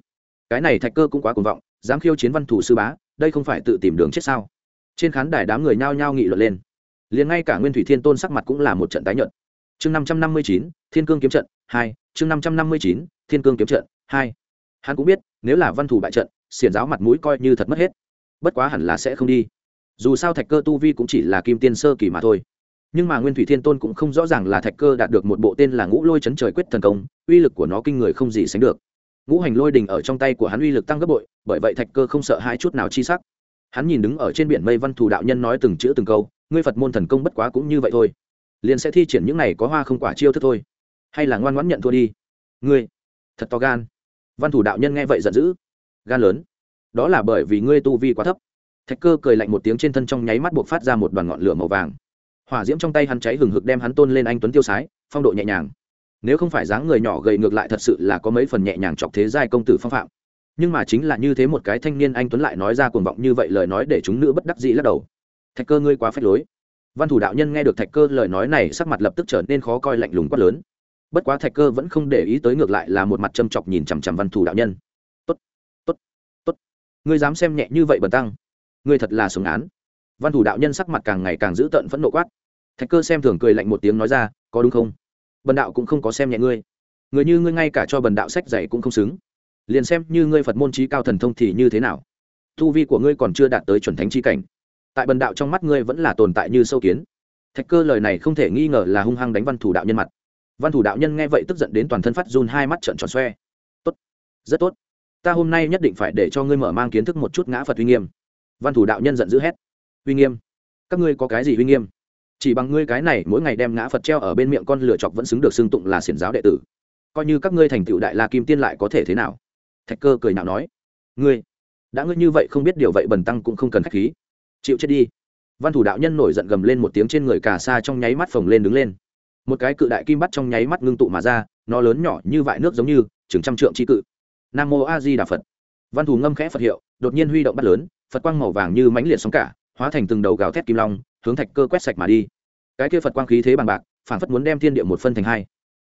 cái này thạch cơ cũng quá cuồng vọng dám khiêu chiến văn thủ sư bá, đây không phải tự tìm đường chết sao? Trên khán đài đám người nhao nhao nghị luận lên. Liền ngay cả nguyên thủy thiên tôn sắc mặt cũng là một trận tái nhợt. Chương năm trăm năm mươi chín, thiên cương kiếm trận hai, chương năm trăm năm mươi chín, thiên cương kiếm trận hai. Hắn cũng biết, nếu là văn thủ bại trận, xiển giáo mặt mũi coi như thật mất hết. Bất quá hẳn là sẽ không đi. Dù sao thạch cơ tu vi cũng chỉ là kim tiên sơ kỳ mà thôi. Nhưng mà nguyên thủy thiên tôn cũng không rõ ràng là thạch cơ đạt được một bộ tên là ngũ lôi chấn trời quyết thần công, uy lực của nó kinh người không gì sánh được ngũ hành lôi đình ở trong tay của hắn uy lực tăng gấp bội, bởi vậy thạch cơ không sợ hai chút nào chi sắc. Hắn nhìn đứng ở trên biển mây văn thù đạo nhân nói từng chữ từng câu, ngươi phật môn thần công bất quá cũng như vậy thôi, liền sẽ thi triển những này có hoa không quả chiêu thức thôi. Hay là ngoan ngoãn nhận thua đi. Ngươi, thật to gan. Văn thủ đạo nhân nghe vậy giận dữ. Gan lớn. Đó là bởi vì ngươi tu vi quá thấp. Thạch cơ cười lạnh một tiếng trên thân trong nháy mắt buộc phát ra một đoàn ngọn lửa màu vàng. Hỏa diễm trong tay hắn cháy hừng hực đem hắn tôn lên anh tuấn tiêu sái, phong độ nhẹ nhàng nếu không phải dáng người nhỏ gầy ngược lại thật sự là có mấy phần nhẹ nhàng chọc thế giai công tử phong phạm. Nhưng mà chính là như thế một cái thanh niên anh tuấn lại nói ra cuồng vọng như vậy lời nói để chúng nữ bất đắc dĩ lắc đầu. Thạch cơ ngươi quá phép lối. Văn thủ đạo nhân nghe được thạch cơ lời nói này, sắc mặt lập tức trở nên khó coi lạnh lùng quát lớn. Bất quá thạch cơ vẫn không để ý tới ngược lại là một mặt châm chọc nhìn chằm chằm văn thủ đạo nhân. Tốt tốt tốt. Ngươi dám xem nhẹ như vậy bần tăng. Ngươi thật là sống án. Văn thủ đạo nhân sắc mặt càng ngày càng dữ tợn phẫn nộ quát. Thạch cơ xem thường cười lạnh một tiếng nói ra, có đúng không? Bần đạo cũng không có xem nhẹ ngươi. Người như ngươi ngay cả cho bần đạo sách dạy cũng không xứng. Liền xem như ngươi phật môn trí cao thần thông thì như thế nào? Tu vi của ngươi còn chưa đạt tới chuẩn thánh chi cảnh. Tại bần đạo trong mắt ngươi vẫn là tồn tại như sâu kiến. Thạch cơ lời này không thể nghi ngờ là hung hăng đánh văn thủ đạo nhân mặt. Văn thủ đạo nhân nghe vậy tức giận đến toàn thân phát run, hai mắt trợn tròn xoe. Tốt, rất tốt. Ta hôm nay nhất định phải để cho ngươi mở mang kiến thức một chút ngã phật uy nghiêm. Văn thủ đạo nhân giận dữ hét. Uy nghiêm? Các ngươi có cái gì uy nghiêm? Chỉ bằng ngươi cái này, mỗi ngày đem ngã phật treo ở bên miệng con lửa chọc vẫn xứng được xưng tụng là xiển giáo đệ tử. Coi như các ngươi thành tựu đại la kim tiên lại có thể thế nào? Thạch cơ cười nhạo nói. Ngươi, đã ngươi như vậy không biết điều vậy bần tăng cũng không cần khách khí. Chịu chết đi. Văn thủ đạo nhân nổi giận gầm lên một tiếng trên người cà sa trong nháy mắt phồng lên đứng lên. Một cái cự đại kim bắt trong nháy mắt ngưng tụ mà ra, nó lớn nhỏ như vại nước giống như, chừng trăm trượng c cự. Nam mô a di đà phật. Văn thủ ngâm khẽ phật hiệu, đột nhiên huy động bắt lớn, phật quang màu vàng như mãnh liệt sóng cả, hóa thành từng đầu gào thét kim long hướng thạch cơ quét sạch mà đi. Cái kia phật quang khí thế bằng bạc, phản phất muốn đem thiên địa một phân thành hai.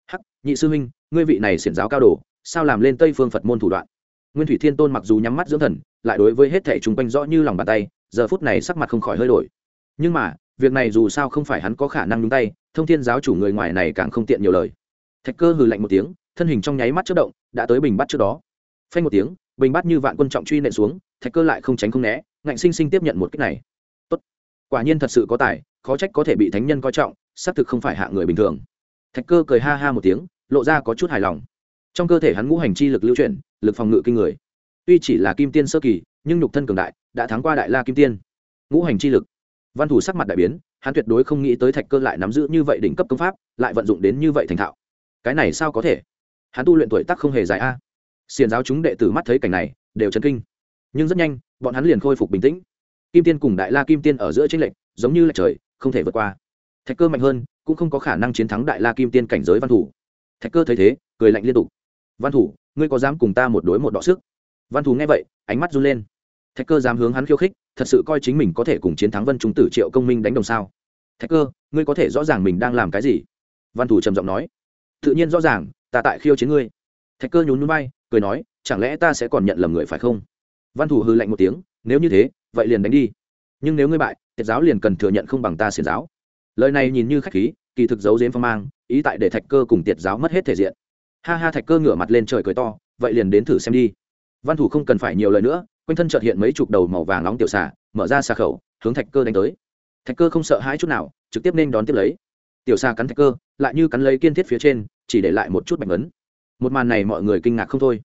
Hắc, nhị sư huynh, ngươi vị này xiển giáo cao đồ, sao làm lên tây phương phật môn thủ đoạn? Nguyên thủy thiên tôn mặc dù nhắm mắt dưỡng thần, lại đối với hết thẻ chung quanh rõ như lòng bàn tay, giờ phút này sắc mặt không khỏi hơi đổi. Nhưng mà, việc này dù sao không phải hắn có khả năng nhúng tay, thông thiên giáo chủ người ngoài này càng không tiện nhiều lời. Thạch cơ hừ lạnh một tiếng, thân hình trong nháy mắt chất động, đã tới bình bắt trước đó. Phanh một tiếng, bình bắt như vạn quân trọng truy nện xuống, thạch cơ lại không tránh không né, ngạnh sinh sinh tiếp nhận một cách này quả nhiên thật sự có tài, khó trách có thể bị thánh nhân coi trọng, xác thực không phải hạ người bình thường. Thạch cơ cười ha ha một tiếng, lộ ra có chút hài lòng. Trong cơ thể hắn ngũ hành chi lực lưu chuyển, lực phòng ngự kinh người. Tuy chỉ là kim tiên sơ kỳ, nhưng nhục thân cường đại, đã thắng qua đại la kim tiên. Ngũ hành chi lực. Văn thủ sắc mặt đại biến, hắn tuyệt đối không nghĩ tới thạch cơ lại nắm giữ như vậy đỉnh cấp công pháp, lại vận dụng đến như vậy thành thạo. Cái này sao có thể? Hắn tu luyện tuổi tác không hề dài a. Xiền giáo chúng đệ tử mắt thấy cảnh này, đều chấn kinh. Nhưng rất nhanh, bọn hắn liền khôi phục bình tĩnh kim tiên cùng đại la kim tiên ở giữa tranh lệch, giống như lệch trời, không thể vượt qua. Thạch cơ mạnh hơn, cũng không có khả năng chiến thắng đại la kim tiên cảnh giới văn thủ. Thạch cơ thấy thế, cười lạnh liên tục. Văn thủ, ngươi có dám cùng ta một đối một đọ sức? Văn thủ nghe vậy, ánh mắt run lên. Thạch cơ dám hướng hắn khiêu khích, thật sự coi chính mình có thể cùng chiến thắng vân trung tử triệu công minh đánh đồng sao? Thạch cơ, ngươi có thể rõ ràng mình đang làm cái gì? Văn thủ trầm giọng nói. Tự nhiên rõ ràng, ta tại khiêu chiến ngươi. Thạch cơ nhún núi bay cười nói, chẳng lẽ ta sẽ còn nhận lầm người phải không? Văn thủ hư lạnh một tiếng, nếu như thế vậy liền đánh đi. Nhưng nếu ngươi bại thiệt giáo liền cần thừa nhận không bằng ta xiển giáo. Lời này nhìn như khách khí, kỳ thực giấu dếm phong mang, ý tại để thạch cơ cùng tiệt giáo mất hết thể diện. Ha ha, thạch cơ ngửa mặt lên trời cười to, vậy liền đến thử xem đi. Văn thủ không cần phải nhiều lời nữa, quanh thân trợt hiện mấy chục đầu màu vàng nóng tiểu xà, mở ra xà khẩu, hướng thạch cơ đánh tới. Thạch cơ không sợ hãi chút nào, trực tiếp nên đón tiếp lấy. Tiểu xà cắn thạch cơ, lại như cắn lấy kiên thiết phía trên, chỉ để lại một chút bạch ấn một màn này mọi người kinh ngạc không thôi.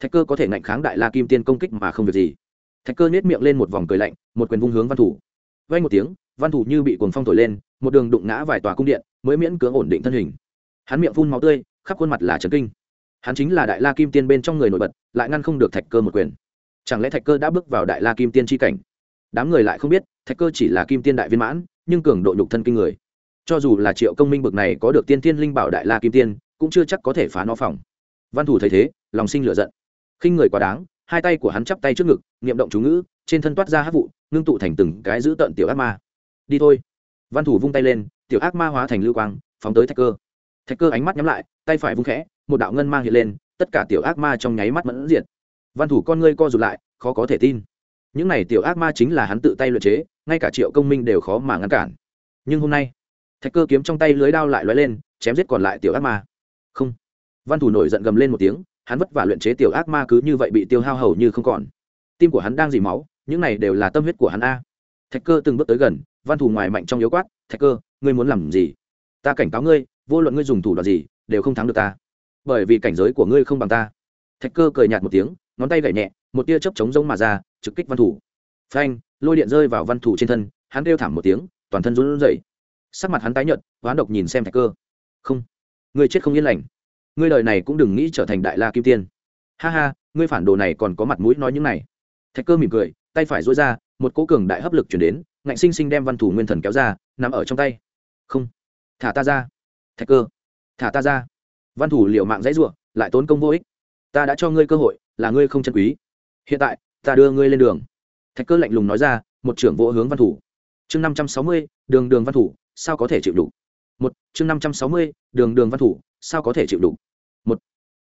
Thạch cơ có thể ngạnh kháng đại la kim tiên công kích mà không việc gì thạch cơ nhếch miệng lên một vòng cười lạnh, một quyền vung hướng văn thủ. Vay một tiếng, văn thủ như bị cuồng phong thổi lên, một đường đụng ngã vài tòa cung điện, mới miễn cưỡng ổn định thân hình. Hắn miệng phun máu tươi, khắp khuôn mặt là trấn kinh. Hắn chính là đại la kim tiên bên trong người nổi bật, lại ngăn không được thạch cơ một quyền. Chẳng lẽ thạch cơ đã bước vào đại la kim tiên tri cảnh? Đám người lại không biết, thạch cơ chỉ là kim tiên đại viên mãn, nhưng cường độ nhục thân kinh người. Cho dù là triệu công minh bực này có được tiên tiên linh bảo đại la kim tiên, cũng chưa chắc có thể phá nó phòng. Văn thủ thấy thế, lòng sinh lửa giận. Khinh người quá đáng hai tay của hắn chắp tay trước ngực, niệm động chú ngữ, trên thân toát ra hát vụ, ngưng tụ thành từng cái giữ tận tiểu ác ma. Đi thôi. Văn thủ vung tay lên, tiểu ác ma hóa thành lưu quang, phóng tới thạch cơ. Thạch cơ ánh mắt nhắm lại, tay phải vung khẽ, một đạo ngân mang hiện lên, tất cả tiểu ác ma trong nháy mắt mẫn diện văn thủ con ngươi co rụt lại, khó có thể tin. Những này tiểu ác ma chính là hắn tự tay luyện chế, ngay cả triệu công minh đều khó mà ngăn cản. Nhưng hôm nay, thạch cơ kiếm trong tay lưới đao lại lóe lên, chém giết còn lại tiểu ác ma. Không. Văn thủ nổi giận gầm lên một tiếng hắn vất vả luyện chế tiểu ác ma cứ như vậy bị tiêu hao hầu như không còn. Tim của hắn đang dì máu, những này đều là tâm huyết của hắn a. Thạch cơ từng bước tới gần, văn thủ ngoài mạnh trong yếu quát, thạch cơ, ngươi muốn làm gì? Ta cảnh cáo ngươi, vô luận ngươi dùng thủ đoạn gì, đều không thắng được ta. Bởi vì cảnh giới của ngươi không bằng ta. Thạch cơ cười nhạt một tiếng, ngón tay gảy nhẹ, một tia chớp chống rông mà ra, trực kích văn thủ phanh, lôi điện rơi vào văn thủ trên thân, hắn kêu thảm một tiếng, toàn thân run rẩy. Sắc mặt hắn tái nhợt, hoán độc nhìn xem thạch cơ. Không, ngươi chết không yên lành ngươi đời này cũng đừng nghĩ trở thành đại la kim tiên. Ha ha, ngươi phản đồ này còn có mặt mũi nói những này. Thạch cơ mỉm cười, tay phải dối ra, một cố cường đại hấp lực chuyển đến, ngạnh sinh sinh đem văn thủ nguyên thần kéo ra nằm ở trong tay. Không. Thả ta ra. Thạch cơ. Thả ta ra. Văn thủ liệu mạng dãy ruộng lại tốn công vô ích. Ta đã cho ngươi cơ hội, là ngươi không chân quý. Hiện tại, ta đưa ngươi lên đường. Thạch cơ lạnh lùng nói ra, một trưởng vỗ hướng văn thủ. Chương năm trăm sáu mươi, đường đường văn thủ, sao có thể chịu đủ? Một, chương năm trăm sáu mươi, đường đường văn thủ, sao có thể chịu đủ?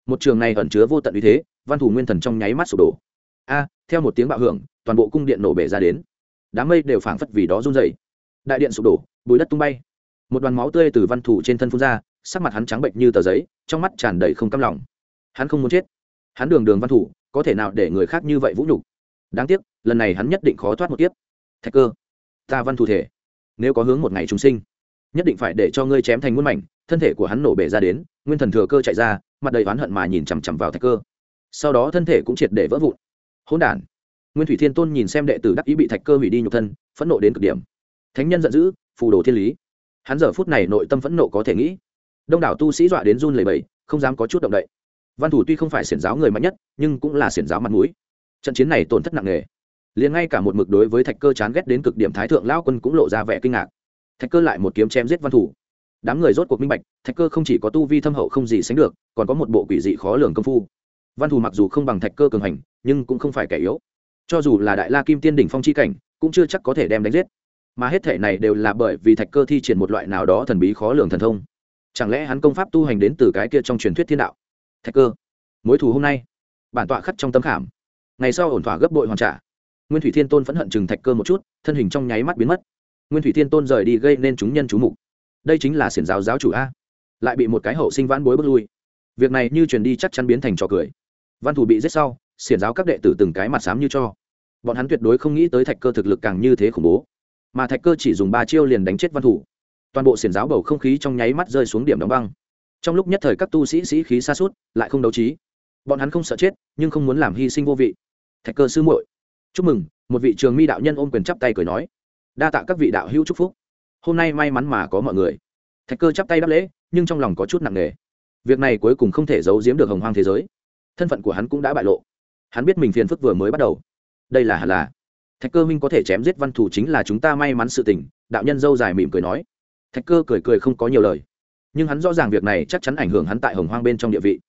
Một trường này ẩn chứa vô tận uy thế, văn thủ nguyên thần trong nháy mắt sụp đổ. A, theo một tiếng bạo hưởng, toàn bộ cung điện nổ bể ra đến. Đám mây đều phảng phất vì đó run dày đại điện sụp đổ, bùi đất tung bay. Một đoàn máu tươi từ văn thủ trên thân phun ra, sắc mặt hắn trắng bệnh như tờ giấy, trong mắt tràn đầy không căm lòng. Hắn không muốn chết. Hắn đường đường văn thủ, có thể nào để người khác như vậy vũ nhục? Đáng tiếc, lần này hắn nhất định khó thoát một kiếp. Thạch cơ, ta văn thủ thể. Nếu có hướng một ngày chúng sinh, nhất định phải để cho ngươi chém thành muôn mảnh, thân thể của hắn nổ bể ra đến, nguyên thần thừa cơ chạy ra mặt đầy oán hận mà nhìn chằm chằm vào thạch cơ. Sau đó thân thể cũng triệt để vỡ vụn. Hỗn đản. Nguyên thủy thiên tôn nhìn xem đệ tử đắc ý bị thạch cơ hủy đi nhục thân, phẫn nộ đến cực điểm. Thánh nhân giận dữ, phù đồ thiên lý. Hắn giờ phút này nội tâm phẫn nộ có thể nghĩ. Đông đảo tu sĩ dọa đến run lầy bầy không dám có chút động đậy. Văn thủ tuy không phải xiển giáo người mạnh nhất, nhưng cũng là xiển giáo mặt mũi. Trận chiến này tổn thất nặng nề. Liền ngay cả một mực đối với thạch cơ chán ghét đến cực điểm thái thượng lao quân cũng lộ ra vẻ kinh ngạc. Thạch cơ lại một kiếm chém giết văn thủ đám người rốt cuộc minh bạch, thạch cơ không chỉ có tu vi thâm hậu không gì sánh được, còn có một bộ quỷ dị khó lường công phu. Văn thù mặc dù không bằng thạch cơ cường hành, nhưng cũng không phải kẻ yếu. Cho dù là đại la kim tiên đỉnh phong chi cảnh, cũng chưa chắc có thể đem đánh giết. Mà hết thể này đều là bởi vì thạch cơ thi triển một loại nào đó thần bí khó lường thần thông. Chẳng lẽ hắn công pháp tu hành đến từ cái kia trong truyền thuyết thiên đạo? Thạch cơ, mối thù hôm nay. Bản tọa khắc trong tấm khảm. Ngày sau ổn thỏa gấp bội hoàn trả. Nguyên thủy thiên tôn phẫn hận chừng thạch cơ một chút, thân hình trong nháy mắt biến mất. Nguyên thủy thiên tôn rời đi gây nên chúng nhân chú mục đây chính là xiển giáo giáo chủ a. Lại bị một cái hậu sinh vãn bối bước lui. Việc này như truyền đi chắc chắn biến thành trò cười. Văn thủ bị giết sau, xiển giáo các đệ tử từng cái mặt xám như cho. Bọn hắn tuyệt đối không nghĩ tới thạch cơ thực lực càng như thế khủng bố. Mà thạch cơ chỉ dùng ba chiêu liền đánh chết văn thủ. Toàn bộ xiển giáo bầu không khí trong nháy mắt rơi xuống điểm đóng băng. Trong lúc nhất thời các tu sĩ sĩ khí xa suốt lại không đấu trí. Bọn hắn không sợ chết, nhưng không muốn làm hy sinh vô vị. Thạch cơ sư muội, chúc mừng, một vị trường mi đạo nhân ôm quyền chắp tay cười nói. Đa tạ các vị đạo hữu chúc phúc hôm nay may mắn mà có mọi người. Thạch cơ chắp tay đáp lễ, nhưng trong lòng có chút nặng nề. Việc này cuối cùng không thể giấu giếm được hồng hoang thế giới. Thân phận của hắn cũng đã bại lộ. Hắn biết mình phiền phức vừa mới bắt đầu. Đây là hẳn là. Thạch cơ minh có thể chém giết văn thủ chính là chúng ta may mắn sự tình, đạo nhân dâu dài mỉm cười nói. Thạch cơ cười cười không có nhiều lời. Nhưng hắn rõ ràng việc này chắc chắn ảnh hưởng hắn tại hồng hoang bên trong địa vị.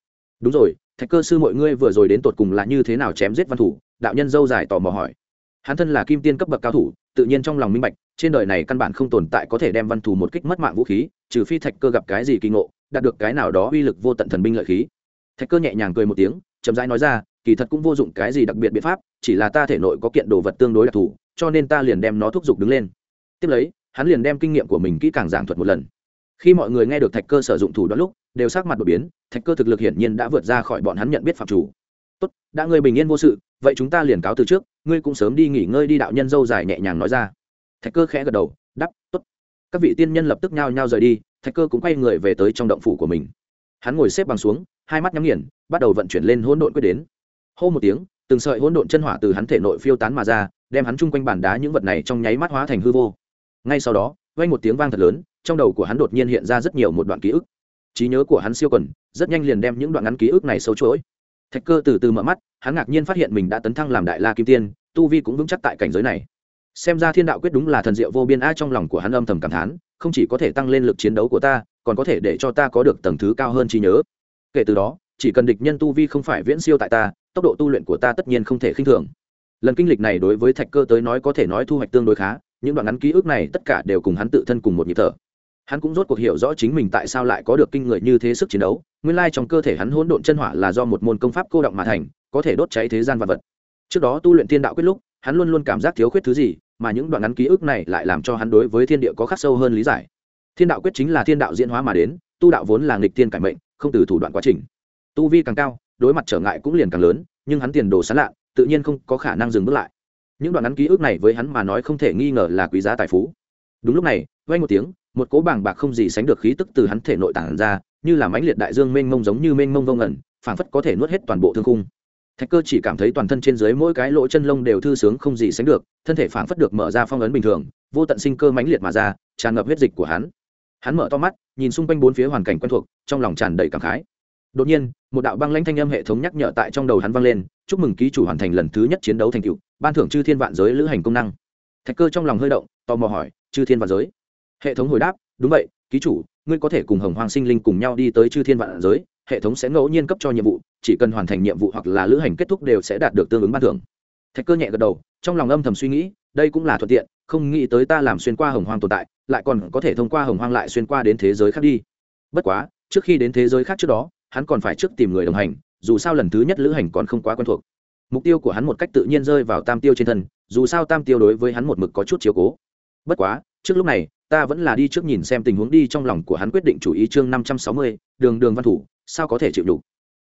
Đúng rồi, thạch cơ sư mọi ngươi vừa rồi đến tột cùng là như thế nào chém giết văn thủ đạo nhân dâu dài tò mò hỏi. Hắn thân là kim tiên cấp bậc cao thủ tự nhiên trong lòng minh bạch, trên đời này căn bản không tồn tại có thể đem văn thù một kích mất mạng vũ khí, trừ phi thạch cơ gặp cái gì kỳ ngộ, đạt được cái nào đó uy lực vô tận thần binh lợi khí. Thạch cơ nhẹ nhàng cười một tiếng, chậm rãi nói ra, kỳ thật cũng vô dụng cái gì đặc biệt biện pháp, chỉ là ta thể nội có kiện đồ vật tương đối đặc thù, cho nên ta liền đem nó thúc giục đứng lên. Tiếp lấy, hắn liền đem kinh nghiệm của mình kỹ càng giảng thuật một lần. Khi mọi người nghe được thạch cơ sử dụng thủ đoạn lúc, đều sắc mặt đột biến, thạch cơ thực lực hiển nhiên đã vượt ra khỏi bọn hắn nhận biết phạm chủ. Tốt, đã ngươi bình yên vô sự vậy chúng ta liền cáo từ trước, ngươi cũng sớm đi nghỉ ngơi đi, đạo nhân dâu dài nhẹ nhàng nói ra. Thạch cơ khẽ gật đầu đắp tốt. Các vị tiên nhân lập tức nhao nhao rời đi, thạch cơ cũng quay người về tới trong động phủ của mình. Hắn ngồi xếp bằng xuống, hai mắt nhắm nghiền, bắt đầu vận chuyển lên hỗn độn quyết đến. Hô một tiếng, từng sợi hỗn độn chân hỏa từ hắn thể nội phiêu tán mà ra, đem hắn chung quanh bàn đá những vật này trong nháy mắt hóa thành hư vô. Ngay sau đó, vang một tiếng vang thật lớn, trong đầu của hắn đột nhiên hiện ra rất nhiều một đoạn ký ức. Trí nhớ của hắn siêu quần, rất nhanh liền đem những đoạn ngắn ký ức này sâu chuỗi thạch cơ từ từ mở mắt, hắn ngạc nhiên phát hiện mình đã tấn thăng làm đại la kim tiên, tu vi cũng vững chắc tại cảnh giới này. Xem ra thiên đạo quyết đúng là thần diệu vô biên a, trong lòng của hắn âm thầm cảm thán, không chỉ có thể tăng lên lực chiến đấu của ta, còn có thể để cho ta có được tầng thứ cao hơn trí nhớ. Kể từ đó, chỉ cần địch nhân tu vi không phải viễn siêu tại ta, tốc độ tu luyện của ta tất nhiên không thể khinh thường. Lần kinh lịch này đối với thạch cơ tới nói có thể nói thu hoạch tương đối khá, những đoạn ngắn ký ức này tất cả đều cùng hắn tự thân cùng một nhịp thở. Hắn cũng rốt cuộc hiểu rõ chính mình tại sao lại có được kinh người như thế sức chiến đấu nguyên lai trong cơ thể hắn hỗn độn chân hỏa là do một môn công pháp cô động mà thành, có thể đốt cháy thế gian vật vật. Trước đó tu luyện thiên đạo quyết lúc, hắn luôn luôn cảm giác thiếu khuyết thứ gì, mà những đoạn ngắn ký ức này lại làm cho hắn đối với thiên địa có khắc sâu hơn lý giải. Thiên đạo quyết chính là thiên đạo diễn hóa mà đến, tu đạo vốn là nghịch thiên cải mệnh, không từ thủ đoạn quá trình. Tu vi càng cao, đối mặt trở ngại cũng liền càng lớn, nhưng hắn tiền đồ sán lạ tự nhiên không có khả năng dừng bước lại. Những đoạn ngắn ký ức này với hắn mà nói không thể nghi ngờ là quý giá tài phú. Đúng lúc này vay một tiếng, một cỗ bàng bạc không gì sánh được khí tức từ hắn thể nội tản ra như là mãnh liệt đại dương mênh mông giống như mênh mông vông ẩn phảng phất có thể nuốt hết toàn bộ thương khung. Thạch cơ chỉ cảm thấy toàn thân trên dưới mỗi cái lỗ chân lông đều thư sướng không gì sánh được, thân thể phảng phất được mở ra phong ấn bình thường, vô tận sinh cơ mãnh liệt mà ra, tràn ngập huyết dịch của hắn. Hắn mở to mắt, nhìn xung quanh bốn phía hoàn cảnh quen thuộc, trong lòng tràn đầy cảm khái. Đột nhiên, một đạo băng lãnh thanh âm hệ thống nhắc nhở tại trong đầu hắn vang lên, chúc mừng ký chủ hoàn thành lần thứ nhất chiến đấu thành cựu ban thưởng chư thiên vạn giới lữ hành công năng. Thạch cơ trong lòng hơi động, tò mò hỏi, chư thiên vạn giới? Hệ thống hồi đáp, đúng vậy ký chủ, ngươi có thể cùng hồng hoàng sinh linh cùng nhau đi tới chư thiên vạn giới, hệ thống sẽ ngẫu nhiên cấp cho nhiệm vụ, chỉ cần hoàn thành nhiệm vụ hoặc là lữ hành kết thúc đều sẽ đạt được tương ứng ban thưởng. Thạch cơ nhẹ gật đầu, trong lòng âm thầm suy nghĩ, đây cũng là thuận tiện, không nghĩ tới ta làm xuyên qua hồng hoang tồn tại, lại còn có thể thông qua hồng hoang lại xuyên qua đến thế giới khác đi. Bất quá, trước khi đến thế giới khác trước đó, hắn còn phải trước tìm người đồng hành, dù sao lần thứ nhất lữ hành còn không quá quen thuộc. Mục tiêu của hắn một cách tự nhiên rơi vào tam tiêu trên thân, dù sao tam tiêu đối với hắn một mực có chút chiếu cố. Bất quá trước lúc này, ta vẫn là đi trước nhìn xem tình huống đi trong lòng của hắn quyết định chủ ý chương năm trăm sáu mươi, đường đường văn thủ, sao có thể chịu đủ?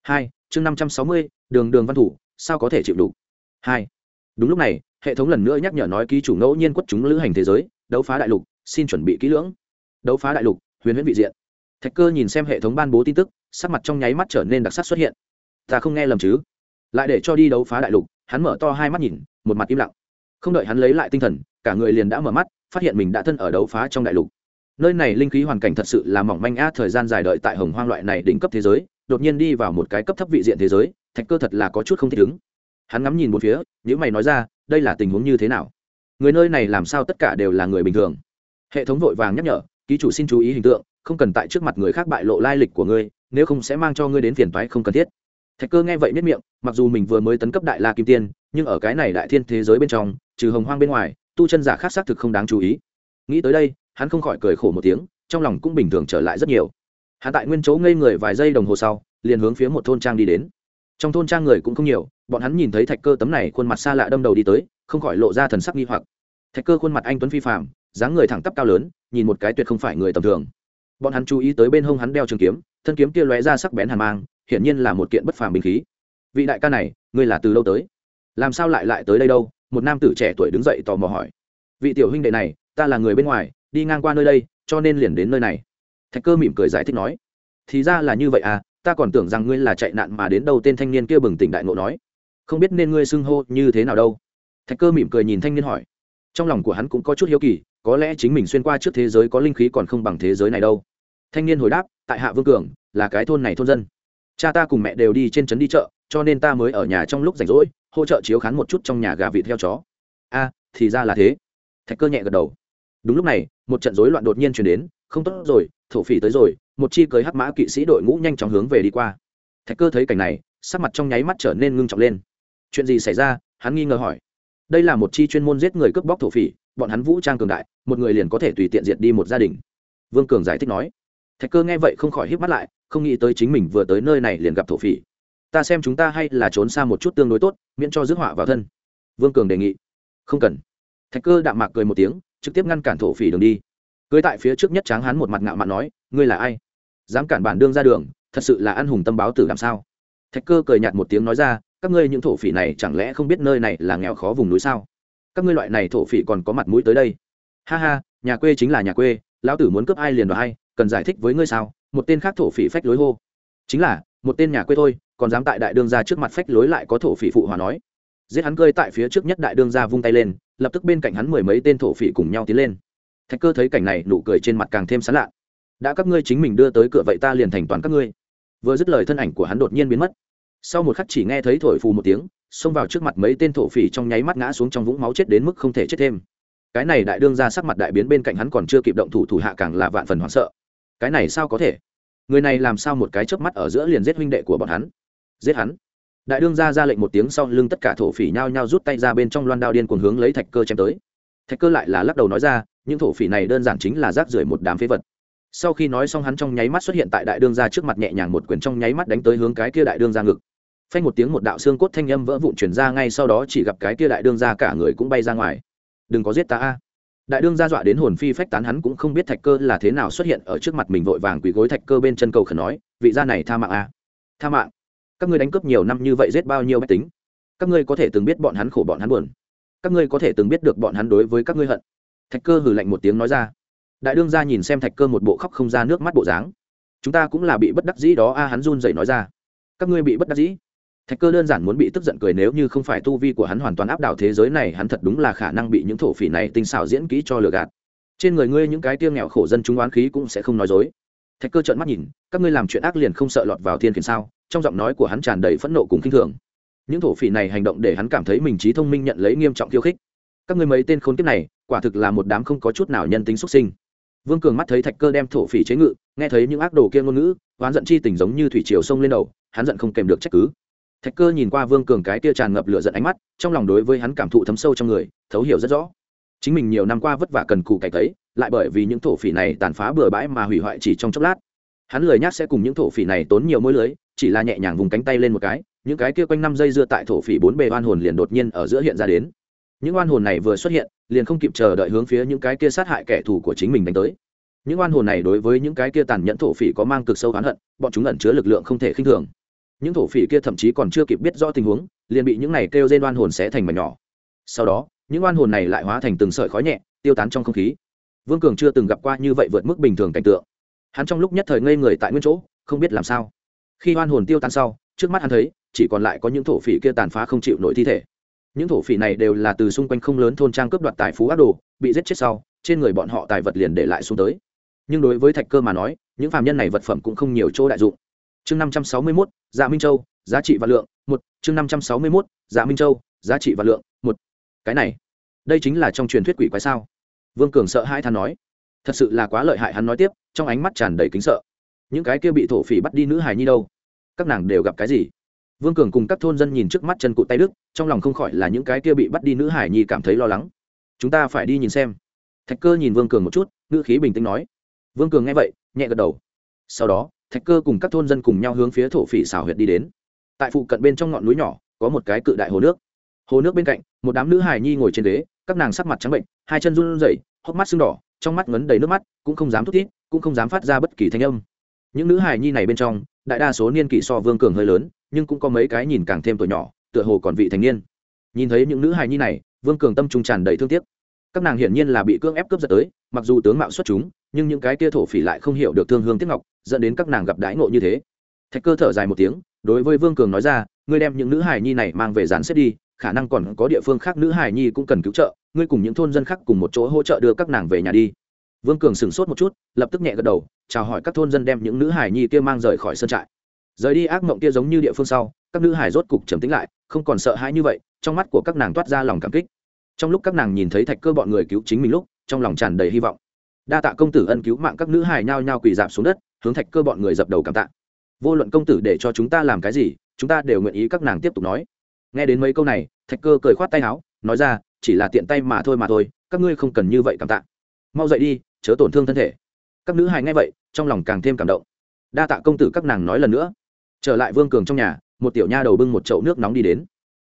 Hai, chương năm trăm sáu mươi, đường đường văn thủ, sao có thể chịu đủ? Hai, đúng lúc này, hệ thống lần nữa nhắc nhở nói ký chủ ngẫu nhiên quất chúng lữ hành thế giới, đấu phá đại lục, xin chuẩn bị kỹ lưỡng. Đấu phá đại lục, huyền huyễn vị diện. Thạch cơ nhìn xem hệ thống ban bố tin tức, sắc mặt trong nháy mắt trở nên đặc sắc xuất hiện. Ta không nghe lầm chứ? Lại để cho đi đấu phá đại lục, hắn mở to hai mắt nhìn, một mặt im lặng. Không đợi hắn lấy lại tinh thần, cả người liền đã mở mắt phát hiện mình đã thân ở đấu phá trong đại lục. Nơi này linh khí hoàn cảnh thật sự là mỏng manh a thời gian dài đợi tại hồng hoang loại này đỉnh cấp thế giới, đột nhiên đi vào một cái cấp thấp vị diện thế giới, thạch cơ thật là có chút không thích ứng. Hắn ngắm nhìn một phía những mày nói ra, đây là tình huống như thế nào? Người nơi này làm sao tất cả đều là người bình thường? Hệ thống vội vàng nhắc nhở, ký chủ xin chú ý hình tượng, không cần tại trước mặt người khác bại lộ lai lịch của ngươi, nếu không sẽ mang cho ngươi đến phiền toái không cần thiết. Thạch cơ nghe vậy nếp miệng, mặc dù mình vừa mới tấn cấp đại la kim tiên, nhưng ở cái này đại thiên thế giới bên trong, trừ hồng hoang bên ngoài tu chân giả khác xác thực không đáng chú ý. Nghĩ tới đây, hắn không khỏi cười khổ một tiếng, trong lòng cũng bình thường trở lại rất nhiều. Hắn tại nguyên chỗ ngây người vài giây đồng hồ sau, liền hướng phía một thôn trang đi đến. Trong thôn trang người cũng không nhiều, bọn hắn nhìn thấy thạch cơ tấm này khuôn mặt xa lạ đâm đầu đi tới, không khỏi lộ ra thần sắc nghi hoặc. Thạch cơ khuôn mặt anh tuấn phi phạm dáng người thẳng tắp cao lớn, nhìn một cái tuyệt không phải người tầm thường. Bọn hắn chú ý tới bên hông hắn đeo trường kiếm, thân kiếm kia lóe ra sắc bén hàn mang, hiển nhiên là một kiện bất phàm bình khí. Vị đại ca này, ngươi là từ lâu tới? Làm sao lại lại tới đây đâu? Một nam tử trẻ tuổi đứng dậy tò mò hỏi, vị tiểu huynh đệ này, ta là người bên ngoài, đi ngang qua nơi đây, cho nên liền đến nơi này. Thạch cơ mỉm cười giải thích nói, thì ra là như vậy à ta còn tưởng rằng ngươi là chạy nạn mà đến đâu. Tên thanh niên kia bừng tỉnh đại ngộ nói, không biết nên ngươi xưng hô như thế nào đâu. Thạch cơ mỉm cười nhìn thanh niên hỏi, trong lòng của hắn cũng có chút hiếu kỳ, có lẽ chính mình xuyên qua trước thế giới có linh khí còn không bằng thế giới này đâu. Thanh niên hồi đáp, tại hạ vương cường, là cái thôn này thôn dân. Cha ta cùng mẹ đều đi trên trấn đi chợ, cho nên ta mới ở nhà trong lúc rảnh rỗi hỗ trợ chiếu khán một chút trong nhà gà vịt theo chó. A, thì ra là thế. Thạch cơ nhẹ gật đầu. Đúng lúc này, một trận rối loạn đột nhiên chuyển đến, không tốt rồi, thổ phỉ tới rồi, một chi cưới hắc mã kỵ sĩ đội ngũ nhanh chóng hướng về đi qua. Thạch cơ thấy cảnh này, sắc mặt trong nháy mắt trở nên ngưng trọng lên. Chuyện gì xảy ra? Hắn nghi ngờ hỏi. Đây là một chi chuyên môn giết người cướp bóc thổ phỉ, bọn hắn vũ trang cường đại, một người liền có thể tùy tiện diệt đi một gia đình. Vương cường giải thích nói. Thạch cơ nghe vậy không khỏi hít mắt lại, không nghĩ tới chính mình vừa tới nơi này liền gặp thổ phỉ ta xem chúng ta hay là trốn xa một chút tương đối tốt, miễn cho rước họa vào thân. Vương cường đề nghị. Không cần. Thạch cơ đạm mạc cười một tiếng, trực tiếp ngăn cản thổ phỉ đường đi. Cưới tại phía trước nhất tráng hắn một mặt ngạo mạn nói, ngươi là ai? Dám cản bản đương ra đường, thật sự là ăn hùng tâm báo tử làm sao? Thạch cơ cười nhạt một tiếng nói ra, các ngươi những thổ phỉ này chẳng lẽ không biết nơi này là nghèo khó vùng núi sao? Các ngươi loại này thổ phỉ còn có mặt mũi tới đây. Ha ha, nhà quê chính là nhà quê, lão tử muốn cướp ai liền vào hay cần giải thích với ngươi sao? Một tên khác thổ phỉ phách lối hô. Chính là, một tên nhà quê thôi còn dám tại đại đương gia trước mặt phách lối lại có thổ phỉ phụ hòa nói. Giết hắn cơi tại phía trước nhất đại đương gia vung tay lên, lập tức bên cạnh hắn mười mấy tên thổ phỉ cùng nhau tiến lên. Thạch cơ thấy cảnh này, nụ cười trên mặt càng thêm sán lạ. Đã các ngươi chính mình đưa tới cửa vậy ta liền thành toàn các ngươi. Vừa dứt lời thân ảnh của hắn đột nhiên biến mất. Sau một khắc chỉ nghe thấy thổi phù một tiếng, xông vào trước mặt mấy tên thổ phỉ trong nháy mắt ngã xuống trong vũng máu chết đến mức không thể chết thêm. Cái này đại đương ra sắc mặt đại biến bên cạnh hắn còn chưa kịp động thủ thủ hạ càng là vạn phần hoảng sợ. Cái này sao có thể? Người này làm sao một cái chớp mắt ở giữa liền giết huynh đệ của bọn hắn? Giết hắn. Đại đương ra ra lệnh một tiếng sau lưng tất cả thổ phỉ nhao nhao rút tay ra bên trong loan đao điên cuồng hướng lấy thạch cơ chém tới. Thạch cơ lại là lắc đầu nói ra, những thổ phỉ này đơn giản chính là rác rưởi một đám phế vật. Sau khi nói xong hắn trong nháy mắt xuất hiện tại đại đương ra trước mặt nhẹ nhàng một quyền trong nháy mắt đánh tới hướng cái kia đại đương ra ngực. Phanh một tiếng một đạo xương cốt thanh âm vỡ vụn chuyển ra ngay sau đó chỉ gặp cái kia đại đương ra cả người cũng bay ra ngoài. Đừng có giết ta a. Đại đương ra dọa đến hồn phi phách tán hắn cũng không biết thạch cơ là thế nào xuất hiện ở trước mặt mình, vội vàng quỳ gối thạch cơ bên chân cầu khẩn nói, vị gia này tha mạng a. Tha mạng? Các ngươi đánh cướp nhiều năm như vậy giết bao nhiêu máy tính? Các ngươi có thể từng biết bọn hắn khổ, bọn hắn buồn. Các ngươi có thể từng biết được bọn hắn đối với các ngươi hận. Thạch cơ hừ lạnh một tiếng nói ra. Đại đương ra nhìn xem thạch cơ một bộ khóc không ra nước mắt bộ dáng. Chúng ta cũng là bị bất đắc dĩ đó a, hắn run dậy nói ra. Các ngươi bị bất đắc dĩ? Thạch cơ đơn giản muốn bị tức giận cười nếu như không phải tu vi của hắn hoàn toàn áp đảo thế giới này, hắn thật đúng là khả năng bị những thổ phỉ này tinh xảo diễn kỹ cho lừa gạt. Trên người ngươi những cái tiêu nghèo khổ dân chúng oán khí cũng sẽ không nói dối. Thạch cơ trợn mắt nhìn, các ngươi làm chuyện ác liền không sợ lọt vào thiên khiển sao? Trong giọng nói của hắn tràn đầy phẫn nộ cùng kinh thường. Những thổ phỉ này hành động để hắn cảm thấy mình trí thông minh nhận lấy nghiêm trọng khiêu khích. Các ngươi mấy tên khốn kiếp này, quả thực là một đám không có chút nào nhân tính xuất sinh. Vương cường mắt thấy thạch cơ đem thổ phỉ chế ngự, nghe thấy những ác đồ kia ngôn ngữ, oán giận chi tình giống như thủy triều sông lên đầu, hắn giận không kèm được trách cứ. Thạch cơ nhìn qua vương cường cái kia tràn ngập lửa giận ánh mắt, trong lòng đối với hắn cảm thụ thấm sâu trong người, thấu hiểu rất rõ. Chính mình nhiều năm qua vất vả cần cù cải cấy lại bởi vì những thổ phỉ này tàn phá bừa bãi mà hủy hoại chỉ trong chốc lát hắn lười nhác sẽ cùng những thổ phỉ này tốn nhiều mối lưới, chỉ là nhẹ nhàng vùng cánh tay lên một cái, những cái kia quanh năm dây dưa tại thổ phỉ bốn bề oan hồn liền đột nhiên ở giữa hiện ra đến. Những oan hồn này vừa xuất hiện, liền không kịp chờ đợi hướng phía những cái kia sát hại kẻ thù của chính mình đánh tới. Những oan hồn này đối với những cái kia tàn nhẫn thổ phỉ có mang cực sâu oán hận, bọn chúng ẩn chứa lực lượng không thể khinh thường. Những thổ phỉ kia thậm chí còn chưa kịp biết rõ tình huống, liền bị những này kêu trên oan hồn sẽ thành mảnh nhỏ. Sau đó, những oan hồn này lại hóa thành từng sợi khói nhẹ, tiêu tán trong không khí. Vương cường chưa từng gặp qua như vậy vượt mức bình thường cảnh tượng hắn trong lúc nhất thời ngây người tại nguyên chỗ, không biết làm sao. Khi oan hồn tiêu tan sau, trước mắt hắn thấy, chỉ còn lại có những thổ phỉ kia tàn phá không chịu nổi thi thể. Những thổ phỉ này đều là từ xung quanh không lớn thôn trang cướp đoạt tài phú ác đồ, bị giết chết sau, trên người bọn họ tài vật liền để lại xuống tới. Nhưng đối với thạch cơ mà nói, những phạm nhân này vật phẩm cũng không nhiều chỗ đại dụng. Chương năm trăm sáu mươi mốt dạ minh châu, giá trị và lượng, một. Chương năm trăm sáu mươi mốt dạ minh châu, giá trị và lượng, một. Cái này, đây chính là trong truyền thuyết quỷ quái sao? Vương cường sợ hai than nói. Thật sự là quá lợi hại hắn nói tiếp trong ánh mắt tràn đầy kính sợ. Những cái kia bị thổ phỉ bắt đi nữ hài nhi đâu? Các nàng đều gặp cái gì? Vương cường cùng các thôn dân nhìn trước mắt chân cụ tay đức, trong lòng không khỏi là những cái kia bị bắt đi nữ hải nhi cảm thấy lo lắng. Chúng ta phải đi nhìn xem. Thạch cơ nhìn vương cường một chút, ngữ khí bình tĩnh nói. Vương cường nghe vậy, nhẹ gật đầu. Sau đó, thạch cơ cùng các thôn dân cùng nhau hướng phía thổ phỉ xào huyệt đi đến. Tại phụ cận bên trong ngọn núi nhỏ, có một cái cự đại hồ nước. Hồ nước bên cạnh, một đám nữ hài nhi ngồi trên ghế, các nàng sắc mặt trắng bệnh, hai chân run rẩy, hốc mắt sưng đỏ, trong mắt ngấn đầy nước mắt, cũng không dám thút thít cũng không dám phát ra bất kỳ thanh âm. Những nữ hài nhi này bên trong, đại đa số niên kỷ so vương cường hơi lớn, nhưng cũng có mấy cái nhìn càng thêm tuổi nhỏ, tựa hồ còn vị thành niên. Nhìn thấy những nữ hài nhi này, vương cường tâm trung tràn đầy thương tiếc. Các nàng hiển nhiên là bị cưỡng ép cướp giật tới, mặc dù tướng mạo xuất chúng, nhưng những cái kia thổ phỉ lại không hiểu được thương hương tiếc ngọc, dẫn đến các nàng gặp đãi ngộ như thế. Thạch cơ thở dài một tiếng, đối với vương cường nói ra, ngươi đem những nữ hài nhi này mang về dàn xếp đi, khả năng còn có địa phương khác nữ hài nhi cũng cần cứu trợ, ngươi cùng những thôn dân khác cùng một chỗ hỗ trợ đưa các nàng về nhà đi vương cường sửng sốt một chút, lập tức nhẹ gật đầu, chào hỏi các thôn dân đem những nữ hải nhi kia mang rời khỏi sân trại. Rời đi ác mộng kia giống như địa phương sau, các nữ hải rốt cục trầm tính lại, không còn sợ hãi như vậy, trong mắt của các nàng toát ra lòng cảm kích. Trong lúc các nàng nhìn thấy thạch cơ bọn người cứu chính mình lúc, trong lòng tràn đầy hy vọng. Đa tạ công tử ân cứu mạng các nữ hải nhao nhao quỳ dạp xuống đất, hướng thạch cơ bọn người dập đầu cảm tạ. Vô luận công tử để cho chúng ta làm cái gì, chúng ta đều nguyện ý các nàng tiếp tục nói. Nghe đến mấy câu này, thạch cơ cười khoát tay áo, nói ra, chỉ là tiện tay mà thôi mà thôi, các ngươi không cần như vậy cảm tạ. Mau dậy đi chớ tổn thương thân thể. Các nữ hài nghe vậy, trong lòng càng thêm cảm động. Đa tạ công tử các nàng nói lần nữa. Trở lại vương cường trong nhà, một tiểu nha đầu bưng một chậu nước nóng đi đến.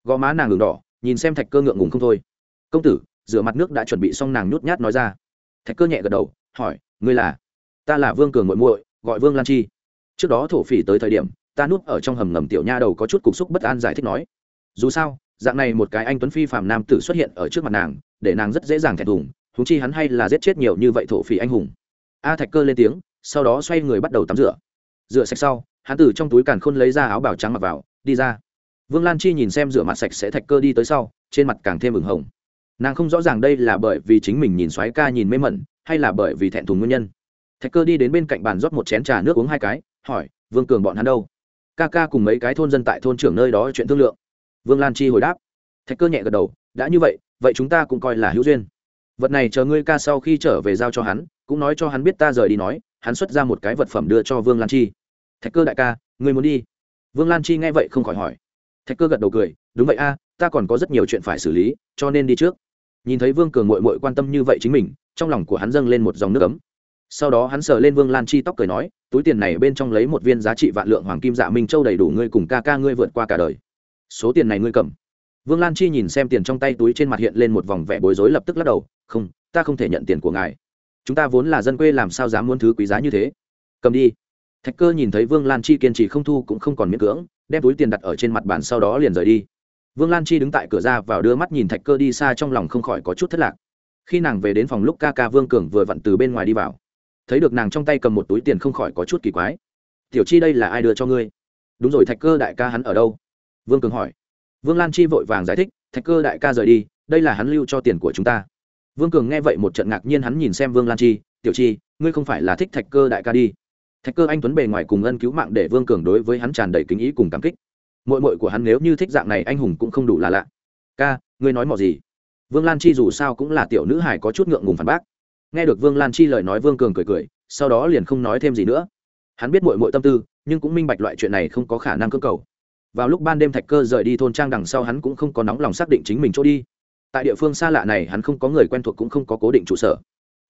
Gò má nàng ngừng đỏ, nhìn xem thạch cơ ngượng ngùng không thôi. Công tử, rửa mặt nước đã chuẩn bị xong nàng nhút nhát nói ra. Thạch cơ nhẹ gật đầu, hỏi, ngươi là? Ta là vương cường muội muội, gọi vương lan chi. Trước đó thổ phỉ tới thời điểm, ta nuốt ở trong hầm ngầm tiểu nha đầu có chút cục xúc bất an giải thích nói. Dù sao, dạng này một cái anh tuấn phi phạm nam tử xuất hiện ở trước mặt nàng, để nàng rất dễ dàng thẹn thùng huống chi hắn hay là giết chết nhiều như vậy thổ phỉ anh hùng. A thạch cơ lên tiếng, sau đó xoay người bắt đầu tắm rửa. Rửa sạch sau, hắn từ trong túi càn khôn lấy ra áo bào trắng mặc vào, đi ra. Vương lan chi nhìn xem rửa mặt sạch sẽ thạch cơ đi tới sau, trên mặt càng thêm ửng hồng. Nàng không rõ ràng đây là bởi vì chính mình nhìn xoáy ca nhìn mê mẩn, hay là bởi vì thẹn thùng nguyên nhân. Thạch cơ đi đến bên cạnh bàn rót một chén trà nước uống hai cái, hỏi, vương cường bọn hắn đâu? Ca ca cùng mấy cái thôn dân tại thôn trưởng nơi đó chuyện thương lượng. Vương lan chi hồi đáp. Thạch cơ nhẹ gật đầu, đã như vậy vậy chúng ta cũng coi là hữu duyên vật này chờ ngươi ca sau khi trở về giao cho hắn, cũng nói cho hắn biết ta rời đi nói, hắn xuất ra một cái vật phẩm đưa cho vương lan chi. Thạch cơ đại ca, ngươi muốn đi? Vương lan chi nghe vậy không khỏi hỏi. Thạch cơ gật đầu cười, đúng vậy a, ta còn có rất nhiều chuyện phải xử lý, cho nên đi trước. Nhìn thấy vương cường mội mội quan tâm như vậy chính mình, trong lòng của hắn dâng lên một dòng nước ấm. Sau đó hắn sờ lên vương lan chi tóc cười nói, túi tiền này bên trong lấy một viên giá trị vạn lượng hoàng kim dạ minh châu đầy đủ ngươi cùng ca ca ngươi vượt qua cả đời. Số tiền này ngươi cầm vương lan chi nhìn xem tiền trong tay túi trên mặt hiện lên một vòng vẻ bối rối lập tức lắc đầu, không, ta không thể nhận tiền của ngài. Chúng ta vốn là dân quê làm sao dám muốn thứ quý giá như thế? Cầm đi. Thạch cơ nhìn thấy vương lan chi kiên trì không thu cũng không còn miễn cưỡng, đem túi tiền đặt ở trên mặt bàn sau đó liền rời đi. Vương lan chi đứng tại cửa ra vào đưa mắt nhìn thạch cơ đi xa trong lòng không khỏi có chút thất lạc. Khi nàng về đến phòng lúc ca ca vương cường vừa vặn từ bên ngoài đi vào. Thấy được nàng trong tay cầm một túi tiền không khỏi có chút kỳ quái. Tiểu chi đây là ai đưa cho ngươi? Đúng rồi, thạch cơ đại ca hắn ở đâu? Vương cường hỏi vương lan chi vội vàng giải thích, thạch cơ đại ca rời đi, đây là hắn lưu cho tiền của chúng ta. Vương cường nghe vậy một trận ngạc nhiên hắn nhìn xem vương lan chi, tiểu chi, ngươi không phải là thích thạch cơ đại ca đi? Thạch cơ anh tuấn bề ngoài cùng ân cứu mạng để vương cường đối với hắn tràn đầy kính ý cùng cảm kích. Mội mội của hắn nếu như thích dạng này anh hùng cũng không đủ là lạ. Ca, ngươi nói mò gì? Vương lan chi dù sao cũng là tiểu nữ hải có chút ngượng ngùng phản bác. Nghe được vương lan chi lời nói vương cường cười cười, sau đó liền không nói thêm gì nữa. Hắn biết mội mội tâm tư, nhưng cũng minh bạch loại chuyện này không có khả năng cưỡng cầu vào lúc ban đêm thạch cơ rời đi thôn trang đằng sau hắn cũng không có nóng lòng xác định chính mình chỗ đi. Tại địa phương xa lạ này hắn không có người quen thuộc cũng không có cố định trụ sở.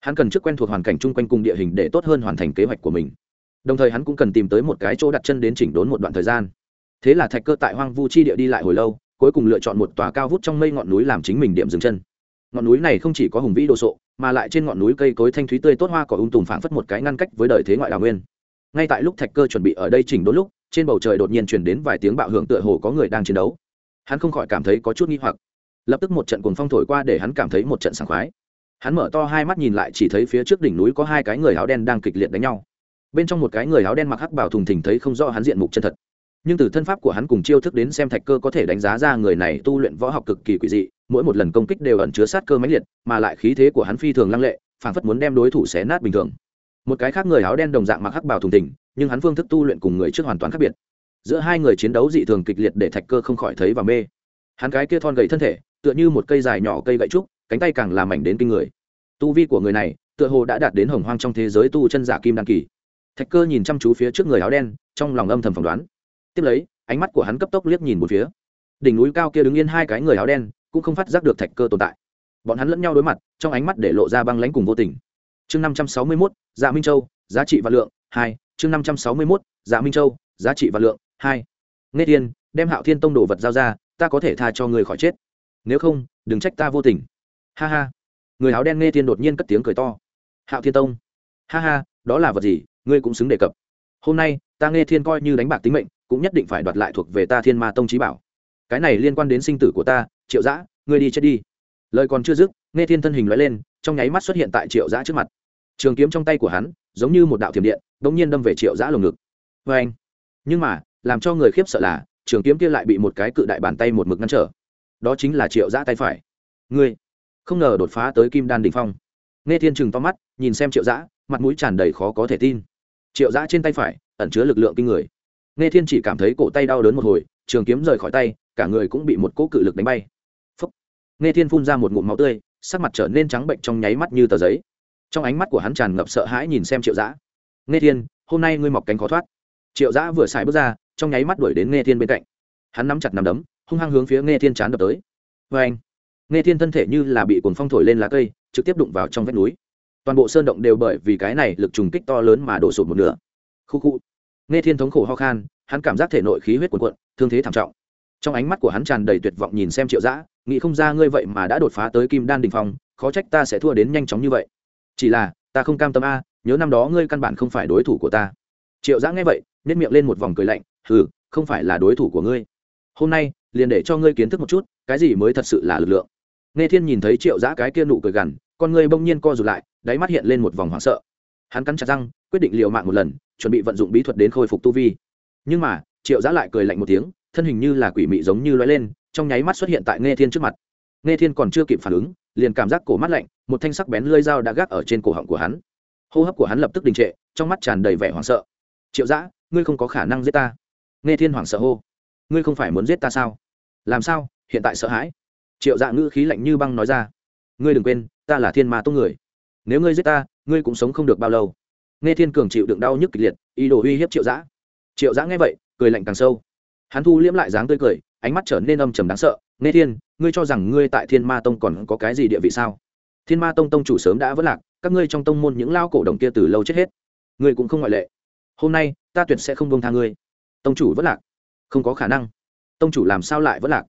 Hắn cần trước quen thuộc hoàn cảnh chung quanh cùng địa hình để tốt hơn hoàn thành kế hoạch của mình. Đồng thời hắn cũng cần tìm tới một cái chỗ đặt chân đến chỉnh đốn một đoạn thời gian. Thế là thạch cơ tại hoang vu chi địa đi lại hồi lâu, cuối cùng lựa chọn một tòa cao vút trong mây ngọn núi làm chính mình điểm dừng chân. Ngọn núi này không chỉ có hùng vĩ đồ sộ, mà lại trên ngọn núi cây cối thanh thúy tươi tốt hoa cỏ ung tùm phảng phất một cái ngăn cách với đời thế ngoại đào nguyên. Ngay tại lúc thạch cơ chuẩn bị ở đây chỉnh đốn lúc trên bầu trời đột nhiên chuyển đến vài tiếng bạo hưởng tựa hồ có người đang chiến đấu. Hắn không khỏi cảm thấy có chút nghi hoặc. Lập tức một trận cuồng phong thổi qua để hắn cảm thấy một trận sảng khoái. Hắn mở to hai mắt nhìn lại chỉ thấy phía trước đỉnh núi có hai cái người áo đen đang kịch liệt đánh nhau. Bên trong một cái người áo đen mặc hắc bảo thùng thình thấy không rõ hắn diện mục chân thật. Nhưng từ thân pháp của hắn cùng chiêu thức đến xem thạch cơ có thể đánh giá ra người này tu luyện võ học cực kỳ quỷ dị, mỗi một lần công kích đều ẩn chứa sát cơ mãnh liệt, mà lại khí thế của hắn phi thường lăng lệ, phảng phất muốn đem đối thủ xé nát bình thường. Một cái khác người áo đen đồng dạng mặc hắc bảo thùng thình nhưng hắn phương thức tu luyện cùng người trước hoàn toàn khác biệt. Giữa hai người chiến đấu dị thường kịch liệt để thạch cơ không khỏi thấy và mê. Hắn cái kia thon gậy thân thể, tựa như một cây dài nhỏ cây gậy trúc, cánh tay càng làm ảnh đến kinh người. Tu vi của người này, tựa hồ đã đạt đến hồng hoang trong thế giới tu chân giả kim đăng kỳ. Thạch cơ nhìn chăm chú phía trước người áo đen, trong lòng âm thầm phỏng đoán. Tiếp lấy, ánh mắt của hắn cấp tốc liếc nhìn một phía. Đỉnh núi cao kia đứng yên hai cái người áo đen, cũng không phát giác được thạch cơ tồn tại. Bọn hắn lẫn nhau đối mặt, trong ánh mắt để lộ ra băng lãnh cùng vô tình. Chương năm trăm sáu mươi mốt dạ minh châu, giá trị và lượng, hai chương năm trăm sáu mươi mốt dạ minh châu, giá trị và lượng, hai. Nghe thiên, đem hạo thiên tông đồ vật giao ra, ta có thể tha cho người khỏi chết. Nếu không, đừng trách ta vô tình. Ha ha. Người áo đen nghe thiên đột nhiên cất tiếng cười to. Hạo thiên tông. Ha ha, đó là vật gì? Ngươi cũng xứng đề cập. Hôm nay, ta nghe thiên coi như đánh bạc tính mệnh, cũng nhất định phải đoạt lại thuộc về ta thiên ma tông trí bảo. Cái này liên quan đến sinh tử của ta, triệu giã ngươi đi chết đi. Lời còn chưa dứt, nghe thiên thân hình loại lên, trong nháy mắt xuất hiện tại triệu giã trước mặt. Trường kiếm trong tay của hắn giống như một đạo thiểm điện, đ ỗ n g nhiên đâm về triệu giã lồng ngực. Vê anh. Nhưng mà, làm cho người khiếp sợ là, trường kiếm kia lại bị một cái cự đại bàn tay một mực ngăn trở. Đó chính là triệu giã tay phải. Ngươi, không ngờ đột phá tới kim đan đình phong. Nghe thiên trừng to mắt, nhìn xem triệu giã, mặt mũi tràn đầy khó có thể tin. Triệu giã trên tay phải, ẩn chứa lực lượng kinh người. Nghe thiên chỉ cảm thấy cổ tay đau đớn một hồi, trường kiếm rời khỏi tay, cả người cũng bị một cỗ cự lực đánh bay. Phúc. nghe thiên phun ra một ngụm máu tươi, sắc mặt trở nên trắng bệnh trong nháy mắt như tờ giấy trong ánh mắt của hắn tràn ngập sợ hãi nhìn xem triệu giã nghe thiên, hôm nay ngươi mọc cánh khó thoát. Triệu giã vừa xài bước ra, trong nháy mắt đuổi đến nghe thiên bên cạnh. Hắn nắm chặt nằm đấm, hung hăng hướng phía nghe thiên chán đập tới. Vê anh nghe thiên thân thể như là bị cuồng phong thổi lên lá cây, trực tiếp đụng vào trong vách núi. Toàn bộ sơn động đều bởi vì cái này lực trùng kích to lớn mà đổ sụt một nửa. Khu khu. Nghe thiên thống khổ ho khan, hắn cảm giác thể nội khí huyết cuồn cuộn, thương thế thảm trọng. Trong ánh mắt của hắn tràn đầy tuyệt vọng nhìn xem triệu giã nghĩ không ra ngươi vậy mà đã đột phá tới kim đan đình phong, khó trách ta sẽ thua đến nhanh chóng như vậy chỉ là, ta không cam tâm a, nhớ năm đó ngươi căn bản không phải đối thủ của ta. Triệu giã nghe vậy nhét miệng lên một vòng cười lạnh, hừ, không phải là đối thủ của ngươi. Hôm nay, liền để cho ngươi kiến thức một chút, cái gì mới thật sự là lực lượng. Nghe thiên nhìn thấy triệu giã cái kia nụ cười gằn, con ngươi bỗng nhiên co rụt lại, đáy mắt hiện lên một vòng hoảng sợ. Hắn cắn chặt răng, quyết định liều mạng một lần, chuẩn bị vận dụng bí thuật đến khôi phục tu vi. Nhưng mà, triệu giã lại cười lạnh một tiếng, thân hình như là quỷ mị giống như loay lên, trong nháy mắt xuất hiện tại nghe thiên trước mặt. Nghe thiên còn chưa kịp phản ứng liền cảm giác cổ mắt lạnh, một thanh sắc bén lơi dao đã gác ở trên cổ họng của hắn. Hô hấp của hắn lập tức đình trệ, trong mắt tràn đầy vẻ hoảng sợ. Triệu giã ngươi không có khả năng giết ta. Nghe thiên hoảng sợ hô. Ngươi không phải muốn giết ta sao? Làm sao? Hiện tại sợ hãi? Triệu dạ ngữ khí lạnh như băng nói ra. Ngươi đừng quên, ta là thiên ma tông người. Nếu ngươi giết ta, ngươi cũng sống không được bao lâu. Nghe thiên cường chịu đựng đau nhức kịch liệt, ý đồ uy hiếp triệu giã triệu giã nghe vậy, cười lạnh càng sâu. Hắn thu liễm lại dáng tươi cười, ánh mắt trở nên âm trầm đáng sợ nghe thiên, ngươi cho rằng ngươi tại thiên ma tông còn có cái gì địa vị sao? Thiên ma tông tông chủ sớm đã vất lạc, các ngươi trong tông môn những lao cổ đồng kia từ lâu chết hết. Ngươi cũng không ngoại lệ. Hôm nay, ta tuyệt sẽ không bông tha ngươi. Tông chủ vất lạc? Không có khả năng. Tông chủ làm sao lại vất lạc?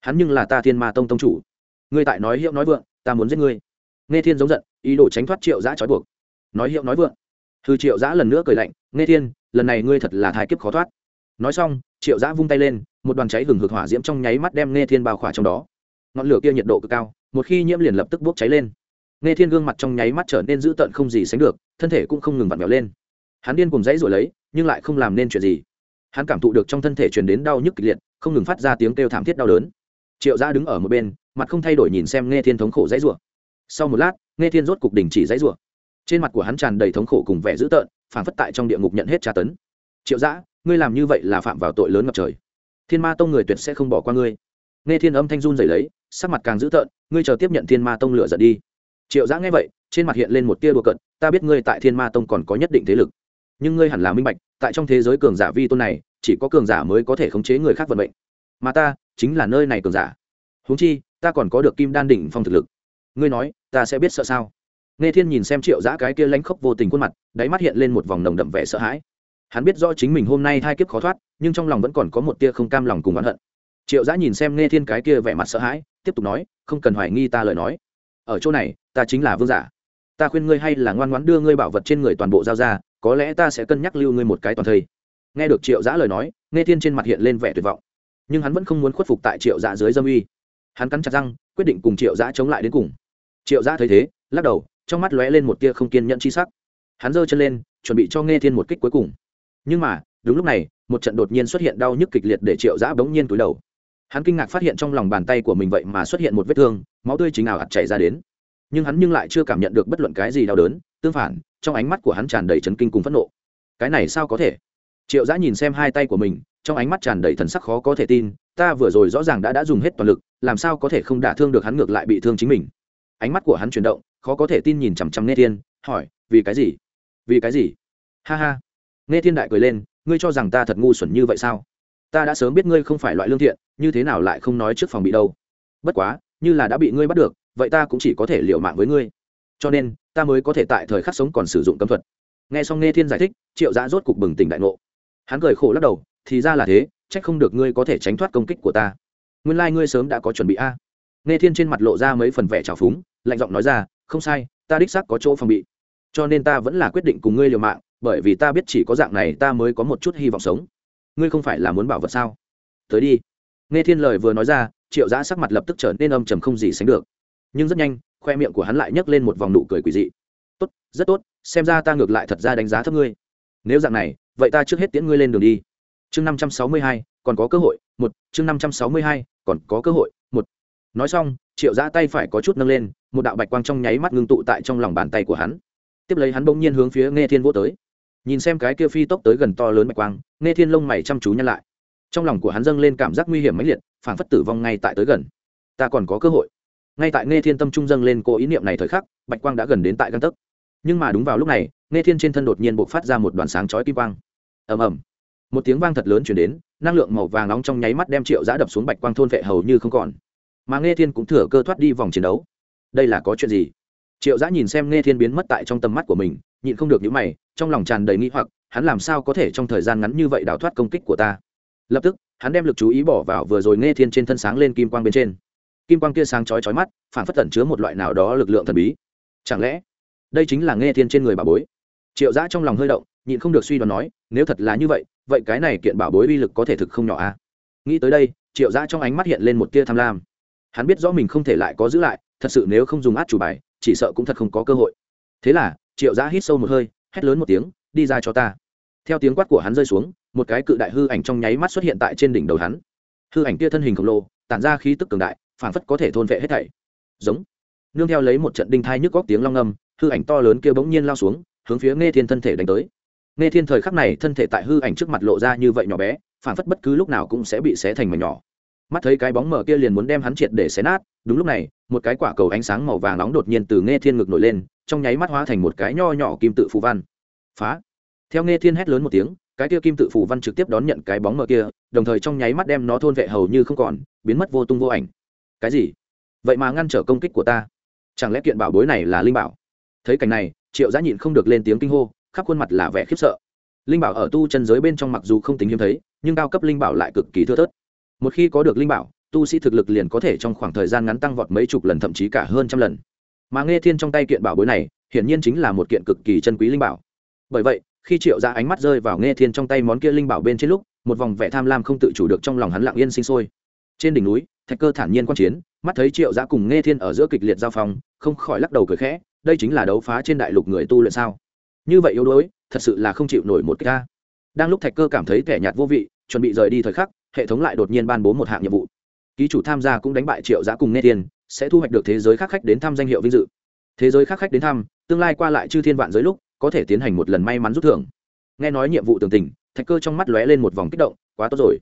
Hắn nhưng là ta thiên ma tông tông chủ. Ngươi tại nói hiệu nói vượng, ta muốn giết ngươi. Nghe thiên giống giận, ý đồ tránh thoát triệu giã trói buộc. Nói hiệu nói vượng. Thư triệu giã lần nữa cười lạnh. Nghe thiên, lần này ngươi thật là thái kiếp khó thoát nói xong, triệu giã vung tay lên, một đoàn cháy hừng hực hỏa diễm trong nháy mắt đem nghe thiên bao khỏa trong đó. Ngọn lửa kia nhiệt độ cực cao, một khi nhiễm liền lập tức bốc cháy lên. Nghe thiên gương mặt trong nháy mắt trở nên dữ tợn không gì sánh được, thân thể cũng không ngừng vặn vẹo lên. Hắn điên cùng dãy rồi lấy, nhưng lại không làm nên chuyện gì. Hắn cảm thụ được trong thân thể truyền đến đau nhức kịch liệt, không ngừng phát ra tiếng kêu thảm thiết đau đớn. Triệu giã đứng ở một bên, mặt không thay đổi nhìn xem nghe thiên thống khổ dãy rủa. Sau một lát, nghe thiên rốt cục đình chỉ dãy rủa. Trên mặt của hắn tràn đầy thống khổ cùng vẻ dữ tợn phản phất tại trong địa ngục nhận hết tra tấn. Triệu giã ngươi làm như vậy là phạm vào tội lớn ngập trời. Thiên ma tông người tuyệt sẽ không bỏ qua ngươi. Nghe thiên âm thanh run dày lấy, sắc mặt càng dữ tợn, ngươi chờ tiếp nhận thiên ma tông lửa giận đi. Triệu giã nghe vậy, trên mặt hiện lên một tia đùa cận ta biết ngươi tại thiên ma tông còn có nhất định thế lực. Nhưng ngươi hẳn là minh bạch, tại trong thế giới cường giả vi tôn này, chỉ có cường giả mới có thể khống chế người khác vận mệnh. Mà ta, chính là nơi này cường giả. Huống chi, ta còn có được kim đan đỉnh phong thực lực. Ngươi nói, ta sẽ biết sợ sao? Nghe thiên nhìn xem triệu giã cái kia lánh khóc vô tình khuôn mặt, đáy mắt hiện lên một vòng nồng đậm vẻ sợ hãi hắn biết rõ chính mình hôm nay hai kiếp khó thoát, nhưng trong lòng vẫn còn có một tia không cam lòng cùng oán hận. Triệu giã nhìn xem nghe thiên cái kia vẻ mặt sợ hãi, tiếp tục nói, không cần hoài nghi ta lời nói. Ở chỗ này, ta chính là vương giả. Ta khuyên ngươi hay là ngoan ngoãn đưa ngươi bảo vật trên người toàn bộ giao ra, có lẽ ta sẽ cân nhắc lưu ngươi một cái toàn thây. Nghe được triệu giã lời nói, nghe thiên trên mặt hiện lên vẻ tuyệt vọng. Nhưng hắn vẫn không muốn khuất phục tại triệu giã dưới dâm uy. Hắn cắn chặt răng, quyết định cùng triệu giã chống lại đến cùng. Triệu giã thấy thế, lắc đầu, trong mắt lóe lên một tia không kiên nhẫn chi sắc. Hắn giơ chân lên, chuẩn bị cho nghe thiên một kích cuối cùng nhưng mà, đúng lúc này, một trận đột nhiên xuất hiện đau nhức kịch liệt để triệu giã bỗng nhiên túi đầu. Hắn kinh ngạc phát hiện trong lòng bàn tay của mình vậy mà xuất hiện một vết thương, máu tươi chính nào ạt chảy ra đến. Nhưng hắn nhưng lại chưa cảm nhận được bất luận cái gì đau đớn, tương phản, trong ánh mắt của hắn tràn đầy trấn kinh cùng phẫn nộ. Cái này sao có thể? Triệu giã nhìn xem hai tay của mình, trong ánh mắt tràn đầy thần sắc khó có thể tin, ta vừa rồi rõ ràng đã đã dùng hết toàn lực, làm sao có thể không đả thương được hắn ngược lại bị thương chính mình? Ánh mắt của hắn chuyển động, khó có thể tin nhìn chằm chằm nghe thiên, hỏi, vì cái gì? Vì cái gì? Ha ha nghe thiên đại cười lên, ngươi cho rằng ta thật ngu xuẩn như vậy sao? Ta đã sớm biết ngươi không phải loại lương thiện, như thế nào lại không nói trước phòng bị đâu. Bất quá, như là đã bị ngươi bắt được, vậy ta cũng chỉ có thể liều mạng với ngươi. Cho nên, ta mới có thể tại thời khắc sống còn sử dụng cấm thuật. Nghe xong nghe thiên giải thích, triệu giã rốt cục bừng tỉnh đại ngộ. Hắn cười khổ lắc đầu, thì ra là thế trách không được ngươi có thể tránh thoát công kích của ta. Nguyên lai、like、ngươi sớm đã có chuẩn bị a. Nghe thiên trên mặt lộ ra mấy phần vẻ trào phúng, lạnh giọng nói ra, không sai, ta đích xác có chỗ phòng bị. Cho nên ta vẫn là quyết định cùng ngươi liều mạng bởi vì ta biết chỉ có dạng này ta mới có một chút hy vọng sống. Ngươi không phải là muốn bảo vật sao? Tới đi. Nghe thiên lời vừa nói ra, triệu giã sắc mặt lập tức trở nên âm trầm không gì sánh được. Nhưng rất nhanh, khoe miệng của hắn lại nhấc lên một vòng nụ cười quỳ dị. Tốt, rất tốt, xem ra ta ngược lại thật ra đánh giá thấp ngươi. Nếu dạng này, vậy ta trước hết tiễn ngươi lên đường đi. Chương năm trăm sáu mươi hai, còn có cơ hội, một. Chương năm trăm sáu mươi hai, còn có cơ hội, một. Nói xong, triệu giã tay phải có chút nâng lên, một đạo bạch quang trong nháy mắt ngưng tụ tại trong lòng bàn tay của hắn. Tiếp lấy hắn bỗng nhiên hướng phía nghe thiên vô tới nhìn xem cái kia phi tốc tới gần to lớn bạch quang, nghe thiên lông mày chăm chú nhăn lại. Trong lòng của hắn dâng lên cảm giác nguy hiểm mãnh liệt phản phất tử vong ngay tại tới gần. Ta còn có cơ hội. Ngay tại nghe thiên tâm trung dâng lên cô ý niệm này thời khắc, bạch quang đã gần đến tại găng tấc. Nhưng mà đúng vào lúc này, nghe thiên trên thân đột nhiên bộc phát ra một đoàn sáng chói kim quang. Ầm ầm. Một tiếng vang thật lớn chuyển đến, năng lượng màu vàng nóng trong nháy mắt đem triệu giã đập xuống bạch quang thôn vệ hầu như không còn. Mà nghe thiên cũng thừa cơ thoát đi vòng chiến đấu. Đây là có chuyện gì? Triệu giã nhìn xem nghe thiên biến mất tại trong tầm mắt của mình nhịn không được những mày, trong lòng tràn đầy nghĩ hoặc, hắn làm sao có thể trong thời gian ngắn như vậy đào thoát công kích của ta? Lập tức, hắn đem lực chú ý bỏ vào vừa rồi nghe thiên trên thân sáng lên kim quang bên trên. Kim quang kia sáng chói chói mắt, phản phất tẩn chứa một loại nào đó lực lượng thần bí. Chẳng lẽ, đây chính là nghe thiên trên người bà bối? Triệu giã trong lòng hơi động, nhịn không được suy đoán nói, nếu thật là như vậy vậy cái này kiện bảo bối uy lực có thể thực không nhỏ a à? nghĩ tới đây, triệu giã trong ánh mắt hiện lên một tia tham lam. Hắn biết rõ mình không thể lại có giữ lại, thật sự nếu không dùng át chủ bài, chỉ sợ cũng thật không có cơ hội. Thế là triệu giã hít sâu một hơi, hét lớn một tiếng, đi ra cho ta. Theo tiếng quát của hắn rơi xuống, một cái cự đại hư ảnh trong nháy mắt xuất hiện tại trên đỉnh đầu hắn. Hư ảnh kia thân hình khổng lồ, tản ra khí tức cường đại phản phất có thể thôn vệ hết thảy. Giống. Nương theo lấy một trận đinh thai nhức góc tiếng long ngâm, hư ảnh to lớn kia bỗng nhiên lao xuống, hướng phía nghe thiên thân thể đánh tới. Nghe thiên thời khắc này thân thể tại hư ảnh trước mặt lộ ra như vậy nhỏ bé phản phất bất cứ lúc nào cũng sẽ bị xé thành mảnh nhỏ mắt thấy cái bóng mờ kia liền muốn đem hắn triệt để xé nát, đúng lúc này, một cái quả cầu ánh sáng màu vàng nóng đột nhiên từ nghe thiên ngực nổi lên, trong nháy mắt hóa thành một cái nho nhỏ kim tự phù văn. Phá! Theo nghe thiên hét lớn một tiếng, cái kia kim tự phù văn trực tiếp đón nhận cái bóng mờ kia, đồng thời trong nháy mắt đem nó thôn vệ hầu như không còn, biến mất vô tung vô ảnh. Cái gì? Vậy mà ngăn trở công kích của ta? Chẳng lẽ kiện bảo bối này là linh bảo? Thấy cảnh này, triệu giã nhịn không được lên tiếng kinh hô, khắp khuôn mặt là vẻ khiếp sợ. Linh bảo ở tu chân giới bên trong mặc dù không tính hiếm thấy, nhưng cao cấp linh bảo lại cực kỳ thưa thớt một khi có được linh bảo, tu sĩ thực lực liền có thể trong khoảng thời gian ngắn tăng vọt mấy chục lần, thậm chí cả hơn trăm lần. Mà nghe thiên trong tay kiện bảo bối này, hiển nhiên chính là một kiện cực kỳ chân quý linh bảo. Bởi vậy, khi triệu ra ánh mắt rơi vào nghe thiên trong tay món kia linh bảo bên trên lúc, một vòng vẻ tham lam không tự chủ được trong lòng hắn lặng yên sinh sôi. Trên đỉnh núi, thạch cơ thản nhiên quan chiến, mắt thấy triệu giã cùng nghe thiên ở giữa kịch liệt giao phong, không khỏi lắc đầu cười khẽ, đây chính là đấu phá trên đại lục người tu luyện sao? Như vậy yếu đuối, thật sự là không chịu nổi một cái ca đang lúc thạch cơ cảm thấy kẻ nhạt vô vị, chuẩn bị rời đi thời khắc hệ thống lại đột nhiên ban bố một hạng nhiệm vụ. Ký chủ tham gia cũng đánh bại triệu giã cùng nghe thiên, sẽ thu hoạch được thế giới khác khách đến thăm danh hiệu vinh dự. Thế giới khác khách đến thăm, tương lai qua lại chư thiên vạn giới lúc, có thể tiến hành một lần may mắn rút thưởng. Nghe nói nhiệm vụ tường tình, thạch cơ trong mắt lóe lên một vòng kích động, quá tốt rồi.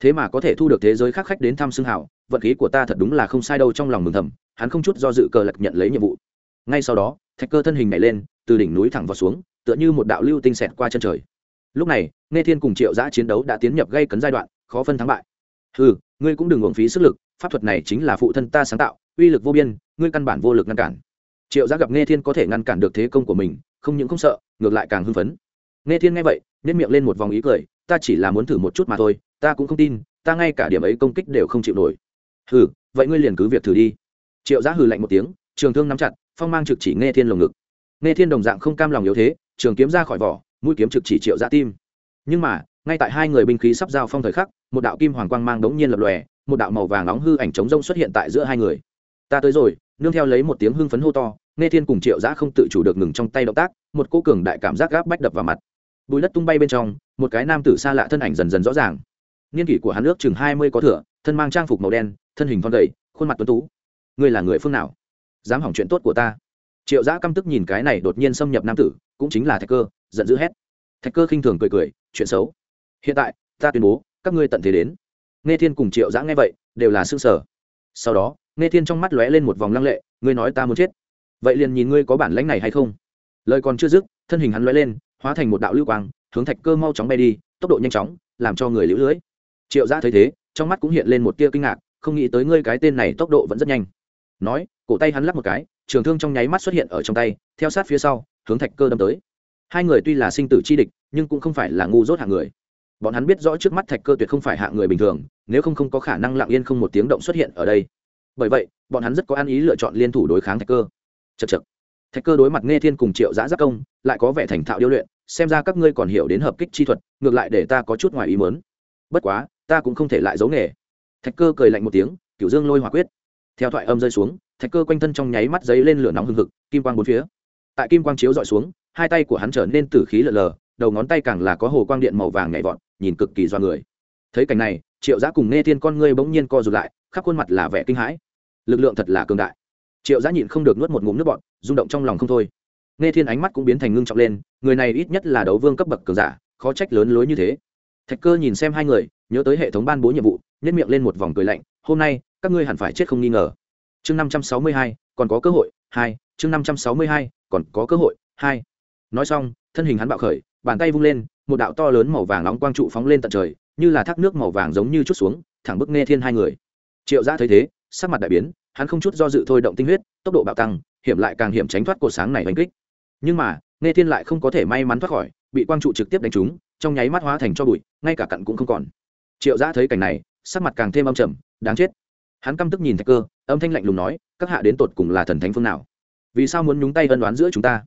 Thế mà có thể thu được thế giới khác khách đến thăm xương hảo, vận khí của ta thật đúng là không sai đâu trong lòng mừng thầm, hắn không chút do dự cờ lạc nhận lấy nhiệm vụ. Ngay sau đó, thạch cơ thân hình nhảy lên, từ đỉnh núi thẳng vào xuống, tựa như một đạo lưu tinh xẹt qua chân trời. Lúc này, nghe thiên cùng triệu giã chiến đấu đã tiến nhập gây cấn giai đoạn khó phân thắng bại. Ừ ngươi cũng đừng uổng phí sức lực, pháp thuật này chính là phụ thân ta sáng tạo, uy lực vô biên, ngươi căn bản vô lực ngăn cản. Triệu giác gặp nghe thiên có thể ngăn cản được thế công của mình, không những không sợ, ngược lại càng hưng phấn. Nghe thiên nghe vậy nên miệng lên một vòng ý cười, ta chỉ là muốn thử một chút mà thôi, ta cũng không tin, ta ngay cả điểm ấy công kích đều không chịu nổi. Hừ, vậy ngươi liền cứ việc thử đi. Triệu giác hừ lạnh một tiếng, trường thương nắm chặt, phong mang trực chỉ nghe thiên lồng ngực. Nghe thiên đồng dạng không cam lòng yếu thế, trường kiếm ra khỏi vỏ, mũi kiếm trực chỉ triệu giã tim. Nhưng mà, ngay tại hai người binh khí sắp giao phong thời khắc một đạo kim hoàng quang mang đống nhiên lập lòe, một đạo màu vàng nóng hư ảnh trống rông xuất hiện tại giữa hai người. Ta tới rồi. Nương theo lấy một tiếng hưng phấn hô to, nghe thiên cùng triệu giã không tự chủ được ngừng trong tay động tác, một cô cường đại cảm giác gáp bách đập vào mặt. Bùi đất tung bay bên trong, một cái nam tử xa lạ thân ảnh dần dần rõ ràng. Niên kỷ của hắn ước chừng hai mươi có thửa thân mang trang phục màu đen, thân hình thon gầy, khuôn mặt tuấn tú. Ngươi là người phương nào? Dám hỏng chuyện tốt của ta. Triệu giã căm tức nhìn cái này đột nhiên xâm nhập nam tử, cũng chính là thạch cơ, giận dữ hét. Thạch cơ khinh thường cười cười, chuyện xấu? Hiện tại, ta tuyên bố các ngươi tận thế đến. Nghe thiên cùng triệu giã nghe vậy, đều là xương sở sau đó, nghe thiên trong mắt lóe lên một vòng lăng lệ, ngươi nói ta muốn chết. Vậy liền nhìn ngươi có bản lãnh này hay không? Lời còn chưa dứt, thân hình hắn lóe lên, hóa thành một đạo lưu quang, hướng thạch cơ mau chóng bay đi, tốc độ nhanh chóng, làm cho người lũ lưỡi. triệu giã thấy thế, trong mắt cũng hiện lên một tia kinh ngạc, không nghĩ tới ngươi cái tên này tốc độ vẫn rất nhanh. Nói, cổ tay hắn lắp một cái, trường thương trong nháy mắt xuất hiện ở trong tay, theo sát phía sau, hướng thạch cơ đâm tới. Hai người tuy là sinh tử chi địch, nhưng cũng không phải là ngu dốt hạng người bọn hắn biết rõ trước mắt thạch cơ tuyệt không phải hạng người bình thường, nếu không không có khả năng lặng yên không một tiếng động xuất hiện ở đây. Bởi vậy, bọn hắn rất có ăn ý lựa chọn liên thủ đối kháng thạch cơ. Chật chật thạch cơ đối mặt nghe thiên cùng triệu giã giác công, lại có vẻ thành thạo điêu luyện, xem ra các ngươi còn hiểu đến hợp kích chi thuật, ngược lại để ta có chút ngoài ý mớn bất quá, ta cũng không thể lại giấu nghề. Thạch cơ cười lạnh một tiếng, cửu dương lôi hỏa quyết. Theo thoại âm rơi xuống, thạch cơ quanh thân trong nháy mắt giấy lên lửa nóng hừng hực, kim quang bốn phía. Tại kim quang chiếu dọi xuống, hai tay của hắn trở nên tử khí lờ lờ, đầu ngón tay càng là có hồ quang điện màu vàng nhảy vọt nhìn cực kỳ do người. Thấy cảnh này, triệu giã cùng nghe thiên con ngươi bỗng nhiên co rụt lại, khắp khuôn mặt là vẻ kinh hãi. Lực lượng thật là cường đại. Triệu giã nhịn không được nuốt một ngụm nước bọt, rung động trong lòng không thôi. Nghe thiên ánh mắt cũng biến thành ngưng trọng lên, người này ít nhất là đấu vương cấp bậc cường giả, khó trách lớn lối như thế. Thạch cơ nhìn xem hai người, nhớ tới hệ thống ban bố nhiệm vụ nhét miệng lên một vòng cười lạnh, hôm nay, các ngươi hẳn phải chết không nghi ngờ. Chương năm trăm sáu mươi hai, còn có cơ hội, hai, chương năm trăm sáu mươi hai, còn có cơ hội, hai. Nói xong, thân hình hắn bạo khởi, bàn tay vung lên một đạo to lớn màu vàng nóng quang trụ phóng lên tận trời, như là thác nước màu vàng giống như chút xuống, thẳng bức nghe thiên hai người. Triệu giã thấy thế, sắc mặt đại biến, hắn không chút do dự thôi động tinh huyết, tốc độ bạo tăng, hiểm lại càng hiểm tránh thoát cột sáng này đánh kích. Nhưng mà, nghe thiên lại không có thể may mắn thoát khỏi, bị quang trụ trực tiếp đánh trúng, trong nháy mắt hóa thành cho bụi, ngay cả cặn cũng không còn. Triệu giã thấy cảnh này, sắc mặt càng thêm âm trầm, đáng chết. Hắn căm tức nhìn thạch cơ, âm thanh lạnh lùng nói, các hạ đến tột cùng là thần thánh phương nào? Vì sao muốn nhúng tay ân đoán giữa chúng ta?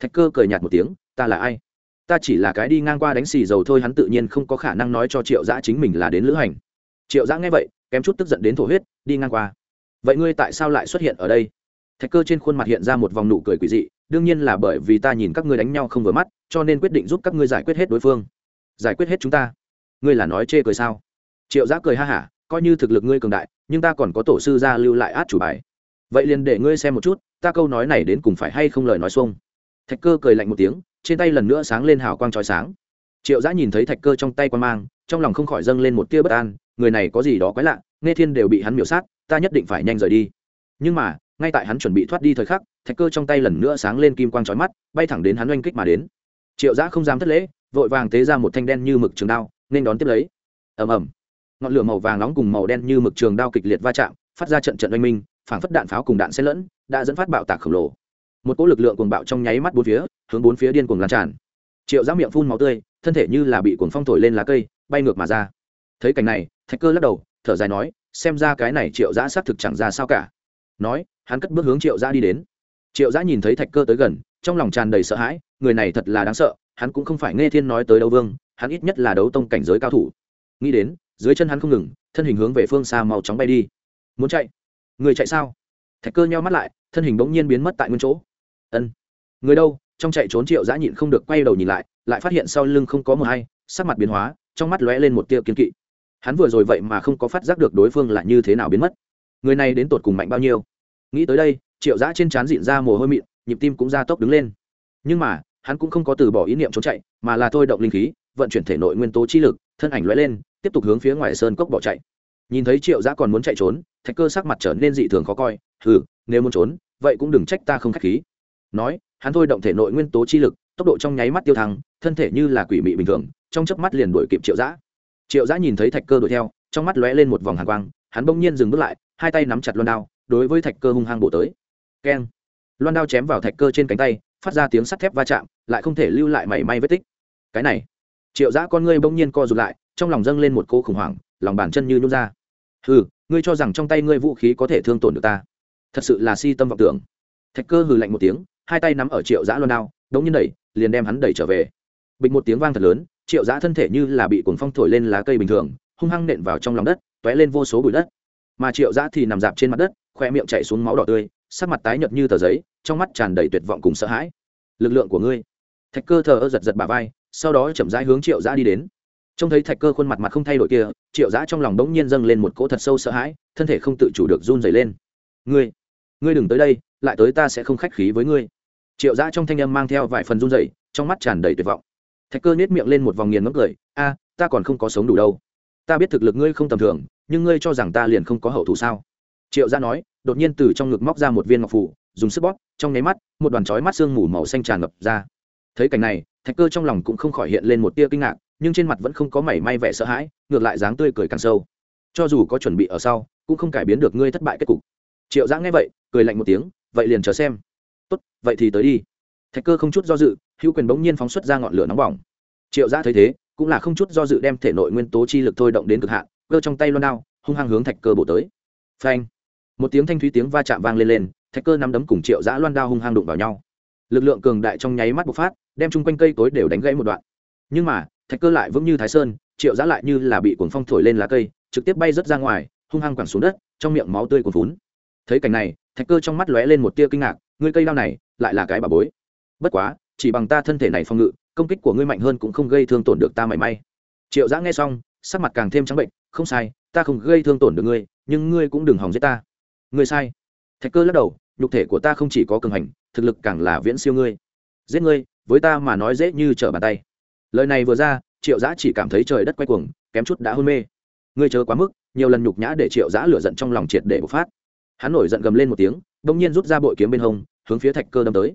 Thạch cơ cười nhạt một tiếng, ta là ai? Ta chỉ là cái đi ngang qua đánh xì dầu thôi, hắn tự nhiên không có khả năng nói cho triệu giã chính mình là đến lữ hành. Triệu giã nghe vậy, kém chút tức giận đến thổ huyết, đi ngang qua. Vậy ngươi tại sao lại xuất hiện ở đây? Thạch cơ trên khuôn mặt hiện ra một vòng nụ cười quỷ dị, đương nhiên là bởi vì ta nhìn các ngươi đánh nhau không vừa mắt, cho nên quyết định giúp các ngươi giải quyết hết đối phương. Giải quyết hết chúng ta. Ngươi là nói chê cười sao? Triệu giã cười ha hả, coi như thực lực ngươi cường đại, nhưng ta còn có tổ sư gia lưu lại át chủ bài. Vậy liền để ngươi xem một chút, ta câu nói này đến cùng phải hay không lời nói xuông. Thạch cơ cười lạnh một tiếng trên tay lần nữa sáng lên hào quang trói sáng. Triệu giã nhìn thấy thạch cơ trong tay quan mang, trong lòng không khỏi dâng lên một tia bất an, người này có gì đó quái lạ, nghe thiên đều bị hắn miểu sát, ta nhất định phải nhanh rời đi. Nhưng mà, ngay tại hắn chuẩn bị thoát đi thời khắc, thạch cơ trong tay lần nữa sáng lên kim quang trói mắt, bay thẳng đến hắn oanh kích mà đến. Triệu giã không dám thất lễ, vội vàng tế ra một thanh đen như mực trường đao, nên đón tiếp lấy. Ầm ầm. Ngọn lửa màu vàng nóng cùng màu đen như mực trường đao kịch liệt va chạm, phát ra trận trận oanh minh, phảng phất đạn pháo cùng đạn xen lẫn, đã dẫn phát bạo tạc khổng lồ một cỗ lực lượng cuồng bạo trong nháy mắt bốn phía, hướng bốn phía điên cuồng lan tràn. Triệu giã miệng phun máu tươi, thân thể như là bị cuồng phong thổi lên lá cây, bay ngược mà ra. Thấy cảnh này, thạch cơ lắc đầu, thở dài nói, xem ra cái này triệu giã xác thực chẳng ra sao cả. Nói, hắn cất bước hướng triệu giã đi đến. Triệu giã nhìn thấy thạch cơ tới gần, trong lòng tràn đầy sợ hãi, người này thật là đáng sợ, hắn cũng không phải nghe thiên nói tới đấu vương, hắn ít nhất là đấu tông cảnh giới cao thủ. Nghĩ đến, dưới chân hắn không ngừng, thân hình hướng về phương xa màu chóng bay đi. Muốn chạy? Người chạy sao? Thạch cơ nheo mắt lại, thân hình bỗng nhiên biến mất tại nguyên chỗ ân. Người đâu? Trong chạy trốn triệu giã nhịn không được quay đầu nhìn lại lại phát hiện sau lưng không có mờ hay, sắc mặt biến hóa, trong mắt lóe lên một tia kiên kỵ. Hắn vừa rồi vậy mà không có phát giác được đối phương là như thế nào biến mất. Người này đến tột cùng mạnh bao nhiêu? Nghĩ tới đây, triệu giã trên trán dịn ra mồ hôi mịn, nhịp tim cũng ra tốc đứng lên. Nhưng mà, hắn cũng không có từ bỏ ý niệm trốn chạy, mà là thôi động linh khí, vận chuyển thể nội nguyên tố chi lực, thân ảnh lóe lên, tiếp tục hướng phía ngoài sơn cốc bỏ chạy. Nhìn thấy triệu giã còn muốn chạy trốn, thạch cơ sắc mặt trở nên dị thường khó coi ừ nếu muốn trốn, vậy cũng đừng trách ta không k h á c h khí nói, hắn thôi động thể nội nguyên tố chi lực, tốc độ trong nháy mắt tiêu thăng, thân thể như là quỷ mị bình thường, trong chớp mắt liền đuổi kịp triệu giã triệu giã nhìn thấy thạch cơ đuổi theo, trong mắt lóe lên một vòng hàng quang, hắn bỗng nhiên dừng bước lại, hai tay nắm chặt loan đao, đối với thạch cơ hung hăng bổ tới. Keng. Loan đao chém vào thạch cơ trên cánh tay, phát ra tiếng sắt thép va chạm, lại không thể lưu lại mảy may vết tích. Cái này. Triệu giã con ngươi bỗng nhiên co rụt lại, trong lòng dâng lên một cô khủng hoảng, lòng bàn chân như nhút ra. Hừ, ngươi cho rằng trong tay ngươi vũ khí có thể thương tổn được ta? Thật sự là si tâm vọng tưởng. Thạch cơ hừ lạnh một tiếng hai tay nắm ở triệu giã loan đao, đống nhiên đẩy, liền đem hắn đẩy trở về. Bịch một tiếng vang thật lớn, triệu giã thân thể như là bị cuồng phong thổi lên lá cây bình thường, hung hăng nện vào trong lòng đất t ó é lên vô số bụi đất. Mà triệu giã thì nằm dạp trên mặt đất, khoe miệng chạy xuống máu đỏ tươi, sắc mặt tái nhợt như tờ giấy, trong mắt tràn đầy tuyệt vọng cùng sợ hãi. Lực lượng của ngươi. Thạch cơ thờ ơ giật giật bà vai, sau đó chậm rãi hướng triệu giã đi đến. Trông thấy thạch cơ khuôn mặt mặt không thay đổi kia, triệu giã trong lòng đống nhiên dâng lên một cỗ thật sâu sợ hãi, thân thể không tự chủ được run dày lên. Ngươi ngươi đừng tới đây lại tới ta sẽ không khách khí với ngươi. Triệu giã trong thanh âm mang theo vài phần run dày trong mắt tràn đầy tuyệt vọng. Thạch cơ nết miệng lên một vòng nghiền ngấm cười, a, ta còn không có sống đủ đâu. Ta biết thực lực ngươi không tầm thường, nhưng ngươi cho rằng ta liền không có hậu thủ sao? Triệu giã nói, đột nhiên từ trong ngực móc ra một viên ngọc phủ, dùng sức bóp, trong nháy mắt, một đoàn chói mắt sương mù màu xanh tràn ngập ra. Thấy cảnh này, thạch cơ trong lòng cũng không khỏi hiện lên một tia kinh ngạc, nhưng trên mặt vẫn không có mảy may vẻ sợ hãi, ngược lại dáng tươi cười càng sâu. Cho dù có chuẩn bị ở sau, cũng không cải biến được ngươi thất bại kết cục. Triệu giã nghe vậy, cười lạnh một tiếng vậy liền chờ xem. Tốt, vậy thì tới đi. Thạch cơ không chút do dự, hữu quyền bỗng nhiên phóng xuất ra ngọn lửa nóng bỏng. Triệu giã thấy thế, cũng là không chút do dự đem thể nội nguyên tố chi lực thôi động đến cực hạn, cơ trong tay loan đao, hung hăng hướng thạch cơ bổ tới. Phanh! Một tiếng thanh thúy tiếng va chạm vang lên lên, thạch cơ nắm đấm cùng triệu giã loan đao hung hăng đụng vào nhau. Lực lượng cường đại trong nháy mắt bộc phát, đem chung quanh cây tối đều đánh gãy một đoạn. Nhưng mà, thạch cơ lại vững như thái sơn, triệu giã lại như là bị cuồng phong thổi lên lá cây, trực tiếp bay rớt ra ngoài, hung hăng quẳng xuống đất, trong miệng máu tươi cuồn vún thấy cảnh này thạch cơ trong mắt lóe lên một tia kinh ngạc, ngươi cây đao này lại là cái bà bối. Bất quá, chỉ bằng ta thân thể này phòng ngự, công kích của ngươi mạnh hơn cũng không gây thương tổn được ta mảy may. Triệu giã nghe xong, sắc mặt càng thêm trắng bệnh, không sai, ta không gây thương tổn được ngươi, nhưng ngươi cũng đừng hòng giết ta. Ngươi sai. Thạch cơ lắc đầu, nhục thể của ta không chỉ có cường hành, thực lực càng là viễn siêu ngươi. Giết ngươi, với ta mà nói dễ như trở bàn tay. Lời này vừa ra, triệu giã chỉ cảm thấy trời đất quay cuồng, kém chút đã hôn mê. Ngươi chờ quá mức, nhiều lần nhục nhã để triệu giã lửa giận trong lòng triệt để bộc phát hắn nổi giận gầm lên một tiếng, bỗng nhiên rút ra bội kiếm bên hông, hướng phía thạch cơ đâm tới.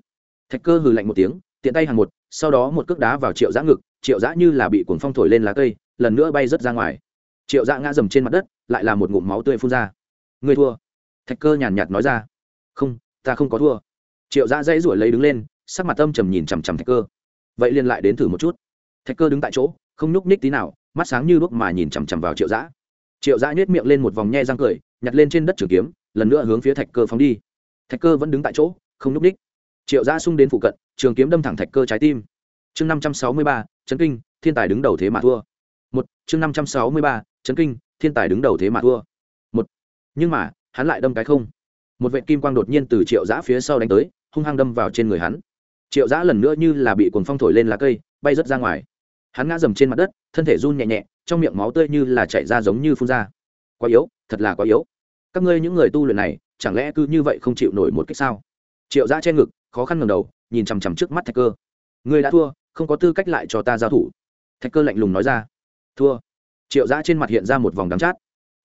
Thạch cơ hừ lạnh một tiếng, tiện tay hàng một, sau đó một cước đá vào triệu giã ngực, triệu giã như là bị cuồng phong thổi lên lá cây, lần nữa bay rớt ra ngoài. Triệu giã ngã dầm trên mặt đất, lại là một ngụm máu tươi phun ra. Ngươi thua. Thạch cơ nhàn nhạt nói ra. Không, ta không có thua. Triệu giã dãy ruổi lấy đứng lên, sắc mặt âm trầm nhìn chằm chằm thạch cơ. Vậy liền lại đến thử một chút. Thạch cơ đứng tại chỗ, không nhúc ních tí nào, mắt sáng như đuốc mà nhìn chằm chằm vào triệu giã. Triệu giã nhét miệng lên một vòng nhe răng cười, nhặt lên trên đất trường kiếm lần nữa hướng phía thạch cơ phóng đi. Thạch cơ vẫn đứng tại chỗ, không nhúc ních triệu giã xung đến phụ cận, trường kiếm đâm thẳng thạch cơ trái tim. Chương năm trăm sáu mươi ba, chấn kinh, thiên tài đứng đầu thế mà thua. Một, chương năm trăm sáu mươi ba, chấn kinh, thiên tài đứng đầu thế mà thua. Một, nhưng mà, hắn lại đâm cái không. Một vệ kim quang đột nhiên từ triệu giã phía sau đánh tới, hung hăng đâm vào trên người hắn. Triệu giã lần nữa như là bị cuồng phong thổi lên lá cây, bay rớt ra ngoài. Hắn ngã dầm trên mặt đất, thân thể run nhẹ nhẹ, trong miệng máu tươi như là chảy ra giống như phun ra. Quá yếu, thật là quá yếu các ngươi những người tu luyện này, chẳng lẽ cứ như vậy không chịu nổi một cách sao? Triệu giã che ngực, khó khăn ngầm đầu, nhìn chằm chằm trước mắt thạch cơ. Ngươi đã thua, không có tư cách lại cho ta giao thủ. Thạch cơ lạnh lùng nói ra. Thua. Triệu giã trên mặt hiện ra một vòng đắm chát.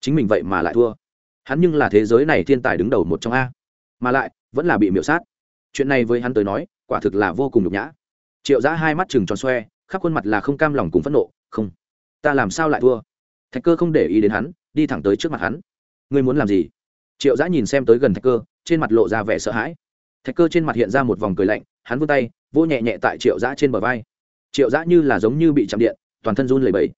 Chính mình vậy mà lại thua. Hắn nhưng là thế giới này thiên tài đứng đầu một trong a. Mà lại, vẫn là bị miễu sát. Chuyện này với hắn tới nói, quả thực là vô cùng nhục nhã. Triệu giã hai mắt chừng tròn xoe, khắp khuôn mặt là không cam lòng cùng phẫn nộ. Không, ta làm sao lại thua? Thạch cơ không để ý đến hắn, đi thẳng tới trước mặt hắn ngươi muốn làm gì? Triệu giã nhìn xem tới gần thạch cơ, trên mặt lộ ra vẻ sợ hãi. Thạch cơ trên mặt hiện ra một vòng cười lạnh, hắn vươn tay vô nhẹ nhẹ tại triệu giã trên bờ vai. Triệu giã như là giống như bị chạm điện, toàn thân run lẩy bẩy.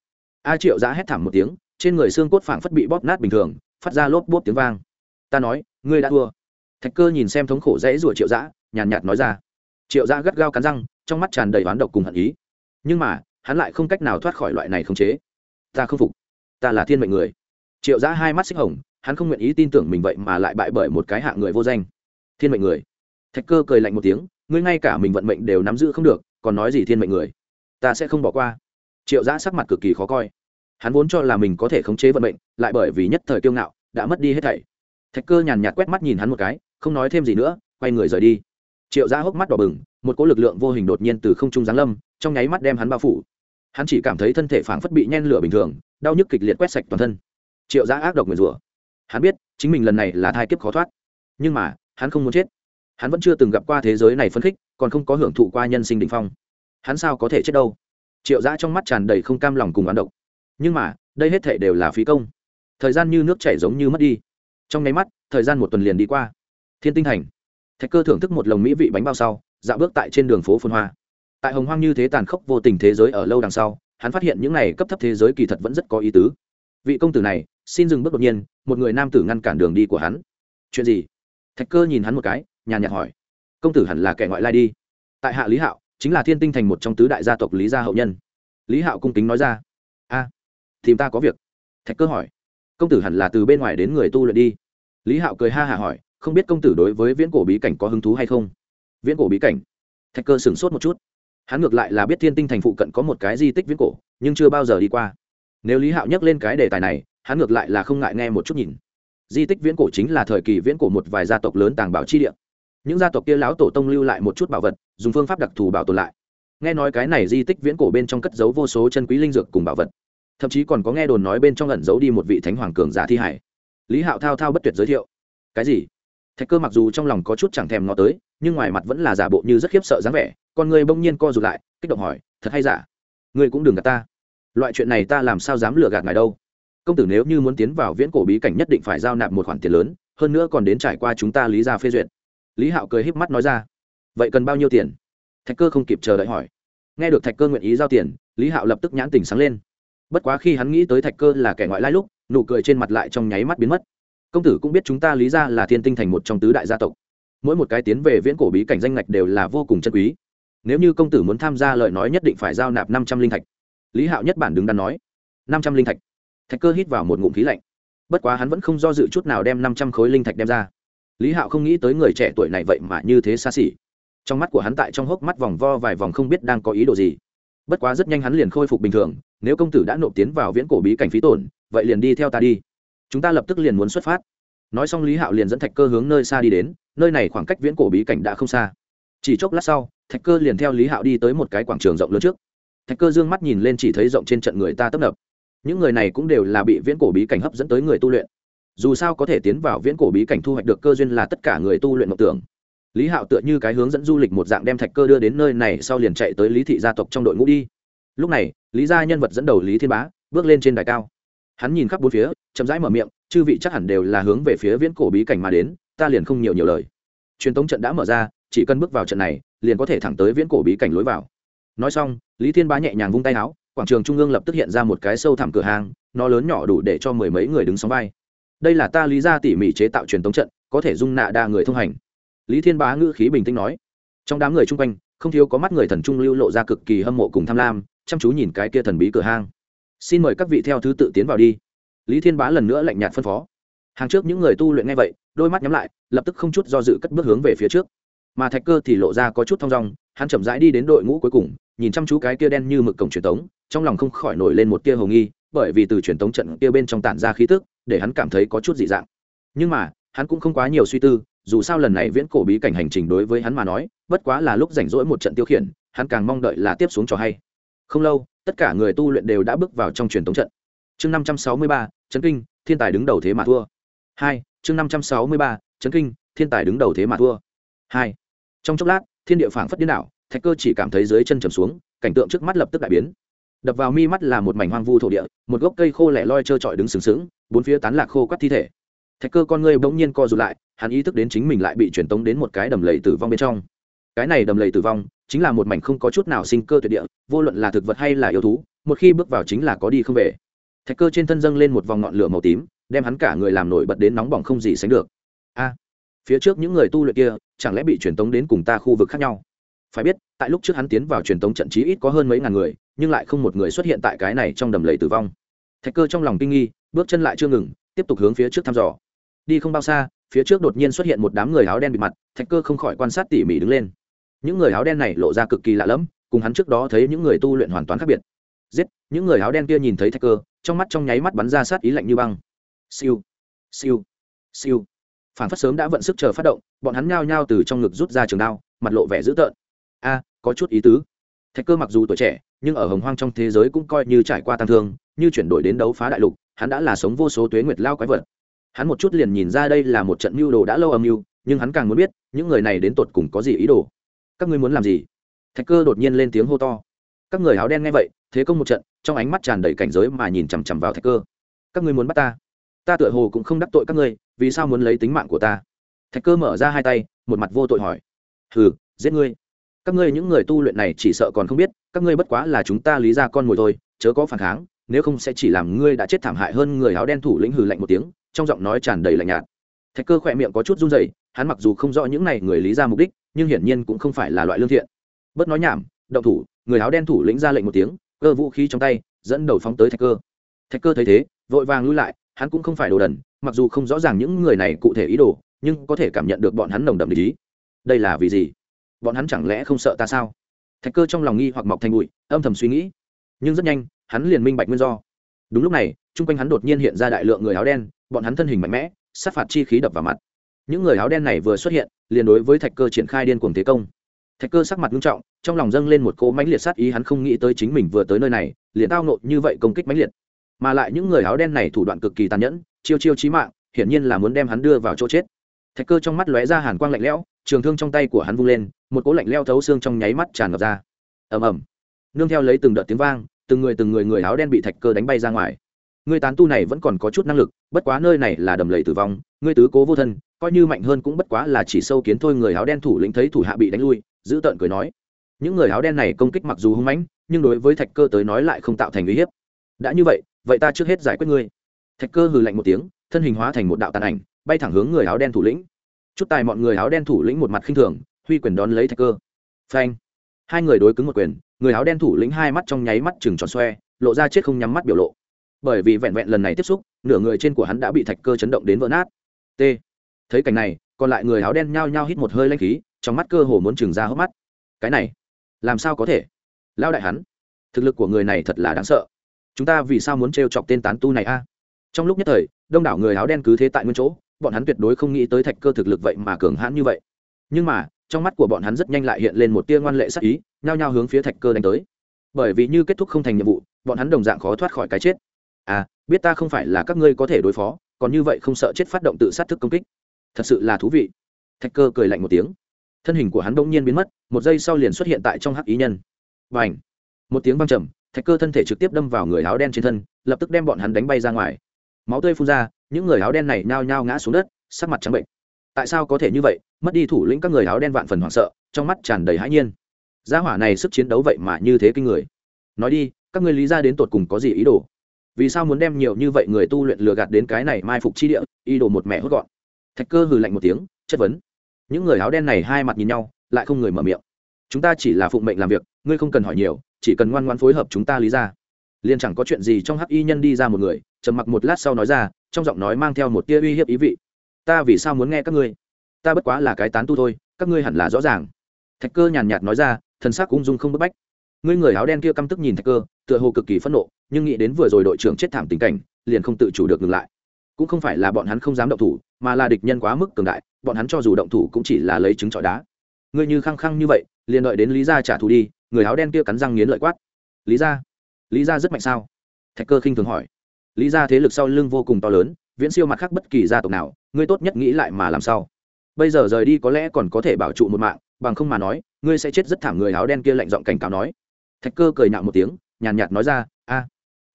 A triệu giã hét thảm một tiếng, trên người xương cốt phảng phất bị bóp nát bình thường, phát ra lốp bốp tiếng vang. Ta nói, ngươi đã thua. Thạch cơ nhìn xem thống khổ dãy rủa triệu giã nhàn nhạt nói ra. Triệu giã gắt gao cắn răng, trong mắt tràn đầy oán độc cùng hận ý. Nhưng mà, hắn lại không cách nào thoát khỏi loại này không chế. Ta không phục. Ta là thiên mệnh người. Triệu giã hai mắt xích hồng hắn không nguyện ý tin tưởng mình vậy mà lại bại bởi một cái hạng người vô danh. Thiên mệnh người. Thạch cơ cười lạnh một tiếng, ngươi ngay cả mình vận mệnh đều nắm giữ không được, còn nói gì thiên mệnh người? Ta sẽ không bỏ qua. Triệu giã sắc mặt cực kỳ khó coi. Hắn vốn cho là mình có thể khống chế vận mệnh, lại bởi vì nhất thời kiêu ngạo, đã mất đi hết thảy. Thạch cơ nhàn nhạt quét mắt nhìn hắn một cái, không nói thêm gì nữa, quay người rời đi. Triệu giã hốc mắt đỏ bừng, một cỗ lực lượng vô hình đột nhiên từ không trung giáng lâm, trong nháy mắt đem hắn bao phủ. Hắn chỉ cảm thấy thân thể phảng phất bị nhen lửa bình thường, đau nhức kịch liệt quét sạch toàn thân. Triệu giã ác độc nguyền rủa hắn biết, chính mình lần này là thai kiếp khó thoát. Nhưng mà, hắn không muốn chết. Hắn vẫn chưa từng gặp qua thế giới này phấn khích, còn không có hưởng thụ qua nhân sinh đ ỉ n h phong. Hắn sao có thể chết đâu? Triệu giã trong mắt tràn đầy không cam lòng cùng oán độc. Nhưng mà, đây hết thể đều là phí công. Thời gian như nước chảy giống như mất đi. Trong nháy mắt, thời gian một tuần liền đi qua. Thiên tinh thành. Thạch cơ thưởng thức một lồng mỹ vị bánh bao sau, dạo bước tại trên đường phố phun hoa. Tại hồng hoang như thế tàn khốc vô tình thế giới ở lâu đằng sau, hắn phát hiện những này cấp thấp thế giới kỳ thật vẫn rất có ý tứ. Vị công tử này xin dừng bước đột nhiên, một người nam tử ngăn cản đường đi của hắn. Chuyện gì? Thạch cơ nhìn hắn một cái, nhàn nhạt hỏi. Công tử hẳn là kẻ ngoại lai đi. Tại hạ lý hạo, chính là thiên tinh thành một trong tứ đại gia tộc lý gia hậu nhân. Lý hạo cung kính nói ra. A, tìm ta có việc. Thạch cơ hỏi. Công tử hẳn là từ bên ngoài đến người tu luyện đi. Lý hạo cười ha hả hỏi, không biết công tử đối với viễn cổ bí cảnh có hứng thú hay không? Viễn cổ bí cảnh? Thạch cơ sửng sốt một chút. Hắn ngược lại là biết thiên tinh thành phụ cận có một cái di tích viễn cổ, nhưng chưa bao giờ đi qua. Nếu lý hạo nhắc lên cái đề tài này hắn ngược lại là không ngại nghe một chút nhìn. Di tích viễn cổ chính là thời kỳ viễn cổ một vài gia tộc lớn tàng bảo chi địa. Những gia tộc kia lão tổ tông lưu lại một chút bảo vật, dùng phương pháp đặc thù bảo tồn lại. Nghe nói cái này di tích viễn cổ bên trong cất giấu vô số chân quý linh dược cùng bảo vật. Thậm chí còn có nghe đồn nói bên trong ẩn giấu đi một vị thánh hoàng cường giả thi hải. Lý hạo thao thao bất tuyệt giới thiệu. Cái gì? Thạch cơ mặc dù trong lòng có chút chẳng thèm ngó tới, nhưng ngoài mặt vẫn là giả bộ như rất khiếp sợ dáng vẻ, con người bỗng nhiên co rụt lại, kích động hỏi, thật hay giả? Ngươi cũng đừng gạt ta. Loại chuyện này ta làm sao dám lừa gạt ngài đâu? Công tử nếu như muốn tiến vào viễn cổ bí cảnh nhất định phải giao nạp một khoản tiền lớn, hơn nữa còn đến trải qua chúng ta lý ra phê duyệt. Lý hạo cười híp mắt nói ra. Vậy cần bao nhiêu tiền? Thạch cơ không kịp chờ đợi hỏi. Nghe được thạch cơ nguyện ý giao tiền, lý hạo lập tức nhãn tình sáng lên. Bất quá khi hắn nghĩ tới thạch cơ là kẻ ngoại lai lúc, nụ cười trên mặt lại trong nháy mắt biến mất. Công tử cũng biết chúng ta lý ra là thiên tinh thành một trong tứ đại gia tộc. Mỗi một cái tiến về viễn cổ bí cảnh danh ngạch đều là vô cùng chân quý. Nếu như công tử muốn tham gia lời nói nhất định phải giao nạp năm trăm linh thạch. Lý hạo nhất bản đứng đắn nói. Năm trăm linh thạch? Thạch cơ hít vào một ngụm khí lạnh. Bất quá hắn vẫn không do dự chút nào đem năm trăm khối linh thạch đem ra. Lý hạo không nghĩ tới người trẻ tuổi này vậy mà như thế xa xỉ. Trong mắt của hắn tại trong hốc mắt vòng vo vài vòng không biết đang có ý đồ gì. Bất quá rất nhanh hắn liền khôi phục bình thường, nếu công tử đã nộp tiến vào viễn cổ bí cảnh phí tổn, vậy liền đi theo ta đi. Chúng ta lập tức liền muốn xuất phát. Nói xong lý hạo liền dẫn thạch cơ hướng nơi xa đi đến, nơi này khoảng cách viễn cổ bí cảnh đã không xa. Chỉ chốc lát sau, thạch cơ liền theo lý hạo đi tới một cái quảng trường rộng lớn trước. Thạch cơ d ư ơ n g mắt nhìn lên chỉ thấy rộng trên trận người ta tấp nập những người này cũng đều là bị viễn cổ bí cảnh hấp dẫn tới người tu luyện. Dù sao có thể tiến vào viễn cổ bí cảnh thu hoạch được cơ duyên là tất cả người tu luyện mộng tưởng. Lý hạo tựa như cái hướng dẫn du lịch một dạng đem thạch cơ đưa đến nơi này, sau liền chạy tới lý thị gia tộc trong đội ngũ đi. Lúc này, lý gia nhân vật dẫn đầu lý thiên bá bước lên trên đài cao. Hắn nhìn khắp bốn phía, chậm rãi mở miệng, chư vị chắc hẳn đều là hướng về phía viễn cổ bí cảnh mà đến, ta liền không nhiều nhiều lời. Truyền tống trận đã mở ra, chỉ cần bước vào trận này, liền có thể thẳng tới viễn cổ bí cảnh lối vào. Nói xong, lý thiên bá nhẹ nhàng vung tay áo quảng trường trung ương lập tức hiện ra một cái sâu thẳm cửa hàng, nó lớn nhỏ đủ để cho mười mấy người đứng sóng vai. Đây là ta lý ra tỉ mỉ chế tạo truyền thống trận, có thể dung nạ đa người thông hành. Lý thiên bá ngữ khí bình tĩnh nói. Trong đám người chung quanh, không thiếu có mắt người thần trung lưu lộ ra cực kỳ hâm mộ cùng tham lam, chăm chú nhìn cái kia thần bí cửa hang xin mời các vị theo thứ tự tiến vào đi. Lý thiên bá lần nữa lạnh nhạt phân phó. Hàng trước những người tu luyện nghe vậy, đôi mắt nhắm lại, lập tức không chút do dự cất bước hướng về phía trước. Mà thạch cơ thì lộ ra có chút thong dong, hắn chậm rãi đi đến đội ngũ cuối cùng nhìn chăm chú cái kia đen như mực cổng truyền tống, trong lòng không khỏi nổi lên một tia hồ nghi, bởi vì từ truyền tống trận kia bên trong tản ra khí tức, để hắn cảm thấy có chút dị dạng. Nhưng mà, hắn cũng không quá nhiều suy tư, dù sao lần này viễn cổ bí cảnh hành trình đối với hắn mà nói, bất quá là lúc rảnh rỗi một trận tiêu khiển, hắn càng mong đợi là tiếp xuống trò hay. Không lâu, tất cả người tu luyện đều đã bước vào trong truyền tống trận. Chương năm trăm sáu mươi ba trấn kinh, thiên tài đứng đầu thế mà thua. Hai, chương năm trăm sáu mươi ba trấn kinh, thiên tài đứng đầu thế mà thua. Hai, trong chốc lát, thiên địa phảng phất điên đảo thạch cơ chỉ cảm thấy dưới chân trầm xuống, cảnh tượng trước mắt lập tức đại biến. Đập vào mi mắt là một mảnh hoang vu thổ địa, một gốc cây khô lẻ loi trơ trọi đứng sừng sững, bốn phía tán lạc khô quắt thi thể. Thạch cơ con ngươi bỗng nhiên co rụt lại, hắn ý thức đến chính mình lại bị truyền tống đến một cái đầm lầy tử vong bên trong. Cái này đầm lầy tử vong, chính là một mảnh không có chút nào sinh cơ tuyệt địa, vô luận là thực vật hay là yêu thú, một khi bước vào chính là có đi không về. Thạch cơ trên thân dâng lên một vòng ngọn lửa màu tím, đem hắn cả người làm nổi bật đến nóng bỏng không gì sánh được. A, phía trước những người tu luyện kia, chẳng lẽ bị truyền tống đến cùng ta khu vực khác nhau? Phải biết, tại lúc trước hắn tiến vào truyền thống trận chí ít có hơn mấy ngàn người, nhưng lại không một người xuất hiện tại cái này trong đầm lầy tử vong. Thạch cơ trong lòng kinh nghi, bước chân lại chưa ngừng, tiếp tục hướng phía trước thăm dò. Đi không bao xa, phía trước đột nhiên xuất hiện một đám người áo đen bị mặt, thạch cơ không khỏi quan sát tỉ mỉ đứng lên. Những người áo đen này lộ ra cực kỳ lạ lẫm, cùng hắn trước đó thấy những người tu luyện hoàn toàn khác biệt. Giết, những người áo đen kia nhìn thấy thạch cơ, trong mắt trong nháy mắt bắn ra sát ý lạnh như băng. Siêu siêu siêu. Phản phát sớm đã vận sức chờ phát động, bọn hắn nhao nhao từ trong ngực rút ra trường đao, mặt lộ vẻ dữ tợn a, có chút ý tứ. Thạch cơ mặc dù tuổi trẻ, nhưng ở hồng hoang trong thế giới cũng coi như trải qua tăng thương, như chuyển đổi đến đấu phá đại lục, hắn đã là sống vô số tuế nguyệt lao quái vật. Hắn một chút liền nhìn ra đây là một trận mưu đồ đã lâu âm mưu, nhưng hắn càng muốn biết, những người này đến tột cùng có gì ý đồ. Các ngươi muốn làm gì? Thạch cơ đột nhiên lên tiếng hô to. Các người áo đen nghe vậy, thế công một trận, trong ánh mắt tràn đầy cảnh giới mà nhìn chằm chằm vào thạch cơ. Các ngươi muốn bắt ta? Ta tựa hồ cũng không đắc tội các ngươi, vì sao muốn lấy tính mạng của ta? Thạch cơ mở ra hai tay, một mặt vô tội hỏi. Hừ, giết ngươi các ngươi những người tu luyện này chỉ sợ còn không biết, các ngươi bất quá là chúng ta lý ra con mồi thôi, chớ có phản kháng, nếu không sẽ chỉ làm ngươi đã chết thảm hại hơn người áo đen thủ lĩnh hừ lạnh một tiếng, trong giọng nói tràn đầy lạnh nhạt. Thạch cơ khỏe miệng có chút run dày hắn mặc dù không rõ những này người lý ra mục đích, nhưng hiển nhiên cũng không phải là loại lương thiện. Bất nói nhảm, động thủ, người áo đen thủ lĩnh ra lệnh một tiếng, cơ vũ khí trong tay, dẫn đầu phóng tới thạch cơ. Thạch cơ thấy thế, vội vàng lui lại, hắn cũng không phải đồ đần, mặc dù không rõ ràng những người này cụ thể ý đồ, nhưng có thể cảm nhận được bọn hắn nồng đậm lý đây là vì gì? Bọn hắn chẳng lẽ không sợ ta sao? Thạch cơ trong lòng nghi hoặc mọc thành bụi, âm thầm suy nghĩ. Nhưng rất nhanh, hắn liền minh bạch nguyên do. Đúng lúc này, chung quanh hắn đột nhiên hiện ra đại lượng người áo đen, bọn hắn thân hình mạnh mẽ, sát phạt chi khí đập vào mặt. Những người áo đen này vừa xuất hiện, liền đối với thạch cơ triển khai điên cuồng thế công. Thạch cơ sắc mặt nghiêm trọng, trong lòng dâng lên một cỗ mãnh liệt sát ý, hắn không nghĩ tới chính mình vừa tới nơi này, liền tao nộ như vậy công kích mãnh liệt. Mà lại những người áo đen này thủ đoạn cực kỳ tàn nhẫn, chiêu chiêu chí mạng, hiển nhiên là muốn đem hắn đưa vào chỗ chết. Thạch cơ trong mắt lóe ra hàn quang lạnh lẽo trường thương trong tay của hắn vung lên, một cỗ lạnh leo thấu xương trong nháy mắt tràn ngập ra. Ầm ầm. Nương theo lấy từng đợt tiếng vang, từng người từng người người áo đen bị thạch cơ đánh bay ra ngoài. Người tán tu này vẫn còn có chút năng lực, bất quá nơi này là đầm lầy tử vong ngươi tứ cố vô thân, coi như mạnh hơn cũng bất quá là chỉ sâu kiến thôi, người áo đen thủ lĩnh thấy thủ hạ bị đánh lui, giữ tợn cười nói. Những người áo đen này công kích mặc dù hung mãnh, nhưng đối với thạch cơ tới nói lại không tạo thành uy hiếp. Đã như vậy vậy ta trước hết giải quyết ngươi. Thạch cơ hừ lạnh một tiếng, thân hình hóa thành một đạo tàn ảnh, bay thẳng hướng người áo đen thủ lĩnh chút tài mọi người áo đen thủ lĩnh một mặt khinh thường, huy quyền đón lấy thạch cơ. Phanh. Hai người đối cứng một quyền, người áo đen thủ lĩnh hai mắt trong nháy mắt chừng tròn xoe, lộ ra chết không nhắm mắt biểu lộ. Bởi vì vẹn vẹn lần này tiếp xúc, nửa người trên của hắn đã bị thạch cơ chấn động đến vỡ nát. T. Thấy cảnh này, còn lại người áo đen nhao nhao hít một hơi lanh khí, trong mắt cơ hồ muốn chừng ra hớp mắt. Cái này, làm sao có thể? Lao đại hắn, thực lực của người này thật là đáng sợ. Chúng ta vì sao muốn trêu chọc tên tán tu này a? Trong lúc nhất thời, đông đảo người áo đen cứ thế tại nguyên chỗ bọn hắn tuyệt đối không nghĩ tới thạch cơ thực lực vậy mà cường hãn như vậy. Nhưng mà, trong mắt của bọn hắn rất nhanh lại hiện lên một tia ngoan lệ sắc ý, nhao nhao hướng phía thạch cơ đánh tới. Bởi vì như kết thúc không thành nhiệm vụ, bọn hắn đồng dạng khó thoát khỏi cái chết. À biết ta không phải là các ngươi có thể đối phó, còn như vậy không sợ chết phát động tự sát thức công kích. Thật sự là thú vị. Thạch cơ cười lạnh một tiếng. Thân hình của hắn bỗng nhiên biến mất, một giây sau liền xuất hiện tại trong hắc ý nhân. Và một tiếng văng trầm, thạch cơ thân thể trực tiếp đâm vào người áo đen trên thân, lập tức đem bọn hắn đánh bay ra ngoài. Máu tươi phun ra những người áo đen này nhao nhao ngã xuống đất, sắc mặt trắng bệnh. Tại sao có thể như vậy? Mất đi thủ lĩnh các người áo đen vạn phần hoảng sợ, trong mắt tràn đầy hãi nhiên. Gia hỏa này sức chiến đấu vậy mà như thế kinh người. Nói đi, các người lý ra đến tột cùng có gì ý đồ? Vì sao muốn đem nhiều như vậy người tu luyện lừa gạt đến cái này mai phục chi địa, ý đồ một mẹ hốt gọn? Thạch cơ hừ lạnh một tiếng, chất vấn. Những người áo đen này hai mặt nhìn nhau, lại không người mở miệng. Chúng ta chỉ là phụng mệnh làm việc, ngươi không cần hỏi nhiều, chỉ cần ngoan ngoan phối hợp chúng ta lý ra. Liền chẳng có chuyện gì trong hắc y nhân đi ra một người, trầm mặc một lát sau nói ra trong giọng nói mang theo một tia uy hiếp ý vị. Ta vì sao muốn nghe các ngươi? Ta bất quá là cái tán tu thôi, các ngươi hẳn là rõ ràng. Thạch cơ nhàn nhạt nói ra, thần sắc ung dung không bức bách. Ngươi người áo đen kia căm tức nhìn thạch cơ, tựa hồ cực kỳ phẫn nộ, nhưng nghĩ đến vừa rồi đội trưởng chết thảm tình cảnh, liền không tự chủ được ngừng lại. Cũng không phải là bọn hắn không dám động thủ, mà là địch nhân quá mức cường đại, bọn hắn cho dù động thủ cũng chỉ là lấy trứng trọi đá. Ngươi như khăng khăng như vậy, liền đợi đến lý gia trả thù đi, người áo đen kia cắn răng nghiến lợi quát. Lý gia? Lý gia rất mạnh sao? Thạch cơ khinh thường hỏi lý gia thế lực sau lưng vô cùng to lớn, viễn siêu mặt khác bất kỳ gia tộc nào, ngươi tốt nhất nghĩ lại mà làm sao? Bây giờ rời đi có lẽ còn có thể bảo trụ một mạng, bằng không mà nói, ngươi sẽ chết rất thảm người áo đen kia lạnh giọng cảnh cáo nói. Thạch cơ cười nạo một tiếng, nhàn nhạt nói ra, a,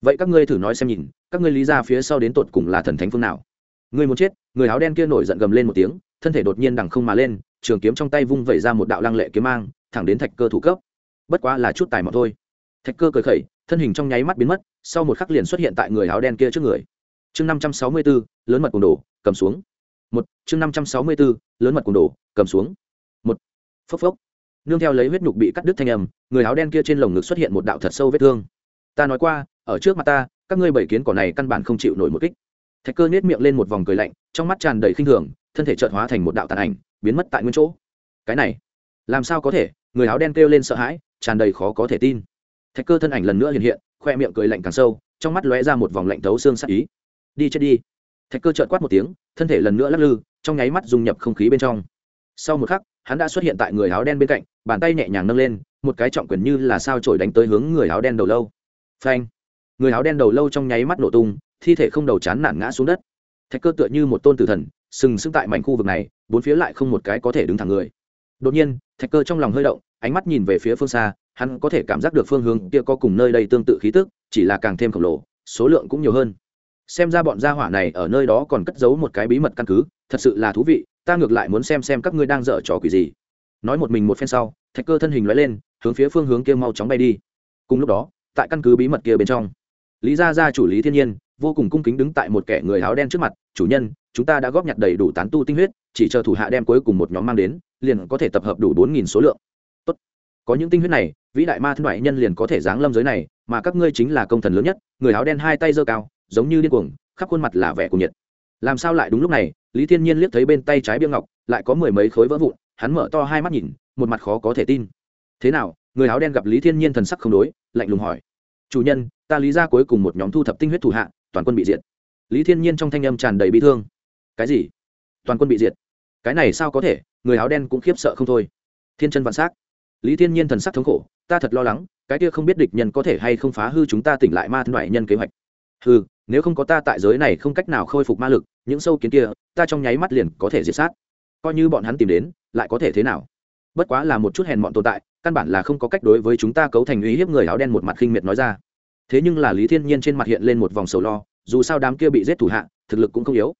vậy các ngươi thử nói xem nhìn, các ngươi lý ra phía sau đến tột cùng là thần thánh phương nào? Ngươi muốn chết, người áo đen kia nổi giận gầm lên một tiếng, thân thể đột nhiên đằng không mà lên, trường kiếm trong tay vung vẩy ra một đạo lăng lệ kiếm mang, thẳng đến thạch cơ thủ cấp. Bất quá là chút tài mọc thôi thạch cơ cười khẩy, thân hình trong nháy mắt biến mất, sau một khắc liền xuất hiện tại người áo đen kia trước người. Chương năm trăm sáu mươi bốn, lớn mật cùng đồ, cầm xuống. Một, chương năm trăm sáu mươi bốn, lớn mật cùng đồ, cầm xuống. Một, phốc phốc. Nương theo lấy huyết nhục bị cắt đứt thanh âm, người áo đen kia trên lồng ngực xuất hiện một đạo thật sâu vết thương. Ta nói qua, ở trước mặt ta, các ngươi bảy kiến cỏ này căn bản không chịu nổi một kích. Thạch cơ nết miệng lên một vòng cười lạnh, trong mắt tràn đầy khinh thường, thân thể chợt hóa thành một đạo tàn ảnh, biến mất tại nguyên chỗ. Cái này, làm sao có thể? Người áo đen kêu lên sợ hãi, tràn đầy khó có thể tin thạch cơ thân ảnh lần nữa hiện hiện, khoe miệng cười lạnh càng sâu, trong mắt lóe ra một vòng lạnh thấu xương sắc ý. Đi chết đi. Thạch cơ trợt quát một tiếng, thân thể lần nữa lắc lư, trong nháy mắt dung nhập không khí bên trong. Sau một khắc, hắn đã xuất hiện tại người áo đen bên cạnh, bàn tay nhẹ nhàng nâng lên, một cái trọng quyền như là sao trổi đánh tới hướng người áo đen đầu lâu. Phanh. Người áo đen đầu lâu trong nháy mắt nổ tung, thi thể không đầu chán nản ngã xuống đất. Thạch cơ tựa như một tôn tử thần, sừng sững tại mảnh khu vực này, bốn phía lại không một cái có thể đứng thẳng người. Đột nhiên, thạch cơ trong lòng hơi động, ánh mắt nhìn về phía phương xa hắn có thể cảm giác được phương hướng kia có cùng nơi đây tương tự khí tức, chỉ là càng thêm khổng lồ, số lượng cũng nhiều hơn. Xem ra bọn gia hỏa này ở nơi đó còn cất giấu một cái bí mật căn cứ, thật sự là thú vị, ta ngược lại muốn xem xem các ngươi đang dở trò quỷ gì. Nói một mình một phen sau, thạch cơ thân hình lóe lên, hướng phía phương hướng kia mau chóng bay đi. Cùng lúc đó, tại căn cứ bí mật kia bên trong, lý gia gia chủ lý thiên nhiên, vô cùng cung kính đứng tại một kẻ người áo đen trước mặt, chủ nhân, chúng ta đã góp nhặt đầy đủ tán tu tinh huyết, chỉ chờ thủ hạ đem cuối cùng một nhóm mang đến, liền có thể tập hợp đủ bốn nghìn số lượng. Tốt. có những tinh huyết này vĩ đại ma thân ngoại nhân liền có thể giáng lâm giới này, mà các ngươi chính là công thần lớn nhất, người áo đen hai tay giơ cao, giống như điên cuồng, khắp khuôn mặt là vẻ cuồng nhiệt. Làm sao lại đúng lúc này, lý thiên nhiên liếc thấy bên tay trái biêu ngọc, lại có mười mấy khối vỡ vụn, hắn mở to hai mắt nhìn, một mặt khó có thể tin. Thế nào, người áo đen gặp lý thiên nhiên thần sắc không đối, lạnh lùng hỏi. Chủ nhân, ta lý ra cuối cùng một nhóm thu thập tinh huyết thủ hạ, toàn quân bị diệt. Lý thiên nhiên trong thanh âm tràn đầy bi thương. Cái gì? Toàn quân bị diệt? Cái này sao có thể, người áo đen cũng khiếp sợ không thôi. Thiên chân vạn s á c lý thiên nhiên thần sắc thống khổ ta thật lo lắng cái kia không biết địch nhân có thể hay không phá hư chúng ta tỉnh lại ma thân loại nhân kế hoạch. Hư nếu không có ta tại giới này không cách nào khôi phục ma lực những sâu kiến kia ta trong nháy mắt liền có thể diệt sát. Coi như bọn hắn tìm đến lại có thể thế nào? Bất quá là một chút hèn mọn tồn tại căn bản là không có cách đối với chúng ta cấu thành uy hiếp người áo đen một mặt khinh miệt nói ra. Thế nhưng là lý thiên nhiên trên mặt hiện lên một vòng sầu lo dù sao đám kia bị giết thủ hạ thực lực cũng không yếu.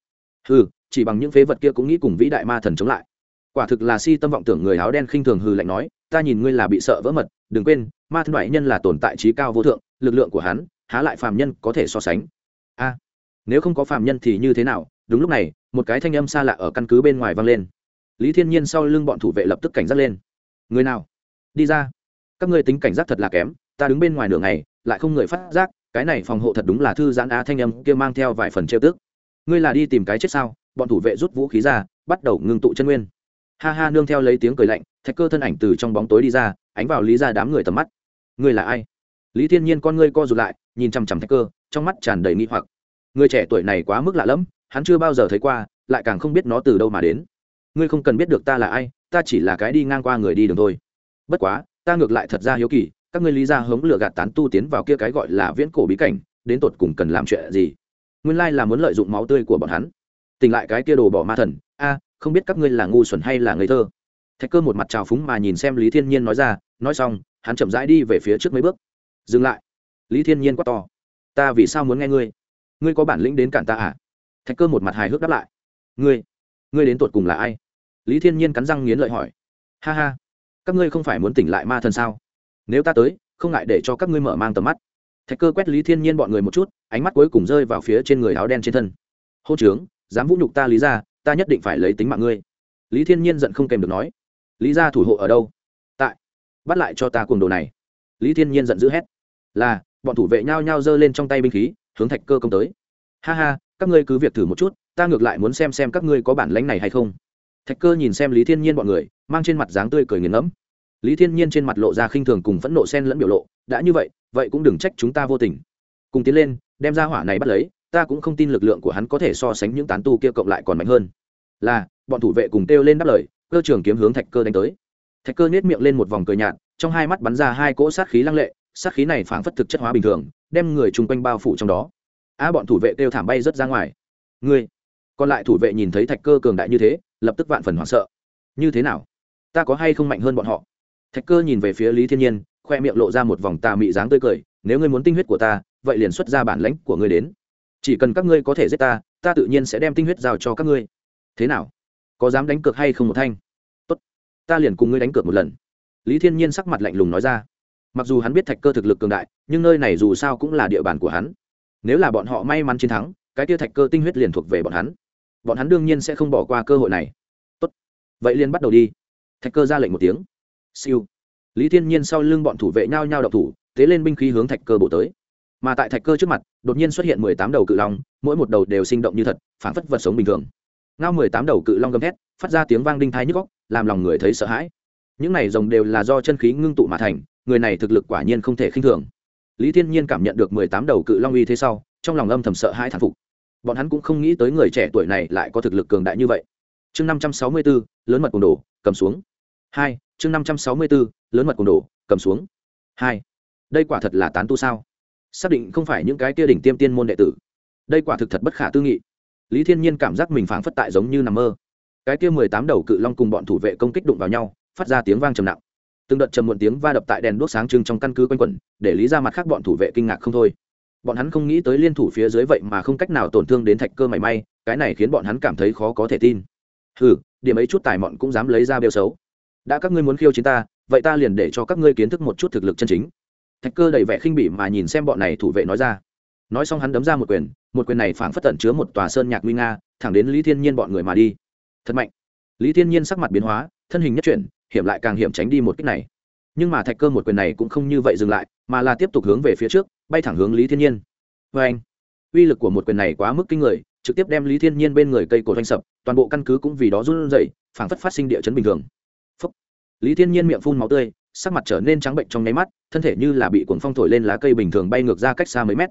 Hừ, chỉ bằng những phế vật kia cũng nghĩ cùng vĩ đại ma thần chống lại quả thực là si tâm vọng tưởng người áo đen khinh thường hừ lạnh nói, ta nhìn ngươi là bị sợ vỡ mật, đừng quên, ma thân bại nhân là tồn tại trí cao vô thượng, lực lượng của hắn, há lại phàm nhân có thể so sánh. A, nếu không có phàm nhân thì như thế nào? Đúng lúc này, một cái thanh âm xa lạ ở căn cứ bên ngoài vang lên. Lý thiên nhiên sau lưng bọn thủ vệ lập tức cảnh giác lên. Người nào? Đi ra. Các ngươi tính cảnh giác thật là kém, ta đứng bên ngoài nửa ngày, lại không người phát giác, cái này phòng hộ thật đúng là thư giãn á thanh âm kia mang theo vài phần trêu tức. Ngươi là đi tìm cái chết sao? Bọn thủ vệ rút vũ khí ra, bắt đầu ngưng tụ chân nguyên ha ha nương theo lấy tiếng cười lạnh, thạch cơ thân ảnh từ trong bóng tối đi ra, ánh vào lý ra đám người tầm mắt. Ngươi là ai? Lý thiên nhiên con ngươi co rụt lại, nhìn chằm chằm thạch cơ, trong mắt tràn đầy nghi hoặc. Người trẻ tuổi này quá mức lạ lẫm, hắn chưa bao giờ thấy qua, lại càng không biết nó từ đâu mà đến. Ngươi không cần biết được ta là ai, ta chỉ là cái đi ngang qua người đi đường thôi. Bất quá, ta ngược lại thật ra hiếu kỳ, các ngươi lý ra hống lửa gạt tán tu tiến vào kia cái gọi là viễn cổ bí cảnh, đến tột cùng cần làm chuyện gì? Nguyên lai là muốn lợi dụng máu tươi của bọn hắn. Tỉnh lại cái kia đồ bỏ ma thần, a không biết các ngươi là ngu xuẩn hay là ngây thơ. Thạch cơ một mặt trào phúng mà nhìn xem lý thiên nhiên nói ra, nói xong, hắn chậm rãi đi về phía trước mấy bước. Dừng lại. Lý thiên nhiên quát to. Ta vì sao muốn nghe ngươi? Ngươi có bản lĩnh đến cản ta à? Thạch cơ một mặt hài hước đáp lại. Ngươi ngươi đến tột cùng là ai? Lý thiên nhiên cắn răng nghiến lợi hỏi. Ha ha, các ngươi không phải muốn tỉnh lại ma thần sao? Nếu ta tới, không ngại để cho các ngươi mở mang tầm mắt. Thạch cơ quét lý thiên nhiên bọn người một chút, ánh mắt cuối cùng rơi vào phía trên người áo đen trên thân. Hô trướng dám vũ nhục ta lý ra ta nhất định phải lấy tính mạng ngươi. Lý thiên nhiên giận không kèm được nói. Lý ra thủ hộ ở đâu? Tại. Bắt lại cho ta cuồng đồ này. Lý thiên nhiên giận dữ hét. Là, bọn thủ vệ nhao nhao giơ lên trong tay binh khí, hướng thạch cơ công tới. Ha ha, các ngươi cứ việc thử một chút, ta ngược lại muốn xem xem các ngươi có bản lánh này hay không. Thạch cơ nhìn xem lý thiên nhiên bọn người, mang trên mặt dáng tươi cười nghiền ngẫm. Lý thiên nhiên trên mặt lộ ra khinh thường cùng phẫn nộ sen lẫn biểu lộ. Đã như vậy vậy cũng đừng trách chúng ta vô tình. Cùng tiến lên, đem ra hỏa này bắt lấy ta cũng không tin lực lượng của hắn có thể so sánh những tán tu kia cộng lại còn mạnh hơn. Là, bọn thủ vệ cùng kêu lên đáp lời, cơ trường kiếm hướng thạch cơ đánh tới. Thạch cơ nhếch miệng lên một vòng cười nhạt, trong hai mắt bắn ra hai cỗ sát khí lăng lệ, sát khí này phảng phất thực chất hóa bình thường, đem người chung quanh bao phủ trong đó. A, bọn thủ vệ kêu thảm bay rất ra ngoài. Ngươi, còn lại thủ vệ nhìn thấy thạch cơ cường đại như thế, lập tức vạn phần hoảng sợ. Như thế nào? Ta có hay không mạnh hơn bọn họ? Thạch cơ nhìn về phía lý thiên nhiên, khoe miệng lộ ra một vòng tà mị dáng tươi cười, nếu ngươi muốn tinh huyết của ta, vậy liền xuất ra bản lãnh của ngươi đến chỉ cần các ngươi có thể giết ta ta tự nhiên sẽ đem tinh huyết giao cho các ngươi. Thế nào? Có dám đánh cược hay không một thanh? Tốt. Ta liền cùng ngươi đánh cược một lần. Lý thiên nhiên sắc mặt lạnh lùng nói ra. Mặc dù hắn biết thạch cơ thực lực cường đại, nhưng nơi này dù sao cũng là địa bàn của hắn. Nếu là bọn họ may mắn chiến thắng, cái tia thạch cơ tinh huyết liền thuộc về bọn hắn. Bọn hắn đương nhiên sẽ không bỏ qua cơ hội này. Tốt. Vậy liền bắt đầu đi. Thạch cơ ra lệnh một tiếng. Siêu. Lý thiên nhiên sau lưng bọn thủ vệ nhao nhao đậu thủ, thế lên binh khí hướng thạch cơ bổ tới mà tại thạch cơ trước mặt, đột nhiên xuất hiện mười tám đầu cự long, mỗi một đầu đều sinh động như thật phản phất vật sống bình thường. Ngao mười tám đầu cự long gầm thét, phát ra tiếng vang đinh thái nhức góc làm lòng người thấy sợ hãi. Những này rồng đều là do chân khí ngưng tụ mà thành, người này thực lực quả nhiên không thể khinh thường. Lý thiên nhiên cảm nhận được mười tám đầu cự long uy thế sau, trong lòng âm thầm sợ hãi thản phục. Bọn hắn cũng không nghĩ tới người trẻ tuổi này lại có thực lực cường đại như vậy. Chương năm trăm sáu mươi bốn, lớn mật cùng đồ, cầm xuống. Hai, chương năm trăm sáu mươi bốn, lớn mật cùng đồ, cầm xuống. Hai, đây quả thật là tán tu sao? Xác định không phải những cái kia đỉnh tiêm tiên môn đệ tử. Đây quả thực thật bất khả tư nghị. Lý thiên nhiên cảm giác mình phảng phất tại giống như nằm mơ. Cái kia mười tám đầu cự long cùng bọn thủ vệ công kích đụng vào nhau, phát ra tiếng vang trầm nặng. Từng đợt trầm muộn tiếng va đập tại đèn đuốc sáng trưng trong căn cứ quanh quẩn, để lý ra mặt khác bọn thủ vệ kinh ngạc không thôi. Bọn hắn không nghĩ tới liên thủ phía dưới vậy mà không cách nào tổn thương đến thạch cơ mảy may, cái này khiến bọn hắn cảm thấy khó có thể tin. Ừ điểm ấy chút tài mọn cũng dám lấy ra bêu xấu. Đã các ngươi muốn khiêu chiến ta, vậy ta liền để cho các ngươi kiến thức một chút thực lực chân chính thạch cơ đầy vẻ khinh bỉ mà nhìn xem bọn này thủ vệ nói ra. Nói xong hắn đấm ra một quyền một quyền này phảng phất tận chứa một tòa sơn nhạc nguy nga, thẳng đến lý thiên nhiên bọn người mà đi. Thật mạnh. Lý thiên nhiên sắc mặt biến hóa, thân hình nhất chuyển, hiểm lại càng hiểm tránh đi một cách này. Nhưng mà thạch cơ một quyền này cũng không như vậy dừng lại, mà là tiếp tục hướng về phía trước, bay thẳng hướng lý thiên nhiên. Vê anh, uy lực của một quyền này quá mức kinh người, trực tiếp đem lý thiên nhiên bên người cây cổ thanh sập, toàn bộ căn cứ cũng vì đó run rẩy, phảng phất phát sinh địa chấn bình thường. Phúc. lý thiên nhiên miệng phun máu tươi sắc mặt trở nên trắng bệnh trong nháy mắt, thân thể như là bị cuồng phong thổi lên lá cây bình thường bay ngược ra cách xa mấy mét.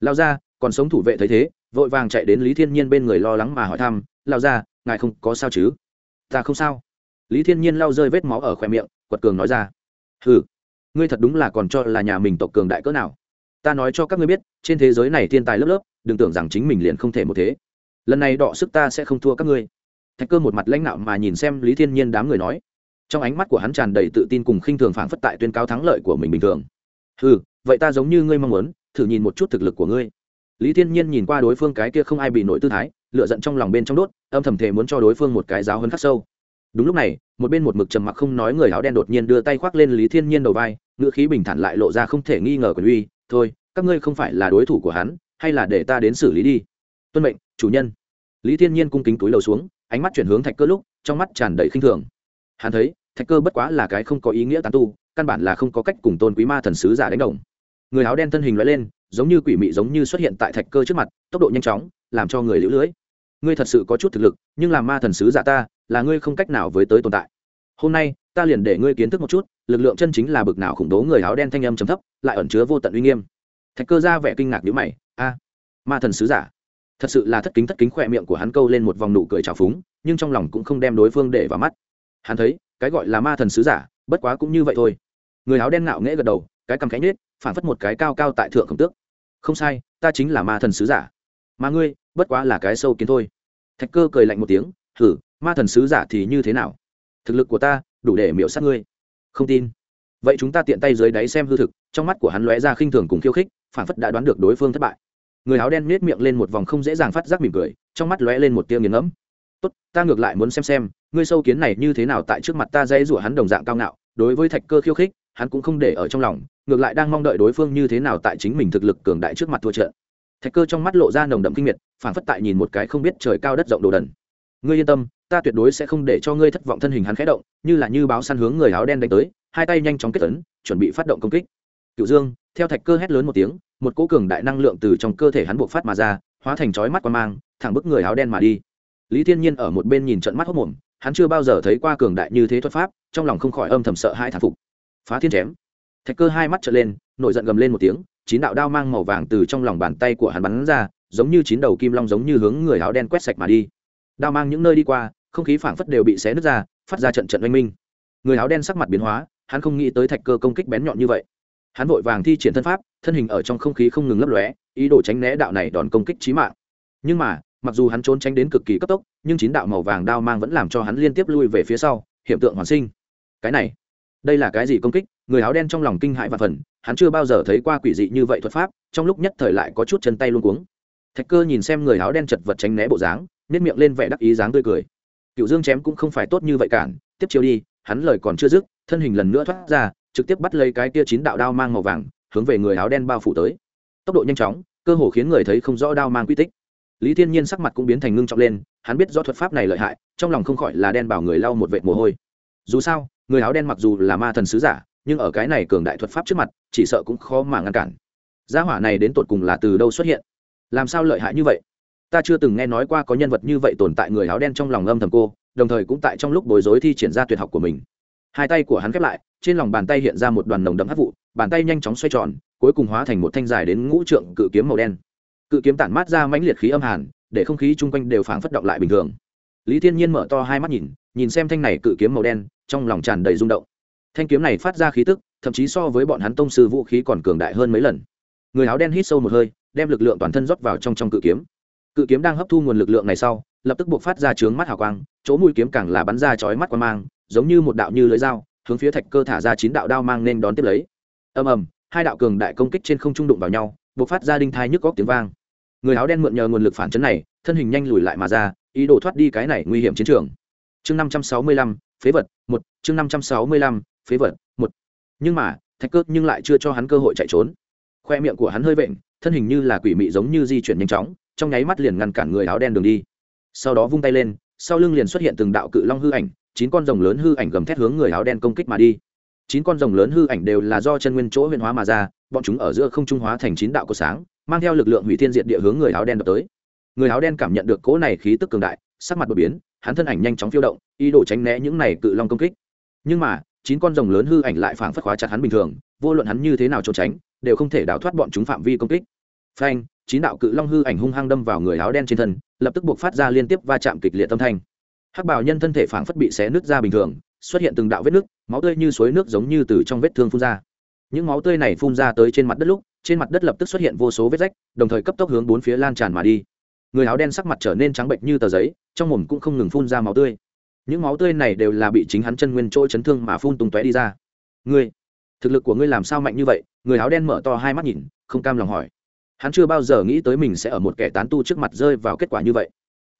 Lao ra còn sống thủ vệ thấy thế, vội vàng chạy đến lý thiên nhiên bên người lo lắng mà hỏi thăm lao ra ngài không có sao chứ? Ta không sao. Lý thiên nhiên lao rơi vết máu ở khoe miệng, quật cường nói ra. Hừ, ngươi thật đúng là còn cho là nhà mình tộc cường đại cỡ nào. Ta nói cho các ngươi biết, trên thế giới này thiên tài lớp lớp, đừng tưởng rằng chính mình liền không thể một thế. Lần này đọ sức ta sẽ không thua các ngươi. Thạch cơ một mặt lãnh nạo mà nhìn xem lý thiên nhiên đám người nói trong ánh mắt của hắn tràn đầy tự tin cùng khinh thường phảng phất tại tuyên cáo thắng lợi của mình bình thường. Ừ vậy ta giống như ngươi mong muốn, thử nhìn một chút thực lực của ngươi. Lý thiên nhiên nhìn qua đối phương cái kia không ai bị nổi tư thái lựa giận trong lòng bên trong đốt, âm thầm thể muốn cho đối phương một cái giáo hơn khắc sâu. Đúng lúc này, một bên một mực trầm mặc không nói người áo đen đột nhiên đưa tay khoác lên lý thiên nhiên đầu vai, ngữ khí bình thản lại lộ ra không thể nghi ngờ quyền uy, thôi, các ngươi không phải là đối thủ của hắn, hay là để ta đến xử lý đi? Tuân mệnh, chủ nhân. Lý thiên nhiên cung kính túi lầu xuống, ánh mắt chuyển hướng thạch cơ lúc, trong mắt tràn đầy khinh thường. Hắn thấy thạch cơ bất quá là cái không có ý nghĩa tán tu, căn bản là không có cách cùng tôn quý ma thần sứ giả đánh đồng. Người áo đen thân hình loại lên, giống như quỷ mị giống như xuất hiện tại thạch cơ trước mặt, tốc độ nhanh chóng, làm cho người lũ lưỡi ngươi thật sự có chút thực lực, nhưng làm ma thần sứ giả ta, là ngươi không cách nào với tới tồn tại. Hôm nay, ta liền để ngươi kiến thức một chút, lực lượng chân chính là bực nào khủng bố người áo đen thanh âm trầm thấp, lại ẩn chứa vô tận uy nghiêm. Thạch cơ ra vẻ kinh ngạc nhíu mày, a, ma thần sứ giả. Thật sự là thất kính thất kính khỏe miệng của hắn câu lên một vòng nụ cười trào phúng, nhưng trong lòng cũng không đem đối phương để vào mắt. Hắn thấy cái gọi là ma thần sứ giả, bất quá cũng như vậy thôi. Người áo đen ngạo nghễ gật đầu, cái cầm cánh nết phản phất một cái cao cao tại thượng khổng tước. Không sai, ta chính là ma thần sứ giả. Mà ngươi, bất quá là cái sâu kiến thôi. Thạch cơ cười lạnh một tiếng thử ma thần sứ giả thì như thế nào? Thực lực của ta, đủ để miễu sát ngươi. Không tin. Vậy chúng ta tiện tay dưới đáy xem hư thực, trong mắt của hắn lóe ra khinh thường cùng khiêu khích, phản phất đã đoán được đối phương thất bại. Người áo đen nết miệng lên một vòng không dễ dàng phát giác mỉm cười, trong mắt lóe lên một tia nghiền ngẫm tốt, ta ngược lại muốn xem xem, ngươi sâu kiến này như thế nào tại trước mặt ta dây rủa hắn đồng dạng cao ngạo, đối với thạch cơ khiêu khích, hắn cũng không để ở trong lòng, ngược lại đang mong đợi đối phương như thế nào tại chính mình thực lực cường đại trước mặt thua trận. Thạch cơ trong mắt lộ ra nồng đậm kinh miệt phản phất tại nhìn một cái không biết trời cao đất rộng đồ đần. Ngươi yên tâm, ta tuyệt đối sẽ không để cho ngươi thất vọng thân hình hắn khẽ động, như là như báo săn hướng người áo đen đánh tới, hai tay nhanh chóng kết tấn chuẩn bị phát động công kích. Cựu dương, theo thạch cơ hét lớn một tiếng, một cỗ cường đại năng lượng từ trong cơ thể hắn buộc phát mà ra, hóa thành chói mắt qua mang, thẳng bức người áo đen mà đi lý thiên nhiên ở một bên nhìn trận mắt hốc mồm, hắn chưa bao giờ thấy qua cường đại như thế thuật pháp, trong lòng không khỏi âm thầm sợ hai thản phục. Phá thiên chém. Thạch cơ hai mắt trở lên, nổi giận gầm lên một tiếng, chín đạo đao mang màu vàng từ trong lòng bàn tay của hắn bắn ra, giống như chín đầu kim long giống như hướng người áo đen quét sạch mà đi. Đao mang những nơi đi qua, không khí phảng phất đều bị xé nứt ra, phát ra trận trận oanh minh. Người áo đen sắc mặt biến hóa, hắn không nghĩ tới thạch cơ công kích bén nhọn như vậy. Hắn vội vàng thi triển thân pháp, thân hình ở trong không khí không ngừng lấp lóe, ý đồ tránh né đạo này đòn công kích trí mạng. Nhưng mà mặc dù hắn trốn tránh đến cực kỳ cấp tốc, nhưng chín đạo màu vàng đao mang vẫn làm cho hắn liên tiếp lui về phía sau hiện tượng hoàn sinh. Cái này, đây là cái gì công kích? Người áo đen trong lòng kinh hãi và phần, hắn chưa bao giờ thấy qua quỷ dị như vậy thuật pháp, trong lúc nhất thời lại có chút chân tay luôn cuống. Thạch cơ nhìn xem người áo đen chật vật tránh né bộ dáng nếp miệng lên vẻ đắc ý dáng tươi cười. Cựu dương chém cũng không phải tốt như vậy cản, tiếp chiêu đi, hắn lời còn chưa dứt, thân hình lần nữa thoát ra, trực tiếp bắt lấy cái tia chín đạo đao mang màu vàng, hướng về người áo đen bao phủ tới. Tốc độ nhanh chóng, cơ hồ khiến người thấy không rõ đao mang quy tích lý thiên nhiên sắc mặt cũng biến thành ngưng trọng lên, hắn biết do thuật pháp này lợi hại, trong lòng không khỏi là đen bảo người lau một vệt mồ hôi. Dù sao, người áo đen mặc dù là ma thần sứ giả, nhưng ở cái này cường đại thuật pháp trước mặt, chỉ sợ cũng khó mà ngăn cản. Gia hỏa này đến tột cùng là từ đâu xuất hiện? Làm sao lợi hại như vậy? Ta chưa từng nghe nói qua có nhân vật như vậy tồn tại người áo đen trong lòng âm thầm cô, đồng thời cũng tại trong lúc bối rối thi triển ra tuyệt học của mình. Hai tay của hắn khép lại, trên lòng bàn tay hiện ra một đoàn nồng đậm hấp vụ, bàn tay nhanh chóng xoay tròn, cuối cùng hóa thành một thanh dài đến ngũ trượng cự kiếm màu đen cự kiếm tản mát ra mãnh liệt khí âm hàn, để không khí chung quanh đều phảng phất động lại bình thường. Lý thiên nhiên mở to hai mắt nhìn nhìn xem thanh này cự kiếm màu đen, trong lòng tràn đầy rung động. Thanh kiếm này phát ra khí tức, thậm chí so với bọn hắn tông sư vũ khí còn cường đại hơn mấy lần. Người áo đen hít sâu một hơi, đem lực lượng toàn thân rót vào trong trong cự kiếm. Cự kiếm đang hấp thu nguồn lực lượng này sau, lập tức buộc phát ra trướng mắt hào quang, chỗ mũi kiếm càng là bắn ra chói mắt quang mang, giống như một đạo như lưới dao, hướng phía thạch cơ thả ra chín đạo đao mang nên đón tiếp lấy. Ầm ầm, hai đạo cường đại công kích trên không trung đụng vào nhau, buộc phát ra đinh thai nhức góc tiếng vang người áo đen mượn nhờ nguồn lực phản chấn này, thân hình nhanh lùi lại mà ra, ý đồ thoát đi cái này nguy hiểm chiến trường. Chương năm trăm sáu mươi lăm, phế vật một, chương năm trăm sáu mươi lăm, phế vật một. Nhưng mà, thạch cước nhưng lại chưa cho hắn cơ hội chạy trốn. Khoe miệng của hắn hơi vện, thân hình như là quỷ mị giống như di chuyển nhanh chóng, trong nháy mắt liền ngăn cản người áo đen đường đi. Sau đó vung tay lên, sau lưng liền xuất hiện từng đạo cự long hư ảnh, chín con rồng lớn hư ảnh gầm thét hướng người áo đen công kích mà đi. Chín con rồng lớn hư ảnh đều là do chân nguyên chỗ huyền hóa mà ra, bọn chúng ở giữa không trung hóa thành chín đạo của sáng mang theo lực lượng hủy thiên diệt địa hướng người áo đen đập tới. Người áo đen cảm nhận được cỗ này khí tức cường đại, sắc mặt đột biến, hắn thân ảnh nhanh chóng phiêu động, ý đồ tránh né những này cự long công kích. Nhưng mà, chín con rồng lớn hư ảnh lại phảng phất khóa chặt hắn bình thường, vô luận hắn như thế nào trốn tránh, đều không thể đào thoát bọn chúng phạm vi công kích. Phanh, chín đạo cự long hư ảnh hung hăng đâm vào người áo đen trên thân, lập tức buộc phát ra liên tiếp va chạm kịch liệt tâm thanh. Hắc bảo nhân thân thể phảng phất bị xé nứt ra bình thường, xuất hiện từng đạo vết nước máu tươi như suối nước giống như từ trong vết thương phun ra. Những máu tươi này phun ra tới trên mặt đất lúc trên mặt đất lập tức xuất hiện vô số vết rách, đồng thời cấp tốc hướng bốn phía lan tràn mà đi. Người áo đen sắc mặt trở nên trắng bệnh như tờ giấy, trong mồm cũng không ngừng phun ra máu tươi. Những máu tươi này đều là bị chính hắn chân nguyên trôi chấn thương mà phun tung tóe đi ra. Ngươi, thực lực của ngươi làm sao mạnh như vậy? Người áo đen mở to hai mắt nhìn, không cam lòng hỏi. Hắn chưa bao giờ nghĩ tới mình sẽ ở một kẻ tán tu trước mặt rơi vào kết quả như vậy.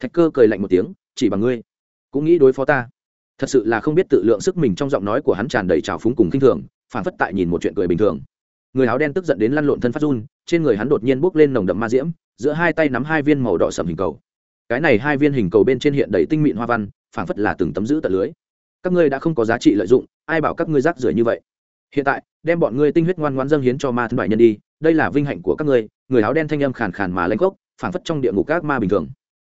Thạch cơ cười lạnh một tiếng, chỉ bằng ngươi, cũng nghĩ đối phó ta. Thật sự là không biết tự lượng sức mình trong giọng nói của hắn tràn đầy trào phúng cùng kinh thường phản phất tại nhìn một chuyện cười bình thường người áo đen tức giận đến lăn lộn thân phát run, trên người hắn đột nhiên bốc lên nồng đậm ma diễm, giữa hai tay nắm hai viên màu đỏ sầm hình cầu. Cái này hai viên hình cầu bên trên hiện đầy tinh mịn hoa văn, phảng phất là từng tấm giữ tận lưới. Các ngươi đã không có giá trị lợi dụng, ai bảo các ngươi rác rưởi như vậy? Hiện tại, đem bọn ngươi tinh huyết ngoan ngoãn dâng hiến cho ma thân bại nhân đi, đây là vinh hạnh của các ngươi, người áo đen thanh âm khàn khàn mà lanh gốc phảng phất trong địa ngục các ma bình thường.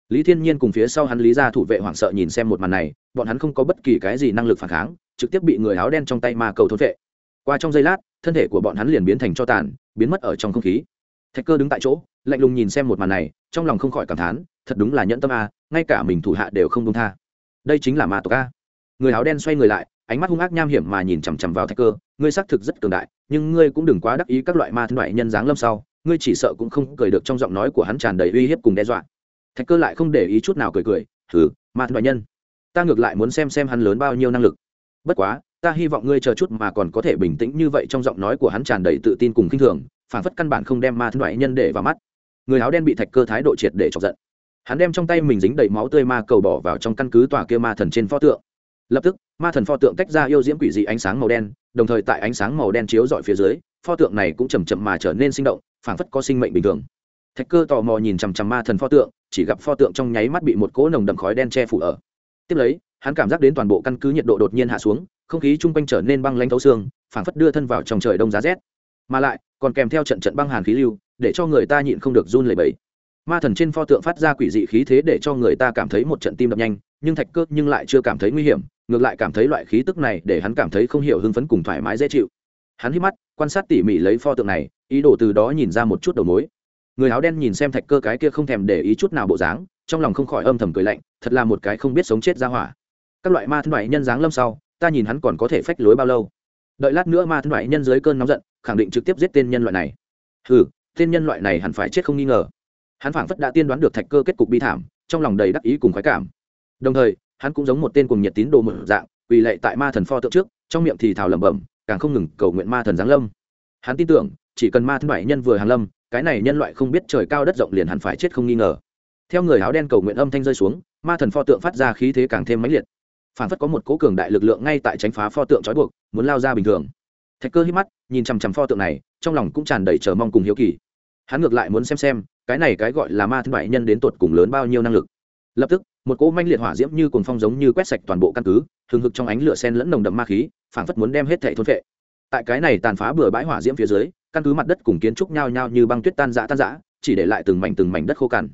Lý thiên nhiên cùng phía sau hắn lý ra thủ vệ hoảng sợ nhìn xem một màn này, bọn hắn không có bất kỳ cái gì năng lực phản kháng, trực tiếp bị người áo đen trong tay ma cầu thốn vệ. Qua trong giây lát thân thể của bọn hắn liền biến thành cho tàn, biến mất ở trong không khí. Thạch cơ đứng tại chỗ, lạnh lùng nhìn xem một màn này, trong lòng không khỏi cảm thán, thật đúng là nhẫn tâm a, ngay cả mình thủ hạ đều không đông tha. Đây chính là ma tộc a. Người áo đen xoay người lại, ánh mắt hung ác nham hiểm mà nhìn chằm chằm vào thạch cơ, ngươi xác thực rất cường đại, nhưng ngươi cũng đừng quá đắc ý các loại ma thân loại nhân dáng lâm sau, ngươi chỉ sợ cũng không cười được trong giọng nói của hắn tràn đầy uy hiếp cùng đe dọa. Thạch cơ lại không để ý chút nào cười cười thử ma thân loại nhân, ta ngược lại muốn xem xem hắn lớn bao nhiêu năng lực. Bất quá ta hy vọng ngươi chờ chút mà còn có thể bình tĩnh như vậy. Trong giọng nói của hắn tràn đầy tự tin cùng kinh thường, phản phất căn bản không đem ma thân loại nhân để vào mắt. Người áo đen bị thạch cơ thái độ triệt để chọc giận. Hắn đem trong tay mình dính đầy máu tươi ma cầu bỏ vào trong căn cứ tòa kia ma thần trên pho tượng. Lập tức, ma thần pho tượng tách ra yêu diễm quỷ dị ánh sáng màu đen, đồng thời tại ánh sáng màu đen chiếu dọi phía dưới, pho tượng này cũng chầm chậm mà trở nên sinh động phảng phất có sinh mệnh bình thường. Thạch cơ tò mò nhìn chằm chằm ma thần pho tượng, chỉ gặp pho tượng trong nháy mắt bị một cỗ nồng đậm khói đen che phủ ở. Tiếp lấy, hắn cảm giác đến toàn bộ căn cứ nhiệt độ đột nhiên hạ xuống không khí chung quanh trở nên băng lãnh thấu xương, phảng phất đưa thân vào trong trời đông giá rét. Mà lại, còn kèm theo trận trận băng hàn khí lưu, để cho người ta nhịn không được run lẩy bẩy. Ma thần trên pho tượng phát ra quỷ dị khí thế để cho người ta cảm thấy một trận tim đập nhanh, nhưng thạch cơ nhưng lại chưa cảm thấy nguy hiểm, ngược lại cảm thấy loại khí tức này để hắn cảm thấy không hiểu hưng phấn cùng thoải mái dễ chịu. Hắn hít mắt, quan sát tỉ mỉ lấy pho tượng này, ý đồ từ đó nhìn ra một chút đầu mối. Người áo đen nhìn xem thạch cơ cái kia không thèm để ý chút nào bộ dáng, trong lòng không khỏi âm thầm cười lạnh, thật là một cái không biết sống chết ra hỏa. Các loại ma thân loại nhân dáng lâm sau ta nhìn hắn còn có thể phách lối bao lâu. Đợi lát nữa ma thân loại nhân dưới cơn nóng giận, khẳng định trực tiếp giết tên nhân loại này. Ừ tên nhân loại này hẳn phải chết không nghi ngờ. Hắn phảng phất đã tiên đoán được thạch cơ kết cục bi thảm, trong lòng đầy đắc ý cùng khoái cảm. Đồng thời, hắn cũng giống một tên cùng nhiệt tín đồ mở dạng, quỳ lệ tại ma thần pho tượng trước, trong miệng thì thào lẩm bẩm, càng không ngừng cầu nguyện ma thần giáng lâm. Hắn tin tưởng, chỉ cần ma thần loại nhân vừa hàng lâm, cái này nhân loại không biết trời cao đất rộng liền hẳn phải chết không nghi ngờ. Theo người áo đen cầu nguyện âm thanh rơi xuống, ma thần pho tượng phát ra khí thế càng thêm mãnh liệt phản phất có một cố cường đại lực lượng ngay tại tránh phá pho tượng trói buộc, muốn lao ra bình thường. Thạch cơ hít mắt, nhìn chằm chằm pho tượng này, trong lòng cũng tràn đầy chờ mong cùng hiếu kỳ. Hắn ngược lại muốn xem xem, cái này cái gọi là ma thần bại nhân đến tột cùng lớn bao nhiêu năng lực. Lập tức, một cỗ manh liệt hỏa diễm như cồn phong giống như quét sạch toàn bộ căn cứ, hừng hực trong ánh lửa sen lẫn nồng đậm ma khí, phảng phất muốn đem hết thảy thôn phệ. Tại cái này tàn phá bừa bãi hỏa diễm phía dưới, căn cứ mặt đất cùng kiến trúc nhao nhao như băng tuyết tan rã tan rã, chỉ để lại từng mảnh từng mảnh đất khô cằn.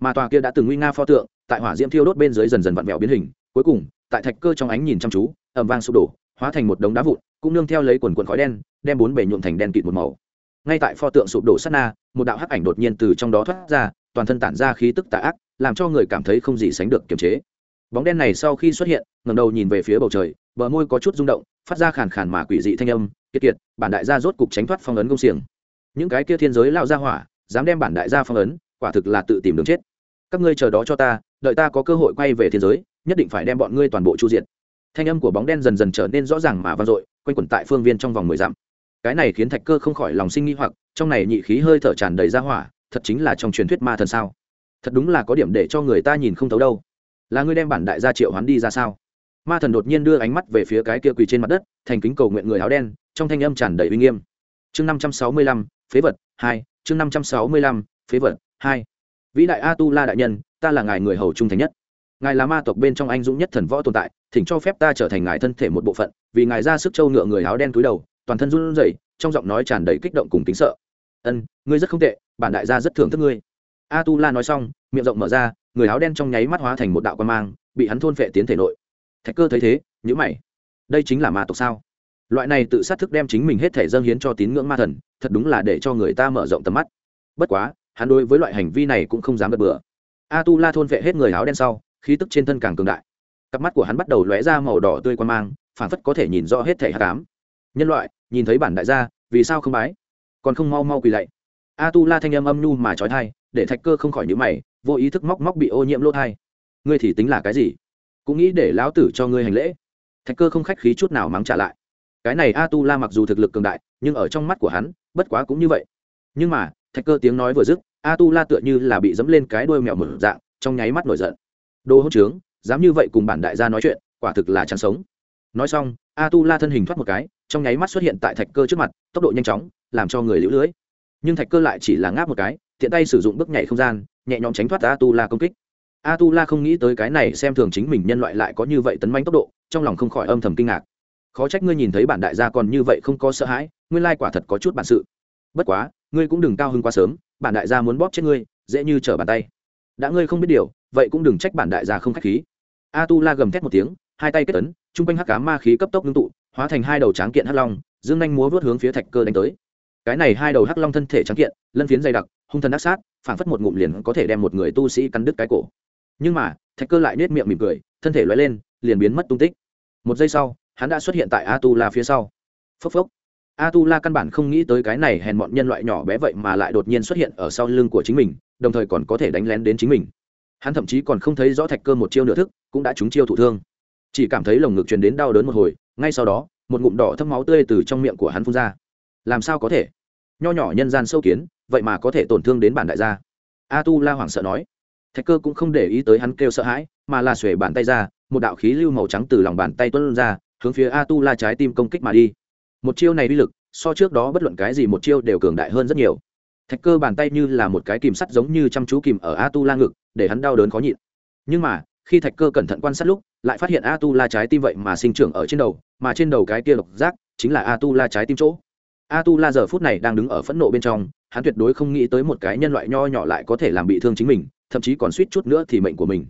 Mà tòa kia đã từng nguy nga pho tượng, tại hỏa diễm thiêu đốt bên dưới dần dần vặn vẹo biến hình cuối cùng, tại thạch cơ trong ánh nhìn chăm chú, ầm vang sụp đổ, hóa thành một đống đá vụn, cũng nương theo lấy quần quần khói đen, đem bốn bể nhuộm thành đen kịt một màu. Ngay tại pho tượng sụp đổ sát na, một đạo hắc ảnh đột nhiên từ trong đó thoát ra, toàn thân tản ra khí tức tà ác, làm cho người cảm thấy không gì sánh được kiềm chế. Bóng đen này sau khi xuất hiện, ngẩng đầu nhìn về phía bầu trời, bờ môi có chút rung động, phát ra khàn khàn mà quỷ dị thanh âm, kiệt kiệt, bản đại gia rốt cục tránh thoát phong ấn công xiềng. Những cái kia thiên giới lao ra hỏa, dám đem bản đại gia phong ấn, quả thực là tự tìm đường chết. Các ngươi chờ đó cho ta, đợi ta có cơ hội quay về thiên giới nhất định phải đem bọn ngươi toàn bộ chu diện thanh âm của bóng đen dần dần trở nên rõ ràng mà vang dội, quanh quẩn tại phương viên trong vòng mười dặm. Cái này khiến thạch cơ không khỏi lòng sinh nghi hoặc, trong này nhị khí hơi thở tràn đầy ra hỏa, thật chính là trong truyền thuyết ma thần sao? Thật đúng là có điểm để cho người ta nhìn không thấu đâu. Là ngươi đem bản đại gia triệu hoán đi ra sao? Ma thần đột nhiên đưa ánh mắt về phía cái kia quỳ trên mặt đất, thành kính cầu nguyện người áo đen, trong thanh âm tràn đầy uy nghiêm. Chương năm trăm sáu mươi lăm, phế vật, hai, chương năm trăm sáu mươi lăm, phế vật, hai. Vĩ đại a tu la đại nhân, ta là ngài người hầu trung thành nhất ngài là ma tộc bên trong anh dũng nhất thần võ tồn tại, thỉnh cho phép ta trở thành ngài thân thể một bộ phận, vì ngài ra sức trâu ngựa người áo đen túi đầu, toàn thân run rẩy, trong giọng nói tràn đầy kích động cùng tính sợ. Ân, ngươi rất không tệ, bản đại gia rất thưởng thức ngươi. A tu la nói xong, miệng rộng mở ra, người áo đen trong nháy mắt hóa thành một đạo quan mang, bị hắn thôn phệ tiến thể nội. Thạch cơ thấy thế nhữ mày. Đây chính là ma tộc sao? Loại này tự sát thức đem chính mình hết thể dâng hiến cho tín ngưỡng ma thần, thật đúng là để cho người ta mở rộng tầm mắt. Bất quá, hắn đối với loại hành vi này cũng không dám gật bừa. A tu la thôn vệ hết người áo đen sau khí tức trên thân càng cường đại. Cặp mắt của hắn bắt đầu lóe ra màu đỏ tươi quan mang phản phất có thể nhìn rõ hết thể hạ cám nhân loại, nhìn thấy bản đại gia, vì sao không bái? Còn không mau mau quỳ lạy. A tu la thanh âm âm nhu mà trói thai, để thạch cơ không khỏi nhữ mày, vô ý thức móc móc bị ô nhiễm lỗ thai. Ngươi thì tính là cái gì? Cũng nghĩ để lão tử cho ngươi hành lễ. Thạch cơ không khách khí chút nào mắng trả lại. Cái này a tu la mặc dù thực lực cường đại, nhưng ở trong mắt của hắn, bất quá cũng như vậy. Nhưng mà, thạch cơ tiếng nói vừa dứt a tu la tựa như là bị dẫm lên cái đuôi mèo mở dạng, trong nháy mắt nổi giận đồ hỗn trướng, dám như vậy cùng bản đại gia nói chuyện, quả thực là chán sống. Nói xong a tu la thân hình thoát một cái, trong nháy mắt xuất hiện tại thạch cơ trước mặt, tốc độ nhanh chóng, làm cho người lũ lưới. nhưng thạch cơ lại chỉ là ngáp một cái, tiện tay sử dụng bước nhảy không gian, nhẹ nhõm tránh thoát a tu la công kích. A tu la không nghĩ tới cái này xem thường chính mình nhân loại lại có như vậy tấn manh tốc độ, trong lòng không khỏi âm thầm kinh ngạc. Khó trách ngươi nhìn thấy bản đại gia còn như vậy không có sợ hãi, nguyên lai quả thật có chút bản sự. Bất quá, ngươi cũng đừng cao hơn quá sớm, bản đại gia muốn bóp chết ngươi, dễ như trở bàn tay đã ngươi không biết điều, vậy cũng đừng trách bản đại gia không k h á c h khí. A tu la gầm thét một tiếng, hai tay kết ấn, chung quanh hắc cá ma khí cấp tốc ngưng tụ, hóa thành hai đầu tráng kiện hắc long, dương nhanh múa vớt hướng phía thạch cơ đánh tới. Cái này hai đầu hắc long thân thể tráng kiện, lân phiến dày đặc, hung thần ác sát, phảng phất một ngụm liền có thể đem một người tu sĩ cắn đứt cái cổ. Nhưng mà, thạch cơ lại nết miệng mỉm cười, thân thể loay lên, liền biến mất tung tích. Một giây sau, hắn đã xuất hiện tại a tu la phía sau. Phốc phốc a tu la căn bản không nghĩ tới cái này hèn mọn nhân loại nhỏ bé vậy mà lại đột nhiên xuất hiện ở sau lưng của chính mình, đồng thời còn có thể đánh lén đến chính mình. Hắn thậm chí còn không thấy rõ thạch cơ một chiêu nửa thức, cũng đã trúng chiêu thụ thương. Chỉ cảm thấy lồng ngực truyền đến đau đớn một hồi, ngay sau đó, một ngụm đỏ thấm máu tươi từ trong miệng của hắn phun ra. Làm sao có thể? Nho nhỏ nhân gian sâu kiến, vậy mà có thể tổn thương đến bản đại gia. A tu la hoảng sợ nói. Thạch cơ cũng không để ý tới hắn kêu sợ hãi, mà là xuể bàn tay ra, một đạo khí lưu màu trắng từ lòng bàn tay tuân ra, hướng phía a tu la trái tim công kích mà đi một chiêu này uy lực, so trước đó bất luận cái gì một chiêu đều cường đại hơn rất nhiều. Thạch cơ bàn tay như là một cái kìm sắt giống như chăm chú kìm ở a tu la ngực, để hắn đau đớn khó nhịn. Nhưng mà, khi thạch cơ cẩn thận quan sát lúc, lại phát hiện a tu la trái tim vậy mà sinh trưởng ở trên đầu, mà trên đầu cái kia độc giác chính là a tu la trái tim chỗ. A tu la giờ phút này đang đứng ở phẫn nộ bên trong, hắn tuyệt đối không nghĩ tới một cái nhân loại nho nhỏ lại có thể làm bị thương chính mình, thậm chí còn suýt chút nữa thì mệnh của mình.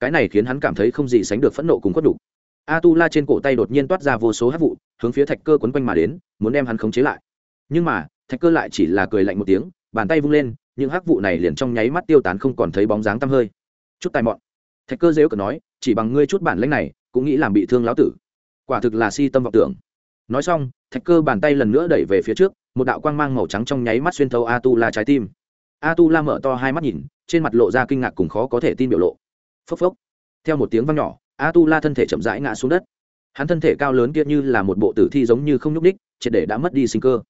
Cái này khiến hắn cảm thấy không gì sánh được phẫn nộ cùng khuất đủ a tu la trên cổ tay đột nhiên toát ra vô số hát vụ, hướng phía thạch cơ quấn quanh mà đến, muốn đem hắn khống chế lại. Nhưng mà, thạch cơ lại chỉ là cười lạnh một tiếng, bàn tay vung lên, những hắc vụ này liền trong nháy mắt tiêu tán không còn thấy bóng dáng tăm hơi. Chút tài mọn. Thạch cơ dễu cờ nói, chỉ bằng ngươi chút bản lãnh này, cũng nghĩ làm bị thương lão tử. Quả thực là si tâm vọng tưởng. Nói xong, thạch cơ bàn tay lần nữa đẩy về phía trước, một đạo quang mang màu trắng trong nháy mắt xuyên thấu a tu la trái tim. A tu la mở to hai mắt nhìn, trên mặt lộ ra kinh ngạc cùng khó có thể tin biểu lộ. Phốc phốc. Theo một tiếng vang nhỏ a tu la thân thể chậm rãi ngã xuống đất. Hắn thân thể cao lớn kia như là một bộ tử thi giống như không nhúc ních triệt để đã mất đi sinh cơ.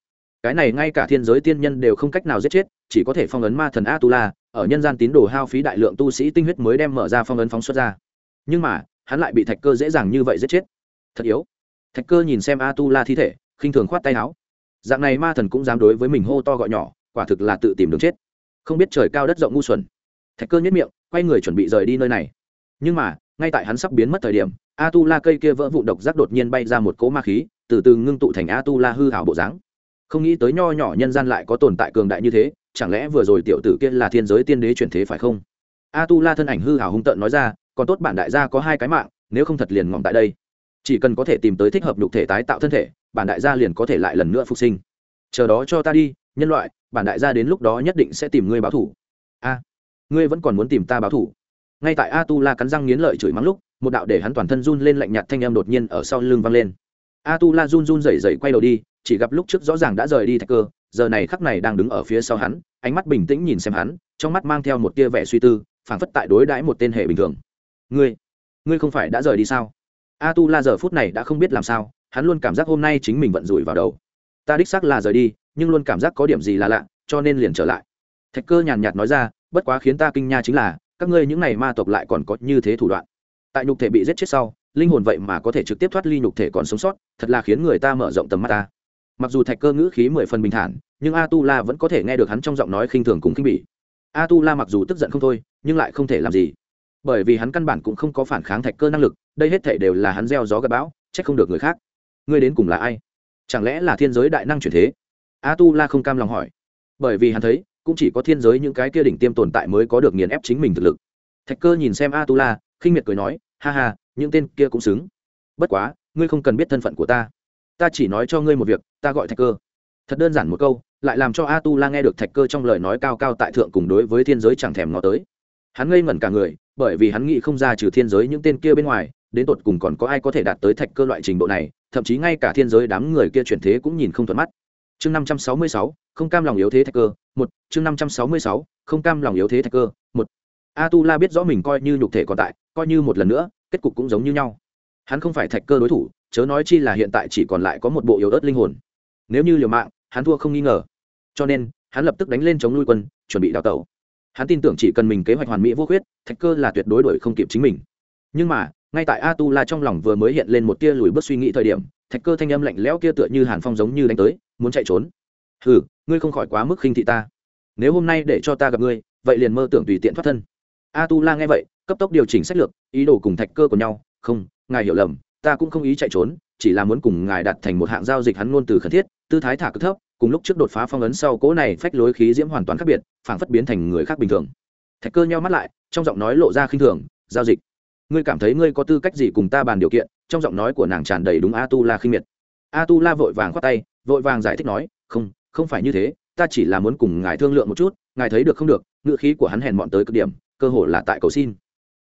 Cái này ngay cả thiên giới tiên nhân đều không cách nào giết chết, chỉ có thể phong ấn ma thần a tu la ở nhân gian tín đồ hao phí đại lượng tu sĩ tinh huyết mới đem mở ra phong ấn phóng xuất ra. Nhưng mà, hắn lại bị thạch cơ dễ dàng như vậy giết chết. Thật yếu. Thạch cơ nhìn xem a tu la thi thể, khinh thường khoát tay áo. Dạng này ma thần cũng dám đối với mình hô to gọi nhỏ, quả thực là tự tìm đường chết. Không biết trời cao đất rộng ngu xuẩn. Thạch cơ nhất miệng, quay người chuẩn bị rời đi nơi này. Nhưng mà ngay tại hắn sắp biến mất thời điểm a tu la cây kia vỡ vụ độc giác đột nhiên bay ra một cỗ ma khí, từ từ ngưng tụ thành a tu la hư hảo bộ dáng. Không nghĩ tới nho nhỏ nhân gian lại có tồn tại cường đại như thế, chẳng lẽ vừa rồi tiểu tử kia là thiên giới tiên đế chuyển thế phải không? A tu la thân ảnh hư hảo hung tợn nói ra, còn tốt bản đại gia có hai cái mạng, nếu không thật liền ngỏm tại đây. Chỉ cần có thể tìm tới thích hợp nhục thể tái tạo thân thể, bản đại gia liền có thể lại lần nữa phục sinh. Chờ đó cho ta đi, nhân loại, bản đại gia đến lúc đó nhất định sẽ tìm ngươi báo thủ. A, ngươi vẫn còn muốn tìm ta báo thủ? Ngay tại a tu la cắn răng nghiến lợi chửi mắng lúc, một đạo để hắn toàn thân run lên lạnh nhạt thanh em đột nhiên ở sau lưng vang lên. A tu la run run rẩy rẩy quay đầu đi, chỉ gặp lúc trước rõ ràng đã rời đi thạch cơ, giờ này khắc này đang đứng ở phía sau hắn, ánh mắt bình tĩnh nhìn xem hắn, trong mắt mang theo một tia vẻ suy tư, phảng phất tại đối đãi một tên hệ bình thường. Ngươi ngươi không phải đã rời đi sao? A tu la giờ phút này đã không biết làm sao, hắn luôn cảm giác hôm nay chính mình vận rủi vào đầu. Ta đích xác là rời đi, nhưng luôn cảm giác có điểm gì là lạ, cho nên liền trở lại. Thạch cơ nhàn nhạt nói ra, bất quá khiến ta kinh nha chính là các ngươi những này ma tộc lại còn có như thế thủ đoạn. Tại nhục thể bị giết chết sau, linh hồn vậy mà có thể trực tiếp thoát ly nhục thể còn sống sót, thật là khiến người ta mở rộng tầm mắt ta. Mặc dù thạch cơ ngữ khí mười phần bình thản, nhưng a tu la vẫn có thể nghe được hắn trong giọng nói khinh thường cùng khinh bỉ. A tu la mặc dù tức giận không thôi, nhưng lại không thể làm gì. Bởi vì hắn căn bản cũng không có phản kháng thạch cơ năng lực, đây hết thể đều là hắn gieo gió gặp bão c h ắ c không được người khác. Ngươi đến cùng là ai? Chẳng lẽ là thiên giới đại năng chuyển thế? A tu la không cam lòng hỏi. Bởi vì hắn thấy cũng chỉ có thiên giới những cái kia đỉnh tiêm tồn tại mới có được nghiền ép chính mình thực lực. Thạch cơ nhìn xem a tu la khinh miệt cười nói, ha ha, những tên kia cũng xứng. Bất quá, ngươi không cần biết thân phận của ta. Ta chỉ nói cho ngươi một việc, ta gọi thạch cơ. Thật đơn giản một câu, lại làm cho a tu la nghe được thạch cơ trong lời nói cao cao tại thượng cùng đối với thiên giới chẳng thèm ngó tới. Hắn ngây ngẩn cả người, bởi vì hắn nghĩ không ra trừ thiên giới những tên kia bên ngoài, đến tột cùng còn có ai có thể đạt tới thạch cơ loại trình độ này, thậm chí ngay cả thiên giới đám người kia chuyển thế cũng nhìn không thuận mắt. Chương năm trăm sáu mươi sáu, không cam lòng yếu thế thạch cơ một, chương năm trăm sáu mươi sáu, không cam lòng yếu thế thạch cơ. Một a tu la biết rõ mình coi như nhục thể còn tại, coi như một lần nữa, kết cục cũng giống như nhau. Hắn không phải thạch cơ đối thủ, chớ nói chi là hiện tại chỉ còn lại có một bộ yếu ớt linh hồn. Nếu như liều mạng, hắn thua không nghi ngờ. Cho nên, hắn lập tức đánh lên chống nuôi quân, chuẩn bị đào tẩu. Hắn tin tưởng chỉ cần mình kế hoạch hoàn mỹ vô khuyết, thạch cơ là tuyệt đối đổi không kịp chính mình. Nhưng mà, ngay tại a tu la trong lòng vừa mới hiện lên một tia lùi bước suy nghĩ thời điểm, thạch cơ thanh âm lạnh lẽo kia tựa như hàn phong giống như đánh tới, muốn chạy trốn. Hừ ngươi không khỏi quá mức khinh thị ta. Nếu hôm nay để cho ta gặp ngươi, vậy liền mơ tưởng tùy tiện thoát thân. A tu la nghe vậy, cấp tốc điều chỉnh sách lược, ý đồ cùng thạch cơ của nhau, không, ngài hiểu lầm, ta cũng không ý chạy trốn, chỉ là muốn cùng ngài đặt thành một hạng giao dịch hắn ngôn từ khẩn thiết, tư thái thả cực thấp, cùng lúc trước đột phá phong ấn sau cỗ này phách lối khí diễm hoàn toàn khác biệt, phảng phất biến thành người khác bình thường. Thạch cơ nheo mắt lại, trong giọng nói lộ ra khinh thường, giao dịch, ngươi cảm thấy ngươi có tư cách gì cùng ta bàn điều kiện? Trong giọng nói của nàng tràn đầy đúng a tu la khinh miệt. A tu la vội vàng khoát tay, vội vàng giải thích nói, không không phải như thế, ta chỉ là muốn cùng ngài thương lượng một chút, ngài thấy được không được ngựa khí của hắn hèn mọn tới cực điểm, cơ hồ là tại cầu xin.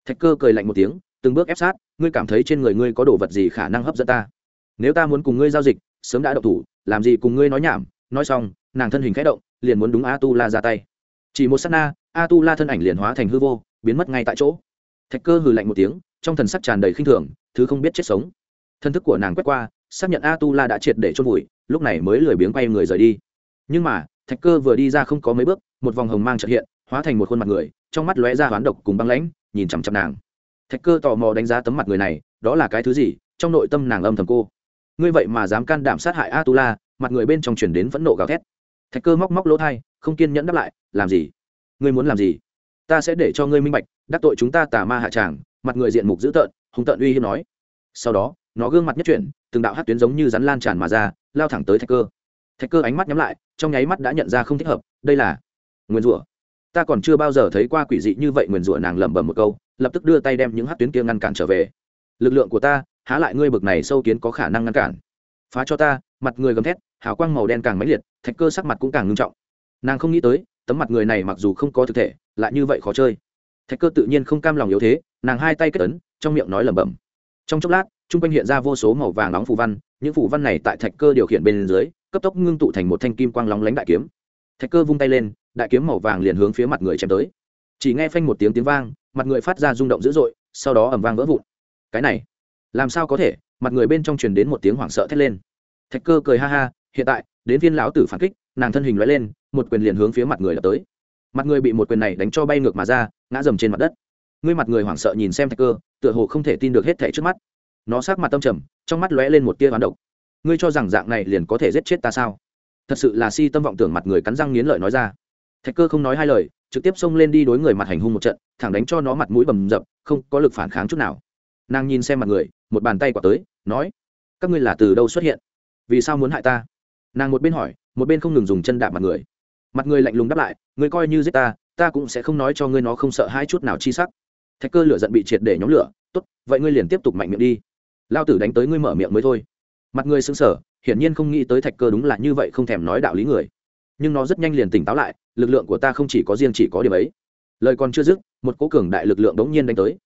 Thạch cơ cười lạnh một tiếng, từng bước ép sát, ngươi cảm thấy trên người ngươi có đồ vật gì khả năng hấp dẫn ta? Nếu ta muốn cùng ngươi giao dịch, sớm đã độc thủ, làm gì cùng ngươi nói nhảm, nói xong, nàng thân hình khẽ động, liền muốn đúng a tu la ra tay. Chỉ một s á t na a tu la thân ảnh liền hóa thành hư vô, biến mất ngay tại chỗ. Thạch cơ hừ lạnh một tiếng, trong thần sắc tràn đầy khinh thường, thứ không biết chết sống. Thân thức của nàng quét qua, xác nhận a tu la đã triệt để chôn vùi, lúc này mới lười biếng quay người rời đi nhưng mà, thạch cơ vừa đi ra không có mấy bước, một vòng hồng mang trợ hiện, hóa thành một khuôn mặt người, trong mắt lóe ra hoán độc cùng băng lãnh, nhìn chằm chằm nàng. Thạch cơ tò mò đánh giá tấm mặt người này, đó là cái thứ gì? Trong nội tâm nàng âm thầm cô. Ngươi vậy mà dám can đảm sát hại a tu la mặt người bên trong chuyển đến phẫn nộ gào thét. Thạch cơ móc móc lỗ thai, không kiên nhẫn đáp lại, làm gì? Ngươi muốn làm gì? Ta sẽ để cho ngươi minh bạch, đắc tội chúng ta tà ma hạ tràng. Mặt người diện mục dữ tợn hùng tợn uy hiếp nói. Sau đó, nó gương mặt nhất chuyển, từng đạo hát tuyến giống như rắn lan tràn mà ra, lao thẳng tới thạch cơ thạch cơ ánh mắt nhắm lại, trong nháy mắt đã nhận ra không thích hợp, đây là nguyên rủa. Ta còn chưa bao giờ thấy qua quỷ dị như vậy Nguyên rủa nàng lẩm bẩm một câu, lập tức đưa tay đem những hát tuyến kia ngăn cản trở về. Lực lượng của ta, há lại ngươi bực này sâu kiến có khả năng ngăn cản. Phá cho ta, mặt người gầm thét, hào quang màu đen càng mãnh liệt, thạch cơ sắc mặt cũng càng ngưng trọng. Nàng không nghĩ tới, tấm mặt người này mặc dù không có thực thể, lại như vậy khó chơi. Thạch cơ tự nhiên không cam lòng yếu thế, nàng hai tay kết ấn, trong miệng nói lẩm bẩm. Trong chốc lát t r u n g quanh hiện ra vô số màu vàng nóng phù văn, những phù văn này tại thạch cơ điều khiển bên dưới cấp tốc ngưng tụ thành một thanh kim quang lóng lánh đại kiếm. Thạch cơ vung tay lên, đại kiếm màu vàng liền hướng phía mặt người chém tới. Chỉ nghe phanh một tiếng tiếng vang, mặt người phát ra rung động dữ dội, sau đó ẩm vang vỡ vụn. Cái này, làm sao có thể? Mặt người bên trong truyền đến một tiếng hoảng sợ thét lên. Thạch cơ cười ha ha, hiện tại, đến viên lão tử phản kích, nàng thân hình loại lên, một quyền liền hướng phía mặt người đập tới. Mặt người bị một quyền này đánh cho bay ngược mà ra, ngã dầm trên mặt đất. Ngươi mặt người hoảng sợ nhìn xem thạch cơ, tựa hồ không thể tin được hết thẻ trước mắt. Nó sát mặt tâm trầm, trong mắt lóe lên một tia hoán độc ngươi cho rằng dạng này liền có thể giết chết ta sao? Thật sự là si tâm vọng tưởng mặt người cắn răng nghiến lợi nói ra. Thạch cơ không nói hai lời, trực tiếp xông lên đi đối người mặt hành hung một trận, thẳng đánh cho nó mặt mũi bầm dập, không có lực phản kháng chút nào. Nàng nhìn xem mặt người, một bàn tay quả tới, nói, các ngươi là từ đâu xuất hiện? Vì sao muốn hại ta? Nàng một bên hỏi, một bên không ngừng dùng chân đạp mặt người. Mặt người lạnh lùng đáp lại người coi như giết ta ta cũng sẽ không nói cho ngươi nó không sợ hai chút nào chi sắc. Thạch cơ lửa giận bị triệt để nhóm lửa, tốt, vậy ngươi liền tiếp tục mạnh miệng đi. Lao tử đánh tới ngươi mở miệng mới thôi mặt người sững sờ, hiển nhiên không nghĩ tới thạch cơ đúng là như vậy không thèm nói đạo lý người. Nhưng nó rất nhanh liền tỉnh táo lại, lực lượng của ta không chỉ có riêng chỉ có điểm ấy. Lời còn chưa dứt, một cố cường đại lực lượng đống nhiên đánh tới.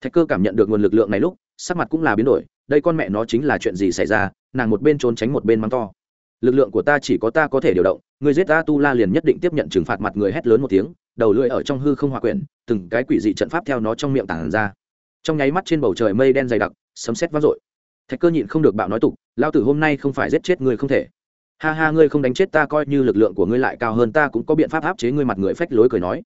Thạch cơ cảm nhận được nguồn lực lượng này lúc, sắc mặt cũng là biến đổi, đây con mẹ nó chính là chuyện gì xảy ra, nàng một bên trốn tránh một bên mắng to. Lực lượng của ta chỉ có ta có thể điều động người giết ta tu la liền nhất định tiếp nhận trừng phạt mặt người hét lớn một tiếng, đầu lưỡi ở trong hư không hòa quyển từng cái quỷ dị trận pháp theo nó trong miệng tản ra. Trong nháy mắt trên bầu trời mây đen dày đặc, sấm sét vang dội thạch cơ nhịn không được bạo nói tục lao tử hôm nay không phải giết chết ngươi không thể. Ha ha, ngươi không đánh chết ta coi như lực lượng của ngươi lại cao hơn ta cũng có biện pháp áp chế ngươi. Mặt người phách lối cười nói.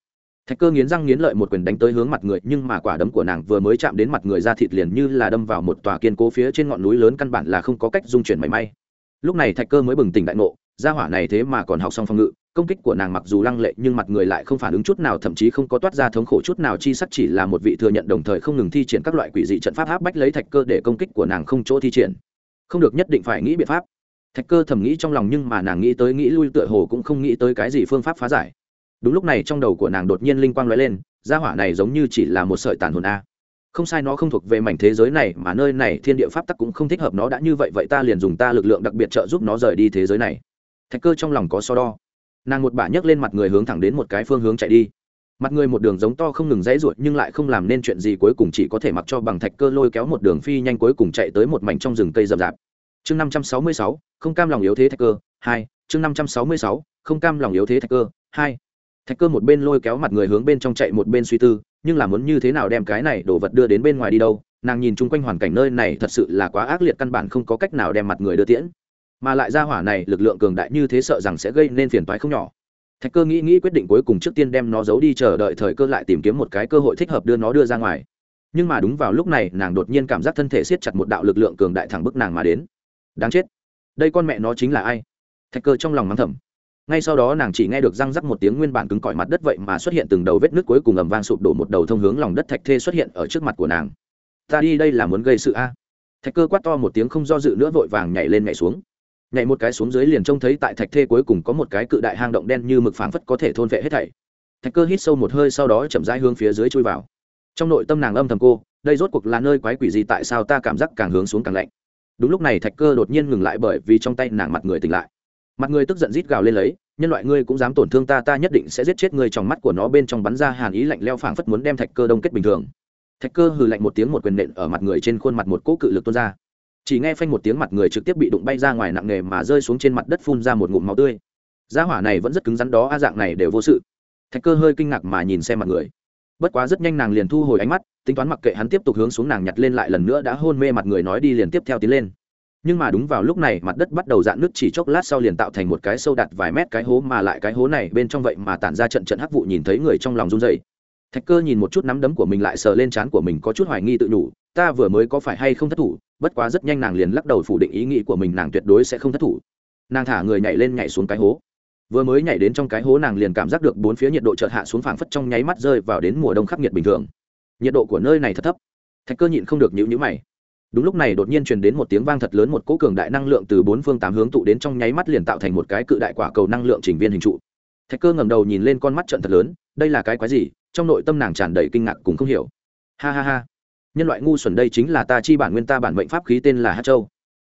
Thạch cơ nghiến răng nghiến lợi một quyền đánh tới hướng mặt người, nhưng mà quả đấm của nàng vừa mới chạm đến mặt người ra thịt liền như là đâm vào một tòa kiên cố phía trên ngọn núi lớn căn bản là không có cách dung chuyển mảy may. Lúc này thạch cơ mới bừng tỉnh đại ngộ, gia hỏa này thế mà còn học xong phòng ngự công kích của nàng mặc dù lăng lệ nhưng mặt người lại không phản ứng chút nào, thậm chí không có toát ra thống khổ chút nào, chi sắc chỉ là một vị thừa nhận đồng thời không ngừng thi triển các loại quỷ dị trận pháp áp bách lấy thạch cơ để công kích của nàng không chỗ thi triển. Không được nhất định phải nghĩ biện pháp. Thạch cơ thầm nghĩ trong lòng nhưng mà nàng nghĩ tới nghĩ lui tựa hồ cũng không nghĩ tới cái gì phương pháp phá giải. Đúng lúc này trong đầu của nàng đột nhiên linh quang lóe lên, gia hỏa này giống như chỉ là một sợi tàn hồn a. Không sai, nó không thuộc về mảnh thế giới này mà nơi này thiên địa pháp tắc cũng không thích hợp, nó đã như vậy vậy ta liền dùng ta lực lượng đặc biệt trợ giúp nó rời đi thế giới này. Thạch cơ trong lòng có so đo nàng một bả nhấc lên mặt người hướng thẳng đến một cái phương hướng chạy đi. Mặt người một đường giống to không ngừng dãy ruột nhưng lại không làm nên chuyện gì cuối cùng chỉ có thể mặc cho bằng thạch cơ lôi kéo một đường phi nhanh cuối cùng chạy tới một mảnh trong rừng cây rậm rạp. Chương năm trăm sáu mươi sáu, không cam lòng yếu thế thạch cơ, hai, chương năm trăm sáu mươi sáu, không cam lòng yếu thế thạch cơ, hai. Thạch cơ một bên lôi kéo mặt người hướng bên trong chạy một bên suy tư, nhưng là muốn như thế nào đem cái này đồ vật đưa đến bên ngoài đi đâu, nàng nhìn chung quanh hoàn cảnh nơi này thật sự là quá ác liệt căn bản không có cách nào đem mặt người đưa tiễn mà lại ra hỏa này lực lượng cường đại như thế sợ rằng sẽ gây nên phiền toái không nhỏ. Thạch cơ nghĩ nghĩ quyết định cuối cùng trước tiên đem nó giấu đi chờ đợi thời cơ lại tìm kiếm một cái cơ hội thích hợp đưa nó đưa ra ngoài. Nhưng mà đúng vào lúc này, nàng đột nhiên cảm giác thân thể siết chặt một đạo lực lượng cường đại thẳng bức nàng mà đến. Đáng chết. Đây con mẹ nó chính là ai? Thạch cơ trong lòng mắng thầm. Ngay sau đó nàng chỉ nghe được răng rắc một tiếng nguyên bản cứng cỏi mặt đất vậy mà xuất hiện từng đầu vết nước cuối cùng ầm vang sụp đổ một đầu thông hướng lòng đất thạch thê xuất hiện ở trước mặt của nàng. Ta đi đây là muốn gây sự a. Thạch cơ quát to một tiếng không do dự nữa vội vàng nhảy lên nhảy xuống nhảy một cái xuống dưới liền trông thấy tại thạch thê cuối cùng có một cái cự đại hang động đen như mực phảng phất có thể thôn vệ hết thảy. Thạch cơ hít sâu một hơi sau đó chậm rãi hướng phía dưới chui vào. Trong nội tâm nàng âm thầm cô, đây rốt cuộc là nơi quái quỷ gì tại sao ta cảm giác càng hướng xuống càng lạnh. Đúng lúc này thạch cơ đột nhiên ngừng lại bởi vì trong tay nàng mặt người tỉnh lại. Mặt người tức giận rít gào lên lấy, nhân loại ngươi cũng dám tổn thương ta ta nhất định sẽ giết chết ngươi. Trong mắt của nó bên trong bắn ra hàn ý lạnh leo phảng phất muốn đem thạch cơ đông kết bình thường. Thạch cơ hừ lạnh một tiếng một quyền nện ở mặt người trên khuôn mặt một cỗ cự lực tuôn ra chỉ nghe phanh một tiếng mặt người trực tiếp bị đụng bay ra ngoài nặng nề mà rơi xuống trên mặt đất phun ra một ngụm máu tươi. Gia hỏa này vẫn rất cứng rắn đó, a, dạng này đều vô sự. Thạch cơ hơi kinh ngạc mà nhìn xem mặt người. Bất quá rất nhanh nàng liền thu hồi ánh mắt, tính toán mặc kệ hắn tiếp tục hướng xuống nàng nhặt lên lại lần nữa đã hôn mê mặt người nói đi liền tiếp theo tiến lên. Nhưng mà đúng vào lúc này, mặt đất bắt đầu dạn nước chỉ chốc lát sau liền tạo thành một cái sâu đặt vài mét cái hố mà lại cái hố này bên trong vậy mà tản ra trận trận hắc vụ nhìn thấy người trong lòng run dậy thạch cơ nhìn một chút nắm đấm của mình lại sờ lên trán của mình có chút hoài nghi tự nhủ, ta vừa mới có phải hay không thất thủ bất quá rất nhanh nàng liền lắc đầu phủ định ý nghĩ của mình nàng tuyệt đối sẽ không thất thủ. Nàng thả người nhảy lên nhảy xuống cái hố. Vừa mới nhảy đến trong cái hố nàng liền cảm giác được bốn phía nhiệt độ chợt hạ xuống phảng phất trong nháy mắt rơi vào đến mùa đông khắc nghiệt bình thường. Nhiệt độ của nơi này thật thấp. Thạch cơ nhịn không được nhữ nhữ mày. Đúng lúc này đột nhiên truyền đến một tiếng vang thật lớn một cỗ cường đại năng lượng từ bốn phương tám hướng tụ đến trong nháy mắt liền tạo thành một cái cự đại quả cầu năng lượng trình viên hình trụ. Thạch cơ ngầm đầu nhìn lên con mắt trận thật lớn, đây là cái quái gì? Trong nội tâm nàng tràn đầy kinh ngạc cùng không hiểu. Ha ha ha nhân loại ngu xuẩn đây chính là ta chi bản nguyên ta bản mệnh pháp khí tên là hát châu.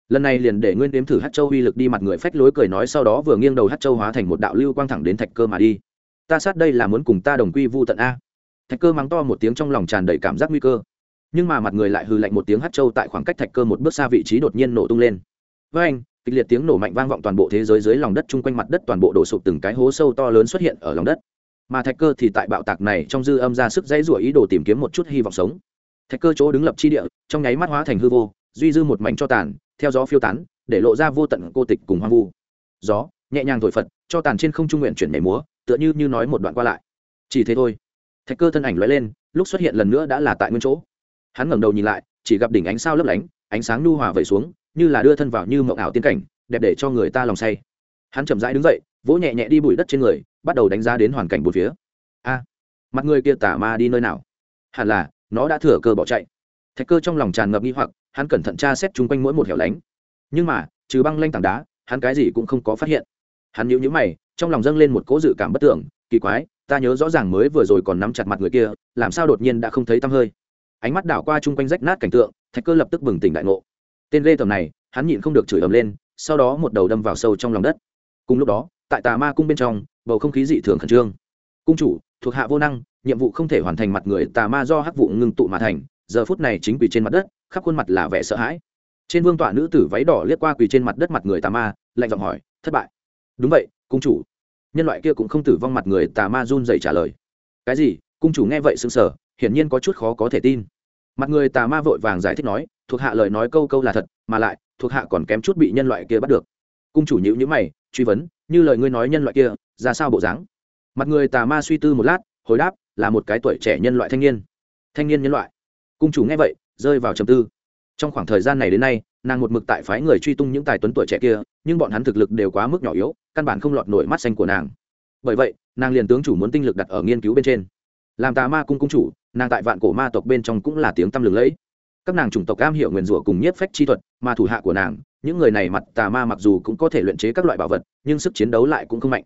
Lần này liền để nguyên đếm thử hát châu uy lực đi mặt người phách lối cười nói sau đó vừa nghiêng đầu hát châu hóa thành một đạo lưu quang thẳng đến thạch cơ mà đi. Ta sát đây là muốn cùng ta đồng quy vu tận a. Thạch cơ mắng to một tiếng trong lòng tràn đầy cảm giác nguy cơ. Nhưng mà mặt người lại hư lạnh một tiếng hát châu tại khoảng cách thạch cơ một bước xa vị trí đột nhiên nổ tung lên. Với anh kịch liệt tiếng nổ mạnh vang vọng toàn bộ thế giới dưới lòng đất, chung quanh mặt đất toàn bộ đổ sụp, từng cái hố sâu to lớn xuất hiện ở lòng đất. Mà thạch cơ thì tại bạo tạc này trong dư âm ra sức dãy rủa ý đồ tìm kiếm một chút hy vọng sống thạch cơ chỗ đứng lập chi địa, trong nháy mắt hóa thành hư vô, duy dư một mảnh cho tàn, theo gió phiêu tán, để lộ ra vô tận cô tịch cùng hoang vu. Gió, nhẹ nhàng thổi phật, cho tàn trên không trung nguyện chuyển nhảy múa, tựa như như nói một đoạn qua lại. Chỉ thế thôi. Thạch cơ thân ảnh lóe lên, lúc xuất hiện lần nữa đã là tại nguyên chỗ. Hắn ngẩng đầu nhìn lại, chỉ gặp đỉnh ánh sao lấp lánh, ánh sáng nhu hòa vẩy xuống, như là đưa thân vào như mộng ảo tiên cảnh, đẹp để cho người ta lòng say. Hắn chậm rãi đứng dậy, vỗ nhẹ nhẹ đi bụi đất trên người, bắt đầu đánh giá đến hoàn cảnh bốn phía. A, mặt người kia tả ma đi nơi nào? Hẳn là nó đã thừa cơ bỏ chạy. Thạch cơ trong lòng tràn ngập nghi hoặc, hắn cẩn thận tra xét chung quanh mỗi một hẻo lánh. Nhưng mà, trừ băng lanh tảng đá, hắn cái gì cũng không có phát hiện. Hắn nhíu nhíu mày, trong lòng dâng lên một cỗ dự cảm bất tưởng, kỳ quái, ta nhớ rõ ràng mới vừa rồi còn nắm chặt mặt người kia, làm sao đột nhiên đã không thấy tăm hơi. Ánh mắt đảo qua chung quanh rách nát cảnh tượng, thạch cơ lập tức bừng tỉnh đại ngộ. Tên lê tầm này, hắn nhịn không được chửi ầm lên, sau đó một đầu đâm vào sâu trong lòng đất. Cùng lúc đó, tại tà ma cung bên trong, bầu không khí dị thường khẩn trương cung chủ, thuộc hạ vô năng, nhiệm vụ không thể hoàn thành mặt người tà ma do hắc vụ ngưng tụ mà thành, giờ phút này chính quỳ trên mặt đất, khắp khuôn mặt là vẻ sợ hãi. Trên vương tọa nữ tử váy đỏ liếc qua quỳ trên mặt đất mặt người tà ma, lạnh giọng hỏi, thất bại. Đúng vậy, cung chủ. Nhân loại kia cũng không tử vong mặt người tà ma run dậy trả lời. Cái gì? Cung chủ nghe vậy sững sờ, hiển nhiên có chút khó có thể tin. Mặt người tà ma vội vàng giải thích nói, thuộc hạ lời nói câu câu là thật, mà lại, thuộc hạ còn kém chút bị nhân loại kia bắt được. Cung chủ nhữ nhữ mày, truy vấn, như lời ngươi nói nhân loại kia, ra sao bộ dáng? Mặt người tà ma suy tư một lát, hồi đáp, là một cái tuổi trẻ nhân loại thanh niên. Thanh niên nhân loại. Cung chủ nghe vậy, rơi vào trầm tư. Trong khoảng thời gian này đến nay, nàng một mực tại phái người truy tung những tài tuấn tuổi trẻ kia, nhưng bọn hắn thực lực đều quá mức nhỏ yếu, căn bản không lọt nổi mắt xanh của nàng. Bởi vậy, nàng liền tướng chủ muốn tinh lực đặt ở nghiên cứu bên trên. Làm tà ma cung cung chủ, nàng tại vạn cổ ma tộc bên trong cũng là tiếng tăm lừng lẫy. Các nàng chủng tộc cam hiểu nguyền rủa cùng nhiếp phách chi thuật, mà thủ hạ của nàng, những người này mặt tà ma mặc dù cũng có thể luyện chế các loại bảo vật, nhưng sức chiến đấu lại cũng không mạnh.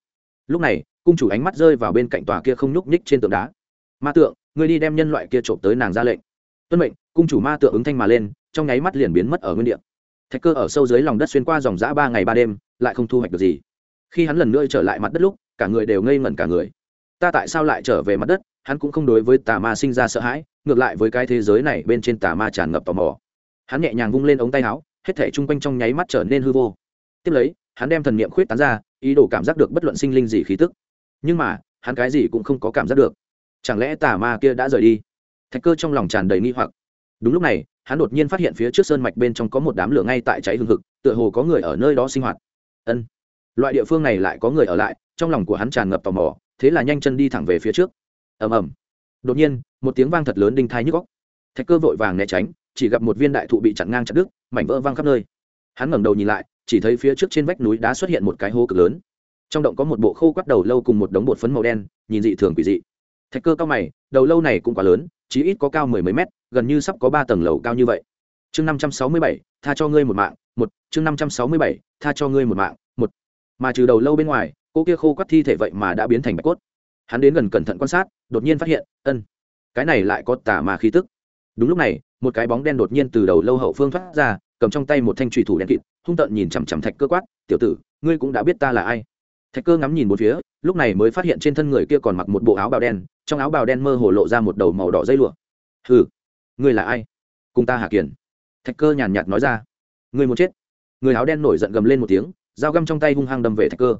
Lúc này cung chủ ánh mắt rơi vào bên cạnh tòa kia không nhúc nhích trên tượng đá. Ma tượng người đi đem nhân loại kia trộm tới nàng ra lệnh. Tuân mệnh. Cung chủ ma tượng ứng thanh mà lên, trong nháy mắt liền biến mất ở nguyên địa. Thạch cơ ở sâu dưới lòng đất xuyên qua dòng giã ba ngày ba đêm, lại không thu hoạch được gì. Khi hắn lần nữa trở lại mặt đất lúc, cả người đều ngây ngẩn cả người. Ta tại sao lại trở về mặt đất? Hắn cũng không đối với tà ma sinh ra sợ hãi, ngược lại với cái thế giới này bên trên tà ma tràn ngập tò mò. Hắn nhẹ nhàng vung lên ống tay áo, hết thể chung quanh trong nháy mắt trở nên hư vô. Tiếp lấy, hắn đem thần niệm khuyết tán ra, ý đồ cảm giác được bất luận sinh linh gì khí tức nhưng mà, hắn cái gì cũng không có cảm giác được. Chẳng lẽ tà ma kia đã rời đi? Thạch cơ trong lòng tràn đầy nghi hoặc. Đúng lúc này, hắn đột nhiên phát hiện phía trước sơn mạch bên trong có một đám lửa ngay tại cháy hương thực tựa hồ có người ở nơi đó sinh hoạt. Ân. Loại địa phương này lại có người ở lại, trong lòng của hắn tràn ngập tò mò, thế là nhanh chân đi thẳng về phía trước. Ầm ầm. Đột nhiên, một tiếng vang thật lớn đinh thai nhức góc thạch cơ vội vàng né tránh, chỉ gặp một viên đại thụ bị chặn ngang chặt đứt, mảnh vỡ văng khắp nơi. Hắn ngẩng đầu nhìn lại, chỉ thấy phía trước trên vách núi đá xuất hiện một cái hố cực lớn trong động có một bộ khô quắt đầu lâu cùng một đống bột phấn màu đen, nhìn dị thường quỷ dị. Thạch cơ cao mày, đầu lâu này cũng quá lớn, chí ít có cao mười mấy mét, gần như sắp có ba tầng lầu cao như vậy. Chương năm trăm sáu mươi bảy, tha cho ngươi một mạng, một, chương năm trăm sáu mươi bảy, tha cho ngươi một mạng, một. Mà trừ đầu lâu bên ngoài, cô kia khô quắt thi thể vậy mà đã biến thành bạch cốt. Hắn đến gần cẩn thận quan sát, đột nhiên phát hiện, ân, cái này lại có tà mà khí tức. Đúng lúc này, một cái bóng đen đột nhiên từ đầu lâu hậu phương thoát ra, cầm trong tay một thanh trùy thủ đen kịt, hung tợn nhìn chằm chằm thạch cơ quát, tiểu tử, ngươi cũng đã biết ta là ai? Thạch cơ ngắm nhìn một phía, lúc này mới phát hiện trên thân người kia còn mặc một bộ áo bào đen, trong áo bào đen mơ hồ lộ ra một đầu màu đỏ dây lụa. Hừ, ngươi là ai? Cùng ta hạ kiền thạch cơ nhàn nhạt nói ra. Ngươi muốn chết. Người áo đen nổi giận gầm lên một tiếng, dao găm trong tay hung hăng đâm về thạch cơ.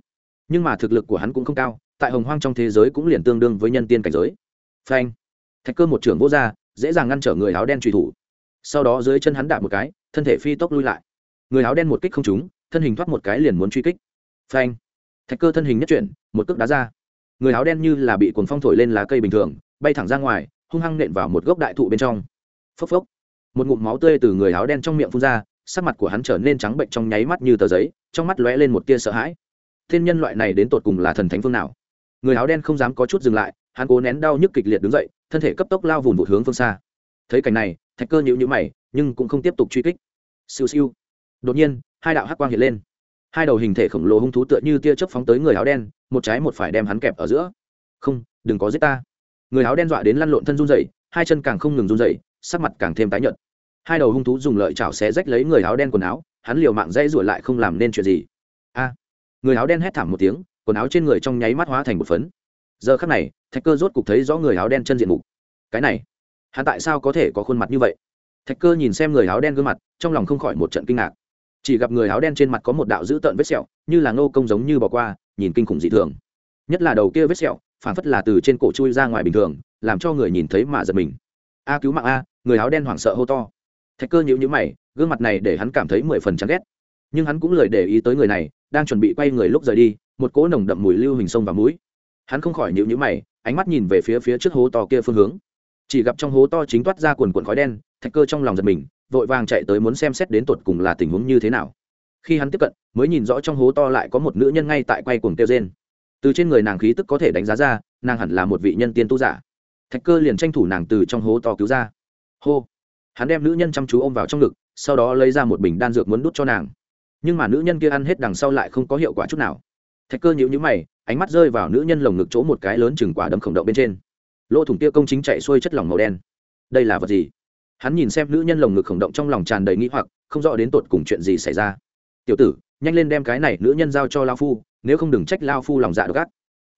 Nhưng mà thực lực của hắn cũng không cao, tại hồng hoang trong thế giới cũng liền tương đương với nhân tiên cảnh giới. Phanh! Thạch cơ một trưởng vô r dễ dàng ngăn trở người áo đen truy thủ. Sau đó dưới chân hắn đạp một cái, thân thể phi tốc lui lại. Người áo đen một kích không trúng, thân hình thoát một cái liền muốn truy kích. Phanh! Thạch cơ thân hình nhất chuyển, một cước đá ra. Người áo đen như là bị cuồng phong thổi lên lá cây bình thường, bay thẳng ra ngoài, hung hăng nện vào một gốc đại thụ bên trong. Phốc phốc. Một ngụm máu tươi từ người áo đen trong miệng phun ra, sắc mặt của hắn trở nên trắng bệnh trong nháy mắt như tờ giấy, trong mắt lóe lên một tia sợ hãi. Thiên nhân loại này đến tột cùng là thần thánh phương nào? Người áo đen không dám có chút dừng lại, hắn cố nén đau nhức kịch liệt đứng dậy, thân thể cấp tốc lao vùn vụt hướng phương xa. Thấy cảnh này, thạch cơ nhịu nhữ mày, nhưng cũng không tiếp tục truy kích. Siêu siêu. Đột nhiên, hai đạo hắc quang hiện lên hai đầu hình thể khổng lồ hung thú tựa như tia chớp phóng tới người áo đen, một trái một phải đem hắn kẹp ở giữa. Không, đừng có giết ta. Người áo đen dọa đến lăn lộn thân run dậy hai chân càng không ngừng run dậy sắc mặt càng thêm tái nhợt. Hai đầu hung thú dùng lợi chảo xé rách lấy người áo đen quần áo, hắn liều mạng dây rủi lại không làm nên chuyện gì. A! Người áo đen hét thảm một tiếng, quần áo trên người trong nháy mắt hóa thành một phấn. Giờ khắc này, thạch cơ rốt cục thấy rõ người áo đen chân diện mục. Cái này, hắn tại sao có thể có khuôn mặt như vậy? Thạch cơ nhìn xem người áo đen gương mặt, trong lòng không khỏi một trận kinh ngạc chỉ gặp người áo đen trên mặt có một đạo dữ tợn vết sẹo, như là ngô công giống như bỏ qua, nhìn kinh khủng dị thường. Nhất là đầu kia vết sẹo, phản phất là từ trên cổ chui ra ngoài bình thường, làm cho người nhìn thấy mà giật mình. A, cứu mạng a, người áo đen hoảng sợ hô to. Thạch cơ nhíu nhíu mày, gương mặt này để hắn cảm thấy mười phần chán ghét. Nhưng hắn cũng lời để ý tới người này, đang chuẩn bị quay người lúc rời đi, một cỗ nồng đậm mùi lưu hình sông và mũi. Hắn không khỏi nhịu nhữ mày, ánh mắt nhìn về phía phía trước hố to kia phương hướng. Chỉ gặp trong hố to chính toát ra quần quần khói đen, thạch cơ trong lòng giật mình vội vàng chạy tới muốn xem xét đến tột cùng là tình huống như thế nào. Khi hắn tiếp cận, mới nhìn rõ trong hố to lại có một nữ nhân ngay tại quay cuồng tiêu trên từ trên người nàng khí tức có thể đánh giá ra, nàng hẳn là một vị nhân tiên tu giả. Thạch cơ liền tranh thủ nàng từ trong hố to cứu ra. Hô! Hắn đem nữ nhân chăm chú ôm vào trong ngực, sau đó lấy ra một bình đan dược muốn đút cho nàng. Nhưng mà nữ nhân kia ăn hết đằng sau lại không có hiệu quả chút nào. Thạch cơ nhíu nhữ mày, ánh mắt rơi vào nữ nhân lồng ngực chỗ một cái lớn chừng quả đấm khổng động bên trên. Lỗ thủng kia công chính chạy xuôi chất lỏng màu đen. Đây là vật gì? Hắn nhìn xem nữ nhân lồng ngực khổng động trong lòng tràn đầy nghĩ hoặc, không rõ đến tột cùng chuyện gì xảy ra. Tiểu tử, nhanh lên đem cái này nữ nhân giao cho lao phu, nếu không đừng trách lao phu lòng dạ gắt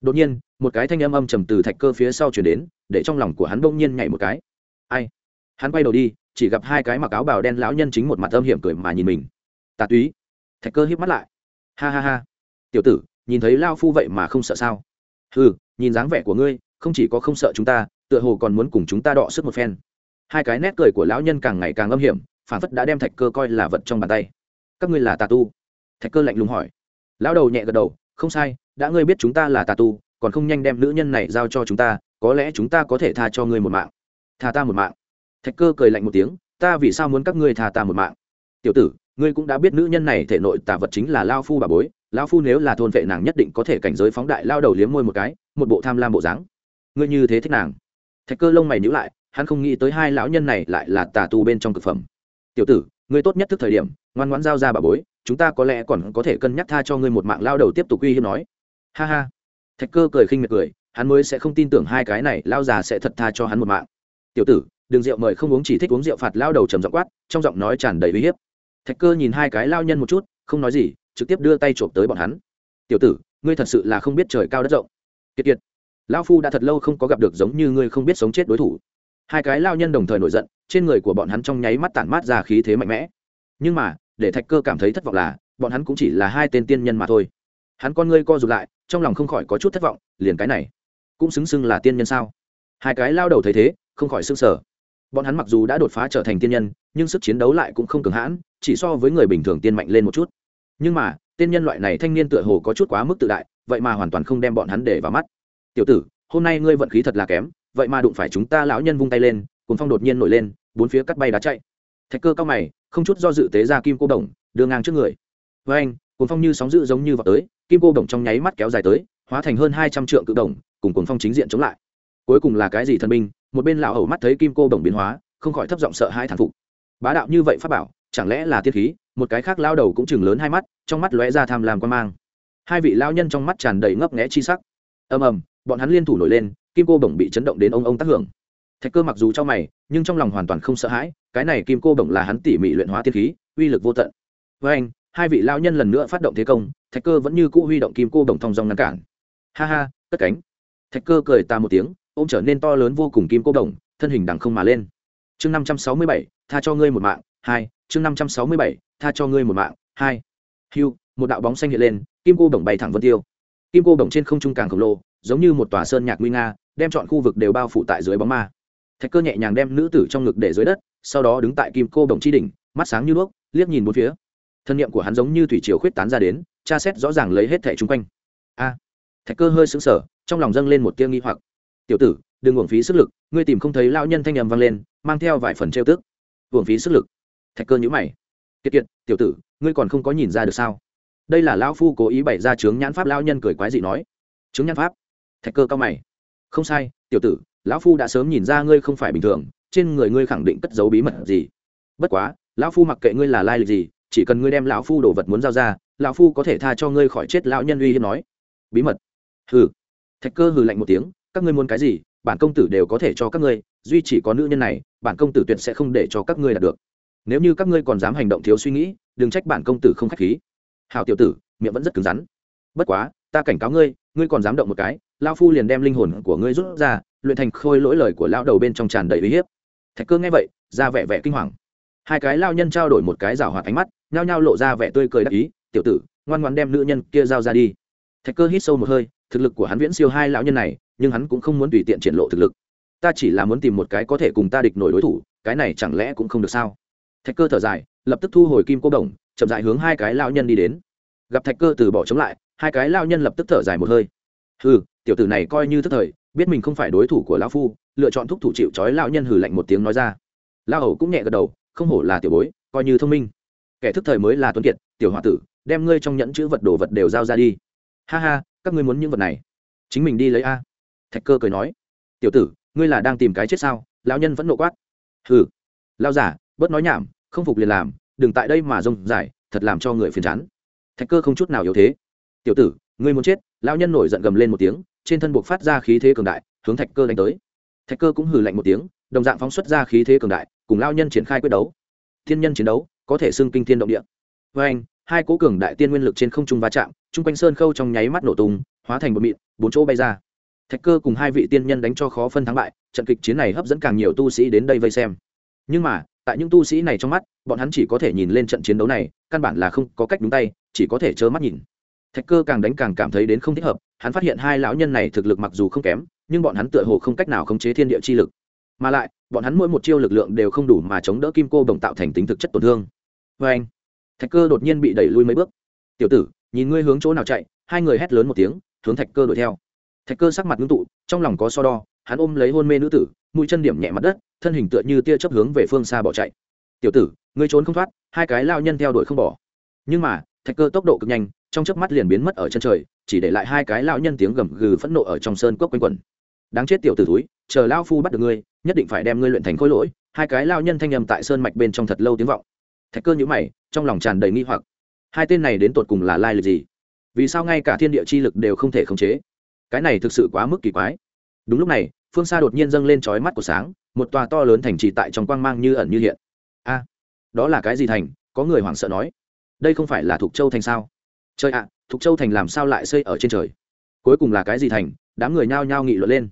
đột nhiên, một cái thanh âm âm trầm từ thạch cơ phía sau chuyển đến, để trong lòng của hắn bỗng nhiên nhảy một cái. Ai? Hắn quay đầu đi, chỉ gặp hai cái mặc áo bào đen lão nhân chính một mặt âm hiểm cười mà nhìn mình. Tà túy. Thạch cơ hiếp mắt lại. Ha ha ha. Tiểu tử, nhìn thấy lao phu vậy mà không sợ sao? Ừ nhìn dáng vẻ của ngươi, không chỉ có không sợ chúng ta, tựa hồ còn muốn cùng chúng ta đọ sức một phen hai cái nét cười của lão nhân càng ngày càng âm hiểm, phản phất đã đem thạch cơ coi là vật trong bàn tay. Các ngươi là tà tu? Thạch cơ lạnh lùng hỏi. Lão đầu nhẹ gật đầu, không sai, đã ngươi biết chúng ta là tà tu, còn không nhanh đem nữ nhân này giao cho chúng ta, có lẽ chúng ta có thể tha cho ngươi một mạng. Tha ta một mạng. Thạch cơ cười lạnh một tiếng, ta vì sao muốn các ngươi tha ta một mạng? Tiểu tử, ngươi cũng đã biết nữ nhân này thể nội tà vật chính là lao phu bà bối lao phu nếu là thôn vệ nàng nhất định có thể cảnh giới phóng đại lao đầu liếm môi một cái, một bộ tham lam bộ dáng. Ngươi như thế thích nàng. Thạch cơ lông mày nhữ lại hắn không nghĩ tới hai lão nhân này lại là tà tu bên trong cực phẩm. Tiểu tử, ngươi tốt nhất thức thời điểm, ngoan ngoãn giao ra bà bối, chúng ta có lẽ còn có thể cân nhắc tha cho ngươi một mạng lao đầu tiếp tục uy hiếp nói. Ha ha. Thạch cơ cười khinh miệt cười, hắn mới sẽ không tin tưởng hai cái này, lao già sẽ thật tha cho hắn một mạng. Tiểu tử, đừng rượu mời không uống chỉ thích uống rượu phạt lao đầu trầm giọng quát, trong giọng nói tràn đầy uy hiếp. Thạch cơ nhìn hai cái lao nhân một chút, không nói gì, trực tiếp đưa tay trộm tới bọn hắn. Tiểu tử, ngươi thật sự là không biết trời cao đất rộng. Kiệt kiệt lao phu đã thật lâu không có gặp được giống như ngươi không biết sống chết đối thủ hai cái lao nhân đồng thời nổi giận, trên người của bọn hắn trong nháy mắt tản mát ra khí thế mạnh mẽ. Nhưng mà, để thạch cơ cảm thấy thất vọng là, bọn hắn cũng chỉ là hai tên tiên nhân mà thôi. Hắn con ngươi co rụt lại, trong lòng không khỏi có chút thất vọng, liền cái này, cũng xứng xưng là tiên nhân sao? Hai cái lao đầu thấy thế, không khỏi xưng sở bọn hắn mặc dù đã đột phá trở thành tiên nhân, nhưng sức chiến đấu lại cũng không cường hãn, chỉ so với người bình thường tiên mạnh lên một chút. Nhưng mà, tiên nhân loại này thanh niên tựa hồ có chút quá mức tự đại, vậy mà hoàn toàn không đem bọn hắn để vào mắt. Tiểu tử, hôm nay ngươi vận khí thật là kém vậy mà đụng phải chúng ta lão nhân vung tay lên cuốn phong đột nhiên nổi lên, bốn phía cắt bay đá chạy. Thạch cơ cao mày, không chút do dự tế ra kim cô đồng, đưa ngang trước người. Với anh cuốn phong như sóng dữ giống như vào tới, kim cô đồng trong nháy mắt kéo dài tới, hóa thành hơn hai trăm trượng cự đồng, cùng cuốn phong chính diện chống lại. Cuối cùng là cái gì thần binh, một bên lão hầu mắt thấy kim cô đồng biến hóa, không khỏi thấp giọng sợ hai thản phục. Bá đạo như vậy pháp bảo, chẳng lẽ là tiết khí? Một cái khác lao đầu cũng chừng lớn hai mắt, trong mắt lóe ra tham lam quan mang. Hai vị lao nhân trong mắt tràn đầy ngấp nghẽ chi sắc. Ầm ầm, bọn hắn liên thủ nổi lên kim cô bổng bị chấn động đến ông ông tác hưởng. Thạch cơ mặc dù cho mày, nhưng trong lòng hoàn toàn không sợ hãi, cái này kim cô bổng là hắn tỉ mỉ luyện hóa tiên khí, uy lực vô tận. Với anh, hai vị lao nhân lần nữa phát động thế công, thạch cơ vẫn như cũ huy động kim cô bổng thong dong ngăn cản. Ha ha, cất cánh. Thạch cơ cười ta một tiếng, ôm trở nên to lớn vô cùng kim cô bổng, thân hình đằng không mà lên. Chương năm trăm sáu mươi bảy, tha cho ngươi một mạng, hai, chương năm trăm sáu mươi bảy, tha cho ngươi một mạng, hai. Hiu một đạo bóng xanh hiện lên, kim cô bổng bay thẳng vân tiêu. Kim cô bổng trên không trung càng khổng lồ giống như một tòa sơn nhạc nguy nga, đem chọn khu vực đều bao phủ tại dưới bóng ma. Thạch cơ nhẹ nhàng đem nữ tử trong ngực để dưới đất, sau đó đứng tại kim cô bổng chi đỉnh, mắt sáng như đuốc, liếc nhìn bốn phía. Thân nhiệm của hắn giống như thủy triều khuyết tán ra đến, tra xét rõ ràng lấy hết thẻ chung quanh. A! Thạch cơ hơi sững sờ, trong lòng dâng lên một tia nghi hoặc. Tiểu tử, đừng uổng phí sức lực, ngươi tìm không thấy lão nhân thanh nhầm vang lên, mang theo vài phần trêu tức. Uổng phí sức lực? Thạch cơ nhữ mày. Kiệt kiệt, tiểu tử, ngươi còn không có nhìn ra được sao? Đây là lão phu cố ý bày ra chướng nhãn pháp, lão nhân cười quái dị nói. Chướng nhãn pháp? Thạch cơ cao mày. Không sai, tiểu tử, lão phu đã sớm nhìn ra ngươi không phải bình thường, trên người ngươi khẳng định cất giấu bí mật gì. Bất quá, lão phu mặc kệ ngươi là lai lịch gì, chỉ cần ngươi đem lão phu đồ vật muốn giao ra, lão phu có thể tha cho ngươi khỏi chết, lão nhân uy hiếp nói. Bí mật? Hừ. Thạch cơ hừ lạnh một tiếng, các ngươi muốn cái gì, bản công tử đều có thể cho các ngươi, duy chỉ có nữ nhân này, bản công tử tuyệt sẽ không để cho các ngươi đạt được. Nếu như các ngươi còn dám hành động thiếu suy nghĩ, đừng trách bản công tử không k h á c h khí. Hào tiểu tử, miệng vẫn rất cứng rắn. Bất quá, ta cảnh cáo ngươi ngươi còn dám động một cái lao phu liền đem linh hồn của ngươi rút ra, luyện thành khôi lỗi lời của lao đầu bên trong tràn đầy uy hiếp. Thạch cơ nghe vậy, ra vẻ vẻ kinh hoàng. Hai cái lao nhân trao đổi một cái rào hoạt ánh mắt, nhao nhao lộ ra vẻ tươi cười đắc ý, tiểu tử, ngoan ngoan đem nữ nhân kia giao ra đi. Thạch cơ hít sâu một hơi, thực lực của hắn viễn siêu hai lão nhân này, nhưng hắn cũng không muốn tùy tiện triển lộ thực lực. Ta chỉ là muốn tìm một cái có thể cùng ta địch nổi đối thủ, cái này chẳng lẽ cũng không được sao? Thạch cơ thở dài, lập tức thu hồi kim cô đồng, chậm dại hướng hai cái lao nhân đi đến. Gặp thạch cơ từ bỏ chống lại, hai cái lao nhân lập tức thở dài một hơi. Ừ tiểu tử này coi như thức thời, biết mình không phải đối thủ của lão phu, lựa chọn thúc thủ chịu trói lão nhân hử lạnh một tiếng nói ra. Lão hầu cũng nhẹ gật đầu, không hổ là tiểu bối, coi như thông minh. Kẻ thức thời mới là tuấn kiệt, tiểu h tử, đem ngươi trong nhẫn chữ vật đồ vật đều giao ra đi. Ha ha, các ngươi muốn những vật này? Chính mình đi lấy a. Thạch cơ cười nói. Tiểu tử, ngươi là đang tìm cái chết sao? Lão nhân vẫn nộ quát. Hừ. Lao giả, bớt nói nhảm, không phục liền làm, đừng tại đây mà rông dài, thật làm cho người phiền chán. Thạch cơ không chút nào yếu thế. Tiểu tử, ngươi muốn chết lão nhân nổi giận gầm lên một tiếng, trên thân buộc phát ra khí thế cường đại, hướng thạch cơ đánh tới. Thạch cơ cũng hừ lạnh một tiếng, đồng dạng phóng xuất ra khí thế cường đại, cùng lao nhân triển khai quyết đấu. Thiên nhân chiến đấu, có thể xưng kinh thiên động địa. Với anh, hai cố cường đại tiên nguyên lực trên không trung va chạm, chung quanh sơn khâu trong nháy mắt nổ tung, hóa thành một mịn, bốn chỗ bay ra. Thạch cơ cùng hai vị tiên nhân đánh cho khó phân thắng bại, trận kịch chiến này hấp dẫn càng nhiều tu sĩ đến đây vây xem. Nhưng mà, tại những tu sĩ này trong mắt, bọn hắn chỉ có thể nhìn lên trận chiến đấu này, căn bản là không có cách đúng tay, chỉ có thể trơ mắt nhìn thạch cơ càng đánh càng cảm thấy đến không thích hợp, hắn phát hiện hai lão nhân này thực lực mặc dù không kém, nhưng bọn hắn tựa hồ không cách nào khống chế thiên địa chi lực. Mà lại, bọn hắn mỗi một chiêu lực lượng đều không đủ mà chống đỡ kim cô đồng tạo thành tính thực chất tổn thương. Vê anh, thạch cơ đột nhiên bị đẩy lui mấy bước. Tiểu tử, nhìn ngươi hướng chỗ nào chạy. Hai người hét lớn một tiếng, hướng thạch cơ đuổi theo. Thạch cơ sắc mặt ngưng tụ, trong lòng có so đo, hắn ôm lấy hôn mê nữ tử, mũi chân điểm nhẹ mặt đất, thân hình tựa như tia chấp hướng về phương xa bỏ chạy. Tiểu tử, ngươi trốn không thoát, hai cái lao nhân theo đuổi không bỏ. Nhưng mà, thạch cơ tốc độ cực nhanh trong chớp mắt liền biến mất ở chân trời, chỉ để lại hai cái lao nhân tiếng gầm gừ phẫn nộ ở trong sơn cốc quanh quẩn. Đáng chết tiểu tử túi chờ lao phu bắt được ngươi, nhất định phải đem ngươi luyện thành khối lỗi, hai cái lao nhân thanh âm tại sơn mạch bên trong thật lâu tiếng vọng. Thạch cơ nhữ mày, trong lòng tràn đầy nghi hoặc. Hai tên này đến tột cùng là lai lịch gì? Vì sao ngay cả thiên địa chi lực đều không thể khống chế? Cái này thực sự quá mức kỳ quái. Đúng lúc này, phương xa đột nhiên dâng lên trói mắt của sáng, một tòa to lớn thành trì tại trong quang mang như ẩn như hiện. A, đó là cái gì thành? Có người hoảng sợ nói. Đây không phải là thục châu thành sao? Trời ạ à, thục châu thành làm sao lại xây ở trên trời? Cuối cùng là cái gì thành? Đám người nhao nhao nghị luận lên.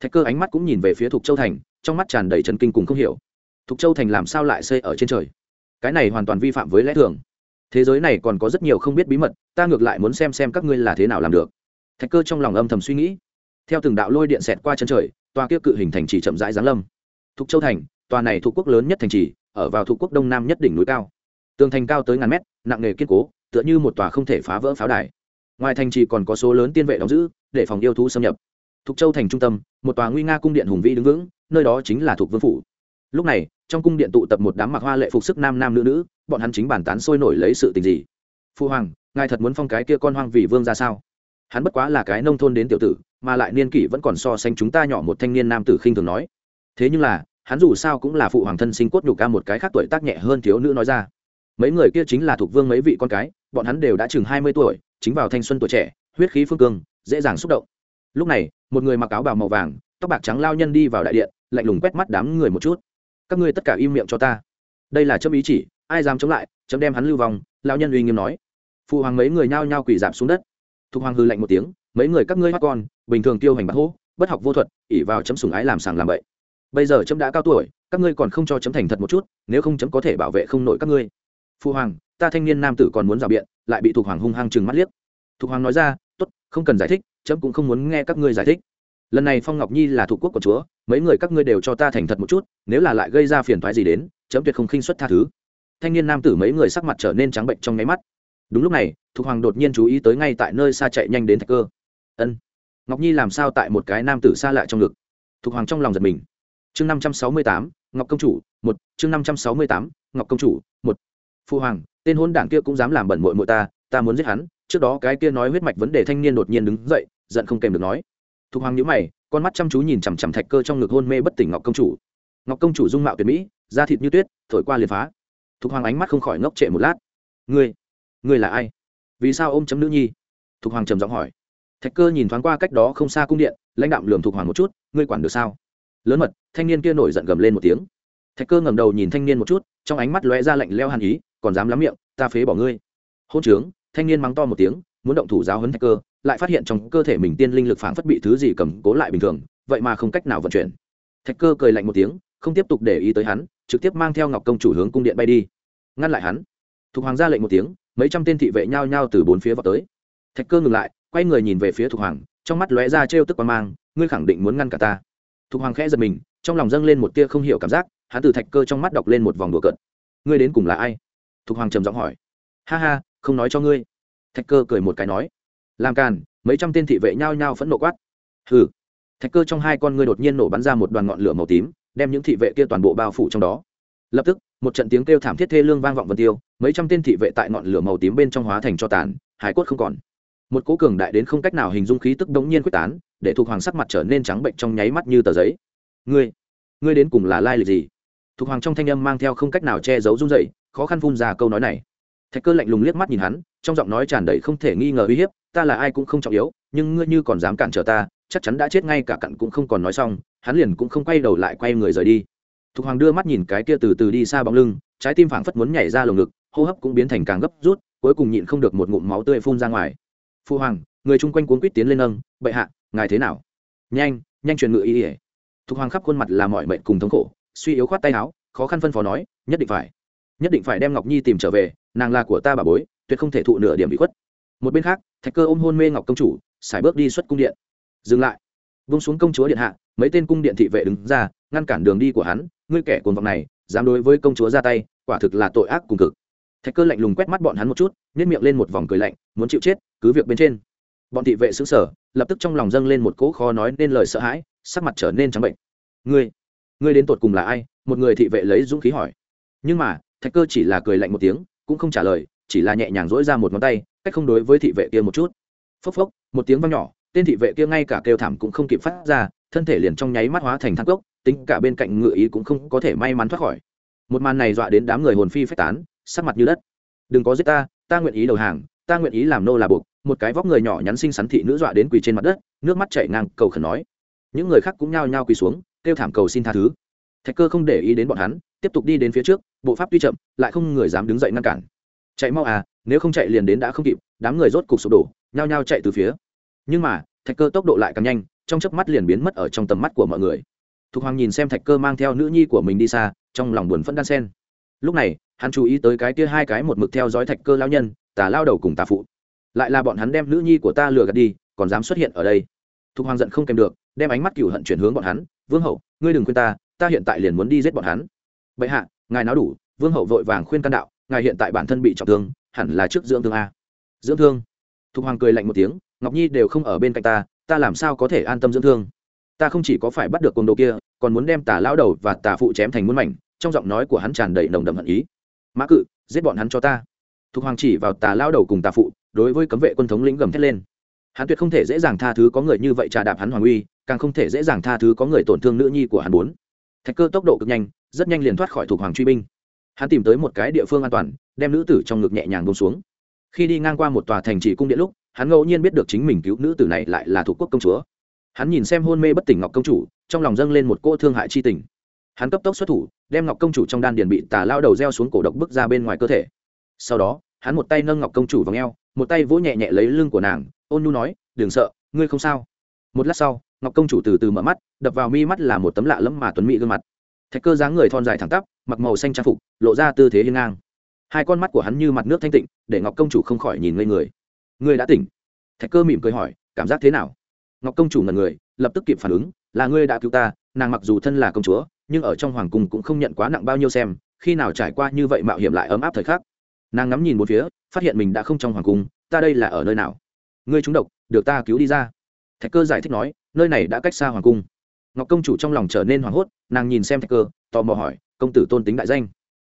Thạch cơ ánh mắt cũng nhìn về phía thục châu thành trong mắt tràn đầy trần kinh cùng không hiểu. Thục châu thành làm sao lại xây ở trên trời? Cái này hoàn toàn vi phạm với lẽ thường. Thế giới này còn có rất nhiều không biết bí mật ta ngược lại muốn xem xem các ngươi là thế nào làm được. Thạch cơ trong lòng âm thầm suy nghĩ. Theo từng đạo lôi điện xẹt qua chân trời tòa kia cự hình thành trì chậm rãi giáng lâm. Thục châu thành tòa này thuộc quốc lớn nhất thành trì ở vào thuộc quốc đông nam nhất đỉnh núi cao. Tường thành cao tới ngàn mét nặng nề kiên cố tựa như một tòa không thể phá vỡ pháo đài. Ngoài thành trì còn có số lớn tiên vệ đóng giữ, để phòng yêu thú xâm nhập. Thục châu thành trung tâm, một tòa nguy nga cung điện hùng vĩ đứng vững, nơi đó chính là thuộc vương phủ. Lúc này, trong cung điện tụ tập một đám mặc hoa lệ phục sức nam nam nữ nữ, bọn hắn chính bàn tán sôi nổi lấy sự tình gì. Phu hoàng, ngài thật muốn phong cái kia con hoang vì vương ra sao? Hắn bất quá là cái nông thôn đến tiểu tử, mà lại niên kỷ vẫn còn so sánh chúng ta nhỏ một thanh niên nam tử khinh thường nói. Thế nhưng là, hắn dù sao cũng là phụ hoàng thân sinh cốt nhục ca một cái khác tuổi tác nhẹ hơn thiếu nữ nói ra. Mấy người kia chính là thuộc vương mấy vị con cái bọn hắn đều đã chừng hai mươi tuổi, chính vào thanh xuân tuổi trẻ, huyết khí phương cương, dễ dàng xúc động. Lúc này, một người mặc áo bào màu vàng, tóc bạc trắng lao nhân đi vào đại điện, lạnh lùng quét mắt đám người một chút. Các ngươi tất cả im miệng cho ta. Đây là chấm ý chỉ, ai dám chống lại, chấm đem hắn lưu vòng lao nhân uy nghiêm nói. Phụ hoàng mấy người nhao nhao quỳ giảm xuống đất. Thục hoàng hư lạnh một tiếng, mấy người các ngươi mắt con, bình thường tiêu hành bạc hô, bất học vô thuật ỉ vào chấm sùng ái làm sàng làm bậy. Bây giờ chấm đã cao tuổi, các ngươi còn không cho chấm thành thật một chút, nếu không chấm có thể bảo vệ không nổi các ngươi phụ hoàng, ta thanh niên nam tử còn muốn rào biện, lại bị thục hoàng hung hăng chừng mắt liếc. Thục hoàng nói ra t ố t không cần giải thích, chấm cũng không muốn nghe các ngươi giải thích. Lần này phong ngọc nhi là thuộc quốc của chúa, mấy người các ngươi đều cho ta thành thật một chút, nếu là lại gây ra phiền thoái gì đến, chấm tuyệt không khinh xuất tha thứ. Thanh niên nam tử mấy người sắc mặt trở nên trắng bệnh trong nháy mắt. Đúng lúc này thục hoàng đột nhiên chú ý tới ngay tại nơi xa chạy nhanh đến thạch cơ. Ân, ngọc nhi làm sao tại một cái nam tử xa lại trong ngực? Thục hoàng trong lòng giật mình. Chương năm trăm sáu mươi tám, ngọc công chủ, một, chương năm trăm sáu mươi tám, ngọc công chủ, một phu hoàng, tên hôn đảng kia cũng dám làm bẩn mội mội ta ta muốn giết hắn. Trước đó cái kia nói huyết mạch vấn đề thanh niên đột nhiên đứng dậy, giận không kèm được nói. Thục hoàng nhữ mày, con mắt chăm chú nhìn chằm chằm thạch cơ trong ngực hôn mê bất tỉnh ngọc công chủ. Ngọc công chủ dung mạo tuyệt mỹ, da thịt như tuyết, thổi qua liền phá. Thục hoàng ánh mắt không khỏi ngốc trệ một lát. Ngươi ngươi là ai? Vì sao ôm chấm nữ nhi? Thục hoàng trầm giọng hỏi. Thạch cơ nhìn thoáng qua cách đó không xa cung điện, lãnh đạm lườm thục hoàng một chút, ngươi quản được sao? Lớn mật, thanh niên kia nổi giận gầm lên một tiếng thạch cơ ngẩng đầu nhìn thanh niên một chút, trong ánh mắt lóe ra lạnh leo hàn ý, còn dám lắm miệng, ta phế bỏ ngươi. Hôn trướng. Thanh niên mắng to một tiếng, muốn động thủ giáo hấn thạch cơ, lại phát hiện trong cơ thể mình tiên linh lực phảng phất bị thứ gì cầm cố lại bình thường, vậy mà không cách nào vận chuyển. Thạch cơ cười lạnh một tiếng, không tiếp tục để ý tới hắn, trực tiếp mang theo ngọc công chủ hướng cung điện bay đi. Ngăn lại hắn. Thục hoàng ra lệnh một tiếng, mấy trăm tên thị vệ nhao nhao từ bốn phía vào tới. Thạch cơ ngừng lại, quay người nhìn về phía thục hoàng, trong mắt lóe ra trêu tức quan mang, ngươi khẳng định muốn ngăn cả ta. Thục hoàng khẽ giật mình, trong lòng dâng lên một tia không hiểu cảm giác hắn từ thạch cơ trong mắt đọc lên một vòng đùa cợt. Ngươi đến cùng là ai? Thục hoàng trầm giọng hỏi. Ha ha, không nói cho ngươi. Thạch cơ cười một cái nói. Làm càn, mấy trăm tên thị vệ nhao nhao phẫn nộ quát. Hừ. Thạch cơ trong hai con ngươi đột nhiên nổ bắn ra một đoàn ngọn lửa màu tím, đem những thị vệ kia toàn bộ bao phủ trong đó. Lập tức, một trận tiếng kêu thảm thiết thê lương vang vọng vân tiêu, mấy trăm tên thị vệ tại ngọn lửa màu tím bên trong hóa thành cho tàn, hải cốt không còn. Một cố cường đại đến không cách nào hình dung khí tức đống nhiên quyết tán, để thuộc hoàng sắc mặt trở nên trắng bệnh trong nháy mắt như tờ giấy. Ngươi ngươi đến cùng là lai lịch gì? Thục hoàng trong thanh âm mang theo không cách nào che giấu run dậy khó khăn phun ra câu nói này. Thạch cơ lạnh lùng liếc mắt nhìn hắn, trong giọng nói tràn đầy không thể nghi ngờ uy hiếp, ta là ai cũng không trọng yếu, nhưng ngươi như còn dám cản trở ta, chắc chắn đã chết ngay cả cặn cũng không còn nói xong, hắn liền cũng không quay đầu lại quay người rời đi. Thục hoàng đưa mắt nhìn cái kia từ từ đi xa bóng lưng, trái tim phảng phất muốn nhảy ra lồng ngực, hô hấp cũng biến thành càng gấp rút, cuối cùng nhịn không được một ngụm máu tươi phun ra ngoài. Phu hoàng, người chung quanh cuốn quýt tiến lên nâng, bệ hạ, ngài thế nào? Nhanh nhanh truyền ngự ý ỉa thục hoàng khắp khuôn mặt là mọi mệnh cùng thống khổ suy yếu khoát tay áo, khó khăn phân phó nói, nhất định phải. Nhất định phải đem ngọc nhi tìm trở về, nàng là của ta bà bối, tuyệt không thể thụ nửa điểm bị khuất. Một bên khác, thạch cơ ôm hôn mê ngọc công chủ, xài bước đi xuất cung điện. Dừng lại. Vung xuống công chúa điện hạ, mấy tên cung điện thị vệ đứng ra, ngăn cản đường đi của hắn, ngươi kẻ cuồng vọng này, dám đối với công chúa ra tay, quả thực là tội ác cùng cực. Thạch cơ lạnh lùng quét mắt bọn hắn một chút nhét miệng lên một vòng cười lạnh, muốn chịu chết, cứ việc bên trên. Bọn thị vệ xứng sở lập tức trong lòng dâng lên một cỗ khó nói nên lời sợ hãi, sắc mặt trở nên trắng bệnh. Ngươi ngươi đến tột cùng là ai? Một người thị vệ lấy dũng khí hỏi. Nhưng mà, thạch cơ chỉ là cười lạnh một tiếng, cũng không trả lời, chỉ là nhẹ nhàng dỗi ra một ngón tay, cách không đối với thị vệ kia một chút. Phốc phốc, một tiếng vang nhỏ, tên thị vệ kia ngay cả kêu thảm cũng không kịp phát ra, thân thể liền trong nháy mắt hóa thành thang cốc, tính cả bên cạnh ngựa ý cũng không có thể may mắn thoát khỏi. Một màn này dọa đến đám người hồn phi phách tán, sắc mặt như đất. Đừng có giết ta ta nguyện ý đầu hàng, ta nguyện ý làm nô là buộc. Một cái vóc người nhỏ nhắn xinh xắn thị nữ dọa đến quỳ trên mặt đất, nước mắt chảy ngang, cầu khẩn nói. Những người khác cũng nhao nhao quỳ xuống kêu thảm cầu xin tha thứ. Thạch cơ không để ý đến bọn hắn, tiếp tục đi đến phía trước, bộ pháp tuy chậm, lại không người dám đứng dậy ngăn cản. Chạy mau à nếu không chạy liền đến đã không kịp, đám người rốt cục sụp đổ, nhao nhao chạy từ phía. Nhưng mà, thạch cơ tốc độ lại càng nhanh, trong chớp mắt liền biến mất ở trong tầm mắt của mọi người. Thục hoàng nhìn xem thạch cơ mang theo nữ nhi của mình đi xa, trong lòng buồn phẫn đan sen lúc này, hắn chú ý tới cái kia hai cái một mực theo dõi thạch cơ lao nhân, tà lao đầu cùng tà phụ. Lại là bọn hắn đem nữ nhi của ta lừa gạt đi, còn dám xuất hiện ở đây. Thục hoàng giận không kèm được, đem ánh mắt cửu hận chuyển hướng bọn hắn vương hậu, ngươi đừng khuyên ta ta hiện tại liền muốn đi giết bọn hắn. Bệ hạ, ngài nói đủ, vương hậu vội vàng khuyên can đạo, ngài hiện tại bản thân bị trọng thương, hẳn là trước dưỡng thương a. Dưỡng thương? Thục hoàng cười lạnh một tiếng, ngọc nhi đều không ở bên cạnh ta ta làm sao có thể an tâm dưỡng thương? Ta không chỉ có phải bắt được côn đồ kia, còn muốn đem tà lão đầu và tà phụ chém thành muôn mảnh, trong giọng nói của hắn tràn đầy nồng đậm hận ý. Mã cự, giết bọn hắn cho ta. Thục hoàng chỉ vào tà lão đầu cùng tà phụ, đối với cấm vệ quân thống lĩnh gầm thét lên. Hắn tuyệt không thể dễ dàng tha thứ có người như vậy trà đạp hắn hoàng uy càng không thể dễ dàng tha thứ có người tổn thương nữ nhi của hắn bốn. Thạch cơ tốc độ cực nhanh, rất nhanh liền thoát khỏi thuộc hoàng truy binh. Hắn tìm tới một cái địa phương an toàn, đem nữ tử trong ngực nhẹ nhàng bông xuống. Khi đi ngang qua một tòa thành trì cung điện lúc, hắn ngẫu nhiên biết được chính mình cứu nữ tử này lại là thuộc quốc công chúa. Hắn nhìn xem hôn mê bất tỉnh ngọc công chủ, trong lòng dâng lên một cô thương hại chi tình. Hắn cấp tốc xuất thủ, đem ngọc công chủ trong đan điền bị tà lao đầu gieo xuống cổ độc bước ra bên ngoài cơ thể. Sau đó, hắn một tay nâng ngọc công chủ vào ngheo một tay vỗ nhẹ nhẹ lấy lưng của nàng, ôn nhu nói, đừng sợ, ngươi không sao. Một lát sau ngọc công chủ từ từ mở mắt, đập vào mi mắt là một tấm lạ lẫm mà tuấn mỹ gương mặt. Thạch cơ dáng người thon dài thẳng tắp, mặc màu xanh trang phục, lộ ra tư thế hiên ngang. Hai con mắt của hắn như mặt nước thanh tịnh, để ngọc công chủ không khỏi nhìn ngây người. Người đã tỉnh? Thạch cơ mỉm cười hỏi, cảm giác thế nào? Ngọc công chủ ngần người, lập tức kịp phản ứng, là ngươi đã cứu ta, nàng mặc dù thân là công chúa, nhưng ở trong hoàng cung cũng không nhận quá nặng bao nhiêu xem, khi nào trải qua như vậy mạo hiểm lại ấm áp thời khắc. Nàng ngắm nhìn một phía, phát hiện mình đã không trong hoàng cung, ta đây là ở nơi nào? Ngươi trúng độc, được ta cứu đi ra thạch cơ giải thích nói, nơi này đã cách xa hoàng cung. Ngọc công chủ trong lòng trở nên hoảng hốt, nàng nhìn xem thạch cơ, tò mò hỏi, công tử tôn tính đại danh?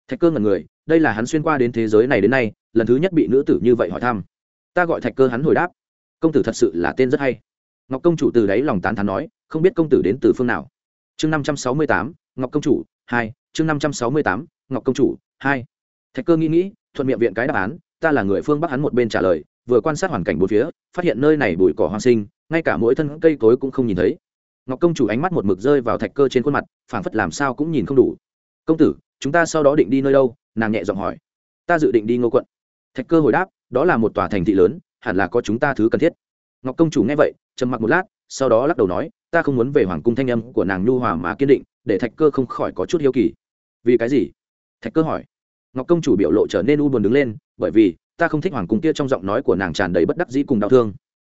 Thạch cơ ngần người, đây là hắn xuyên qua đến thế giới này đến nay, lần thứ nhất bị nữ tử như vậy hỏi thăm. Ta gọi thạch cơ hắn hồi đáp. Công tử thật sự là tên rất hay. Ngọc công chủ từ đáy lòng tán thán nói, không biết công tử đến từ phương nào. Chương năm trăm sáu mươi tám, ngọc công chủ, hai, chương năm trăm sáu mươi tám, ngọc công chủ, hai. Thạch cơ nghĩ nghĩ, thuận miệng viện cái đáp án, ta là người phương bắc hắn một bên trả lời, vừa quan sát hoàn cảnh bốn phía, phát hiện nơi này bụi cỏ hoang sinh ngay cả mỗi thân cây cối cũng không nhìn thấy. Ngọc công chủ ánh mắt một mực rơi vào thạch cơ trên khuôn mặt, phảng phất làm sao cũng nhìn không đủ. Công tử, chúng ta sau đó định đi nơi đâu? Nàng nhẹ giọng hỏi. Ta dự định đi ngô quận. Thạch cơ hồi đáp, đó là một tòa thành thị lớn, hẳn là có chúng ta thứ cần thiết. Ngọc công chủ nghe vậy, trầm mặc một lát, sau đó lắc đầu nói, ta không muốn về hoàng cung thanh âm của nàng nhu hòa mà kiên định, để thạch cơ không khỏi có chút hiếu kỳ. Vì cái gì? Thạch cơ hỏi. Ngọc công chủ biểu lộ trở nên u buồn đứng lên, bởi vì, ta không thích hoàng cung kia trong giọng nói của nàng tràn đầy bất đắc dĩ cùng đau thương.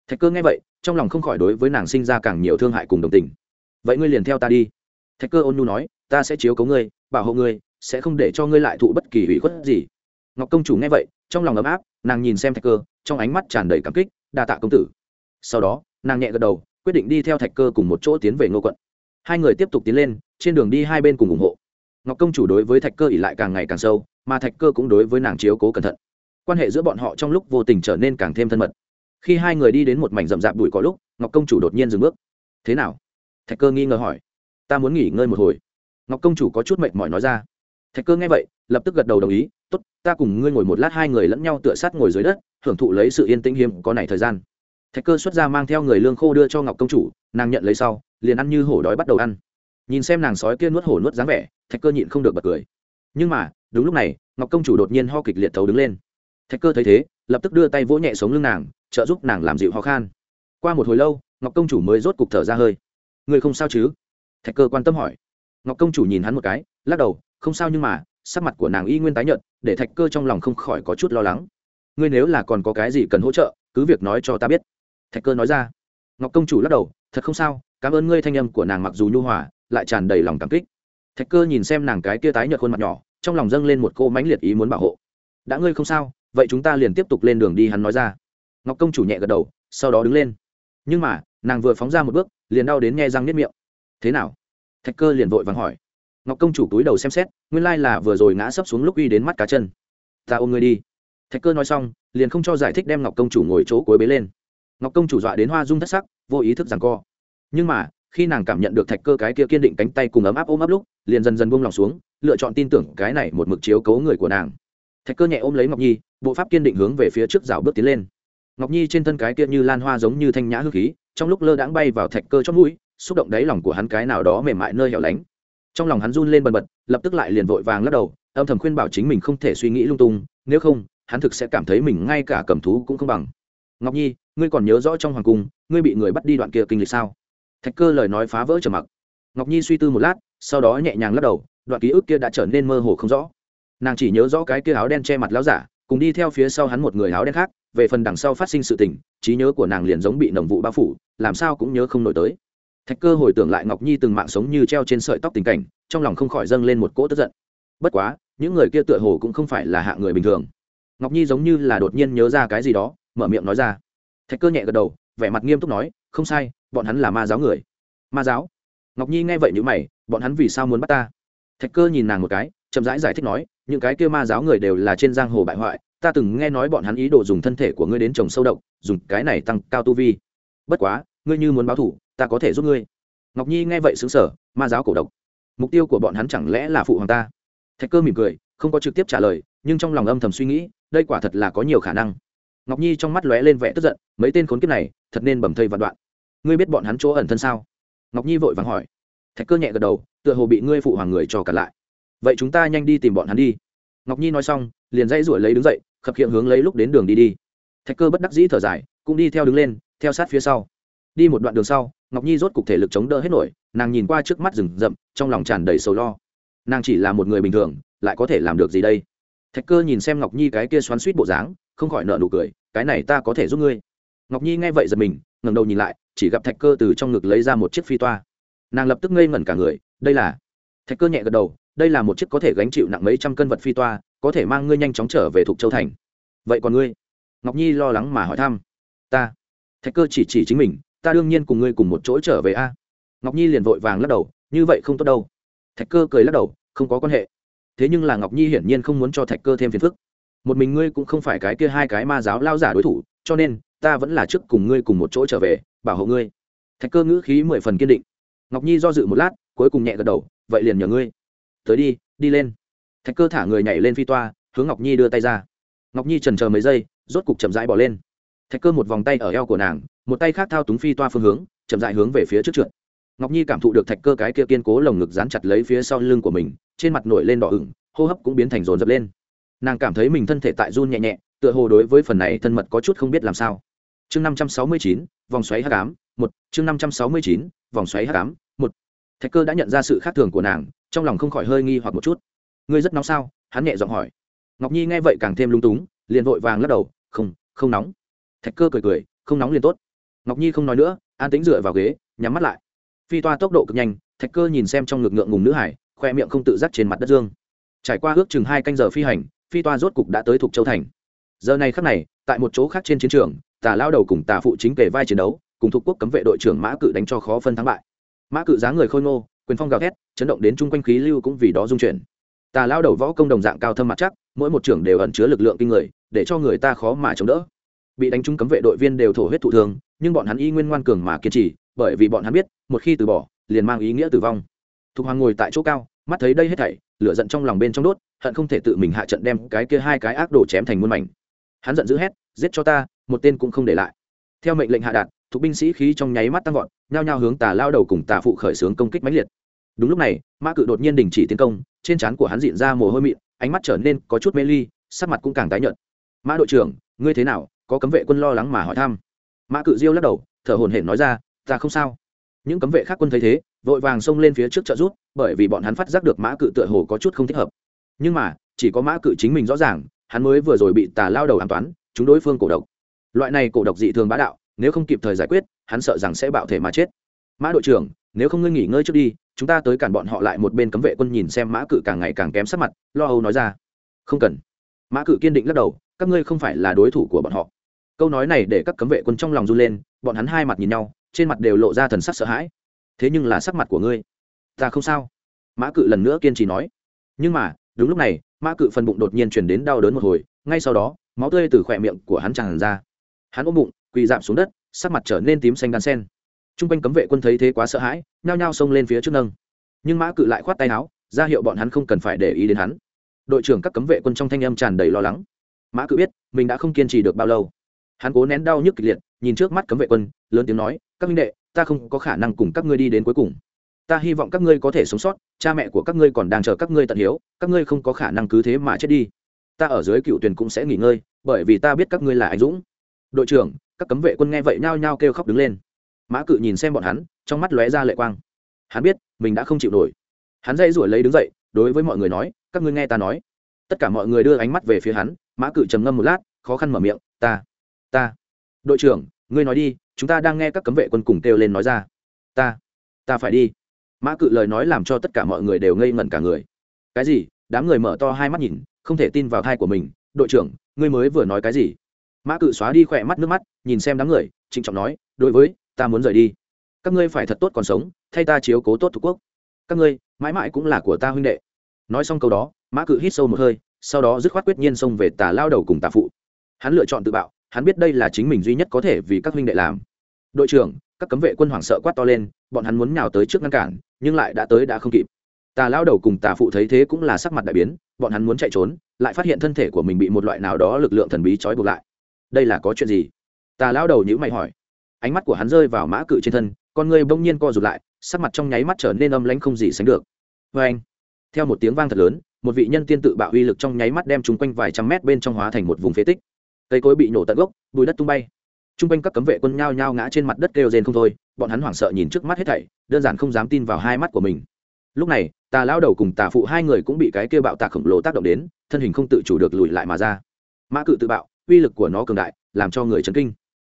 Thạch cơ nghe vậy trong lòng không khỏi đối với nàng sinh ra càng nhiều thương hại cùng đồng tình. Vậy ngươi liền theo ta đi. Thạch cơ ôn nhu nói, ta sẽ chiếu cấu ngươi, bảo hộ ngươi, sẽ không để cho ngươi lại thụ bất kỳ hủy khuất gì. Ngọc công chủ nghe vậy, trong lòng ấm áp, nàng nhìn xem thạch cơ, trong ánh mắt tràn đầy cảm kích, đa tạ công tử. Sau đó, nàng nhẹ gật đầu, quyết định đi theo thạch cơ cùng một chỗ tiến về ngô quận. Hai người tiếp tục tiến lên, trên đường đi hai bên cùng ủng hộ. Ngọc công chủ đối với thạch cơ ỉ lại càng ngày càng sâu, mà thạch cơ cũng đối với nàng chiếu cố cẩn thận. Quan hệ giữa bọn họ trong lúc vô tình trở nên càng thêm thân mật khi hai người đi đến một mảnh rậm rạp bụi có lúc, ngọc công chủ đột nhiên dừng bước. Thế nào? Thạch cơ nghi ngờ hỏi. Ta muốn nghỉ ngơi một hồi. Ngọc công chủ có chút mệt mỏi nói ra. Thạch cơ nghe vậy, lập tức gật đầu đồng ý. Tốt, ta cùng ngươi ngồi một lát, hai người lẫn nhau tựa sát ngồi dưới đất, hưởng thụ lấy sự yên tĩnh hiếm có này thời gian. Thạch cơ xuất ra mang theo người lương khô đưa cho ngọc công chủ, nàng nhận lấy sau, liền ăn như hổ đói bắt đầu ăn. Nhìn xem nàng sói kia nuốt hổ nuốt dáng vẻ, thạch cơ nhịn không được bật cười. Nhưng mà, đúng lúc này, ngọc công chủ đột nhiên ho kịch liệt thấu đứng lên. Thạch cơ thấy thế, lập tức đưa tay vỗ nhẹ sống lưng nàng trợ giúp nàng làm dịu ho khan. Qua một hồi lâu, ngọc công chủ mới rốt cục thở ra hơi. Người không sao chứ? Thạch cơ quan tâm hỏi. Ngọc công chủ nhìn hắn một cái, lắc đầu, không sao nhưng mà, sắc mặt của nàng y nguyên tái nhợt, để thạch cơ trong lòng không khỏi có chút lo lắng. Ngươi nếu là còn có cái gì cần hỗ trợ, cứ việc nói cho ta biết. Thạch cơ nói ra. Ngọc công chủ lắc đầu, thật không sao, cảm ơn ngươi thanh âm của nàng mặc dù nhu hòa, lại tràn đầy lòng cảm kích. Thạch cơ nhìn xem nàng cái kia tái nhợt khuôn mặt nhỏ, trong lòng dâng lên một cô mãnh liệt ý muốn bảo hộ. Đã ngươi không sao, vậy chúng ta liền tiếp tục lên đường đi, hắn nói ra ngọc công chủ nhẹ gật đầu, sau đó đứng lên. Nhưng mà, nàng vừa phóng ra một bước, liền đau đến nghe răng nếp miệng. Thế nào? Thạch cơ liền vội vàng hỏi. Ngọc công chủ túi đầu xem xét, nguyên lai là vừa rồi ngã sấp xuống lúc uy đến mắt cá chân. Ta ôm ngươi đi. Thạch cơ nói xong, liền không cho giải thích đem ngọc công chủ ngồi chỗ cuối bế lên. Ngọc công chủ dọa đến hoa dung thất sắc, vô ý thức rằng co. Nhưng mà, khi nàng cảm nhận được thạch cơ cái kia kiên định cánh tay cùng ấm áp ôm ấp lúc, liền dần dần buông lòng xuống, lựa chọn tin tưởng cái này một mực chiếu cấu người của nàng. Thạch cơ nhẹ ôm lấy ngọc nhi, bộ pháp kiên định hướng về phía trước rào bước tiến lên ngọc nhi trên thân cái kia như lan hoa giống như thanh nhã hương khí, trong lúc lơ đãng bay vào thạch cơ chót mũi, xúc động đáy lòng của hắn cái nào đó mềm mại nơi hẻo lánh. Trong lòng hắn run lên bần bật, lập tức lại liền vội vàng lắc đầu, âm thầm khuyên bảo chính mình không thể suy nghĩ lung tung, nếu không, hắn thực sẽ cảm thấy mình ngay cả cầm thú cũng không bằng. Ngọc nhi, ngươi còn nhớ rõ trong hoàng cung, ngươi bị người bắt đi đoạn kia kinh lịch sao? Thạch cơ lời nói phá vỡ trầm mặc. Ngọc nhi suy tư một lát, sau đó nhẹ nhàng lắc đầu, đoạn ký ức kia đã trở nên mơ hồ không rõ. Nàng chỉ nhớ rõ cái kia áo đen che mặt láo giả, cùng đi theo phía sau hắn một người áo đen khác về phần đằng sau phát sinh sự tình, trí nhớ của nàng liền giống bị nồng vụ bao phủ, làm sao cũng nhớ không nổi tới. Thạch cơ hồi tưởng lại ngọc nhi từng mạng sống như treo trên sợi tóc tình cảnh, trong lòng không khỏi dâng lên một cỗ tức giận. Bất quá, những người kia tựa hồ cũng không phải là hạ người bình thường. Ngọc nhi giống như là đột nhiên nhớ ra cái gì đó, mở miệng nói ra. Thạch cơ nhẹ gật đầu, vẻ mặt nghiêm túc nói, không sai, bọn hắn là ma giáo người. Ma giáo? Ngọc nhi nghe vậy n mày, bọn hắn vì sao muốn bắt ta? Thạch cơ nhìn nàng một cái chậm rãi giải, giải thích nói những cái kia ma giáo người đều là trên giang hồ bại hoại ta từng nghe nói bọn hắn ý đồ dùng thân thể của ngươi đến trồng sâu độc dùng cái này tăng cao tu vi. Bất quá ngươi như muốn báo thủ ta có thể giúp ngươi. Ngọc nhi nghe vậy xứng sở ma giáo cổ độc. Mục tiêu của bọn hắn chẳng lẽ là phụ hoàng ta? Thạch cơ mỉm cười không có trực tiếp trả lời nhưng trong lòng âm thầm suy nghĩ đây quả thật là có nhiều khả năng. Ngọc nhi trong mắt lóe lên vẻ tức giận mấy tên khốn kiếp này thật nên bầm thây vạn đoạn. Ngươi biết bọn hắn chỗ ẩn thân sao? Ngọc nhi vội vàng hỏi thạch cơ nhẹ gật đầu, tựa hồ bị ngươi phụ hoàng người cho cả lại. Vậy chúng ta nhanh đi tìm bọn hắn đi. Ngọc nhi nói xong, liền dãy ruổi lấy đứng dậy, khập khiễng hướng lấy lúc đến đường đi đi. Thạch cơ bất đắc dĩ thở dài, cũng đi theo đứng lên, theo sát phía sau. Đi một đoạn đường sau, ngọc nhi rốt cục thể lực chống đỡ hết nổi, nàng nhìn qua trước mắt rừng rậm, trong lòng tràn đầy sầu lo. Nàng chỉ là một người bình thường, lại có thể làm được gì đây? Thạch cơ nhìn xem ngọc nhi cái kia xoắn suýt bộ dáng, không khỏi nợ nụ cười, cái này ta có thể giúp ngươi. Ngọc nhi nghe vậy giật mình, ngẩng đầu nhìn lại, chỉ gặp thạch cơ từ trong ngực lấy ra một chiếc phi toa nàng lập tức ngây ngẩn cả người, đây là, thạch cơ nhẹ gật đầu, đây là một chiếc có thể gánh chịu nặng mấy trăm cân vật phi toa, có thể mang ngươi nhanh chóng trở về thục châu thành. Vậy còn ngươi? Ngọc nhi lo lắng mà hỏi thăm. Ta. Thạch cơ chỉ chỉ chính mình, ta đương nhiên cùng ngươi cùng một chỗ trở về a. Ngọc nhi liền vội vàng lắc đầu, như vậy không tốt đâu. Thạch cơ cười lắc đầu, không có quan hệ. Thế nhưng là ngọc nhi hiển nhiên không muốn cho thạch cơ thêm phiền phức. Một mình ngươi cũng không phải cái kia hai cái ma giáo lao giả đối thủ, cho nên, ta vẫn là trước cùng ngươi cùng một chỗ trở về, bảo hộ ngươi. Thạch cơ ngữ khí mười phần kiên định ngọc nhi do dự một lát, cuối cùng nhẹ gật đầu, vậy liền nhờ ngươi. Tới đi đi lên. Thạch cơ thả người nhảy lên phi toa, hướng ngọc nhi đưa tay ra. Ngọc nhi trần chờ mấy giây, rốt cục chậm rãi bỏ lên. Thạch cơ một vòng tay ở eo của nàng, một tay khác thao túng phi toa phương hướng, chậm rãi hướng về phía trước trượt. Ngọc nhi cảm thụ được thạch cơ cái kia kiên cố lồng ngực dán chặt lấy phía sau lưng của mình, trên mặt nổi lên đỏ ửng, hô hấp cũng biến thành rồn rập lên. Nàng cảm thấy mình thân thể tại run nhẹ nhẹ, tựa hồ đối với phần này thân mật có chút không biết làm sao. Chương năm trăm sáu mươi chín, vòng xoáy h tám một, chương năm trăm sáu mươi chín, vòng xoáy h tám một. Thạch cơ đã nhận ra sự khác thường của nàng, trong lòng không khỏi hơi nghi hoặc một chút. Ngươi rất nóng sao? Hắn nhẹ giọng hỏi. Ngọc nhi nghe vậy càng thêm lung túng, liền vội vàng lắc đầu, không không nóng. Thạch cơ cười cười, không nóng liền tốt. Ngọc nhi không nói nữa, an tính dựa vào ghế, nhắm mắt lại. Phi toa tốc độ cực nhanh, thạch cơ nhìn xem trong ngực ngượng ngùng nữ hải, khoe miệng không tự giác trên mặt đất dương. Trải qua ước chừng hai canh giờ phi hành, phi toa rốt cục đã tới thuộc châu thành. Giờ này khắc này, tại một chỗ khác trên chiến trường, tà lao đầu cùng tà phụ chính kể vai chiến đấu cùng thuộc quốc cấm vệ đội trưởng mã cự đánh cho khó phân thắng bại. Mã cự giá người khôi ngô, quyền phong gào thét, chấn động đến chung quanh khí lưu cũng vì đó dung chuyển. Tà lao đầu võ công đồng dạng cao thâm mặt chắc, mỗi một trưởng đều ẩn chứa lực lượng kinh người, để cho người ta khó mà chống đỡ. Bị đánh trúng cấm vệ đội viên đều thổ huyết thụ thương, nhưng bọn hắn y nguyên ngoan cường mà kiên trì, bởi vì bọn hắn biết, một khi từ bỏ, liền mang ý nghĩa tử vong. Thục hoàng ngồi tại chỗ cao, mắt thấy đây hết thảy, lửa giận trong lòng bên trong đốt, hận không thể tự mình hạ trận đem cái kia hai cái ác đồ chém thành muôn mảnh. Hắn giận dữ hét, giết cho ta, một tên cũng không để lại. Theo mệnh lệnh hạ đạt thuộc binh sĩ khí trong nháy mắt tăng vọt, nhao nhao hướng tà lao đầu cùng tà phụ khởi xướng công kích mãnh liệt. Đúng lúc này, mã cự đột nhiên đình chỉ tiến công, trên trán của hắn diện ra mồ hôi mịn, ánh mắt trở nên có chút mê ly, sắc mặt cũng càng tái nhợt. Mã đội trưởng, ngươi thế nào? Có cấm vệ quân lo lắng mà hỏi thăm. Mã cự diêu lắc đầu, thở hổn hển nói ra, ta không sao. Những cấm vệ khác quân thấy thế, vội vàng xông lên phía trước trợ rút bởi vì bọn hắn phát giác được mã cự tựa hồ có chút không thích hợp. Nhưng mà, chỉ có mã cự chính mình rõ ràng, hắn mới vừa rồi bị tà lao đầu an toán, chúng đối phương cổ độc. Loại này cổ độc dị thường bá đạo nếu không kịp thời giải quyết, hắn sợ rằng sẽ bạo thể mà chết. Mã đội trưởng, nếu không ngươi nghỉ ngơi trước đi, chúng ta tới cản bọn họ lại một bên cấm vệ quân nhìn xem mã cự càng ngày càng kém sắc mặt, lo âu nói ra. Không cần. Mã cự kiên định lắc đầu, các ngươi không phải là đối thủ của bọn họ. Câu nói này để các cấm vệ quân trong lòng run lên, bọn hắn hai mặt nhìn nhau, trên mặt đều lộ ra thần sắc sợ hãi. Thế nhưng là sắc mặt của ngươi, ta không sao. Mã cự lần nữa kiên trì nói. Nhưng mà, đúng lúc này, mã cự phần bụng đột nhiên chuyển đến đau đớn một hồi, ngay sau đó, máu tươi từ khỏe miệng của hắn tràn ra. Hắn ôm bụng quỳ giảm xuống đất, sắc mặt trở nên tím xanh đan sen. T r u n g quanh cấm vệ quân thấy thế quá sợ hãi, nhao nhao xông lên phía trước nâng. Nhưng mã cự lại khoát tay áo, ra hiệu bọn hắn không cần phải để ý đến hắn. Đội trưởng các cấm vệ quân trong thanh âm tràn đầy lo lắng. Mã cự biết, mình đã không kiên trì được bao lâu. Hắn cố nén đau nhức kịch liệt, nhìn trước mắt cấm vệ quân, lớn tiếng nói, các minh đệ, ta không có khả năng cùng các ngươi đi đến cuối cùng. Ta hy vọng các ngươi có thể sống sót, cha mẹ của các ngươi còn đang chờ các ngươi tận hiếu, các ngươi không có khả năng cứ thế mà chết đi. Ta ở dưới cựu tuyển cũng sẽ nghỉ ngơi, bởi vì ta biết các ngươi là anh dũng. Đội trưởng các cấm vệ quân nghe vậy nhao nhao kêu khóc đứng lên. Mã cự nhìn xem bọn hắn, trong mắt lóe ra lệ quang. Hắn biết, mình đã không chịu nổi. Hắn dây rủi lấy đứng dậy, đối với mọi người nói, các ngươi nghe ta nói. Tất cả mọi người đưa ánh mắt về phía hắn, mã cự trầm ngâm một lát, khó khăn mở miệng, ta ta, đội trưởng, ngươi nói đi, chúng ta đang nghe các cấm vệ quân cùng kêu lên nói ra. Ta ta phải đi. Mã cự lời nói làm cho tất cả mọi người đều ngây ngẩn cả người. Cái gì? Đám người mở to hai mắt nhìn, không thể tin vào thai của mình, đội trưởng, ngươi mới vừa nói cái gì? Mã cự xóa đi khỏe mắt nước mắt, nhìn xem đám người, trịnh trọng nói, đối với, ta muốn rời đi. Các ngươi phải thật tốt còn sống, thay ta chiếu cố tốt thủ quốc. Các ngươi, mãi mãi cũng là của ta huynh đệ. Nói xong câu đó, mã cự hít sâu một hơi, sau đó dứt khoát quyết nhiên xông về tà lao đầu cùng tà phụ. Hắn lựa chọn tự bạo, hắn biết đây là chính mình duy nhất có thể vì các huynh đệ làm. Đội trưởng, các cấm vệ quân hoảng sợ quát to lên, bọn hắn muốn nhào tới trước ngăn cản, nhưng lại đã tới đã không kịp. Tà lao đầu cùng tà phụ thấy thế cũng là sắc mặt đại biến, bọn hắn muốn chạy trốn, lại phát hiện thân thể của mình bị một loại nào đó lực lượng thần bí trói buộc lại đây là có chuyện gì? Tà lão đầu nhữ mày hỏi. Ánh mắt của hắn rơi vào mã cự trên thân, con người bỗng nhiên co rụt lại, sắc mặt trong nháy mắt trở nên âm lãnh không gì sánh được. Vê anh, theo một tiếng vang thật lớn, một vị nhân tiên tự bạo uy lực trong nháy mắt đem chúng quanh vài trăm mét bên trong hóa thành một vùng phế tích. Cây cối bị nổ tận gốc, bùi đất tung bay. T r u n g quanh các cấm vệ quân nhao nhao ngã trên mặt đất kêu rên không thôi, bọn hắn hoảng sợ nhìn trước mắt hết thảy, đơn giản không dám tin vào hai mắt của mình. Lúc này tà lao đầu cùng tà phụ hai người cũng bị cái kêu bạo tạc khổng lồ tác động đến, thân hình không tự chủ được lùi lại mà ra. Mã cự tự bạo uy lực của nó cường đại, làm cho người chấn kinh.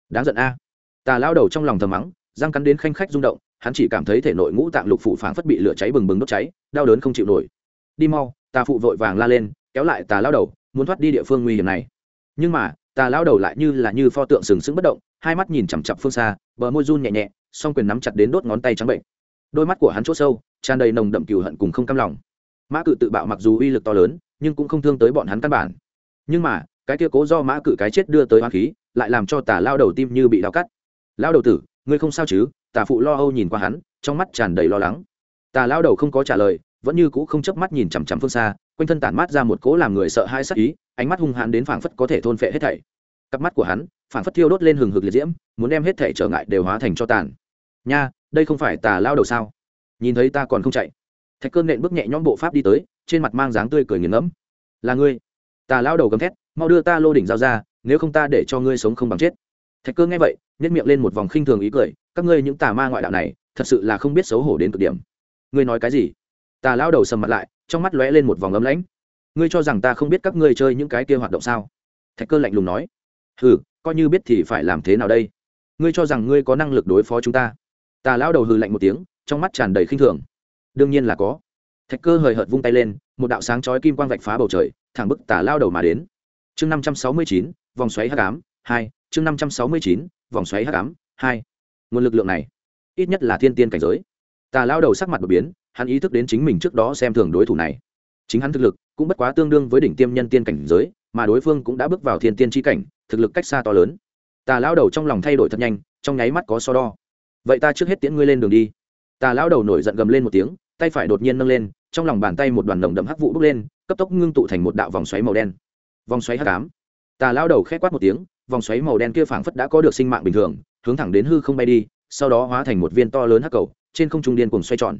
Đáng giận a. Tà lao đầu trong lòng thầm mắng, răng cắn đến khanh khách rung động, hắn chỉ cảm thấy thể nội ngũ tạng lục phủ phảng phất bị lửa cháy bừng bừng đốt cháy, đau đớn không chịu nổi. Đi mau, tà phụ vội vàng la lên, kéo lại tà lao đầu, muốn thoát đi địa phương nguy hiểm này. Nhưng mà, tà lao đầu lại như là như pho tượng sừng sững bất động, hai mắt nhìn chằm chặp phương xa, bờ môi run nhẹ nhẹ, song quyền nắm chặt đến đốt ngón tay trắng bệnh. Đôi mắt của hắn chỗ sâu, tràn đầy nồng đậm cừu hận cùng không cam lòng. Mã cự tự bạo mặc dù uy lực to lớn, nhưng cũng không thương tới bọn hắn căn bản. Nhưng mà cái kia cố do mã cự cái chết đưa tới hoa khí, lại làm cho tà lao đầu tim như bị đau cắt. Lao đầu tử, ngươi không sao chứ? Tà phụ lo âu nhìn qua hắn, trong mắt tràn đầy lo lắng. Tà lao đầu không có trả lời, vẫn như cũ không chớp mắt nhìn chằm chằm phương xa, quanh thân tản mát ra một cỗ làm người sợ hai sắc ý, ánh mắt hung hãn đến phảng phất có thể thôn phệ hết thảy. Cặp mắt của hắn, phảng phất thiêu đốt lên hừng hực liệt diễm, muốn đem hết thảy trở ngại đều hóa thành cho tàn. Nha, đây không phải tà lao đầu sao? Nhìn thấy ta còn không chạy. Thạch cơn nện bước nhẹ nhõm bộ pháp đi tới, trên mặt mang dáng tươi cười nghiền ngẫm. Là ngươi. Tà lao đầu gầm thét mau đưa ta lô đỉnh giao ra, nếu không ta để cho ngươi sống không bằng chết. Thạch cơ nghe vậy nhét miệng lên một vòng khinh thường ý cười, các ngươi những tà ma ngoại đạo này, thật sự là không biết xấu hổ đến cực điểm. Ngươi nói cái gì? Tà lao đầu sầm mặt lại, trong mắt lóe lên một vòng ấm lãnh. Ngươi cho rằng ta không biết các ngươi chơi những cái kia hoạt động sao? Thạch cơ lạnh lùng nói. Hừ, coi như biết thì phải làm thế nào đây? Ngươi cho rằng ngươi có năng lực đối phó chúng ta? Tà lao đầu hừ lạnh một tiếng, trong mắt tràn đầy khinh thường. Đương nhiên là có. Thạch cơ hời hợt vung tay lên, một đạo sáng chói kim quang vạch phá bầu trời, thẳng bức tà lao đầu mà đến chương năm trăm sáu mươi chín, vòng xoáy h tám hai, chương năm trăm sáu mươi chín, vòng xoáy h tám hai. Nguồn lực lượng này, ít nhất là thiên tiên cảnh giới. Tà lao đầu sắc mặt đột biến, hắn ý thức đến chính mình trước đó xem thường đối thủ này. Chính hắn thực lực cũng bất quá tương đương với đỉnh tiêm nhân tiên cảnh giới, mà đối phương cũng đã bước vào thiên tiên tri cảnh, thực lực cách xa to lớn. Tà lao đầu trong lòng thay đổi thật nhanh, trong nháy mắt có so đo. Vậy ta trước hết tiễn ngươi lên đường đi. Tà lao đầu nổi giận gầm lên một tiếng, tay phải đột nhiên nâng lên, trong lòng bàn tay một đoàn nồng đậm hắc vụ bốc lên, cấp tốc ngưng tụ thành một đạo vòng xoáy màu đen vòng xoáy hắc ám. Tà lao đầu khét quát một tiếng, vòng xoáy màu đen kia phảng phất đã có được sinh mạng bình thường, hướng thẳng đến hư không bay đi, sau đó hóa thành một viên to lớn hắc cầu, trên không trung điên cuồng xoay tròn.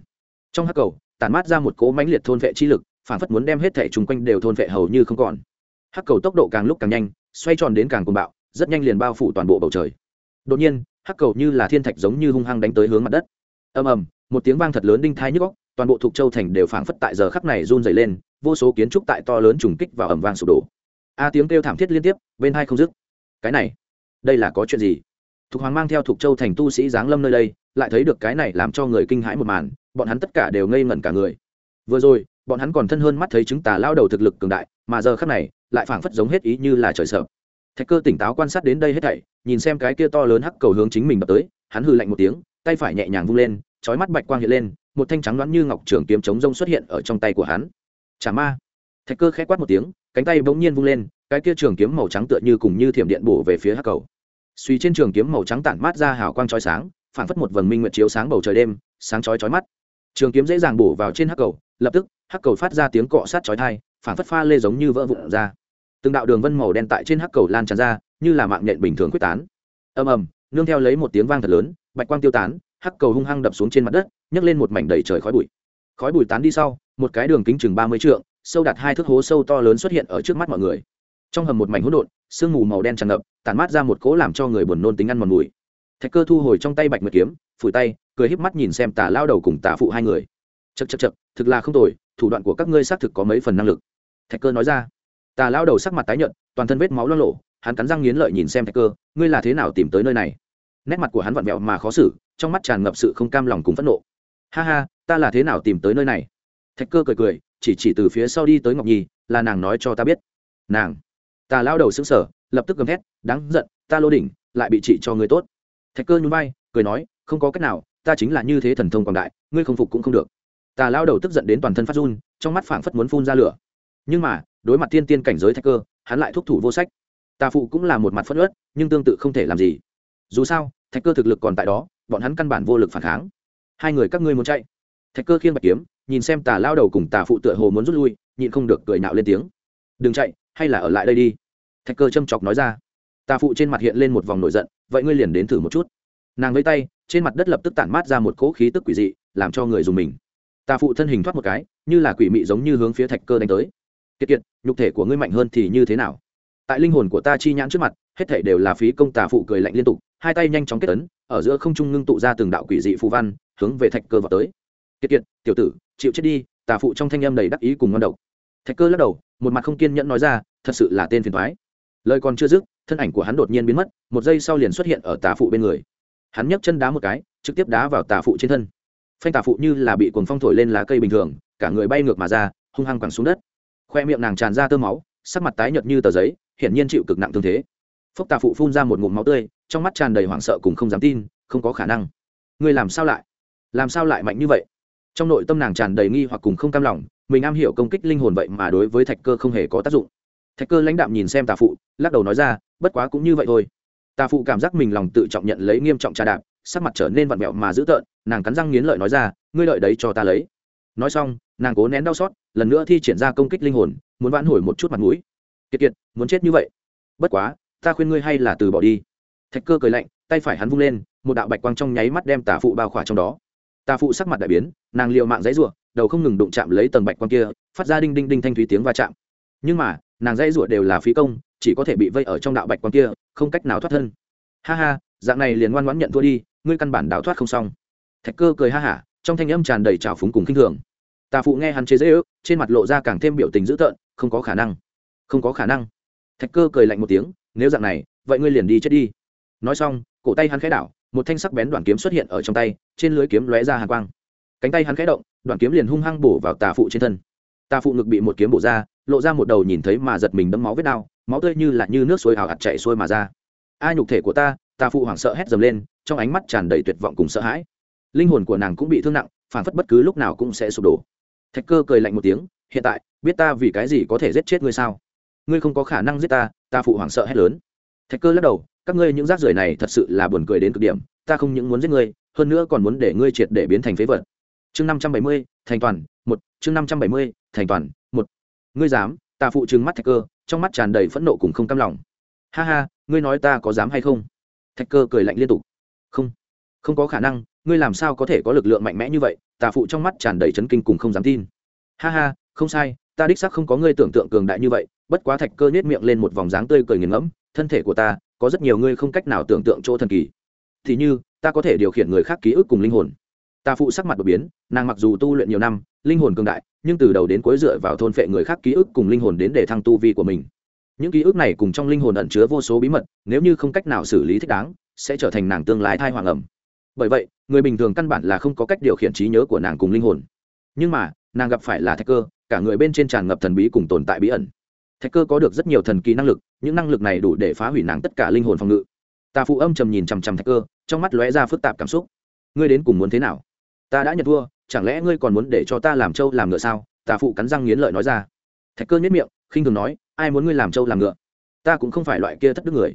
Trong hắc cầu, tản mát ra một cỗ mãnh liệt thôn vệ chi lực, phảng phất muốn đem hết thể chung quanh đều thôn vệ hầu như không còn. Hắc cầu tốc độ càng lúc càng nhanh, xoay tròn đến càng cuồng bạo, rất nhanh liền bao phủ toàn bộ bầu trời. Đột nhiên, hắc cầu như là thiên thạch giống như hung hăng đánh tới hướng mặt đất. Ầm ầm, một tiếng vang thật lớn đinh thai nhức góc toàn bộ thuộc châu thành đều phảng phất tại giờ khắc này run dày lên, vô số kiến trúc tại to lớn trùng kích và ầm vang sụp đổ a tiếng kêu thảm thiết liên tiếp, bên hai không dứt. Cái này, đây là có chuyện gì? Thục hoàng mang theo thục châu thành tu sĩ giáng lâm nơi đây, lại thấy được cái này làm cho người kinh hãi một màn, bọn hắn tất cả đều ngây ngẩn cả người. Vừa rồi, bọn hắn còn thân hơn mắt thấy chứng tà lao đầu thực lực cường đại, mà giờ khắc này, lại phảng phất giống hết ý như là trời sợ. Thạch cơ tỉnh táo quan sát đến đây hết thảy, nhìn xem cái kia to lớn hắc cầu hướng chính mình đập tới, hắn hư lạnh một tiếng, tay phải nhẹ nhàng vung lên trói mắt bạch quang hiện lên, một thanh trắng đoán như ngọc trường kiếm chống rông xuất hiện ở trong tay của hắn. Chả ma thạch cơ khẽ quát một tiếng, cánh tay bỗng nhiên vung lên, cái kia trường kiếm màu trắng tựa như cùng như thiểm điện bổ về phía hắc cầu. Suy trên trường kiếm màu trắng tản mát ra hào quang chói sáng phản phất một vầng minh nguyệt chiếu sáng bầu trời đêm, sáng chói chói mắt. Trường kiếm dễ dàng bổ vào trên hắc cầu, lập tức, hắc cầu phát ra tiếng cọ sát chói thai phản phất pha lê giống như vỡ vụn ra. Từng đạo đường vân màu đen tại trên hắc cầu lan tràn ra, như là mạng nhện bình thường quyết tán. Ầm ầm, nương theo lấy một tiếng vang thật lớn, bạch quang tiêu tán, hắc cầu hung hăng đập xuống trên mặt đất, nhấc lên một mảnh đầy trời khói bụi. Khói bụi tán đi sau, một cái đường kính chừng ba mươi trượng sâu đặt hai thước hố sâu to lớn xuất hiện ở trước mắt mọi người. Trong hầm một mảnh hỗn độn, sương mù màu đen tràn ngập tàn mát ra một cỗ làm cho người buồn nôn tính ăn mòn mùi. Thạch cơ thu hồi trong tay bạch nguyệt kiếm, phủi tay, cười híp mắt nhìn xem tà lao đầu cùng tà phụ hai người. Chật chật chật thực là không tồi, thủ đoạn của các ngươi xác thực có mấy phần năng lực. Thạch cơ nói ra. Tà lao đầu sắc mặt tái nhợt, toàn thân vết máu lo lộ, hắn cắn răng nghiến lợi nhìn xem thạch cơ, ngươi là thế nào tìm tới nơi này? Nét mặt của hắn vặn vẹo mà khó xử, trong mắt tràn ngập sự không cam lòng cùng phẫn nộ. Ha ha, ta là thế nào tìm tới nơi này? Thạch cơ cười cười chỉ chỉ từ phía sau đi tới ngọc nhi, là nàng nói cho ta biết. Nàng. Ta lao đầu xứng sở lập tức gầm thét, đáng giận, ta lô đỉnh, lại bị trị cho người tốt. Thạch cơ nhún vai, cười nói, không có cách nào, ta chính là như thế thần thông quảng đại, ngươi không phục cũng không được. Ta lao đầu tức giận đến toàn thân phát run, trong mắt phảng phất muốn phun ra lửa. Nhưng mà, đối mặt tiên tiên cảnh giới thạch cơ, hắn lại thúc thủ vô sách. Tà phụ cũng là một mặt phất ớt nhưng tương tự không thể làm gì. Dù sao, thạch cơ thực lực còn tại đó, bọn hắn căn bản vô lực phản kháng. Hai người các ngươi muốn chạy. Thạch cơ khiêng bạch kiếm nhìn xem tà lao đầu cùng tà phụ tựa hồ muốn rút lui, nhịn không được cười nạo lên tiếng. Đừng chạy, hay là ở lại đây đi. Thạch cơ châm chọc nói ra. Tà phụ trên mặt hiện lên một vòng nổi giận, vậy ngươi liền đến thử một chút. Nàng lấy tay, trên mặt đất lập tức tản mát ra một cỗ khí tức quỷ dị, làm cho người dùng mình. Tà phụ thân hình thoát một cái, như là quỷ mị giống như hướng phía thạch cơ đánh tới. Kiệt kiệt, nhục thể của ngươi mạnh hơn thì như thế nào? Tại linh hồn của ta chi nhãn trước mặt, hết thể đều là phí công tà phụ cười lạnh liên tục, hai tay nhanh chóng kết tấn ở giữa không trung ngưng tụ ra từng đạo quỷ dị phù văn, hướng về thạch cơ vào tới kiệt kiệt, tiểu tử, chịu chết đi, tà phụ trong thanh âm đầy đắc ý cùng ngon độc. Thạch cơ lắc đầu, một mặt không kiên nhẫn nói ra, thật sự là tên phiền thoái lời còn chưa dứt, thân ảnh của hắn đột nhiên biến mất, một giây sau liền xuất hiện ở tà phụ bên người. Hắn nhấc chân đá một cái, trực tiếp đá vào tà phụ trên thân. Phanh tà phụ như là bị cuồng phong thổi lên lá cây bình thường, cả người bay ngược mà ra, hung hăng quẳng xuống đất. Khoe miệng nàng tràn ra tơ máu, sắc mặt tái nhợt như tờ giấy, hiển nhiên chịu cực nặng thương thế. Phốc tà phụ phun ra một ngụm máu tươi, trong mắt tràn đầy hoảng sợ cùng không dám tin, không có khả năng. Ngươi làm sao lại? Làm sao lại mạnh như vậy? Trong nội tâm nàng tràn đầy nghi hoặc cùng không cam lòng, mình am hiểu công kích linh hồn vậy mà đối với thạch cơ không hề có tác dụng. Thạch cơ lãnh đạm nhìn xem tà phụ, lắc đầu nói ra, bất quá cũng như vậy thôi. Tà phụ cảm giác mình lòng tự trọng nhận lấy nghiêm trọng trà đạp, sắc mặt trở nên vặn vẹo mà dữ tợn, nàng cắn răng nghiến lợi nói ra, ngươi lợi đấy cho ta lấy. Nói xong, nàng cố nén đau xót, lần nữa thi triển ra công kích linh hồn, muốn vãn hồi một chút mặt mũi. Kiệt kiệt, muốn chết như vậy? Bất quá, ta khuyên ngươi hay là từ bỏ đi. Thạch cơ cười lạnh, tay phải hắn vung lên, một đạo bạch quang trong nháy mắt đem tà phụ bao khỏa trong đó tà phụ sắc mặt đại biến, nàng liệu mạng dãy ruộng đầu không ngừng đụng chạm lấy tầng bạch quang kia, phát ra đinh đinh đinh thanh thúy tiếng va chạm. Nhưng mà, nàng dãy ruộng đều là phí công, chỉ có thể bị vây ở trong đạo bạch quang kia, không cách nào thoát thân. Ha ha, dạng này liền ngoan ngoãn nhận thua đi, ngươi căn bản đào thoát không xong. Thạch cơ cười ha hả, trong thanh âm tràn đầy trào phúng cùng khinh thường. Tà phụ nghe hắn chế dễ ước trên mặt lộ ra càng thêm biểu tình dữ tợn, không có khả năng. Không có khả năng. Thạch cơ cười lạnh một tiếng, nếu dạng này, vậy ngươi liền đi chết đi. Nói xong, cổ tay hắn khẽ đảo một thanh sắc bén đoạn kiếm xuất hiện ở trong tay, trên lưới kiếm lóe ra hàng quang. Cánh tay hắn khẽ động, đoạn kiếm liền hung hăng bổ vào tà phụ trên thân. Tà phụ ngực bị một kiếm bổ ra, lộ ra một đầu nhìn thấy mà giật mình đấm máu vết đau, máu tươi như là như nước suối ảo hạt chạy xuôi mà ra. A nhục thể của ta, tà phụ hoảng sợ hét dầm lên, trong ánh mắt tràn đầy tuyệt vọng cùng sợ hãi. Linh hồn của nàng cũng bị thương nặng, phản phất bất cứ lúc nào cũng sẽ sụp đổ. Thạch cơ cười lạnh một tiếng, hiện tại, biết ta vì cái gì có thể giết chết ngươi sao? Ngươi không có khả năng giết ta ta phụ hoảng sợ hét lớn. Thạch cơ lắc đầu các ngươi những rác rưởi này thật sự là buồn cười đến cực điểm, ta không những muốn giết ngươi, hơn nữa còn muốn để ngươi triệt để biến thành phế vật. Chương năm trăm bảy mươi, thành toàn, một, chương năm trăm bảy mươi, thành toàn, một. Ngươi dám, ta phụ trừng mắt thạch cơ, trong mắt tràn đầy phẫn nộ cùng không cam lòng. Ha ha, ngươi nói ta có dám hay không? Thạch cơ cười lạnh liên tục. Không không có khả năng, ngươi làm sao có thể có lực lượng mạnh mẽ như vậy tà phụ trong mắt tràn đầy chấn kinh cùng không dám tin. Ha ha, không sai, ta đích xác không có ngươi tưởng tượng cường đại như vậy, bất quá thạch cơ nết miệng lên một vòng dáng tươi cười nghiền ngẫm, thân thể của ta có rất nhiều ngươi không cách nào tưởng tượng chỗ thần kỳ. Thì như, ta có thể điều khiển người khác ký ức cùng linh hồn. Ta phụ sắc mặt đột biến, nàng mặc dù tu luyện nhiều năm, linh hồn cường đại, nhưng từ đầu đến cuối dựa vào thôn phệ người khác ký ức cùng linh hồn đến để thăng tu vi của mình. Những ký ức này cùng trong linh hồn ẩn chứa vô số bí mật, nếu như không cách nào xử lý thích đáng, sẽ trở thành nàng tương lai thai hoàng ẩm. Bởi vậy, người bình thường căn bản là không có cách điều khiển trí nhớ của nàng cùng linh hồn. Nhưng mà, nàng gặp phải là thách cơ, cả người bên trên tràn ngập thần bí cùng tồn tại bí ẩn thạch cơ có được rất nhiều thần kỳ năng lực, những năng lực này đủ để phá hủy nàng tất cả linh hồn phòng ngự. Ta phụ âm trầm nhìn chằm chằm thạch cơ, trong mắt lóe ra phức tạp cảm xúc. Ngươi đến cùng muốn thế nào? Ta đã nhận thua, chẳng lẽ ngươi còn muốn để cho ta làm trâu làm ngựa sao? Ta phụ cắn răng nghiến lợi nói ra. Thạch cơ nhất miệng, khinh thường nói, ai muốn ngươi làm trâu làm ngựa? Ta cũng không phải loại kia thất đức người.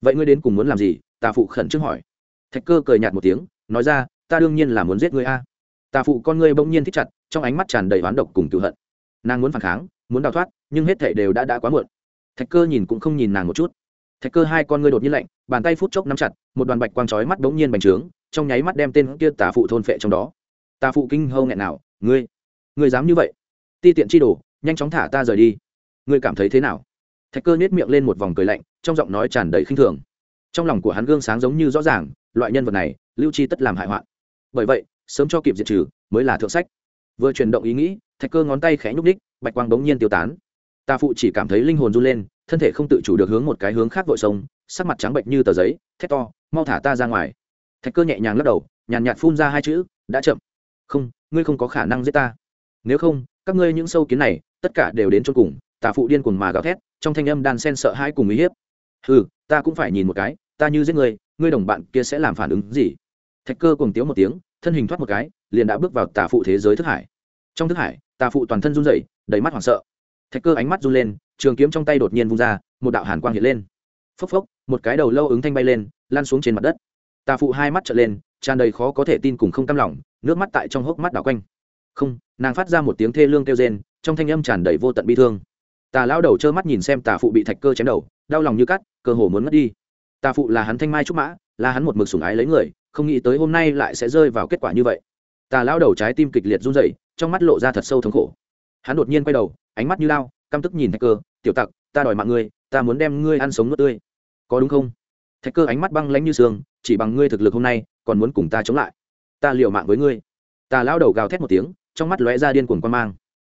Vậy ngươi đến cùng muốn làm gì? Ta phụ khẩn trương hỏi. Thạch cơ cười nhạt một tiếng, nói ra, ta đương nhiên là muốn giết ngươi a. Ta phụ con ngươi bỗng nhiên thích chặt, trong ánh mắt tràn đầy oán độc cùng cựu hận. Nàng muốn phản kháng, muốn đào thoát nhưng hết thảy đều đã đã quá muộn. Thạch cơ nhìn cũng không nhìn nàng một chút. Thạch cơ hai con ngươi đột nhiên lạnh bàn tay phút chốc nắm chặt một đoàn bạch quang chói mắt bỗng nhiên bành trướng trong nháy mắt đem tên kia tà phụ thôn phệ trong đó. Tà phụ kinh hâu nghẹn nào ngươi ngươi dám như vậy? Ti tiện chi đồ nhanh chóng thả ta rời đi. Ngươi cảm thấy thế nào? Thạch cơ nhếch miệng lên một vòng cười lạnh trong giọng nói tràn đầy khinh thường. Trong lòng của hắn gương sáng giống như rõ ràng loại nhân vật này lưu chi tất làm hại hoạn. Bởi vậy sớm cho kịp diệt trừ mới là thượng sách. Vừa chuyển động ý nghĩ thạch cơ ngón tay khẽ nhúc đích, bạch quang bỗng nhiên tiêu tán tà phụ chỉ cảm thấy linh hồn run lên, thân thể không tự chủ được hướng một cái hướng khác vội sông, sắc mặt trắng bệnh như tờ giấy, thét to, mau thả ta ra ngoài. Thạch cơ nhẹ nhàng lắc đầu, nhàn nhạt phun ra hai chữ, đã chậm. Không, ngươi không có khả năng giết ta. Nếu không, các ngươi những sâu kiến này, tất cả đều đến chôn cùng. Tà phụ điên cuồng mà gào thét, trong thanh âm đan sen sợ hãi cùng uy hiếp. Ừ ta cũng phải nhìn một cái, ta như giết ngươi ngươi đồng bạn kia sẽ làm phản ứng gì? Thạch cơ cùng tiếu một tiếng, thân hình thoát một cái, liền đã bước vào tà phụ thế giới thức hải. Trong thức hải, tà phụ toàn thân run rẩy, đầy mắt hoảng sợ thạch cơ ánh mắt run lên, trường kiếm trong tay đột nhiên vung ra, một đạo hàn quang hiện lên. Phốc phốc, một cái đầu lâu ứng thanh bay lên lan xuống trên mặt đất. Tà phụ hai mắt trở lên, tràn đầy khó có thể tin cùng không cam lòng, nước mắt tại trong hốc mắt đảo quanh. Không, nàng phát ra một tiếng thê lương kêu rên, trong thanh âm tràn đầy vô tận bi thương. Tà lão đầu trơ mắt nhìn xem tà phụ bị thạch cơ chém đầu, đau lòng như cắt, cơ hồ muốn mất đi. Tà phụ là hắn thanh mai trúc mã, là hắn một mực sủng ái lấy người, không nghĩ tới hôm nay lại sẽ rơi vào kết quả như vậy. Tà lão đầu trái tim kịch liệt run rẩy, trong mắt lộ ra thật sâu thống khổ. Hắn đột nhiên quay đầu ánh mắt như lao, căm tức nhìn thạch cơ, tiểu tặc, ta đòi mạng ngươi, ta muốn đem ngươi ăn sống nuốt tươi. Có đúng không? Thạch cơ ánh mắt băng lãnh như sương, chỉ bằng ngươi thực lực hôm nay, còn muốn cùng ta chống lại. Ta liều mạng với ngươi. Ta lao đầu gào thét một tiếng, trong mắt lóe ra điên cuồng quan mang.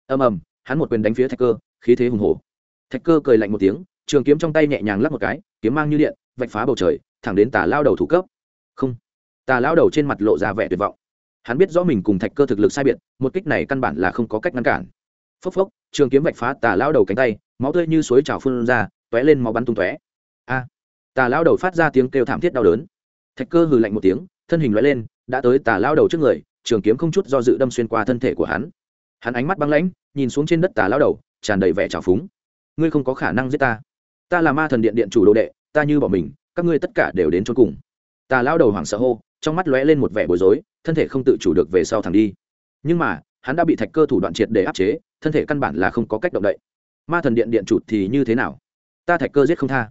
Ầm ầm, hắn một quyền đánh phía thạch cơ, khí thế hùng hổ. Thạch cơ cười lạnh một tiếng, trường kiếm trong tay nhẹ nhàng lắp một cái, kiếm mang như điện, vạch phá bầu trời, thẳng đến tà lao đầu thủ cấp. Không, tà lao đầu trên mặt lộ ra vẻ tuyệt vọng. Hắn biết rõ mình cùng thạch cơ thực lực sai biệt, một kích này căn bản là không có cách ngăn cản phốc phốc, trường kiếm vạch phá tà lao đầu cánh tay, máu tươi như suối trào phun ra t ó é lên máu bắn tung tóe. A! Tà lao đầu phát ra tiếng kêu thảm thiết đau đớn. Thạch cơ hừ lạnh một tiếng, thân hình loại lên, đã tới tà lao đầu trước người, trường kiếm không chút do dự đâm xuyên qua thân thể của hắn. Hắn ánh mắt băng lãnh, nhìn xuống trên đất tà lao đầu, tràn đầy vẻ trào phúng. Ngươi không có khả năng giết ta. Ta là ma thần điện điện chủ đồ đệ, ta như bỏ mình, các ngươi tất cả đều đến cho cùng. Tà lao đầu hoảng sợ hô, trong mắt lóe lên một vẻ bối rối, thân thể không tự chủ được về sau thẳng đi. Nhưng mà hắn đã bị thạch cơ thủ đoạn triệt để áp chế, thân thể căn bản là không có cách động đậy. Ma thần điện điện chủ thì như thế nào? Ta thạch cơ giết không tha.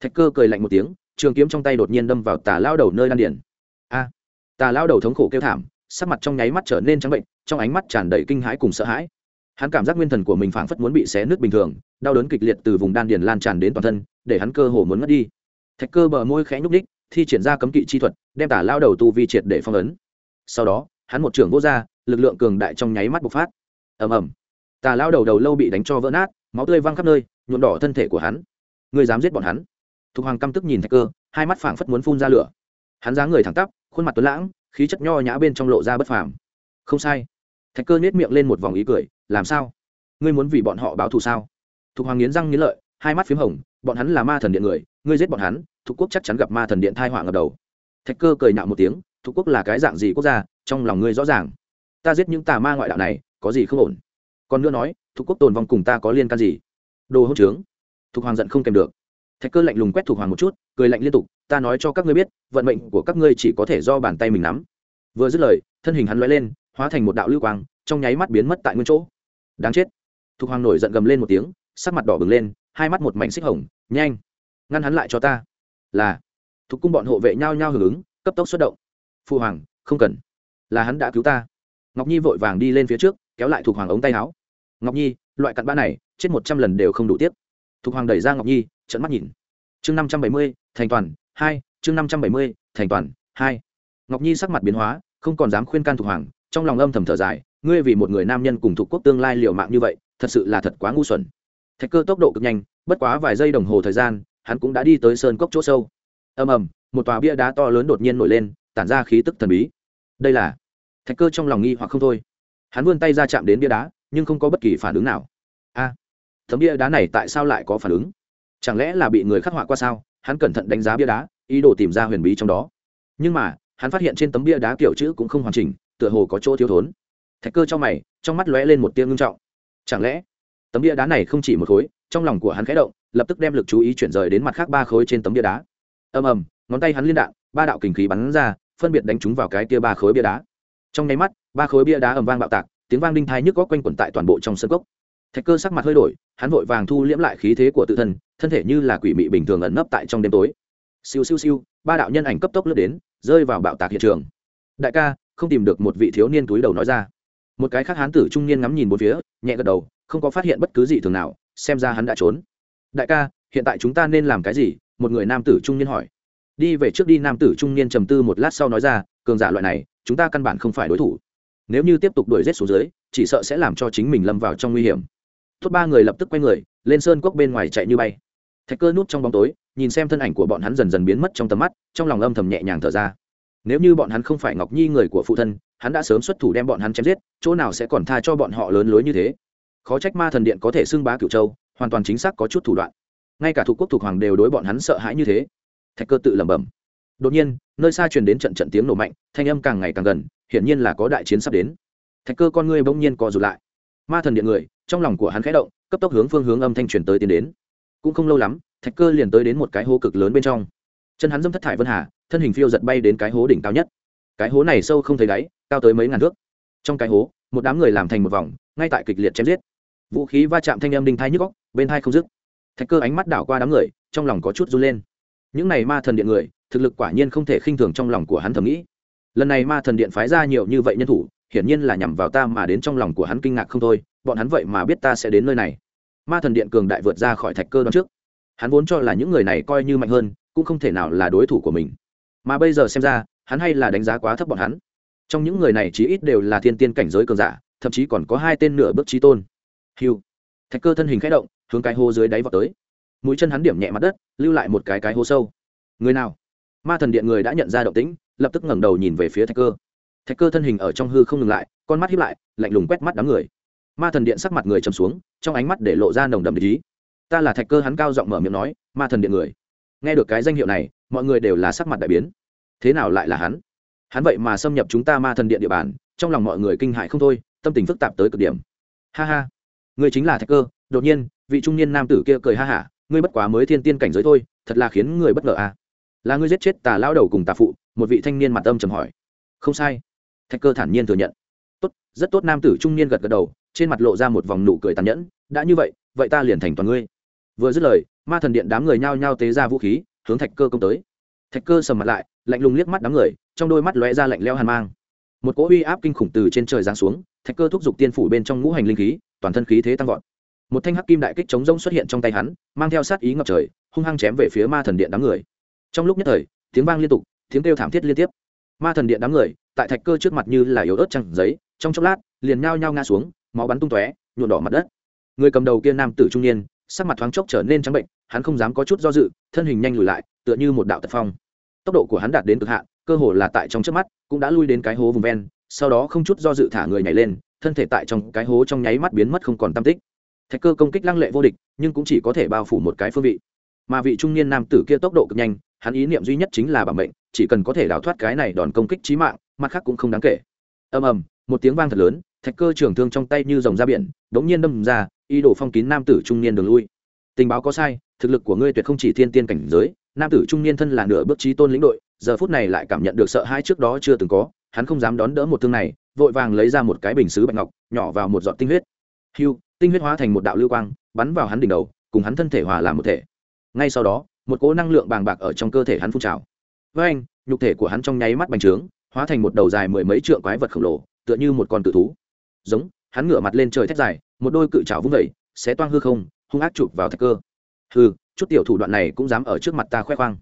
Thạch cơ cười lạnh một tiếng, trường kiếm trong tay đột nhiên đâm vào tà lao đầu nơi đan điển a! Tà lao đầu thống khổ kêu thảm, sắc mặt trong nháy mắt trở nên trắng bệnh, trong ánh mắt tràn đầy kinh hãi cùng sợ hãi. Hắn cảm giác nguyên thần của mình phảng phất muốn bị xé nước bình thường, đau đớn kịch liệt từ vùng đan điền lan tràn đến toàn thân, để hắn cơ hồ muốn mất đi. Thạch cơ bờ môi khẽ nhúc ních thi triển ra cấm kỵ chi thuật, đem tả lao đầu tu vi triệt để phong ấn. Sau đó, hắn một trưởng vô r lực lượng cường đại trong nháy mắt bộc phát. Ầm ầm. Tà lao đầu đầu lâu bị đánh cho vỡ nát, máu tươi văng khắp nơi, nhuộm đỏ thân thể của hắn. Người dám giết bọn hắn. Thục hoàng căm tức nhìn thạch cơ, hai mắt phảng phất muốn phun ra lửa. Hắn dáng người thẳng tắp, khuôn mặt tuấn lãng, khí chất nho nhã bên trong lộ ra bất phàm. Không sai. Thạch cơ nhếch miệng lên một vòng ý cười, làm sao? Ngươi muốn vì bọn họ báo thù sao? Thục hoàng nghiến răng nghiến lợi, hai mắt p h í m hồng, bọn hắn là ma thần điện người, ngươi giết bọn hắn, thục quốc chắc chắn gặp ma thần điện thai họa ngập đầu. Thạch cơ cười nạo một tiếng, thục quốc là cái dạng gì quốc gia? Trong lòng ngươi rõ ràng ta giết những tà ma ngoại đạo này, có gì không ổn? Còn nữa nói thục quốc tồn vong cùng ta có liên can gì? Đồ hỗn trướng. Thục hoàng giận không kèm được. Thạch cơ lạnh lùng quét thục hoàng một chút, cười lạnh liên tục, ta nói cho các ngươi biết, vận mệnh của các ngươi chỉ có thể do bàn tay mình nắm. Vừa dứt lời, thân hình hắn l lên, hóa thành một đạo lưu quang, trong nháy mắt biến mất tại nguyên chỗ. Đáng chết. Thục hoàng nổi giận gầm lên một tiếng, sắc mặt đỏ bừng lên, hai mắt một mảnh xích hồng, nhanh, ngăn hắn lại cho ta. Là thục cung bọn hộ vệ nhao nhao hưởng ứng, cấp tốc xuất động. Phu hoàng, không cần. Là hắn đã cứu ta ngọc nhi vội vàng đi lên phía trước, kéo lại thục hoàng ống tay áo. Ngọc nhi, loại cặn bã này, chết một trăm lần đều không đủ tiếp thục hoàng đẩy ra ngọc nhi trận mắt nhìn. Chương năm trăm bảy mươi, thành toàn, hai, chương năm trăm bảy mươi, thành toàn, hai. Ngọc nhi sắc mặt biến hóa, không còn dám khuyên can thục hoàng, trong lòng âm thầm thở dài, ngươi vì một người nam nhân cùng thuộc quốc tương lai liều mạng như vậy, thật sự là thật quá ngu xuẩn. Thạch cơ tốc độ cực nhanh, bất quá vài giây đồng hồ thời gian, hắn cũng đã đi tới sơn cốc chỗ sâu. Ầm ầm, một tòa bia đá to lớn đột nhiên nổi lên, tản ra khí tức thần bí. Đây là thạch cơ trong lòng nghi hoặc không thôi. Hắn vươn tay ra chạm đến bia đá nhưng không có bất kỳ phản ứng nào. A à, tấm bia đá này tại sao lại có phản ứng? Chẳng lẽ là bị người khắc họa qua sao? Hắn cẩn thận đánh giá bia đá ý đồ tìm ra huyền bí trong đó. Nhưng mà hắn phát hiện trên tấm bia đá kiểu chữ cũng không hoàn chỉnh tựa hồ có chỗ thiếu thốn. Thạch cơ trong mày trong mắt lóe lên một tia ngưng trọng. Chẳng lẽ tấm bia đá này không chỉ một khối trong lòng của hắn khẽ động lập tức đem lực chú ý chuyển rời đến mặt khác ba khối trên tấm bia đá. Ầm ầm ngón tay hắn liên đạn ba đạo kình khí bắn ra phân biệt đánh chúng vào cái tia ba khối bia đá trong nháy mắt, ba khối bia đá ầm vang bạo tạc, tiếng vang đinh thai nhức góc quanh quẩn tại toàn bộ trong sân cốc thạch cơ sắc mặt hơi đổi, hắn vội vàng thu liễm lại khí thế của tự thân thân thể như là quỷ mị bình thường ẩn nấp tại trong đêm tối. Siêu siêu siêu, ba đạo nhân ảnh cấp tốc lướt đến, rơi vào bạo tạc hiện trường. Đại ca, không tìm được một vị thiếu niên túi đầu nói ra. Một cái khác hán tử trung niên ngắm nhìn một phía, nhẹ gật đầu, không có phát hiện bất cứ gì thường nào, xem ra hắn đã trốn. Đại ca, hiện tại chúng ta nên làm cái gì? Một người nam tử trung niên hỏi đi về trước đi, nam tử trung niên trầm tư một lát sau nói ra, cường giả loại này, chúng ta căn bản không phải đối thủ. Nếu như tiếp tục đuổi rết xuống dưới, chỉ sợ sẽ làm cho chính mình lâm vào trong nguy hiểm. Tốt, ba người lập tức quay người, lên sơn cốc bên ngoài chạy như bay. Thạch cơ núp trong bóng tối, nhìn xem thân ảnh của bọn hắn dần dần biến mất trong tầm mắt, trong lòng âm thầm nhẹ nhàng thở ra. Nếu như bọn hắn không phải ngọc nhi người của phụ thân, hắn đã sớm xuất thủ đem bọn hắn chém giết, chỗ nào sẽ còn tha cho bọn họ lớn lối như thế? Khó trách ma thần điện có thể xưng bá cửu châu, hoàn toàn chính xác có chút thủ đoạn. Ngay cả thuộc quốc thuộc hoàng đều đối bọn hắn sợ hãi như thế thạch cơ tự lẩm bẩm. Đột nhiên, nơi xa truyền đến trận trận tiếng nổ mạnh, thanh âm càng ngày càng gần, hiển nhiên là có đại chiến sắp đến. Thạch cơ con ngươi bỗng nhiên co rụt lại. Ma thần điện người, trong lòng của hắn khẽ động, cấp tốc hướng phương hướng âm thanh truyền tới tiến đến. Cũng không lâu lắm, thạch cơ liền tới đến một cái hố cực lớn bên trong. Chân hắn dâm thất thải vân hà, thân hình phiêu giật bay đến cái hố đỉnh cao nhất. Cái hố này sâu không thấy đáy, cao tới mấy ngàn thước. Trong cái hố, một đám người làm thành một vòng, ngay tại kịch liệt chém giết. Vũ khí va chạm thanh âm đinh thai nhức góc bên thai không dứt. Thạch cơ ánh mắt đảo qua đám người, trong lòng có chút run lên những này ma thần điện người, thực lực quả nhiên không thể khinh thường trong lòng của hắn thầm nghĩ. Lần này ma thần điện phái ra nhiều như vậy nhân thủ, hiển nhiên là nhằm vào ta mà đến trong lòng của hắn kinh ngạc không thôi, bọn hắn vậy mà biết ta sẽ đến nơi này. Ma thần điện cường đại vượt ra khỏi thạch cơ đoạn trước. Hắn vốn cho là những người này coi như mạnh hơn, cũng không thể nào là đối thủ của mình. Mà bây giờ xem ra, hắn hay là đánh giá quá thấp bọn hắn. Trong những người này chí ít đều là thiên tiên cảnh giới cường giả, thậm chí còn có hai tên nửa bước trí tôn. Hiu thạch cơ thân hình k h ẽ động, hướng cái hô dưới đáy vào tới mũi chân hắn điểm nhẹ mặt đất, lưu lại một cái cái hố sâu. Người nào? Ma thần điện người đã nhận ra động tĩnh, lập tức ngẩng đầu nhìn về phía thạch cơ. Thạch cơ thân hình ở trong hư không ngừng lại, con mắt hiếp lại, lạnh lùng quét mắt đám người. Ma thần điện sắc mặt người chầm xuống, trong ánh mắt để lộ ra nồng đậm ý. Ta là thạch cơ, hắn cao giọng mở miệng nói, ma thần điện người. Nghe được cái danh hiệu này, mọi người đều là sắc mặt đại biến. Thế nào lại là hắn? Hắn vậy mà xâm nhập chúng ta ma thần điện địa bàn, trong lòng mọi người kinh hại không thôi, tâm tình phức tạp tới cực điểm. Ha ha. Người chính là thạch cơ, đột nhiên, vị trung niên nam tử kia cười ha hả ngươi bất quá mới thiên tiên cảnh giới thôi, thật là khiến người bất ngờ à. Là ngươi giết chết tà lao đầu cùng tà phụ, một vị thanh niên mặt âm trầm hỏi. Không sai. Thạch cơ thản nhiên thừa nhận. Tốt, rất tốt, nam tử trung niên gật gật đầu, trên mặt lộ ra một vòng nụ cười tàn nhẫn. Đã như vậy vậy ta liền thành toàn ngươi. Vừa dứt lời, ma thần điện đám người nhao nhao tế ra vũ khí, hướng thạch cơ công tới. Thạch cơ sầm mặt lại, lạnh lùng liếc mắt đám người, trong đôi mắt lóe ra lạnh leo hàn mang. Một cỗ uy áp kinh khủng từ trên trời giáng xuống, thạch cơ thúc giục tiên phủ bên trong ngũ hành linh khí, toàn thân khí thế tăng vọt một thanh hắc kim đại kích chống rông xuất hiện trong tay hắn, mang theo sát ý ngập trời, hung hăng chém về phía ma thần điện đám người. Trong lúc nhất thời, tiếng vang liên tục, tiếng kêu thảm thiết liên tiếp. Ma thần điện đám người, tại thạch cơ trước mặt như là yếu ớt trăng giấy, trong chốc lát, liền nhao nhao ngã xuống, máu bắn tung tóe nhuộn đỏ mặt đất. Người cầm đầu kia nam tử trung niên, sắc mặt thoáng chốc trở nên trắng bệnh, hắn không dám có chút do dự, thân hình nhanh lùi lại, tựa như một đạo tật phong. Tốc độ của hắn đạt đến cực hạn, cơ hồ là tại trong trước mắt, cũng đã lui đến cái hố vùng ven, sau đó không chút do dự thả người nhảy lên, thân thể tại trong cái hố trong nháy mắt biến mất không còn tam tích thạch cơ công kích lăng lệ vô địch, nhưng cũng chỉ có thể bao phủ một cái phương vị. Mà vị trung niên nam tử kia tốc độ cực nhanh, hắn ý niệm duy nhất chính là bảo mệnh, chỉ cần có thể đào thoát cái này đòn công kích trí mạng, mặt khác cũng không đáng kể. Ầm ầm, một tiếng vang thật lớn, thạch cơ trường thương trong tay như dòng ra biển, đống nhiên đâm ra, ý đồ phong kín nam tử trung niên đường lui. Tình báo có sai, thực lực của ngươi tuyệt không chỉ thiên tiên cảnh giới, nam tử trung niên thân là nửa bước trí tôn lĩnh đội, giờ phút này lại cảm nhận được sợ hãi trước đó chưa từng có, hắn không dám đón đỡ một thương này, vội vàng lấy ra một cái bình xứ bạch ngọc, nhỏ vào một giọt tinh huyết hưu, tinh huyết hóa thành một đạo lưu quang, bắn vào hắn đỉnh đầu, cùng hắn thân thể hòa làm một thể. Ngay sau đó, một cỗ năng lượng bàng bạc ở trong cơ thể hắn phun trào. Với anh, nhục thể của hắn trong nháy mắt bành trướng, hóa thành một đầu dài mười mấy trượng quái vật khổng lồ, tựa như một con cự thú. Giống, hắn ngửa mặt lên trời thét dài, một đôi cự trào vung vẩy sẽ toang hư không, hung ác chụp vào thạch cơ. Hư chút tiểu thủ đoạn này cũng dám ở trước mặt ta khoe khoang.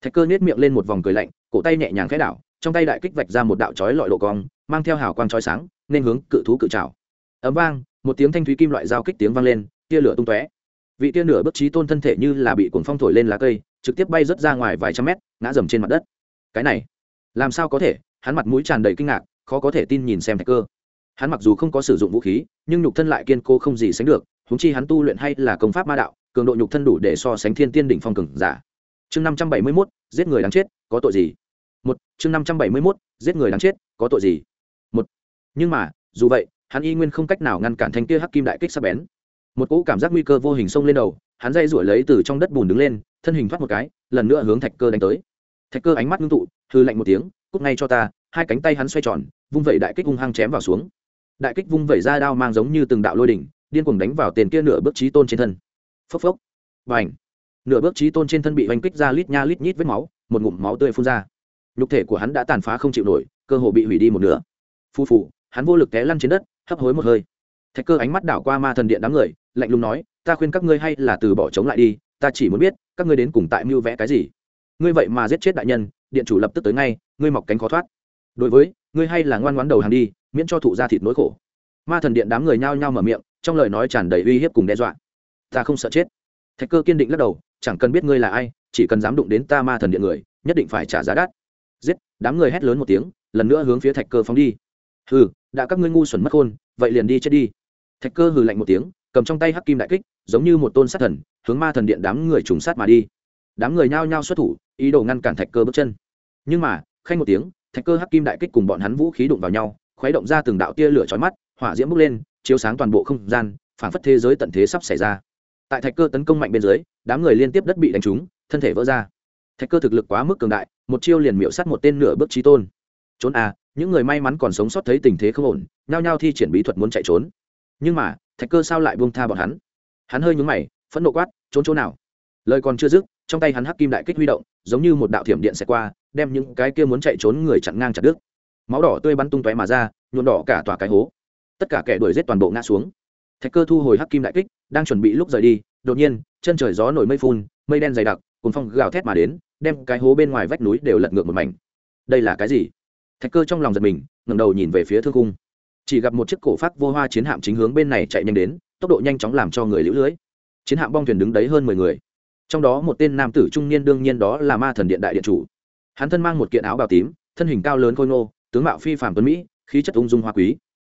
Thạch cơ nết miệng lên một vòng cười lạnh, cổ tay nhẹ nhàng khẽ đảo, trong tay đại kích vạch ra một đạo chói lọi lộ cong, mang theo hào quang chói sáng, nên hướng cự thú cự trào ấm vang một tiếng thanh thúy kim loại giao kích tiếng vang lên, tia lửa tung tóe. Vị tia nửa bất trí tôn thân thể như là bị cuồng phong thổi lên lá cây, trực tiếp bay rớt ra ngoài vài trăm mét, ngã dầm trên mặt đất. Cái này, làm sao có thể? Hắn mặt mũi tràn đầy kinh ngạc, khó có thể tin nhìn xem thạch cơ. Hắn mặc dù không có sử dụng vũ khí, nhưng nhục thân lại kiên cố không gì sánh được húng chi hắn tu luyện hay là công pháp ma đạo, cường độ nhục thân đủ để so sánh thiên tiên đỉnh phong cường giả. Chương năm trăm bảy mươi mốt, giết người đáng chết, có tội gì? Một, chương năm trăm bảy mươi mốt, giết người đáng chết, có tội gì? Một, nhưng mà, dù vậy hắn y nguyên không cách nào ngăn cản thanh kia hắc kim đại kích sắp bén. Một cỗ cảm giác nguy cơ vô hình xông lên đầu, hắn dây rủi lấy từ trong đất bùn đứng lên, thân hình thoát một cái, lần nữa hướng thạch cơ đánh tới. Thạch cơ ánh mắt ngưng tụ hư lạnh một tiếng cúc ngay cho ta. Hai cánh tay hắn xoay tròn, vung vẩy đại kích hung hăng chém vào xuống. Đại kích vung vẩy ra đao mang giống như từng đạo lôi đỉnh, điên cuồng đánh vào tiền kia nửa bước trí tôn trên thân. Phốc phốc. Và ảnh nửa bước trí tôn trên thân bị oanh kích ra lít nha lít nhít vết máu, một ngụm máu tươi phun ra. Nhục thể của hắn đã tàn phá không chịu nổi, cơ hồ bị hủy đi một nửa. Phu phù, hắn vô lực té lăn trên đất hấp hối một hơi. Thạch cơ ánh mắt đảo qua ma thần điện đám người, lạnh lùng nói, ta khuyên các ngươi hay là từ bỏ chống lại đi, ta chỉ muốn biết, các ngươi đến cùng tại mưu vẽ cái gì. Ngươi vậy mà giết chết đại nhân, điện chủ lập tức tới ngay, ngươi mọc cánh khó thoát. Đối với, ngươi hay là ngoan ngoãn đầu hàng đi, miễn cho thụ ra thịt nỗi khổ. Ma thần điện đám người nhao nhao mở miệng, trong lời nói tràn đầy uy hiếp cùng đe dọa. Ta không sợ chết. Thạch cơ kiên định lắc đầu, chẳng cần biết ngươi là ai, chỉ cần dám đụng đến ta ma thần điện người, nhất định phải trả giá đắt. Giết, đám người hét lớn một tiếng, lần nữa hướng phía thạch cơ phóng đi hừ, đã các ngươi ngu xuẩn mất khôn, vậy liền đi chết đi. Thạch cơ hừ lạnh một tiếng, cầm trong tay hắc kim đại kích, giống như một tôn sát thần, hướng ma thần điện đám người trùng sát mà đi. Đám người nhao nhao xuất thủ, ý đồ ngăn cản thạch cơ bước chân. Nhưng mà, khanh một tiếng, thạch cơ hắc kim đại kích cùng bọn hắn vũ khí đụng vào nhau, khuấy động ra từng đạo tia lửa chói mắt, hỏa diễm bốc lên, chiếu sáng toàn bộ không gian phảng phất thế giới tận thế sắp xảy ra. Tại thạch cơ tấn công mạnh bên dưới, đám người liên tiếp đất bị đánh trúng, thân thể vỡ ra. Thạch cơ thực lực quá mức cường đại, một chiêu liền miệu sắt một tên nửa bước trí tôn trốn à những người may mắn còn sống sót thấy tình thế không ổn, nhao nhao thi triển bí thuật muốn chạy trốn. Nhưng mà, thạch cơ sao lại buông tha bọn hắn? Hắn hơi nhúng mày, phẫn nộ quát, trốn chỗ nào? Lời còn chưa dứt, trong tay hắn hắc kim đại kích huy động, giống như một đạo thiểm điện xẹt qua, đem những cái kia muốn chạy trốn người chặn ngang chặt đứt. Máu đỏ tươi bắn tung tóe mà ra, nhuộm đỏ cả tòa cái hố. Tất cả kẻ đuổi giết toàn bộ ngã xuống. Thạch cơ thu hồi hắc kim đại kích, đang chuẩn bị lúc rời đi, đột nhiên, chân trời gió nổi mây phun, mây đen dày đặc cùng phong gào thét mà đến, đem cái hố bên ngoài vách núi đều lật ngược một mảnh. Đây là cái gì? Thạch cơ trong lòng giật mình, ngẩng đầu nhìn về phía thương cung chỉ gặp một chiếc cổ phát vô hoa chiến hạm chính hướng bên này chạy nhanh đến, tốc độ nhanh chóng làm cho người lũ lưới. Chiến hạm bong thuyền đứng đấy hơn mười người. Trong đó một tên nam tử trung niên đương nhiên đó là ma thần điện đại điện chủ. Hắn thân mang một kiện áo bào tím, thân hình cao lớn khôi ngô, tướng mạo phi phạm tuấn mỹ, khí chất ung dung hoa quý.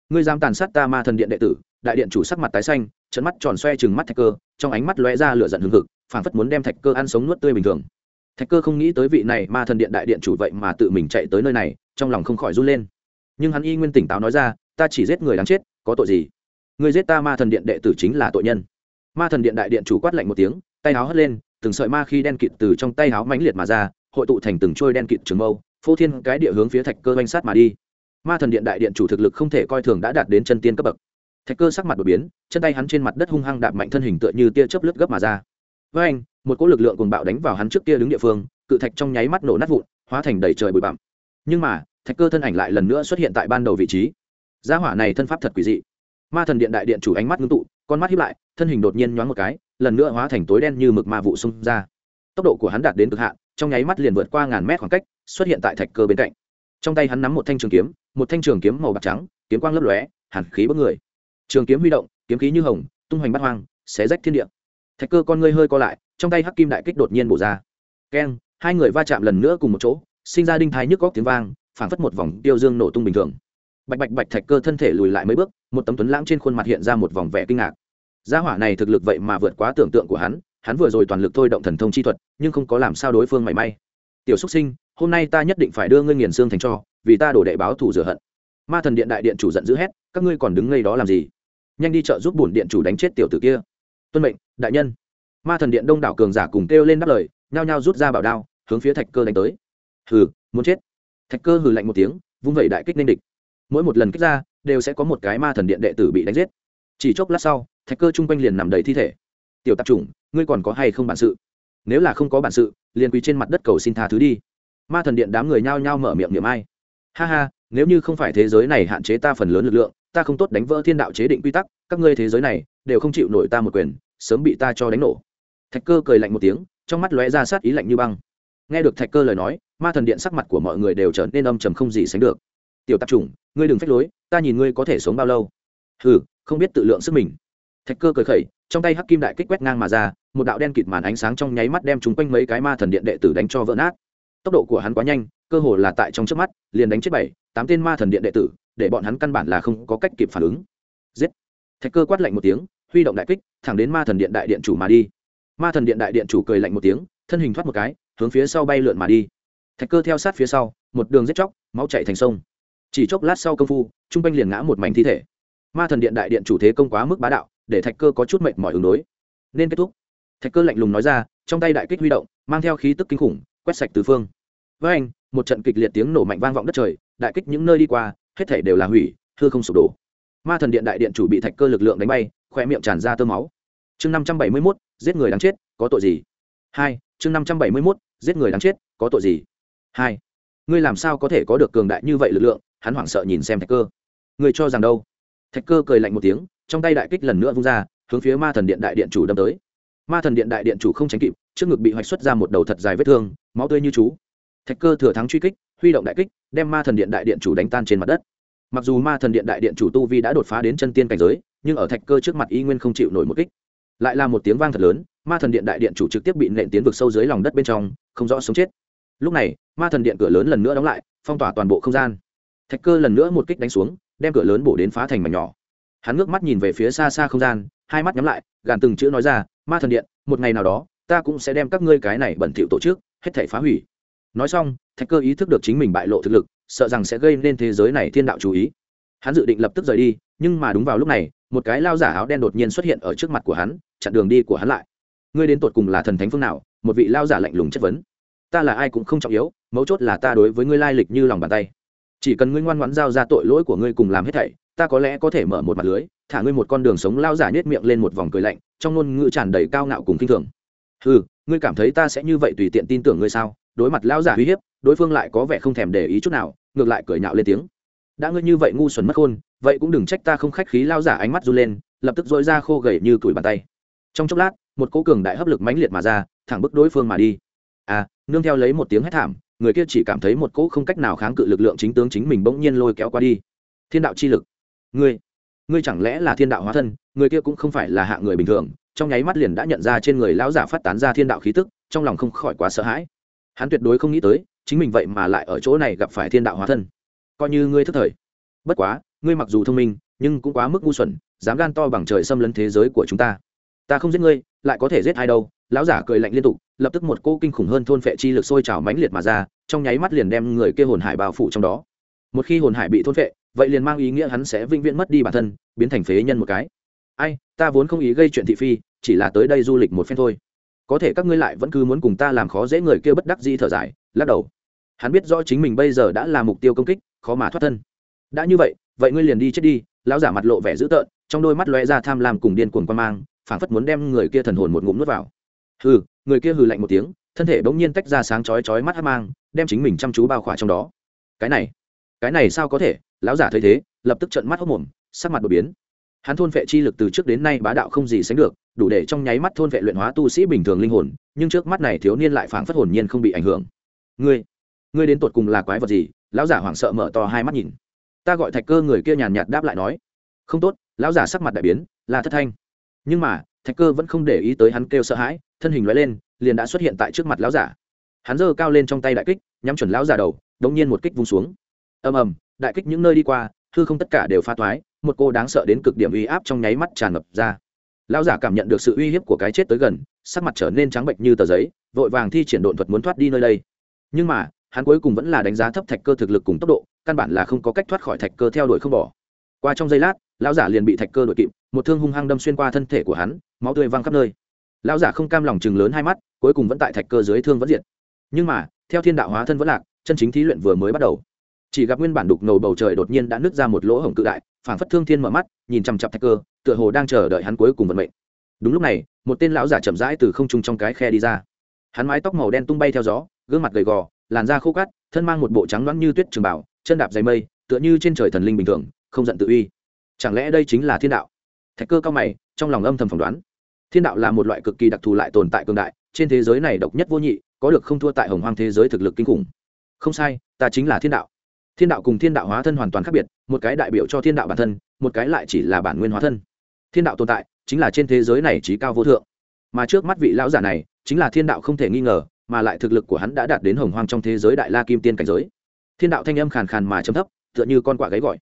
Ngươi dám tàn sát ta ma thần điện đệ tử, đại điện chủ sắc mặt tái xanh trận mắt tròn xoe chừng mắt thạch cơ, trong ánh mắt lóe ra lửa giận hừng hực, phảng phất muốn đem thạch cơ ăn sống nuốt tươi bình thường. Thạch cơ không nghĩ tới vị này ma thần điện đại điện chủ vậy mà tự mình chạy tới nơi này trong lòng không khỏi run lên. Nhưng hắn y nguyên tỉnh táo nói ra, ta chỉ giết người đáng chết, có tội gì? Người giết ta ma thần điện đệ tử chính là tội nhân. Ma thần điện đại điện chủ quát lạnh một tiếng, tay áo hất lên, từng sợi ma khi đen kịt từ trong tay áo mãnh liệt mà ra, hội tụ thành từng trôi đen kịt trường mâu, phô thiên cái địa hướng phía thạch cơ oanh sát mà đi. Ma thần điện đại điện chủ thực lực không thể coi thường đã đạt đến chân tiên cấp bậc. Thạch cơ sắc mặt đột biến, chân tay hắn trên mặt đất hung hăng đạp mạnh thân hình tựa như tia chớp lướt gấp mà ra. Với anh một cỗ lực lượng cùng bạo đánh vào hắn trước kia đứng địa phương, cự thạch trong nháy mắt nổ nát vụn, hóa thành đầy trời bụi bặm nhưng mà, thạch cơ thân ảnh lại lần nữa xuất hiện tại ban đầu vị trí. Gia hỏa này thân pháp thật quỷ dị. Ma thần điện đại điện chủ ánh mắt ngưng tụ, con mắt hiếp lại, thân hình đột nhiên nhoáng một cái, lần nữa hóa thành tối đen như mực ma vụ xung ra. Tốc độ của hắn đạt đến cực hạn, trong nháy mắt liền vượt qua ngàn mét khoảng cách, xuất hiện tại thạch cơ bên cạnh. Trong tay hắn nắm một thanh trường kiếm, một thanh trường kiếm màu bạc trắng, kiếm quang lấp lóe, hàn khí bất người. Trường kiếm huy động, kiếm khí như hồng, tung hoành bắt hoang, xé rách thiên địa. Thạch cơ con ngươi hơi co lại, trong tay hắc kim đại kích đột nhiên bổ ra. Keng, hai người va chạm lần nữa cùng một chỗ sinh ra đinh thái nhức góc tiếng vang, phảng phất một vòng tiêu dương nổ tung bình thường. Bạch bạch bạch thạch cơ thân thể lùi lại mấy bước, một tấm tuấn lãng trên khuôn mặt hiện ra một vòng vẻ kinh ngạc. Gia hỏa này thực lực vậy mà vượt quá tưởng tượng của hắn hắn vừa rồi toàn lực thôi động thần thông chi thuật, nhưng không có làm sao đối phương mảy may. Tiểu xúc sinh, hôm nay ta nhất định phải đưa ngươi nghiền xương thành cho, vì ta đổ đệ báo thủ rửa hận. Ma thần điện đại điện chủ giận dữ hét, các ngươi còn đứng ngây đó làm gì? Nhanh đi chợ giúp bổn điện chủ đánh chết tiểu tử kia. Tuân mệnh, đại nhân. Ma thần điện đông đảo cường giả cùng kêu lên đáp lời, nhao nhao rút ra bảo đao, hướng phía thạch cơ đánh tới hừ, muốn chết. Thạch cơ hừ lạnh một tiếng, vung vẩy đại kích nên địch. Mỗi một lần kích ra, đều sẽ có một cái ma thần điện đệ tử bị đánh giết. Chỉ chốc lát sau, thạch cơ chung quanh liền nằm đầy thi thể. Tiểu tạp chủng, ngươi còn có hay không bản sự? Nếu là không có bản sự, liền quỳ trên mặt đất cầu xin tha thứ đi. Ma thần điện đám người nhao nhao mở miệng niệm ai. Ha ha, nếu như không phải thế giới này hạn chế ta phần lớn lực lượng, ta không tốt đánh vỡ thiên đạo chế định quy tắc, các ngươi thế giới này đều không chịu nổi ta một quyền, sớm bị ta cho đánh nổ. Thạch cơ cười lạnh một tiếng, trong mắt lóe ra sát ý lạnh như băng nghe được thạch cơ lời nói, ma thần điện sắc mặt của mọi người đều trở nên âm trầm không gì sánh được. Tiểu tạp chủng, ngươi đừng phách lối, ta nhìn ngươi có thể sống bao lâu? Ừ không biết tự lượng sức mình. Thạch cơ cười khẩy, trong tay hắc kim đại kích quét ngang mà ra, một đạo đen kịt màn ánh sáng trong nháy mắt đem chúng quanh mấy cái ma thần điện đệ tử đánh cho vỡ nát. Tốc độ của hắn quá nhanh, cơ hồ là tại trong trước mắt, liền đánh chết bảy, tám tên ma thần điện đệ tử, để bọn hắn căn bản là không có cách kịp phản ứng. Giết! Thạch cơ quát lạnh một tiếng, huy động đại kích, thẳng đến ma thần điện đại điện chủ mà đi. Ma thần điện đại điện chủ cười lạnh một tiếng, thân hình thoát một cái hướng phía sau bay lượn mà đi. Thạch cơ theo sát phía sau, một đường giết chóc, máu chạy thành sông. Chỉ chốc lát sau công phu, trung quanh liền ngã một mảnh thi thể. Ma thần điện đại điện chủ thế công quá mức bá đạo, để thạch cơ có chút mệnh mọi ứng đối. Nên kết thúc. Thạch cơ lạnh lùng nói ra, trong tay đại kích huy động, mang theo khí tức kinh khủng, quét sạch tứ phương. Với anh, một trận kịch liệt tiếng nổ mạnh vang vọng đất trời, đại kích những nơi đi qua, hết thể đều là hủy, thưa không sụp đổ. Ma thần điện đại điện chủ bị thạch cơ lực lượng đánh bay khoe miệng tràn ra tơ máu. Chương năm trăm bảy mươi mốt, giết người đáng chết, có tội gì? Hai, chương năm trăm bảy mươi mốt giết người đáng chết, có tội gì? Hai, ngươi làm sao có thể có được cường đại như vậy lực lượng? Hắn hoảng sợ nhìn xem thạch cơ. Ngươi cho rằng đâu? Thạch cơ cười lạnh một tiếng, trong tay đại kích lần nữa vung ra, hướng phía ma thần điện đại điện chủ đâm tới. Ma thần điện đại điện chủ không tránh kịp, trước ngực bị hoạch xuất ra một đầu thật dài vết thương, máu tươi như chú. Thạch cơ thừa thắng truy kích, huy động đại kích, đem ma thần điện đại điện chủ đánh tan trên mặt đất. Mặc dù ma thần điện đại điện chủ tu vi đã đột phá đến chân tiên cảnh giới, nhưng ở thạch cơ trước mặt y nguyên không chịu nổi một kích. Lại là một tiếng vang thật lớn ma thần điện đại điện chủ trực tiếp bị nện tiến vực sâu dưới lòng đất bên trong, không rõ sống chết. Lúc này, ma thần điện cửa lớn lần nữa đóng lại, phong tỏa toàn bộ không gian. Thạch cơ lần nữa một kích đánh xuống, đem cửa lớn bổ đến phá thành mảnh nhỏ. Hắn ngước mắt nhìn về phía xa xa không gian, hai mắt nhắm lại, gàn từng chữ nói ra, ma thần điện, một ngày nào đó, ta cũng sẽ đem các ngươi cái này bẩn thỉu tổ chức, hết thể phá hủy. Nói xong, thạch cơ ý thức được chính mình bại lộ thực lực, sợ rằng sẽ gây nên thế giới này thiên đạo chú ý. Hắn dự định lập tức rời đi, nhưng mà đúng vào lúc này, một cái lao giả áo đen đột nhiên xuất hiện ở trước mặt của hắn, chặn đường đi của hắn lại ngươi đến tột cùng là thần thánh phương nào, một vị lao giả lạnh lùng chất vấn. Ta là ai cũng không trọng yếu, mấu chốt là ta đối với ngươi lai lịch như lòng bàn tay. Chỉ cần ngươi ngoan ngoãn giao ra tội lỗi của ngươi cùng làm hết thảy, ta có lẽ có thể mở một mặt lưới, thả ngươi một con đường sống lao giả nhét miệng lên một vòng cười lạnh, trong ngôn ngữ tràn đầy cao ngạo cùng kinh thường. Ừ ngươi cảm thấy ta sẽ như vậy tùy tiện tin tưởng ngươi sao? Đối mặt lao giả uy hiếp, đối phương lại có vẻ không thèm để ý chút nào, ngược lại cười nhạo lên tiếng. Đã ngươi như vậy ngu xuẩn mất khôn, vậy cũng đừng trách ta không khách khí, lao giả ánh mắt run lên, lập tức dội ra khô gầy như tuổi bàn tay trong chốc lát, một cỗ cường đại hấp lực mãnh liệt mà ra, thẳng bức đối phương mà đi. À nương theo lấy một tiếng hét thảm, người kia chỉ cảm thấy một cỗ không cách nào kháng cự lực lượng chính tướng chính mình bỗng nhiên lôi kéo qua đi. Thiên đạo chi lực. Ngươi ngươi chẳng lẽ là thiên đạo hóa thân, người kia cũng không phải là hạ người bình thường, trong nháy mắt liền đã nhận ra trên người lão giả phát tán ra thiên đạo khí tức, trong lòng không khỏi quá sợ hãi. Hắn tuyệt đối không nghĩ tới, chính mình vậy mà lại ở chỗ này gặp phải thiên đạo hóa thân. Coi như ngươi thức thời. Bất quá, ngươi mặc dù thông minh, nhưng cũng quá mức ngu xuẩn, dám gan to bằng trời xâm lấn thế giới của chúng ta ta không giết ngươi, lại có thể giết ai đâu. Lão giả cười lạnh liên tục, lập tức một cô kinh khủng hơn thôn phệ chi lực sôi trào mãnh liệt mà ra, trong nháy mắt liền đem người kia hồn hải bao phủ trong đó. Một khi hồn hải bị thôn phệ, vậy liền mang ý nghĩa hắn sẽ vĩnh viễn mất đi bản thân, biến thành phế nhân một cái. Ai, ta vốn không ý gây chuyện thị phi, chỉ là tới đây du lịch một phen thôi. Có thể các ngươi lại vẫn cứ muốn cùng ta làm khó dễ người kia bất đắc di thở dài, lắc đầu. Hắn biết rõ chính mình bây giờ đã là mục tiêu công kích, khó mà thoát thân. Đã như vậy vậy ngươi liền đi chết đi. Lão giả mặt lộ vẻ dữ tợn, trong đôi mắt lóe ra tham lam cùng điên cuồng quan mang phảng phất muốn đem người kia thần hồn một ngụm nuốt vào. Hừ, người kia hừ lạnh một tiếng, thân thể bỗng nhiên tách ra sáng chói chói mắt hắc mang, đem chính mình chăm chú bao khỏa trong đó. Cái này cái này sao có thể? Lão giả thấy thế, lập tức trợn mắt hốc mồm, sắc mặt đột biến. Hắn thôn vệ chi lực từ trước đến nay bá đạo không gì sánh được, đủ để trong nháy mắt thôn vệ luyện hóa tu sĩ bình thường linh hồn, nhưng trước mắt này thiếu niên lại phảng phất hồn nhiên không bị ảnh hưởng. Ngươi ngươi đến tột cùng là quái vật gì? Lão giả hoảng sợ mở to hai mắt nhìn. Ta gọi thạch cơ người kia nhàn nhạt đáp lại nói. Không tốt, lão giả sắc mặt đại biến là thất thanh nhưng mà, thạch cơ vẫn không để ý tới hắn kêu sợ hãi, thân hình loại lên, liền đã xuất hiện tại trước mặt lão giả. Hắn giơ cao lên trong tay đại kích, nhắm chuẩn lão giả đầu đống nhiên một kích vung xuống. Ầm ầm, đại kích những nơi đi qua, hư không tất cả đều pha thoái một cô đáng sợ đến cực điểm uy áp trong nháy mắt tràn ngập ra. Lão giả cảm nhận được sự uy hiếp của cái chết tới gần, sắc mặt trở nên trắng bệnh như tờ giấy, vội vàng thi triển độn thuật muốn thoát đi nơi đây. Nhưng mà, hắn cuối cùng vẫn là đánh giá thấp thạch cơ thực lực cùng tốc độ, căn bản là không có cách thoát khỏi thạch cơ theo đuổi không bỏ. Qua trong giây lát lão giả liền bị thạch cơ đuổi kịp, một thương hung hăng đâm xuyên qua thân thể của hắn, máu tươi văng khắp nơi. Lão giả không cam lòng chừng lớn hai mắt, cuối cùng vẫn tại thạch cơ dưới thương vẫn diệt. Nhưng mà, theo thiên đạo hóa thân vẫn lạc, chân chính thí luyện vừa mới bắt đầu. Chỉ gặp nguyên bản đục ngầu bầu trời đột nhiên đã nứt ra một lỗ hổng cự đại, phảng phất thương thiên mở mắt, nhìn chằm chặp thạch cơ, tựa hồ đang chờ đợi hắn cuối cùng vận mệnh. Đúng lúc này, một tên lão giả chậm rãi từ không trung trong cái khe đi ra. Hắn mái tóc màu đen tung bay theo gió, gương mặt gầy gò, làn da khô cát thân mang một bộ trắng loãng như tuyết trường bảo chân đạp dày mây, tựa như trên trời thần linh bình thường, không giận tự uy chẳng lẽ đây chính là thiên đạo? Thạch cơ cao mày, trong lòng âm thầm phỏng đoán. Thiên đạo là một loại cực kỳ đặc thù lại tồn tại cường đại, trên thế giới này độc nhất vô nhị, có được không thua tại hồng hoang thế giới thực lực kinh khủng. Không sai, ta chính là thiên đạo. Thiên đạo cùng thiên đạo hóa thân hoàn toàn khác biệt, một cái đại biểu cho thiên đạo bản thân, một cái lại chỉ là bản nguyên hóa thân. Thiên đạo tồn tại, chính là trên thế giới này trí cao vô thượng. Mà trước mắt vị lão giả này, chính là thiên đạo không thể nghi ngờ, mà lại thực lực của hắn đã đạt đến hồng hoang trong thế giới đại la kim tiên cảnh giới. Thiên đạo thanh âm khàn khàn mà chấm thấp, tựa như con quạ gáy gọi.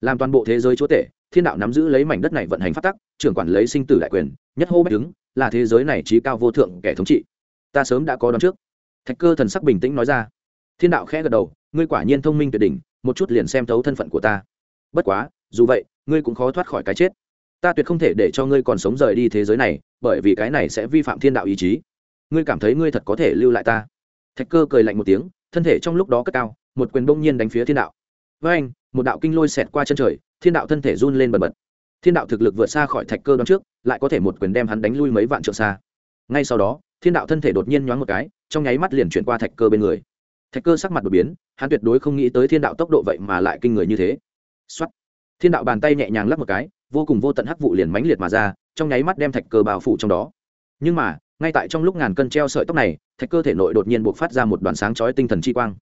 Làm toàn bộ thế giới chúa tể thiên đạo nắm giữ lấy mảnh đất này vận hành phát tắc, trưởng quản lấy sinh tử đại quyền, nhất hô bách đứng là thế giới này trí cao vô thượng kẻ thống trị. Ta sớm đã có đón trước. Thạch cơ thần sắc bình tĩnh nói ra. Thiên đạo khẽ gật đầu, ngươi quả nhiên thông minh tuyệt đỉnh, một chút liền xem thấu thân phận của ta. Bất quá, dù vậy, ngươi cũng khó thoát khỏi cái chết. Ta tuyệt không thể để cho ngươi còn sống rời đi thế giới này, bởi vì cái này sẽ vi phạm thiên đạo ý chí. Ngươi cảm thấy ngươi thật có thể lưu lại ta? Thạch cơ cười lạnh một tiếng, thân thể trong lúc đó cất cao, một quyền bỗng nhiên đánh phía thiên đạo với anh, một đạo kinh lôi xẹt qua chân trời, thiên đạo thân thể run lên bần bật. Thiên đạo thực lực vượt xa khỏi thạch cơ đón trước, lại có thể một quyền đem hắn đánh lui mấy vạn trượng xa. Ngay sau đó, thiên đạo thân thể đột nhiên nhoáng một cái, trong nháy mắt liền chuyển qua thạch cơ bên người. Thạch cơ sắc mặt đột biến, hắn tuyệt đối không nghĩ tới thiên đạo tốc độ vậy mà lại kinh người như thế. Xuất thiên đạo bàn tay nhẹ nhàng lắp một cái, vô cùng vô tận hắc vụ liền mãnh liệt mà ra, trong nháy mắt đem thạch cơ bao phủ trong đó. Nhưng mà, ngay tại trong lúc ngàn cân treo sợi tóc này, thạch cơ thể nội đột nhiên buộc phát ra một đoàn sáng chói tinh thần chi quang.